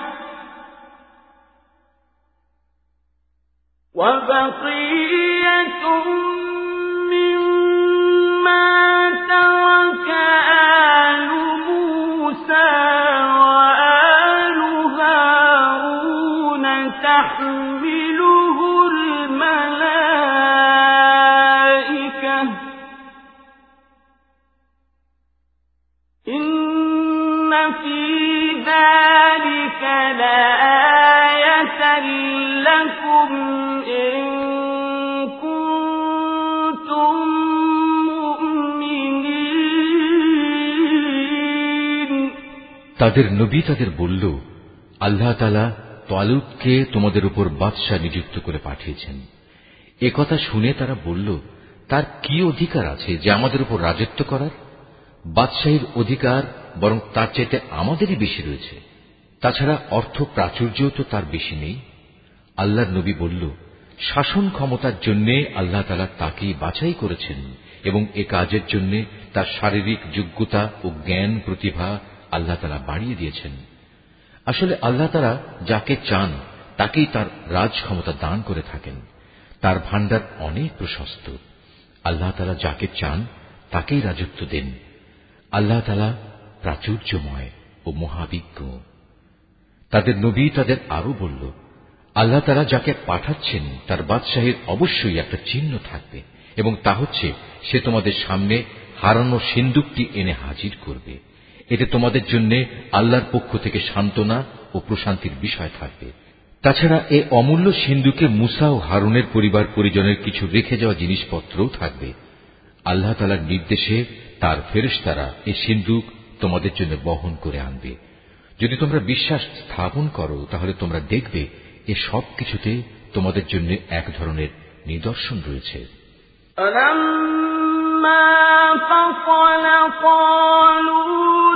وبقية مما তাদের নবী তাদের বলল, আল্লাহ তালা তালুককে তোমাদের উপর বাদশাহ নিযুক্ত করে পাঠিয়েছেন। এ কথা শুনে তারা বলল, তার কি অধিকার আছে যে আমাদের উপর রাজত্ব করার? বাদশাহীর অধিকার বরং তার চাইতে আমাদেরই বেশি রয়েছে। তাছাড়া অর্থ প্রাচুর্যও তো তার বেশি নেই। আল্লাহর নবী বলল, শাসন ক্ষমতার জন্য আল্লাহ তালা তাকেই বাছাই করেছেন এবং এ কাজের জন্য তার শারীরিক যোগ্যতা ও জ্ঞান প্রতিভা আল্লাহ তালা বাড়িয়ে দিয়েছেন। আসলে আল্লাহ তারা যাকে চান, তাকেই তার রাজ ক্ষমতা দান করে থাকেন। তার ভান্ডার অনেক প্রশস্ত। আল্লাহ তালা যাকে চান, তাকেই রাজত্ব দেন। আল্লাহ তালা প্রাচুর্যময় ও মহাবিজ্ঞ। তাদের নবী তাদের আরও বলল, আল্লাহ তারা যাকে পাঠাচ্ছেন, তার বাদশাহীর অবশ্যই একটা চিহ্ন থাকবে এবং তা হচ্ছে, সে তোমাদের সামনে হারানো সিন্দুকটি এনে হাজির করবে। এতে তোমাদের জন্য আল্লাহর পক্ষ থেকে সান্ত্বনা ও প্রশান্তির বিষয় থাকবে তাছাড়া এ অমূল্য সিন্ধুকে মুসা ও হারুনের পরিবার পরিজনের কিছু রেখে যাওয়া জিনিসপত্রও থাকবে আল্লাহ তালার নির্দেশে তার ফেরেশতারা এই সিন্ধুক তোমাদের জন্য বহন করে আনবে যদি তোমরা বিশ্বাস স্থাপন করো তাহলে তোমরা দেখবে এ সব কিছুতে তোমাদের জন্য এক ধরনের নিদর্শন রয়েছে فلما فصل طالوت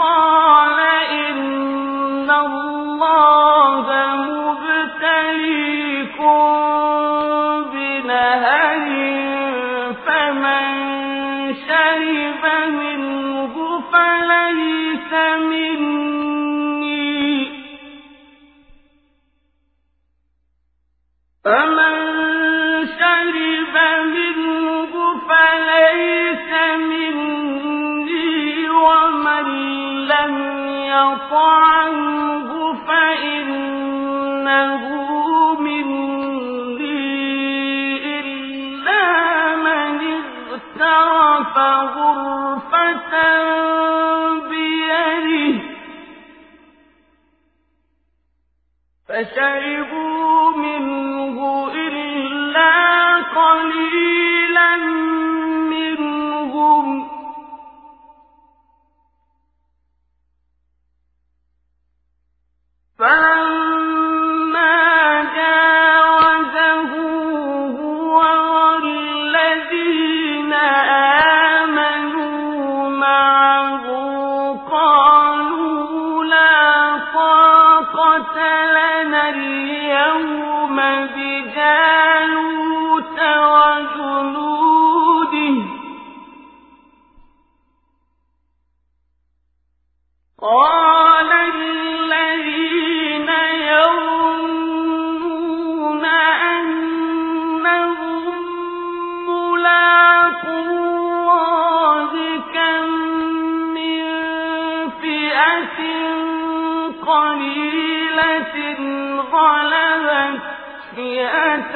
قال إن الله مبتليكم بنهر فمن شرب منه فليس مني. فمن شرب منه فليس مني. يطعنه فإنه مني إلا من اغترف غرفة بيده. فشربوا منه إلا قليلا. فانظر فئة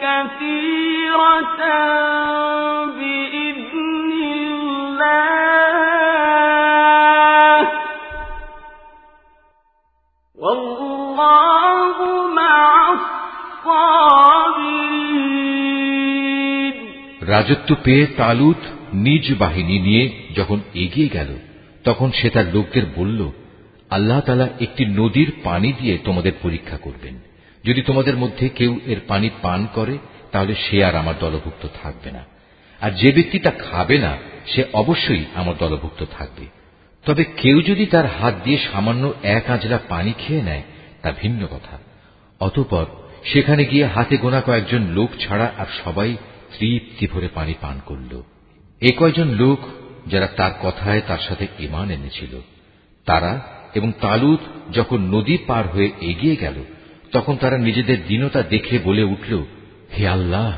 كثيرة بإذن الله والله مع الصابرين রাজত্ব পেয়ে তালুত নিজ বাহিনী নিয়ে যখন এগিয়ে গেল তখন সে তার লোকদের বলল আল্লাহ তালা একটি নদীর পানি দিয়ে তোমাদের পরীক্ষা করবেন যদি তোমাদের মধ্যে কেউ এর পানি পান করে, তাহলে সে আর আমার দলভুক্ত থাকবে না। আর যে ব্যক্তি তা খাবে না, সে অবশ্যই আমার দলভুক্ত থাকবে। তবে কেউ যদি তার হাত দিয়ে সামান্য এক আঁচড়া পানি খেয়ে নেয়, তা ভিন্ন কথা। অতঃপর সেখানে গিয়ে হাতে গোনা কয়েকজন লোক ছাড়া আর সবাই তৃপ্তি ভরে পানি পান করল। এ কয়জন লোক যারা তার কথায় তার সাথে ইমান এনেছিল। তারা এবং তালুত যখন নদী পার হয়ে এগিয়ে গেল তখন তারা নিজেদের দীনতা দেখে বলে উঠল, হে আল্লাহ,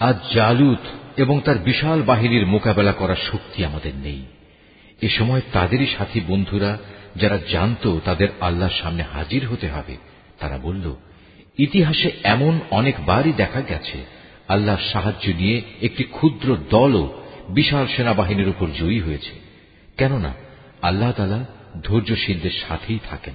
আজ জালুত এবং তার বিশাল বাহিনীর মোকাবেলা করার শক্তি আমাদের নেই। এ সময় তাদেরই সাথী বন্ধুরা যারা জানত তাদের আল্লাহর সামনে হাজির হতে হবে, তারা বলল, ইতিহাসে এমন অনেকবারই দেখা গেছে। আল্লাহর সাহায্য নিয়ে একটি ক্ষুদ্র দলও বিশাল সেনাবাহিনীর উপর জয়ী হয়েছে। কেননা, আল্লাহ তালা ধৈর্যশীলদের সাথেই থাকেন।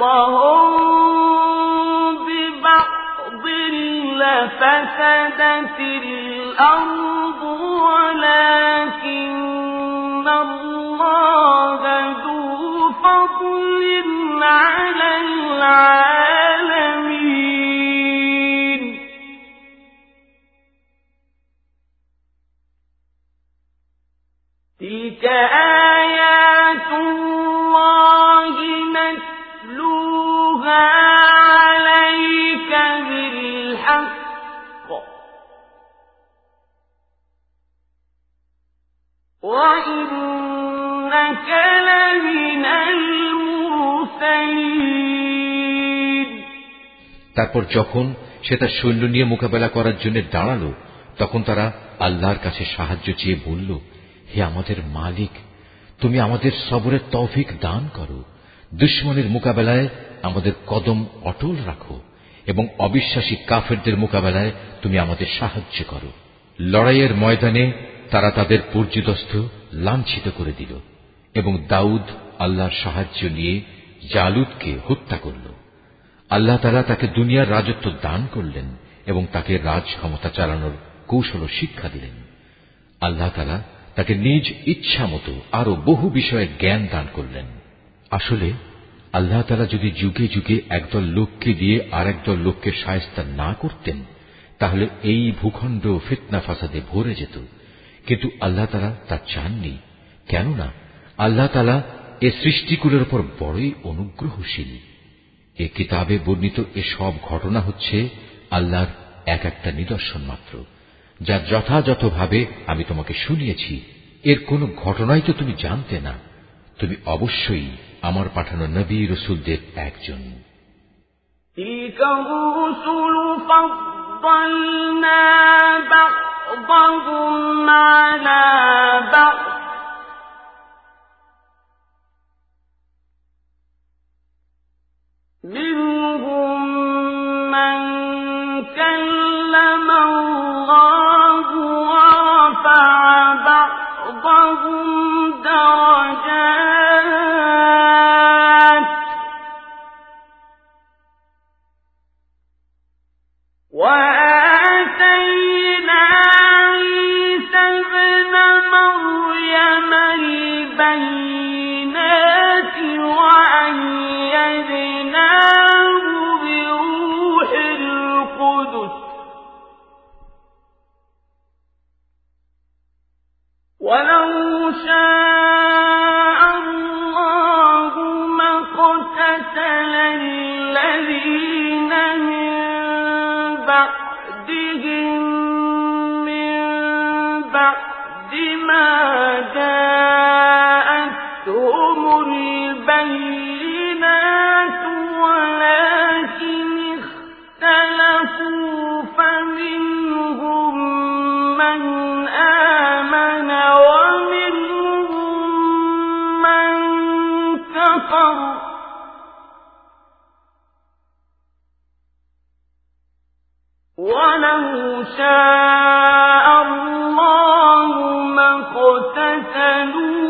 بعضهم ببعض لفسدت الأرض ولكن الله ذو فضل على العالمين. تلك آيات الله তারপর যখন সে তার সৈন্য নিয়ে মোকাবেলা করার জন্য দাঁড়াল, তখন তারা আল্লাহর কাছে সাহায্য চেয়ে বলল, হে আমাদের মালিক, তুমি আমাদের সবরের তৌফিক দান করো। দুশ্মনের মোকাবেলায় আমাদের কদম অটল রাখো এবং অবিশ্বাসী কাফেরদের মোকাবেলায় তুমি আমাদের সাহায্য করো। লড়াইয়ের ময়দানে তারা তাদের পর্যদস্ত লাঞ্ছিত করে দিল এবং দাউদ আল্লাহর সাহায্য নিয়ে জালুদকে হত্যা করল। আল্লাহ তালা তাকে দুনিয়ার রাজত্ব দান করলেন এবং তাকে রাজ ক্ষমতা চালানোর কৌশল শিক্ষা দিলেন। আল্লাহ তালা তাকে নিজ ইচ্ছা মতো আরও বহু বিষয়ে জ্ঞান দান করলেন। আসলে আল্লাহ তালা যদি যুগে যুগে একদল লোককে দিয়ে আর একদল লোককে সায়স্তা না করতেন, তাহলে এই ভূখণ্ড ফিতনা ফাসাদে ভরে যেত। কিন্তু আল্লাহ তালা তা চাননি। কেননা আল্লাহ তালা এ সৃষ্টিগুলোর উপর বড়ই অনুগ্রহশীল। এ কিতাবে বর্ণিত এসব ঘটনা হচ্ছে আল্লাহর এক একটা নিদর্শন মাত্র, যা যথাযথভাবে আমি তোমাকে শুনিয়েছি। এর কোন ঘটনাই তো তুমি জানতে না। তুমি অবশ্যই আমার পাঠানো নবী রসুলদের একজন منهم ولو شاء ولو شاء الله ما اقتتلوا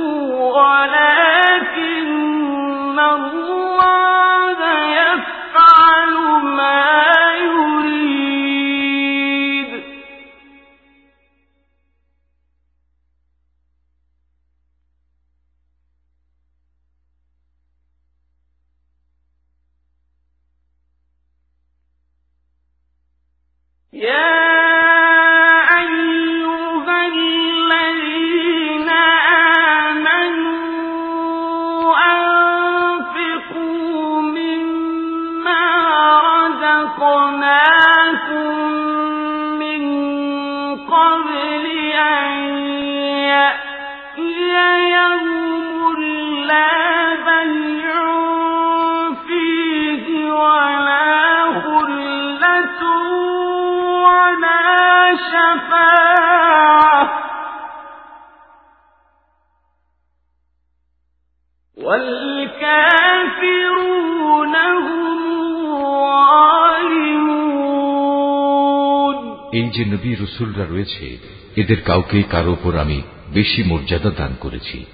রসুলরা রয়েছে, এদের কাউকে কারও ওপর আমি বেশি মর্যাদা দান করেছি।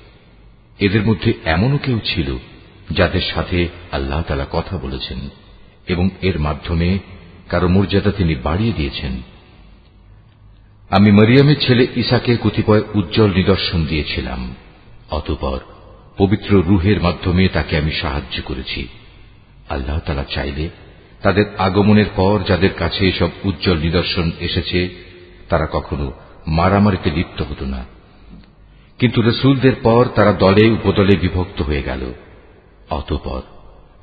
এদের মধ্যে এমনও কেউ ছিল যাদের সাথে আল্লাহ তালা কথা বলেছেন এবং এর মাধ্যমে কারও মর্যাদা তিনি বাড়িয়ে দিয়েছেন। আমি মরিয়ামের ছেলে ইসাকে কতিপয় উজ্জ্বল নিদর্শন দিয়েছিলাম, অতপর পবিত্র রুহের মাধ্যমে তাকে আমি সাহায্য করেছি। আল্লাহ তালা চাইলে তাদের আগমনের পর যাদের কাছে এসব উজ্জ্বল নিদর্শন এসেছে তারা কখনো মারামারিতে লিপ্ত হতো না। কিন্তু রসুলদের পর তারা দলে উপদলে বিভক্ত হয়ে গেল। অতপর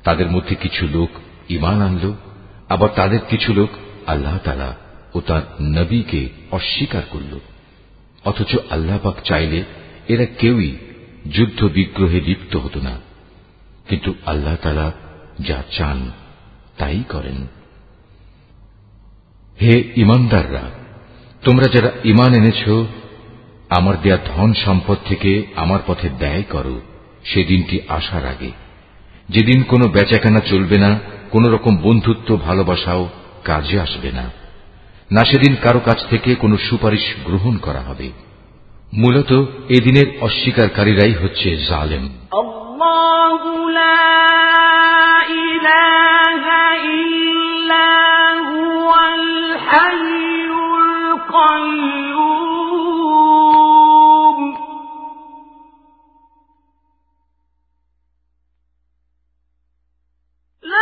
তাদের মধ্যে কিছু লোক ইমান আনল, আবার তাদের কিছু লোক আল্লাহ তালা ও তার নবীকে অস্বীকার করল। অথচ আল্লাহ পাক চাইলে এরা কেউই যুদ্ধ বিগ্রহে লিপ্ত হতো না। কিন্তু আল্লাহ তালা যা চান তাই করেন। হে ইমানদাররা তোমরা যারা ইমান এনেছ, আমার দেয়া ধন সম্পদ থেকে আমার পথে ব্যয় করো। সেদিনটি আসার আগে। যেদিন কোনো বেচাকেনা চলবে না, কোন রকম বন্ধুত্ব ভালোবাসাও কাজে আসবে না। না সেদিন কারও কাছ থেকে কোনো সুপারিশ গ্রহণ করা হবে। মূলত এদিনের অস্বীকারীরাই হচ্ছে জালেম। لا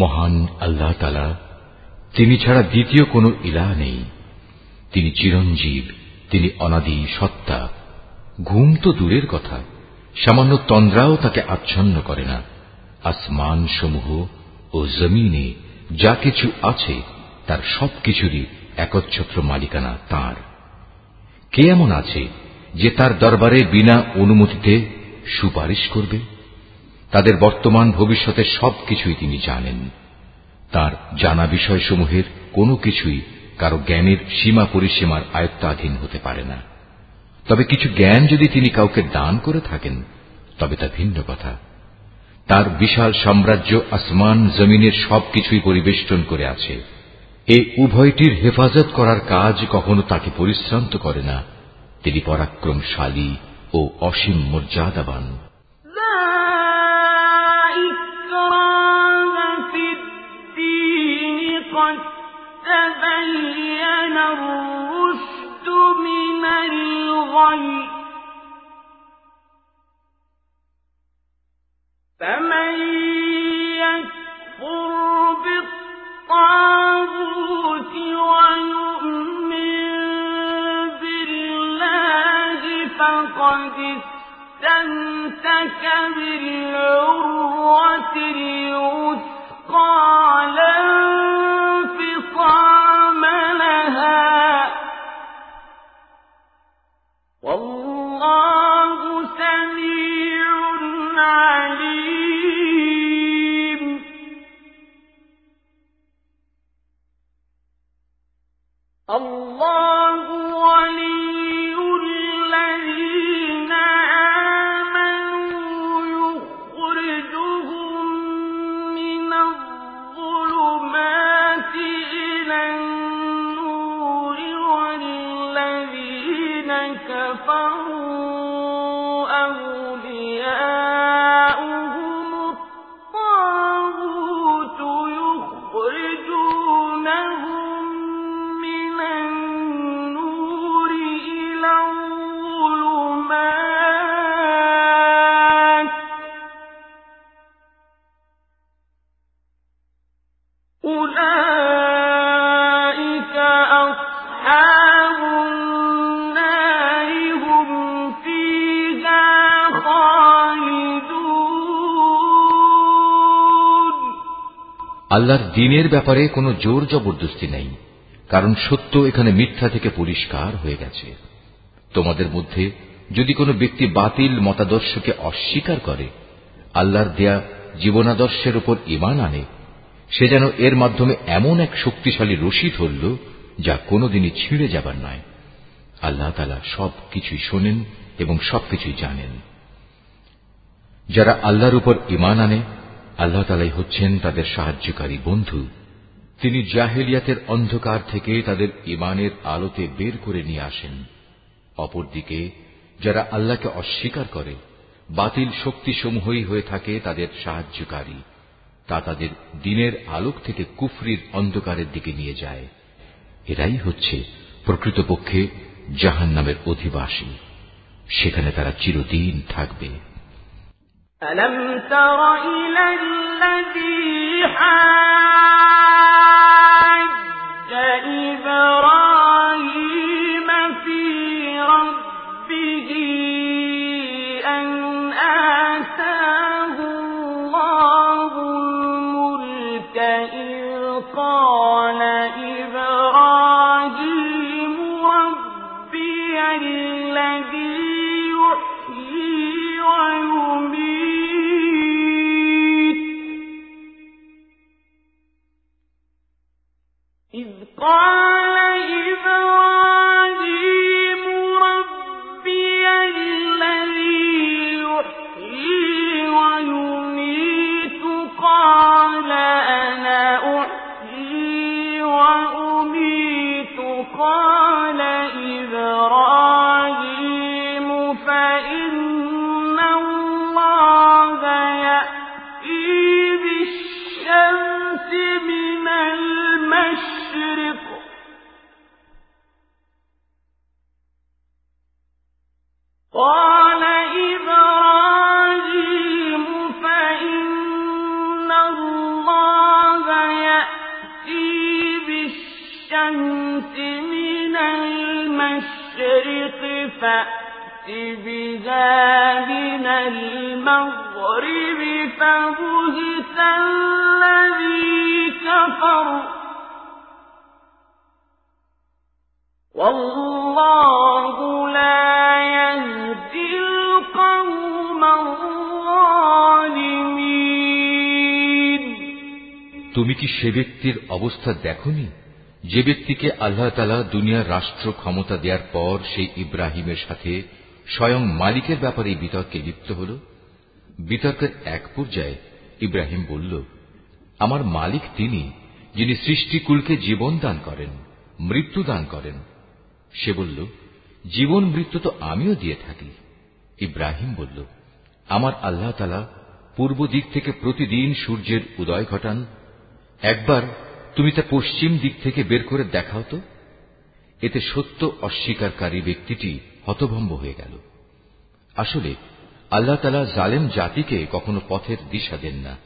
মহান আল্লাহ তালা তিনি ছাড়া দ্বিতীয় কোনো ইলা নেই। তিনি চিরঞ্জীব, তিনি অনাদি সত্তা। ঘুম তো দূরের কথা, সামান্য তন্দ্রাও তাকে আচ্ছন্ন করে না। আসমান সমূহ ও জমিনে যা কিছু আছে, তার সবকিছুরই একচ্ছত্র মালিকানা তার। কে এমন আছে যে তার দরবারে বিনা অনুমতিতে সুপারিশ করবে? তাদের বর্তমান ভবিষ্যতের সবকিছুই তিনি জানেন। তার জানা বিষয়সমূহের কোনো কিছুই কারও জ্ঞানের সীমা পরিসীমার আয়ত্তাধীন হতে পারে না। তবে কিছু জ্ঞান যদি তিনি কাউকে দান করে থাকেন, তবে তা ভিন্ন কথা। তার বিশাল সাম্রাজ্য আসমান জমিনের সবকিছুই পরিবেষ্টন করে আছে। এই উভয়টির হেফাজত করার কাজ কখনো তাকে পরিশ্রান্ত করে না। তিনি পরাক্রমশালী ও অসীম মর্যাদাবান। قد تبين الرشد من الغي. فمن يكفر بالطاغوت ويؤمن بالله فقد استمسك بالعروة الوثقى. لا والله سميع عليم. الله আল্লাহর দিনের ব্যাপারে কোনো জোর জবরদস্তি নেই, কারণ সত্য এখানে মিথ্যা থেকে পরিষ্কার হয়ে গেছে। তোমাদের মধ্যে যদি কোনো ব্যক্তি বাতিল মতাদর্শকে অস্বীকার করে, আল্লাহর দেয়া জীবনাদর্শের উপর ইমান আনে, সে যেন এর মাধ্যমে এমন এক শক্তিশালী রশি ধরল যা কোনোদিনই ছিঁড়ে যাবার নয়। আল্লাহ তালা সব কিছুই শোনেন এবং সবকিছুই জানেন। যারা আল্লাহর উপর ইমান আনে আল্লাহ তালাই হচ্ছেন তাদের সাহায্যকারী বন্ধু। তিনি জাহেলিয়াতের অন্ধকার থেকে তাদের ইমানের আলোতে বের করে নিয়ে আসেন। অপরদিকে, যারা আল্লাহকে অস্বীকার করে, বাতিল শক্তিসমূহই হয়ে থাকে তাদের সাহায্যকারী। তা তাদের দিনের আলোক থেকে কুফরির অন্ধকারের দিকে নিয়ে যায়। এরাই হচ্ছে প্রকৃতপক্ষে জাহান নামের অধিবাসী। সেখানে তারা চিরদিন থাকবে। ألم تر إلى الذي فأت তুমি কি সে ব্যক্তির অবস্থা দেখনি? যে ব্যক্তিকে আল্লাহ তালা দুনিয়ার রাষ্ট্র ক্ষমতা দেওয়ার পর সেই ইব্রাহিমের সাথে স্বয়ং মালিকের ব্যাপারে বিতর্কে লিপ্ত হল। বিতর্কের এক পর্যায়ে ইব্রাহিম বলল, আমার মালিক তিনি, যিনি সৃষ্টিকুলকে জীবন দান করেন, মৃত্যু দান করেন। সে বলল, জীবন মৃত্যু তো আমিও দিয়ে থাকি। ইব্রাহিম বলল, আমার আল্লাহ তালা পূর্ব দিক থেকে প্রতিদিন সূর্যের উদয় ঘটান। একবার তুমি তা পশ্চিম দিক থেকে বের করে দেখাও তো। এতে সত্য অস্বীকারী ব্যক্তিটি হতভম্ব হয়ে গেল। আসলে আল্লাহ তালা জালেম জাতিকে কখনো পথের দিশা দেন না।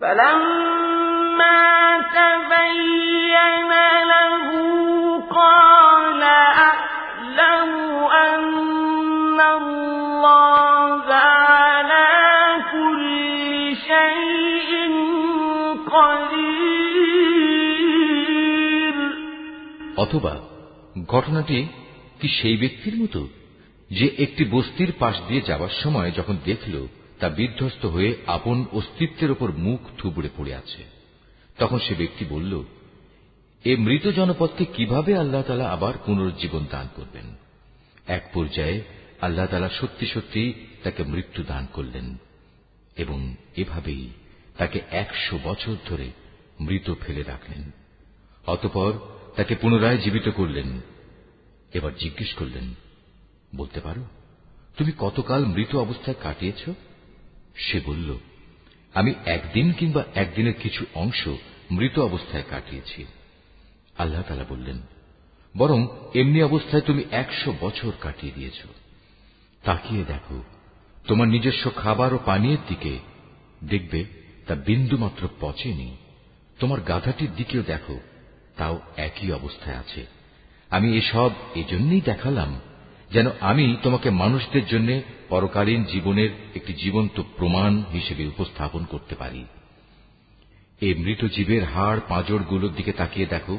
فلما অথবা ঘটনাটি কি সেই ব্যক্তির মতো যে একটি বস্তির পাশ দিয়ে যাওয়ার সময় যখন দেখল তা বিধ্বস্ত হয়ে আপন অস্তিত্বের ওপর মুখ থুবড়ে পড়ে আছে, তখন সে ব্যক্তি বলল, এ মৃত জনপদকে কীভাবে আল্লাহ তালা আবার পুনরুজ্জীবন দান করবেন? এক পর্যায়ে আল্লাহ তালা সত্যি সত্যি তাকে মৃত্যু দান করলেন এবং এভাবেই তাকে একশো বছর ধরে মৃত ফেলে রাখলেন। অতপর তাকে পুনরায় জীবিত করলেন। এবার জিজ্ঞেস করলেন, বলতে পারো, তুমি কতকাল মৃত অবস্থায় কাটিয়েছ? সে বলল, আমি একদিন কিংবা একদিনের কিছু অংশ মৃত অবস্থায় কাটিয়েছি। আল্লাহ তালা বললেন, বরং এমনি অবস্থায় তুমি একশো বছর কাটিয়ে দিয়েছ। তাকিয়ে দেখো, তোমার নিজস্ব খাবার ও পানীয়ের দিকে দেখবে তা বিন্দুমাত্র পচেনি। তোমার গাধাটির দিকেও দেখো তাও একই অবস্থায় আছে। আমি এসব এজন্যই দেখালাম যেন আমি তোমাকে মানুষদের জন্য পরকালীন জীবনের একটি জীবন্ত প্রমাণ হিসেবে উপস্থাপন করতে পারি। এ মৃত জীবের হাড় পাঁজরগুলোর দিকে তাকিয়ে দেখো,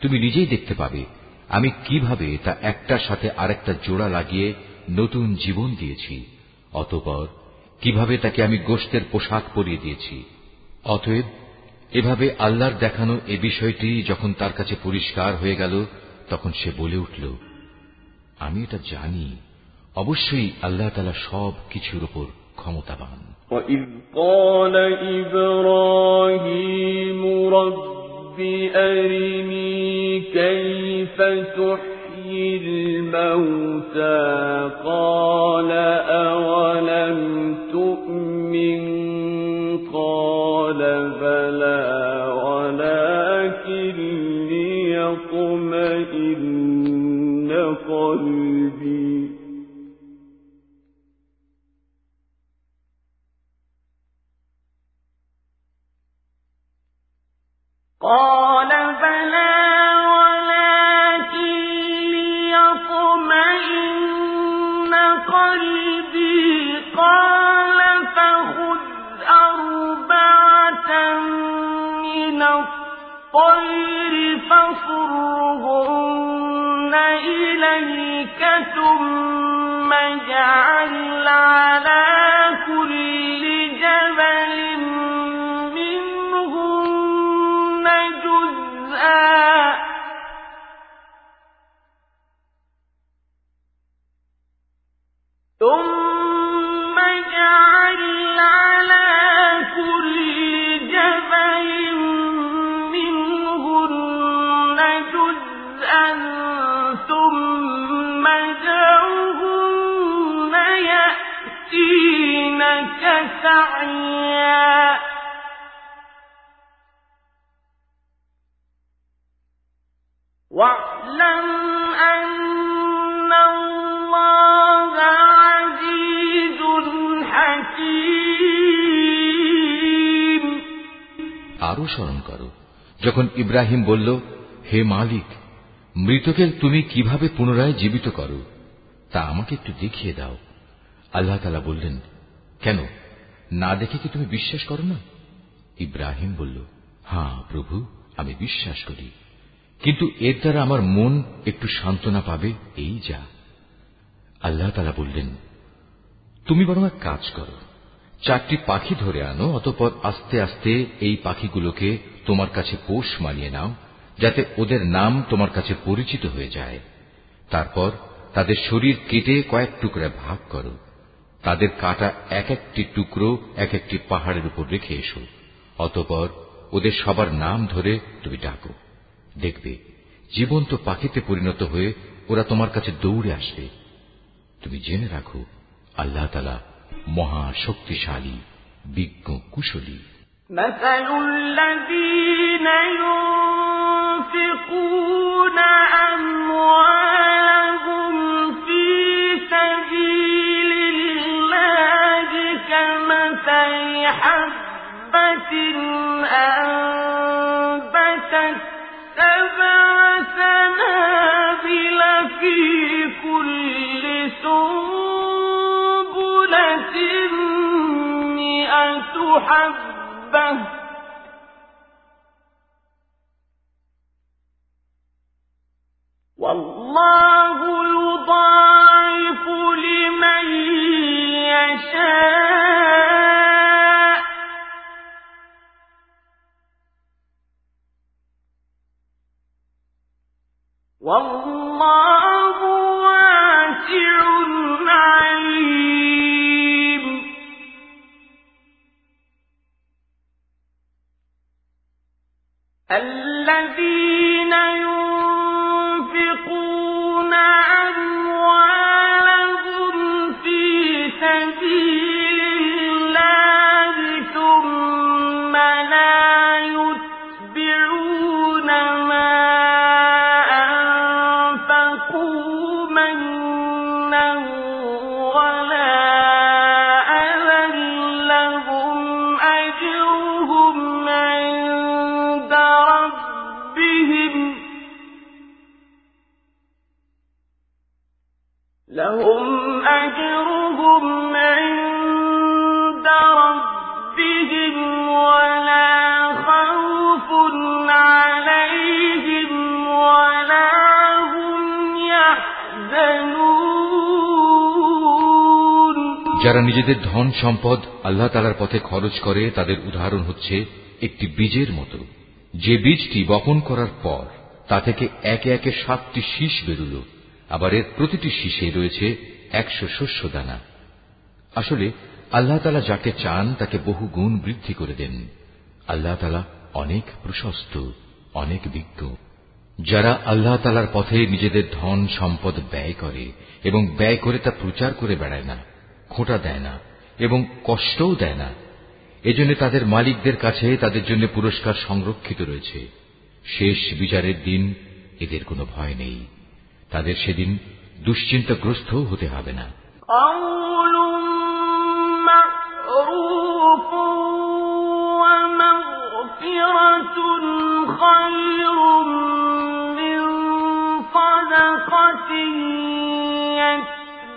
তুমি নিজেই দেখতে পাবে আমি কীভাবে তা একটার সাথে আরেকটা জোড়া লাগিয়ে নতুন জীবন দিয়েছি, অতপর কীভাবে তাকে আমি গোষ্ঠের পোশাক পরিয়ে দিয়েছি। অতএব এভাবে আল্লাহর দেখানো এ বিষয়টি যখন তার কাছে পরিষ্কার হয়ে গেল তখন সে বলে উঠল আমি এটা জানি অবশ্যই আল্লাহ তালা সব কিছুর উপর ক্ষমতাবান وَإِذْ قَالَ إِبْرَاهِيمُ رَبِّ أَرِنِي كَيْفَ تُحْيِي الْمَوْتَى قَالَ أَوَلَمْ ثم اجعل على كل جبل منهن جزءا ثم اجعل على كل جبل منهن جزءا আরও স্মরণ করো, যখন ইব্রাহিম বলল, হে মালিক মৃতকে তুমি কীভাবে পুনরায় জীবিত করো, তা আমাকে একটু দেখিয়ে দাও। আল্লাহ তালা বললেন কেন? না দেখে কি তুমি বিশ্বাস করো না ইব্রাহিম বলল হ্যাঁ প্রভু, আমি বিশ্বাস করি। কিন্তু এর দ্বারা আমার মন একটু সান্ত্বনা পাবে, এই যা। আল্লাহ তালা বললেন, তুমি বরং এক কাজ করো। চারটি পাখি ধরে আনো, অতপর আস্তে আস্তে এই পাখিগুলোকে তোমার কাছে পোষ মানিয়ে নাও, যাতে ওদের নাম তোমার কাছে পরিচিত হয়ে যায়। তারপর তাদের শরীর কেটে কয়েক টুকরা ভাগ করো। তাদের কাটা এক একটি টুকরো এক একটি পাহাড়ের উপর রেখে এসো অতপর ওদের সবার নাম ধরে তুমি ডাকো দেখবে জীবন্ত পাখিতে পরিণত হয়ে ওরা তোমার কাছে দৌড়ে আসবে তুমি জেনে রাখো আল্লাহ তালা মহা শক্তিশালী বিজ্ঞ কুশলী مثل الذين ينفقون أنبتت سبع سنابل كل سنبلة مئة والله يضاعف لمن يشاء. والله واسع الذين ينفقون যারা নিজেদের ধন সম্পদ আল্লাহ তালার পথে খরচ করে, তাদের উদাহরণ হচ্ছে একটি বীজের মতো। যে বীজটি বপন করার পর তা থেকে একে একে সাতটি শীষ বেরুল, আবার এর প্রতিটি শীষে রয়েছে একশো শস্য দানা। আসলে আল্লাহ তালা যাকে চান, তাকে বহু গুণ বৃদ্ধি করে দেন। আল্লাহ তালা অনেক প্রশস্ত, অনেক বিজ্ঞ। যারা আল্লাহ তালার পথে নিজেদের ধন সম্পদ ব্যয় করে এবং ব্যয় করে তা প্রচার করে বেড়ায় না। খোঁটা দেয় না এবং কষ্টও দেয় না এজন্য তাদের মালিকদের কাছে তাদের জন্য পুরস্কার সংরক্ষিত রয়েছে শেষ বিচারের দিন এদের কোনো ভয় নেই তাদের সেদিন দুশ্চিন্তাগ্রস্তও হতে হবে না قول معروف ومغفرة خير من صدقة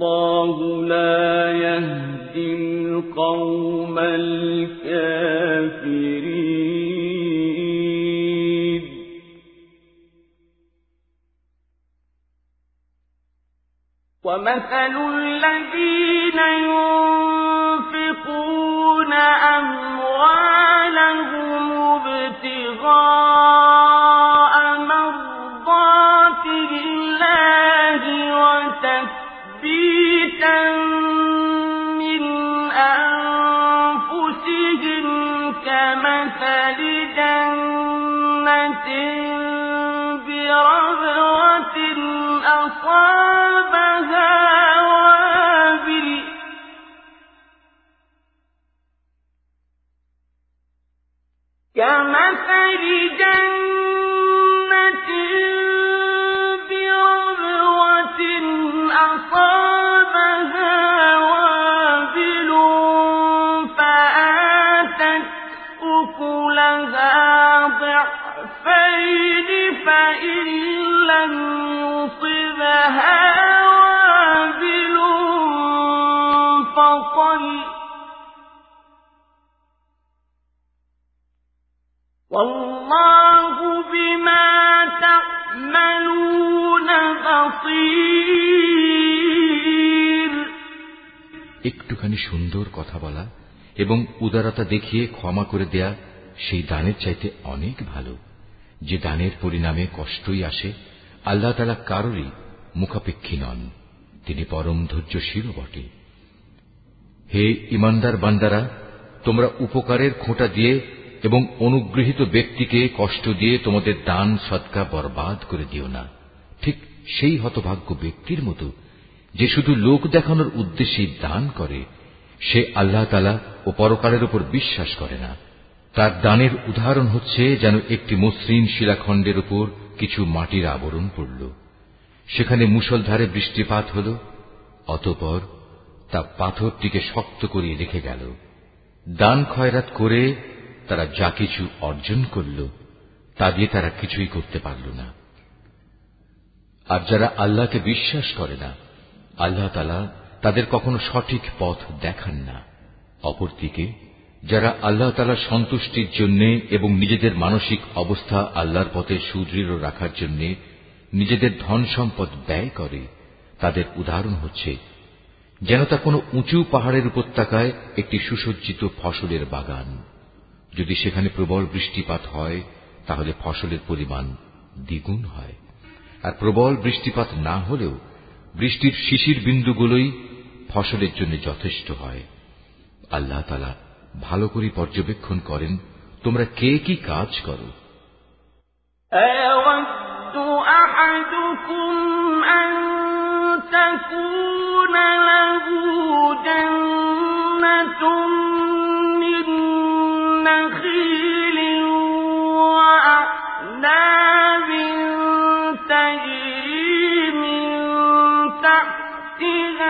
والله لا يهدي القوم الكافرين. ومثل الذين ينفقون أموالهم ابتغاء من أنفسهم كمثل جنة بربوة أصابها والله بما تعملون بصير একটুখানি সুন্দর কথা বলা এবং উদারতা দেখিয়ে ক্ষমা করে দেয়া সেই দানের চাইতে অনেক ভালো যে দানের পরিণামে কষ্টই আসে আল্লাহ তালা কারোরই মুখাপেক্ষী নন তিনি পরম ধৈর্যশীলও বটে হে ইমানদার বান্দারা তোমরা উপকারের খোঁটা দিয়ে এবং অনুগৃহীত ব্যক্তিকে কষ্ট দিয়ে তোমাদের দান সৎকা বরবাদ করে দিও না। ঠিক সেই হতভাগ্য ব্যক্তির মতো যে শুধু লোক দেখানোর উদ্দেশ্যেই দান করে, সে আল্লাহ তালা ও পরকালের উপর বিশ্বাস করে না। তার দানের উদাহরণ হচ্ছে যেন একটি মসৃণ শিলাখণ্ডের উপর কিছু মাটির আবরণ পড়ল। সেখানে মুসলধারে বৃষ্টিপাত হল, অতপর তা পাথরটিকে শক্ত করিয়ে রেখে গেল। দান খয়রাত করে তারা যা কিছু অর্জন করল, তা দিয়ে তারা কিছুই করতে পারল না। আর যারা আল্লাহকে বিশ্বাস করে না, আল্লাহ তালা তাদের কখনো সঠিক পথ দেখান না। অপরদিকে, যারা আল্লাহ তালার সন্তুষ্টির জন্য এবং নিজেদের মানসিক অবস্থা আল্লাহর পথে সুদৃঢ় রাখার জন্য নিজেদের ধন সম্পদ ব্যয় করে, তাদের উদাহরণ হচ্ছে, যেন তা কোনো উঁচু পাহাড়ের উপত্যকায় একটি সুসজ্জিত ফসলের বাগান। যদি সেখানে প্রবল বৃষ্টিপাত হয় তাহলে ফসলের পরিমাণ দ্বিগুণ হয় আর প্রবল বৃষ্টিপাত না হলেও বৃষ্টির শিশির বিন্দুগুলোই ফসলের জন্য যথেষ্ট হয় আল্লাহ তালা ভালো করে পর্যবেক্ষণ করেন তোমরা কে কি কাজ করো أيود أحدكم أن تكون له جنة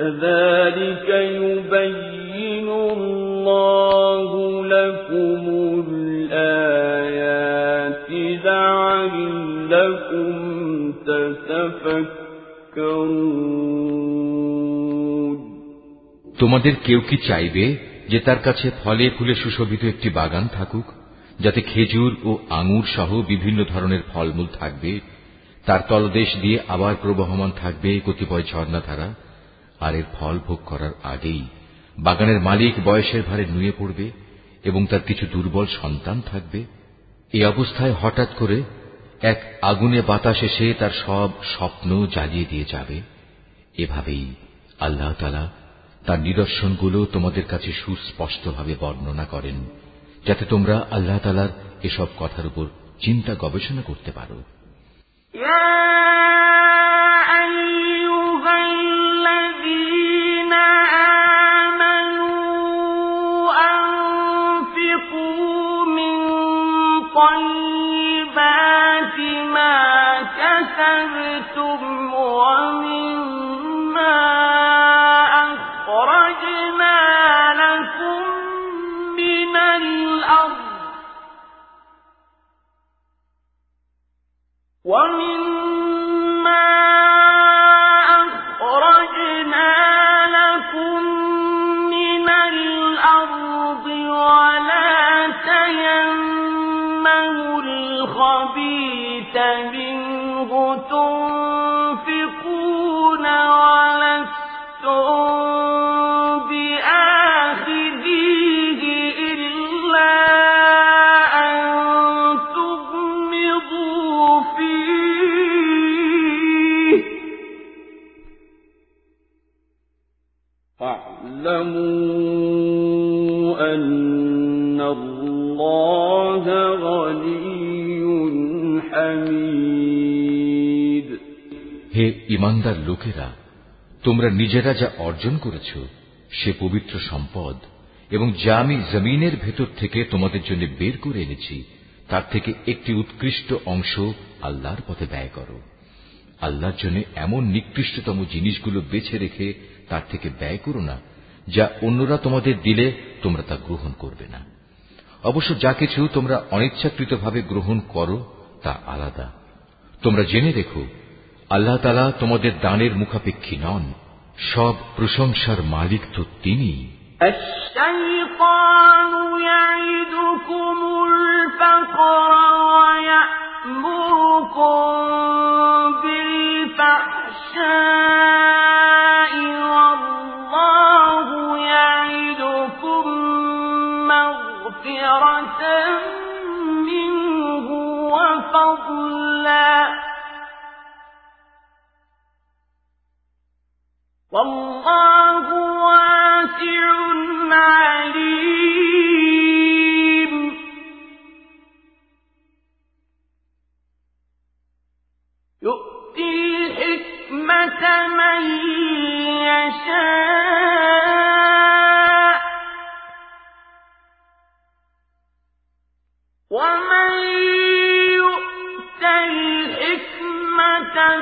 كذلك يبين الله لكم الآيات لعلكم تتفكرون তোমাদের কেউ কি চাইবে যে তার কাছে ফলে ফুলে সুশোভিত একটি বাগান থাকুক যাতে খেজুর ও আঙুর সহ বিভিন্ন ধরনের ফলমূল থাকবে তার তলদেশ দিয়ে আবার প্রবহমান থাকবে কতিপয় ঝর্ণাধারা আর এর ফল ভোগ করার আগেই বাগানের মালিক বয়সের ভারে নুয়ে পড়বে এবং তার কিছু দুর্বল সন্তান থাকবে এই অবস্থায় হঠাৎ করে এক আগুনে বাতাস এসে তার সব স্বপ্ন জ্বালিয়ে দিয়ে যাবে। এভাবেই আল্লাহ তালা তার নিদর্শনগুলো তোমাদের কাছে সুস্পষ্টভাবে বর্ণনা করেন, যাতে তোমরা আল্লাহ তালার এসব কথার উপর চিন্তা গবেষণা করতে পারো। নিজেরা যা অর্জন করেছ, সে পবিত্র সম্পদ, এবং যা আমি জমিনের ভেতর থেকে তোমাদের জন্য বের করে এনেছি, তার থেকে একটি উৎকৃষ্ট অংশ আল্লাহর পথে ব্যয় করো। আল্লাহর জন্য এমন নিকৃষ্টতম জিনিসগুলো বেছে রেখে তার থেকে ব্যয় করো না, যা অন্যরা তোমাদের দিলে তোমরা তা গ্রহণ করবে না। অবশ্য যা কিছু তোমরা অনিচ্ছাকৃতভাবে গ্রহণ করো, তা আলাদা। তোমরা জেনে রেখো, আল্লাহ তালা তোমাদের দানের মুখাপেক্ষী নন। সব প্রশংসার মালিক তো তিনি الشيطان يعدكم الفقر ويأمركم بالفحشاء والله يعدكم مغفرة منه وفضلا والله واسع عليم. يؤتي الحكمة من يشاء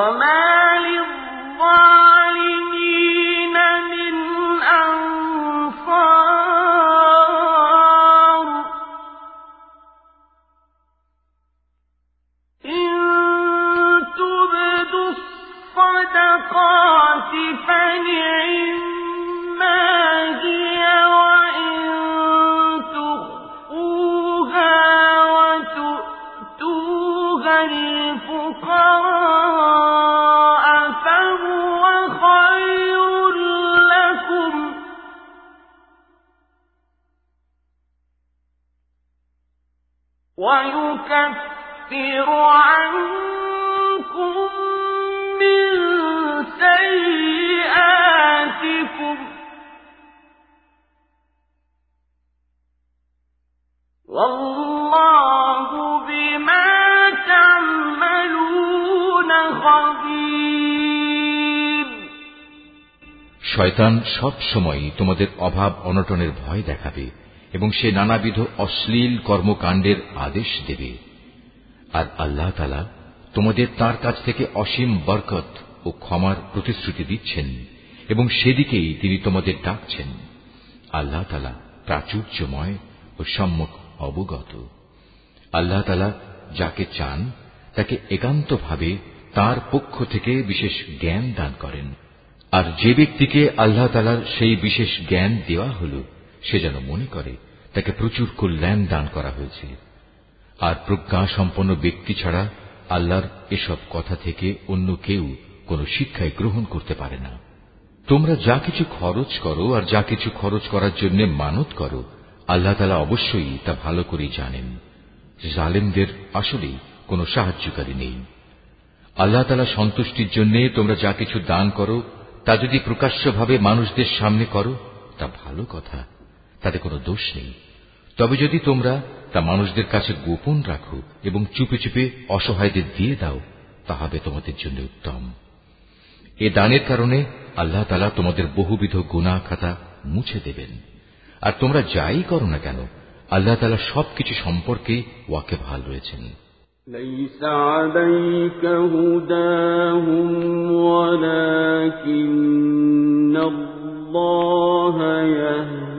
وما للظالمين ويكفر عنكم من سيئاتكم والله بما تعملون خبير শয়তান সব সময় তোমাদের অভাব অনটনের ভয় দেখাবে এবং সে নানাবিধ অশ্লীল কর্মকাণ্ডের আদেশ দেবে। আর আল্লাহ তালা তোমাদের তার কাছ থেকে অসীম বরকত ও ক্ষমার প্রতিশ্রুতি দিচ্ছেন এবং সেদিকেই তিনি তোমাদের ডাকছেন। আল্লাহ তালা প্রাচুর্যময় ও সম্মুখ অবগত। আল্লাহ তালা যাকে চান, তাকে একান্তভাবে তার পক্ষ থেকে বিশেষ জ্ঞান দান করেন। আর যে ব্যক্তিকে আল্লাহ তালার সেই বিশেষ জ্ঞান দেওয়া হল সে যেন মনে করে, তাকে প্রচুর কল্যাণ দান করা হয়েছে। আর প্রজ্ঞা সম্পন্ন ব্যক্তি ছাড়া আল্লাহর এসব কথা থেকে অন্য কেউ কোন শিক্ষায় গ্রহণ করতে পারে না। তোমরা যা কিছু খরচ করো আর যা কিছু খরচ করার জন্য মানত করো, আল্লাহ তালা অবশ্যই তা ভালো করে জানেন। জালেমদের আসলেই কোনো সাহায্যকারী নেই। আল্লাহ তালা সন্তুষ্টির জন্য তোমরা যা কিছু দান করো, তা যদি প্রকাশ্যভাবে মানুষদের সামনে করো, তা ভালো কথা। তাতে কোনো দোষ নেই তবে যদি তোমরা তা মানুষদের কাছে গোপন রাখো এবং চুপে চুপে অসহায়দের দিয়ে দাও তাহলে তোমাদের জন্য উত্তম এ দানের কারণে আল্লাহ তালা তোমাদের বহুবিধ গুণা খাতা মুছে দেবেন আর তোমরা যাই করো না কেন আল্লাহ তালা সবকিছু সম্পর্কে ওয়াকে ভাল রয়েছেন ليس عليك هداهم ولكن الله يهدي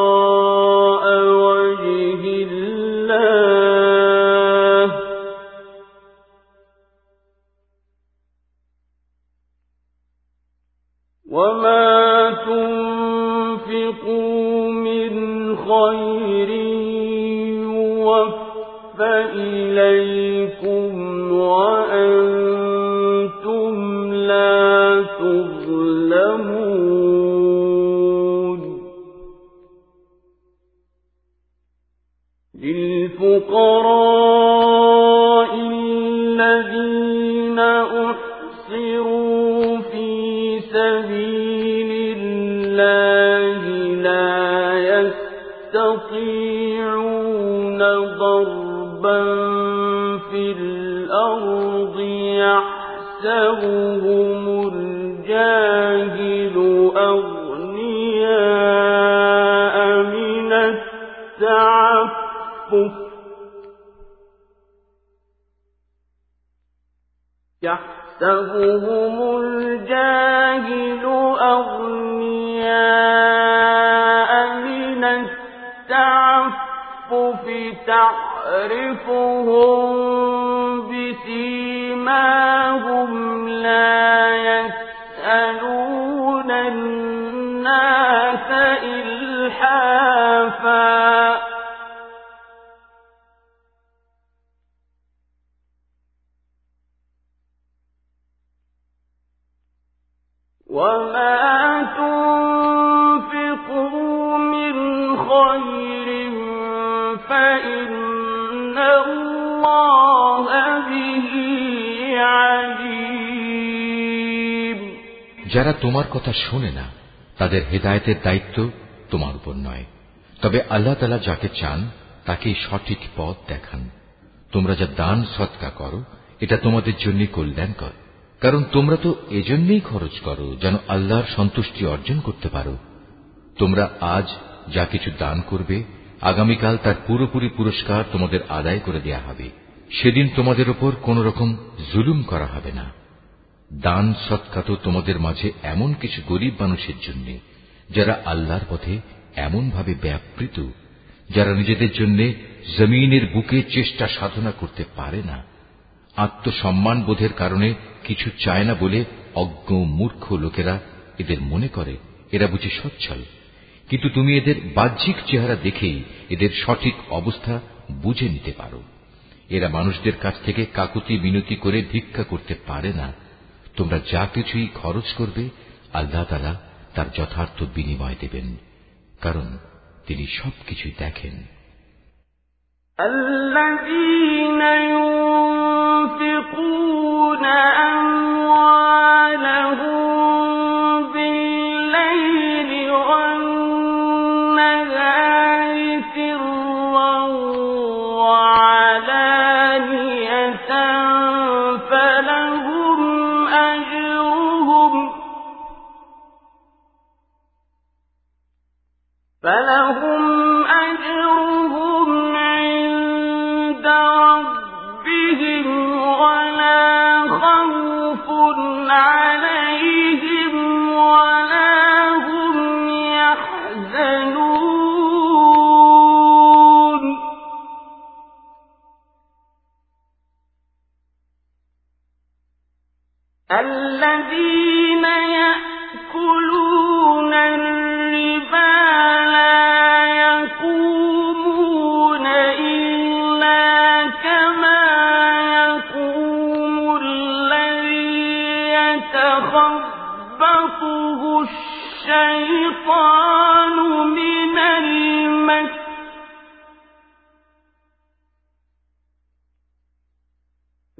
تظلمون. للفقراء الذين أحصروا في سبيل الله لا يستطيعون ضربا في الأرض يحسبهم يحسبهم الجاهل أغنياء من التعفف. تعرفهم بسيماهم لا يسألون الناس إلحافا. وما যারা তোমার কথা শোনে না, তাদের হেদায়েতের দায়িত্ব তোমার উপর নয়। তবে আল্লাহ তালা যাকে চান, তাকেই সঠিক পথ দেখান। তোমরা যা দান, সৎকা করো, এটা তোমাদের জন্য কল্যাণকর। কারণ তোমরা তো এজন্যই খরচ করো, যেন আল্লাহর সন্তুষ্টি অর্জন করতে পারো। তোমরা আজ যা কিছু দান করবে, আগামীকাল তার পুরোপুরি পুরস্কার তোমাদের আদায় করে দেয়া হবে। সেদিন তোমাদের ওপর কোন রকম জুলুম করা হবে না। দান সৎকা তোমাদের মাঝে এমন কিছু গরিব মানুষের জন্য, যারা আল্লাহর পথে এমনভাবে ব্যাপৃত, যারা নিজেদের জন্য জমিনের বুকে চেষ্টা সাধনা করতে পারে না। আত্মসম্মান বোধের কারণে কিছু চায় না বলে অজ্ঞ মূর্খ লোকেরা এদের মনে করে, এরা বুঝি সচ্ছল। কিন্তু তুমি এদের বাহ্যিক চেহারা দেখেই এদের সঠিক অবস্থা বুঝে নিতে পারো। এরা মানুষদের কাছ থেকে কাকুতি মিনতি করে ভিক্ষা করতে পারে না। তোমরা যা কিছুই খরচ করবে আল্লাহ তালা তার যথার্থ বিনিময় দেবেন কারণ তিনি সবকিছুই দেখেন الذين ينفقون فلهم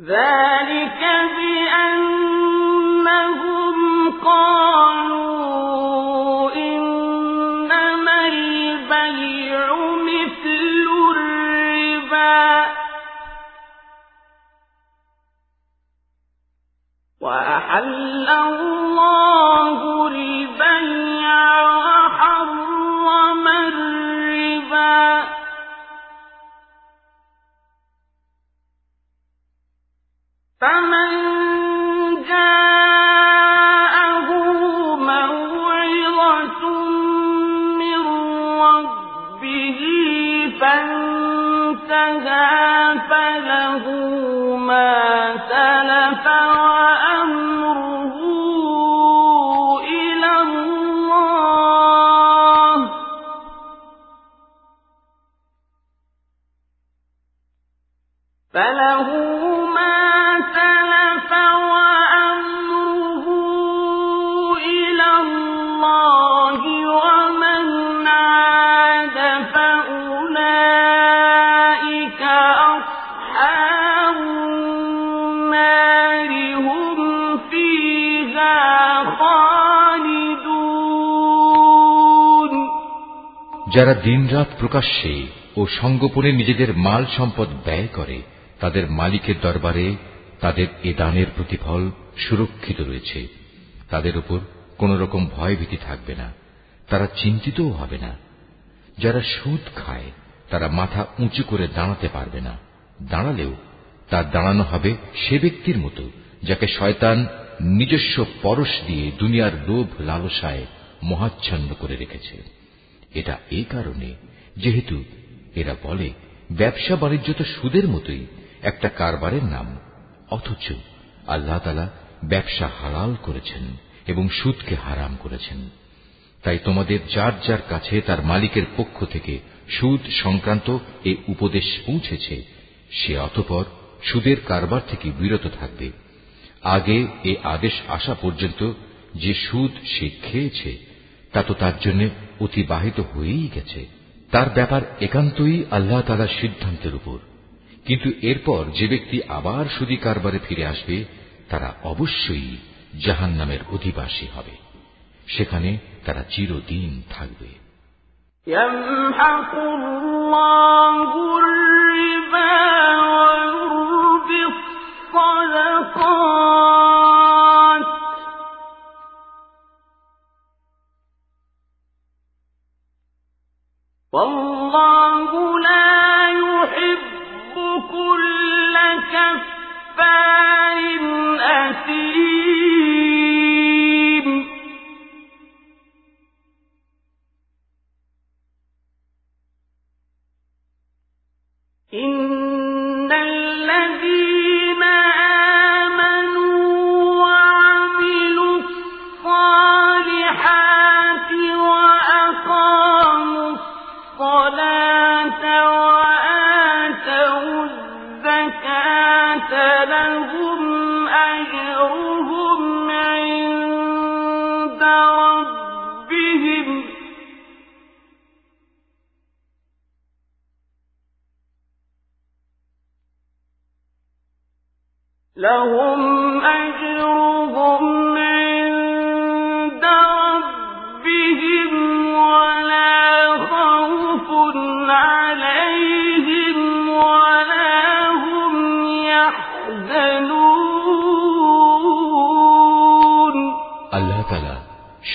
ذلك بأنهم قالوا إنما البيع مثل الربا. وأحل الله البيع فله ما سلف যারা দিনরাত প্রকাশ্যে ও সঙ্গোপনে নিজেদের মাল সম্পদ ব্যয় করে, তাদের মালিকের দরবারে তাদের এ দানের প্রতিফল সুরক্ষিত রয়েছে। তাদের উপর কোন রকম ভয়ভীতি থাকবে না। তারা চিন্তিতও হবে না। যারা সুদ খায়, তারা মাথা উঁচু করে দাঁড়াতে পারবে না। দাঁড়ালেও তার দাঁড়ানো হবে সে ব্যক্তির মতো, যাকে শয়তান নিজস্ব পরশ দিয়ে দুনিয়ার লোভ লালসায় মহাচ্ছন্ন করে রেখেছে। এটা এ কারণে, যেহেতু এরা বলে, ব্যবসা বাণিজ্য তো সুদের মতোই, একটা কারবারের নাম। অথচ আল্লাহ ব্যবসা হালাল করেছেন এবং সুদকে হারাম করেছেন। তাই তোমাদের যার যার কাছে তার মালিকের পক্ষ থেকে সুদ সংক্রান্ত এ উপদেশ পৌঁছেছে, সে অতপর সুদের কারবার থেকে বিরত থাকবে। আগে এ আদেশ আসা পর্যন্ত যে সুদ সে খেয়েছে, তা তো তার জন্য অতিবাহিত হয়েই গেছে তার ব্যাপার একান্তই আল্লাহ তালার সিদ্ধান্তের উপর কিন্তু এরপর যে ব্যক্তি আবার সুদী কারবারে ফিরে আসবে তারা অবশ্যই জাহান নামের অধিবাসী হবে সেখানে তারা চিরদিন থাকবে يمحق الله الربا والله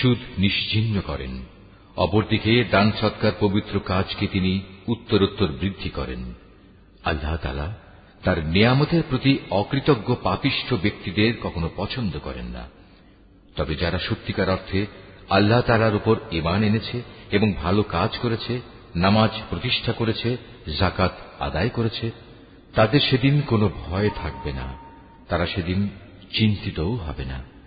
সুদ নিশ্চিহ্ন করেন। অপরদিকে দান সৎকার পবিত্র কাজকে তিনি উত্তরোত্তর বৃদ্ধি করেন। আল্লাহ তালা তার নিয়ামতের প্রতি অকৃতজ্ঞ পাপিষ্ঠ ব্যক্তিদের কখনো পছন্দ করেন না। তবে যারা সত্যিকার অর্থে আল্লাহ তালার উপর ইমান এনেছে এবং ভালো কাজ করেছে, নামাজ প্রতিষ্ঠা করেছে জাকাত আদায় করেছে, তাদের সেদিন কোনো ভয় থাকবে না। তারা সেদিন চিন্তিতও হবে না।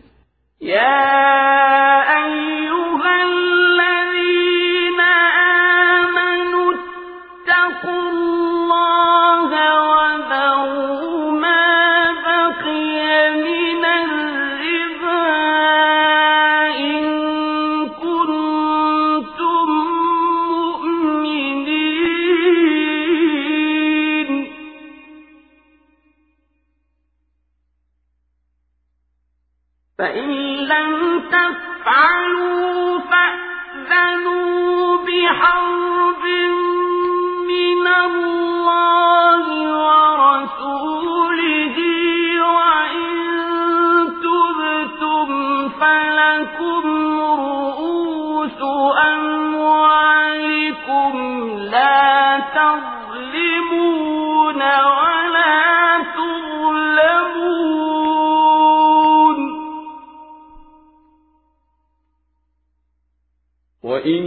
وإن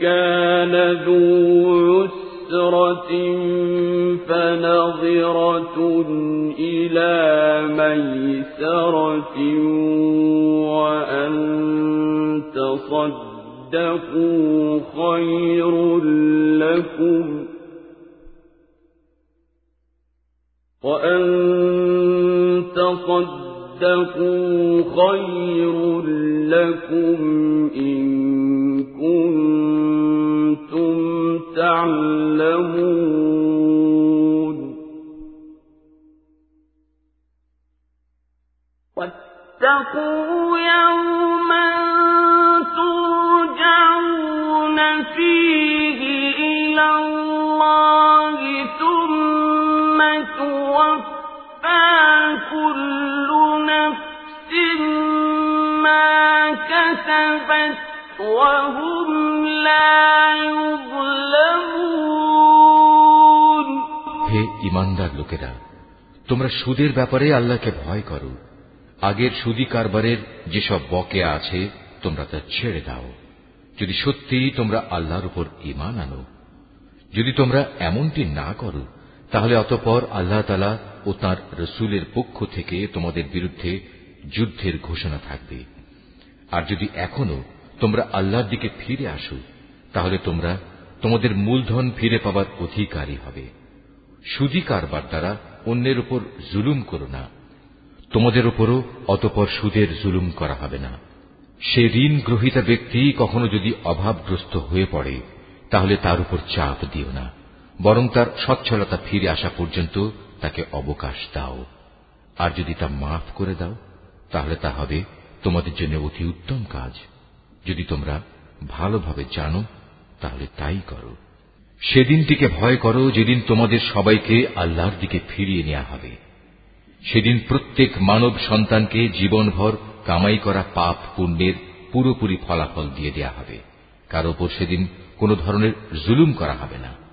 كان ذو عسرة فنظرة إلى ميسرة وأن تصدقوا خير لكم وأن تصدقوا خير لكم إن كنتم تعلمون. واتقوا يوما كل نفس ما كسبت وهم لا يظلمون হে ইমানদার লোকেরা তোমরা সুদের ব্যাপারে আল্লাহকে ভয় করো আগের সুদী কারবারের যেসব বকেয়া আছে তোমরা তা ছেড়ে দাও যদি সত্যি তোমরা আল্লাহর উপর ইমান আনো যদি তোমরা এমনটি না করো তাহলে অতপর আল্লাহ তালা ও তাঁর রসুলের পক্ষ থেকে তোমাদের বিরুদ্ধে যুদ্ধের ঘোষণা থাকবে। আর যদি এখনও তোমরা আল্লাহর দিকে ফিরে আসো, তাহলে তোমরা তোমাদের মূলধন ফিরে পাবার অধিকারী হবে। সুদী কারবার দ্বারা অন্যের উপর জুলুম করো না। তোমাদের উপরও অতপর সুদের জুলুম করা হবে না। সে ঋণ গ্রহিতা ব্যক্তি কখনো যদি অভাবগ্রস্ত হয়ে পড়ে, তাহলে তার উপর চাপ দিও না, বরং তার সচ্ছলতা ফিরে আসা পর্যন্ত তাকে অবকাশ দাও। আর যদি তা মাফ করে দাও, তাহলে তা হবে তোমাদের জন্য অতি উত্তম কাজ। যদি তোমরা ভালোভাবে জানো, তাহলে তাই করো। সেদিনটিকে ভয় করো যেদিন তোমাদের সবাইকে আল্লাহর দিকে ফিরিয়ে নেওয়া হবে। সেদিন প্রত্যেক মানব সন্তানকে জীবনভর কামাই করা পাপ পুণ্যের পুরোপুরি ফলাফল দিয়ে দেয়া হবে। কার ওপর সেদিন কোন ধরনের জুলুম করা হবে না।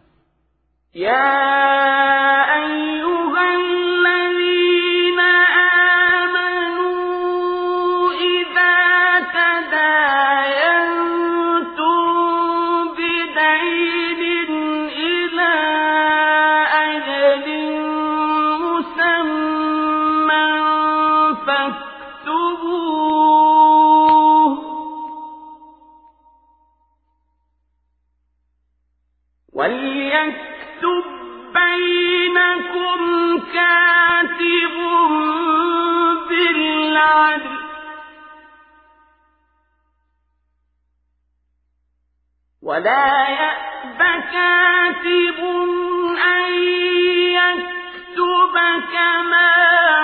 ولا يأب كاتب أن يكتب كما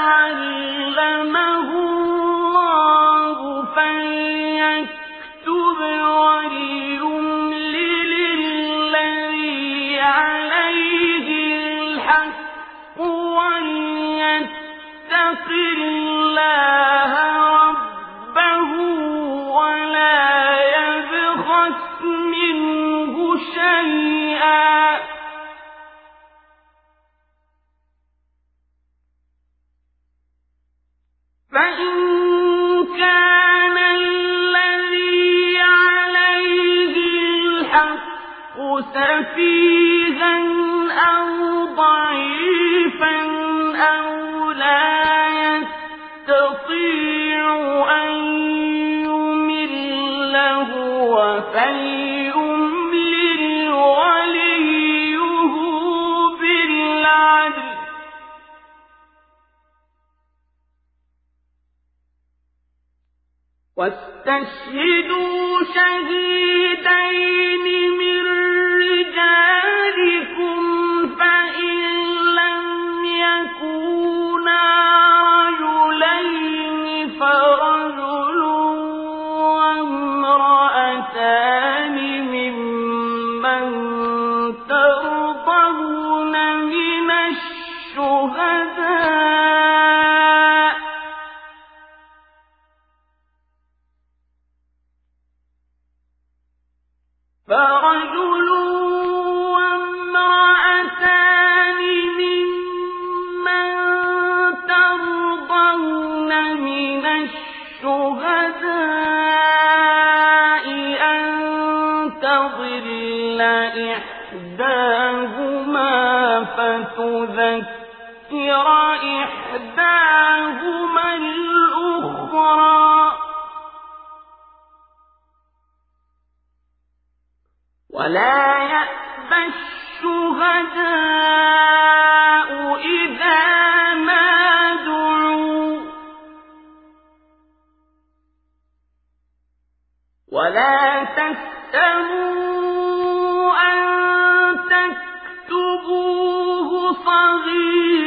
علمه الله فليكتب وليملل الذي عليه الحق وليتق الله سفيها أو واستشهدوا شهيدين من رجالكم ذكر إحداهما الأخرى ولا يأبى الشهداء إذا ما دعوا ولا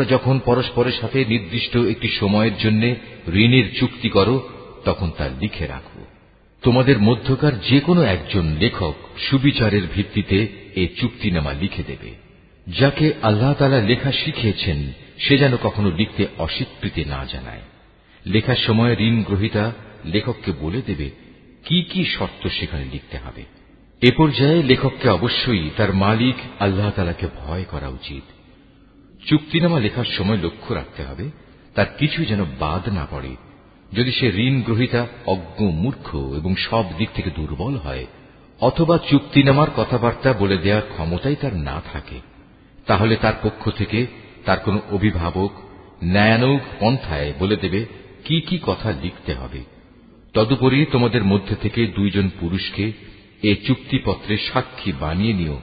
তোমরা যখন পরস্পরের সাথে নির্দিষ্ট একটি সময়ের জন্য ঋণের চুক্তি করো, তখন তা লিখে রাখো। তোমাদের মধ্যকার যে কোনো একজন লেখক সুবিচারের ভিত্তিতে এ চুক্তিনামা লিখে দেবে। যাকে আল্লাহ তালা লেখা শিখিয়েছেন, সে যেন কখনো লিখতে অস্বীকৃতি না জানায়। লেখার সময় ঋণ গ্রহিতা লেখককে বলে দেবে, কি কি শর্ত সেখানে লিখতে হবে? এ পর্যায়ে লেখককে অবশ্যই তার মালিক আল্লাহ তালাকে ভয় করা উচিত। চুক্তিনামা লেখার সময় লক্ষ্য রাখতে হবে, তার কিছু যেন বাদ না পড়ে। যদি সে ঋণ গ্রহিতা, অজ্ঞ, মূর্খ এবং সব দিক থেকে দুর্বল হয়, অথবা চুক্তিনামার কথাবার্তা বলে দেওয়ার ক্ষমতাই তার না থাকে, তাহলে তার পক্ষ থেকে তার কোন অভিভাবক ন্যায়ানৌক পন্থায় বলে দেবে কি কি কথা লিখতে হবে। তদুপরি তোমাদের মধ্যে থেকে দুইজন পুরুষকে এ চুক্তিপত্রে সাক্ষী বানিয়ে নিও।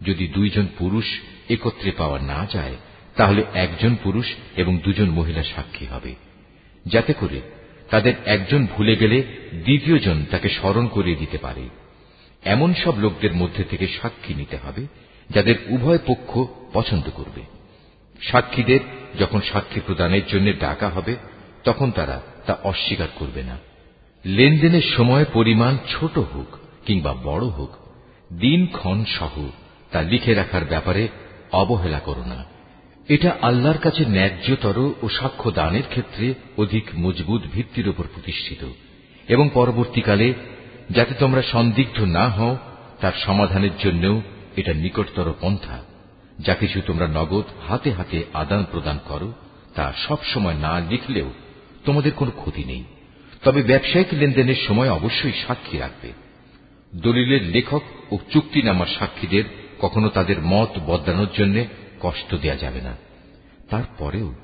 যদি দুইজন পুরুষ একত্রে পাওয়া না যায়, তাহলে একজন পুরুষ এবং দুজন মহিলা সাক্ষী হবে। যাতে করে তাদের একজন ভুলে গেলে দ্বিতীয়জন তাকে স্মরণ করিয়ে দিতে পারে। এমন সব লোকদের মধ্যে থেকে সাক্ষী নিতে হবে, যাদের উভয় পক্ষ পছন্দ করবে। সাক্ষীদের যখন সাক্ষী প্রদানের জন্য ডাকা হবে, তখন তারা তা অস্বীকার করবে না। লেনদেনের সময় পরিমাণ ছোট হোক কিংবা বড় হোক, দিনক্ষণ সহ তা লিখে রাখার ব্যাপারে অবহেলা করো না। এটা আল্লাহর কাছে ন্যায্যতর ও সাক্ষ্য দানের ক্ষেত্রে অধিক মজবুত ভিত্তির উপর প্রতিষ্ঠিত। এবং পরবর্তীকালে, যাতে তোমরা সন্দিগ্ধ না হও, তার সমাধানের জন্যও এটা নিকটতর পন্থা। যা কিছু তোমরা নগদ হাতে হাতে আদান প্রদান করো, তা সব সময় না লিখলেও তোমাদের কোনো ক্ষতি নেই। তবে ব্যবসায়িক লেনদেনের সময় অবশ্যই সাক্ষী রাখবে। দলিলের লেখক ও চুক্তিনামার সাক্ষীদের কখনো তাদের মত বদলানোর জন্য কষ্ট দেয়া যাবে না। তারপরেও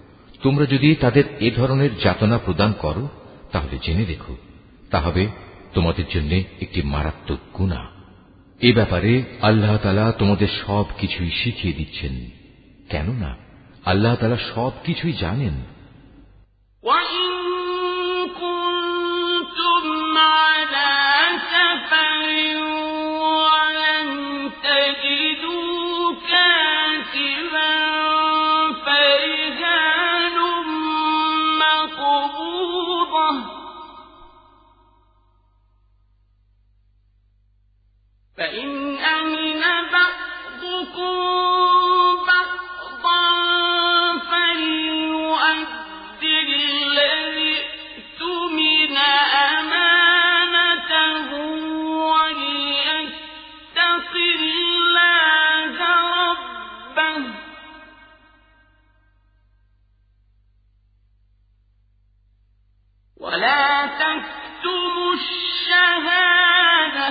তোমরা যদি তাদের এ ধরনের যাতনা প্রদান করো, তাহলে জেনে রেখো তা হবে তোমাদের জন্য একটি মারাত্মক গুণা এ ব্যাপারে আল্লাহ তালা তোমাদের সব কিছুই শিখিয়ে দিচ্ছেন। কেননা আল্লাহ তালা সব কিছুই জানেন فإن أمن بعضكم بعضا فليؤد الذي اؤتمن أمانته وليتق الله ربه. ولا تكتموا الشهادة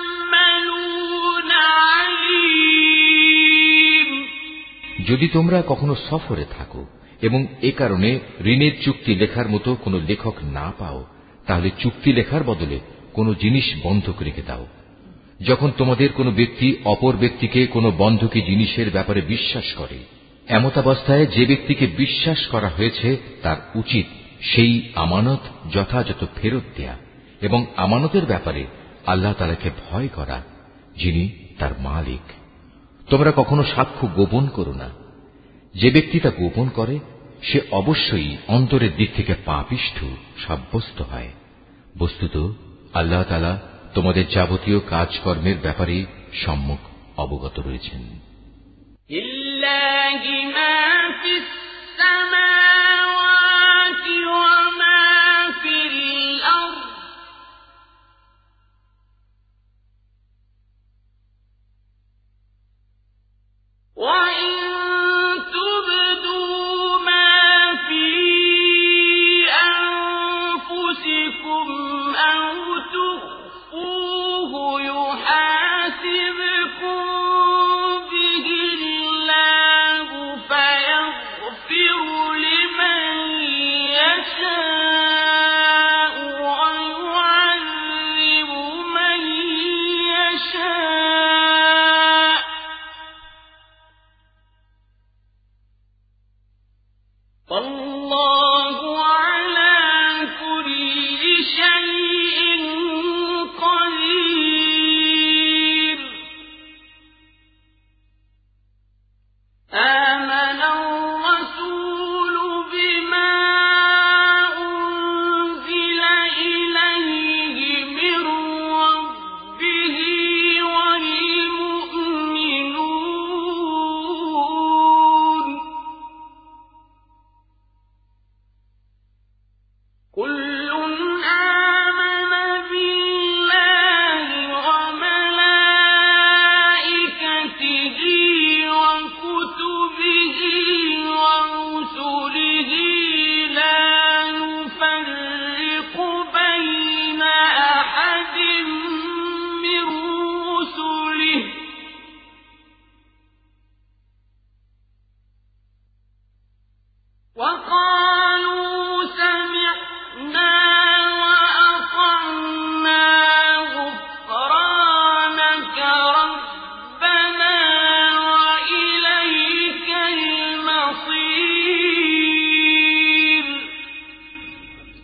যদি তোমরা কখনো সফরে থাকো এবং এ কারণে ঋণের চুক্তি লেখার মতো কোনো লেখক না পাও, তাহলে চুক্তি লেখার বদলে কোনো জিনিস বন্ধক রেখে দাও। যখন তোমাদের কোনো ব্যক্তি অপর ব্যক্তিকে কোনো বন্ধকি জিনিসের ব্যাপারে বিশ্বাস করে, এমতাবস্থায় যে ব্যক্তিকে বিশ্বাস করা হয়েছে তার উচিত সেই আমানত যথাযথ ফেরত দেয়া এবং আমানতের ব্যাপারে আল্লাহ তালাকে ভয় করা যিনি তার মালিক। তোমরা কখনো সাক্ষ্য গোপন করো না। যে ব্যক্তি তা গোপন করে সে অবশ্যই অন্তরের দিক থেকে পাপিষ্ঠ সাব্যস্ত হয় বস্তুত আল্লাহ তালা তোমাদের যাবতীয় কাজকর্মের ব্যাপারে সম্মুখ অবগত রয়েছেন لله ما في السماوات وما في الأرض وإن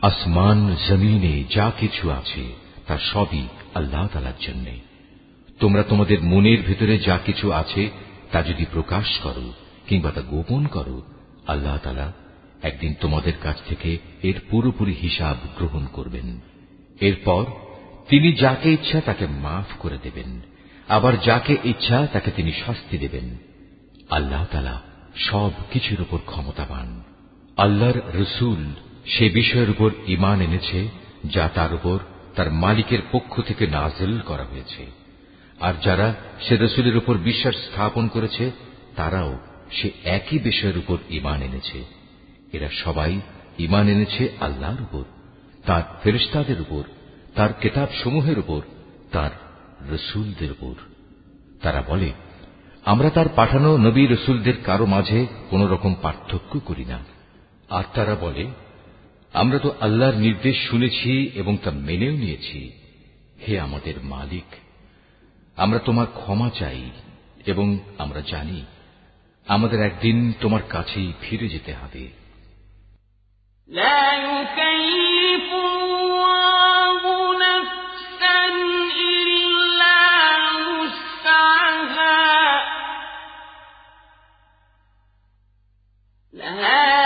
আসমান, জমিনে যা কিছু আছে, তা সবই আল্লাহ তালার জন্যে। তোমরা তোমাদের মনের ভেতরে যা কিছু আছে, তা যদি প্রকাশ করো, কিংবা তা গোপন করো, আল্লাহ তালা একদিন তোমাদের কাছ থেকে এর পুরোপুরি হিসাব গ্রহণ করবেন। এরপর তিনি যাকে ইচ্ছা তাকে মাফ করে দেবেন, আবার যাকে ইচ্ছা তাকে তিনি শাস্তি দেবেন। আল্লাহ তালা সব কিছুর উপর ক্ষমতাবান। আল্লাহর রসুল সে বিষয়ের উপর ইমান এনেছে, যা তার উপর তার মালিকের পক্ষ থেকে নাজেল করা হয়েছে। আর যারা সে রসুলের উপর বিশ্বাস স্থাপন করেছে, তারাও সে একই বিষয়ের উপর ইমান এনেছে। এরা সবাই ইমান এনেছে আল্লাহর উপর, তার ফেরিস্তাদের উপর, তার কেতাব সমূহের উপর, তার রসুলদের উপর। তারা বলে, আমরা তার পাঠানো নবী রসুলদের কারও মাঝে কোন রকম পার্থক্য করি না। আর তারা বলে আমরা তো আল্লাহর নির্দেশ শুনেছি এবং তা মেনেও নিয়েছি হে আমাদের মালিক আমরা তোমার ক্ষমা চাই এবং আমরা জানি আমাদের একদিন তোমার কাছেই ফিরে যেতে হবে لا يكلف الله نفسا إلا وسعها لها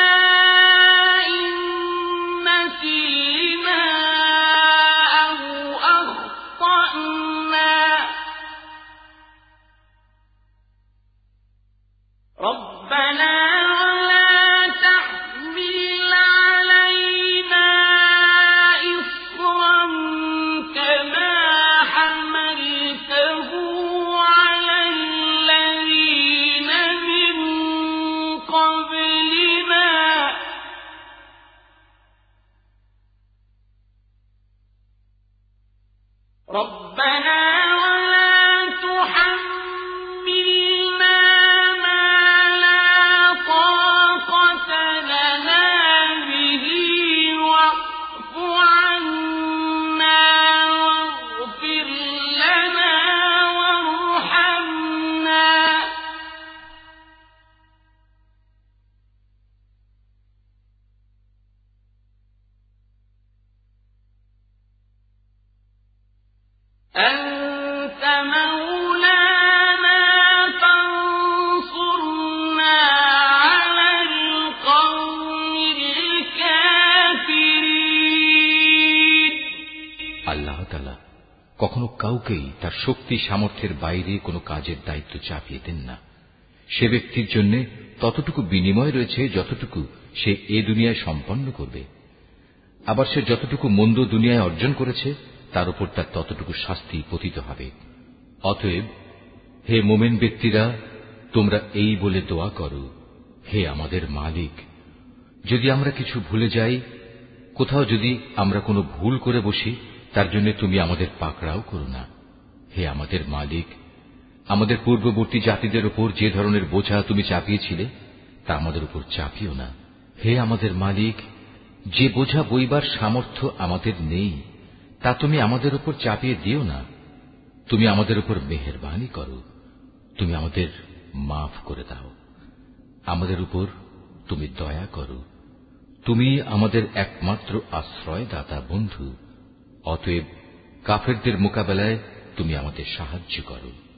ربنا কখনো কাউকেই তার শক্তি সামর্থ্যের বাইরে কোনো কাজের দায়িত্ব চাপিয়ে দেন না। সে ব্যক্তির জন্য ততটুকু বিনিময় রয়েছে যতটুকু সে এ দুনিয়ায় সম্পন্ন করবে। আবার সে যতটুকু মন্দ দুনিয়ায় অর্জন করেছে, তার উপর তার ততটুকু শাস্তি পতিত হবে। অতএব, হে মোমেন ব্যক্তিরা, তোমরা এই বলে দোয়া করো, হে আমাদের মালিক, যদি আমরা কিছু ভুলে যাই, কোথাও যদি আমরা কোনো ভুল করে বসি তার জন্য তুমি আমাদের পাকড়াও করো না। হে আমাদের মালিক, আমাদের পূর্ববর্তী জাতিদের উপর যে ধরনের বোঝা তুমি চাপিয়েছিলে, তা আমাদের উপর চাপিও না। হে আমাদের মালিক, যে বোঝা বইবার সামর্থ্য আমাদের নেই, তা তুমি আমাদের উপর চাপিয়ে দিও না। তুমি আমাদের উপর মেহরবানি করো, তুমি আমাদের মাফ করে দাও। আমাদের উপর তুমি দয়া করো। তুমি আমাদের একমাত্র আশ্রয়দাতা বন্ধু। অতএব কাফেরদের মোকাবেলায় তুমি আমাদের সাহায্য করো।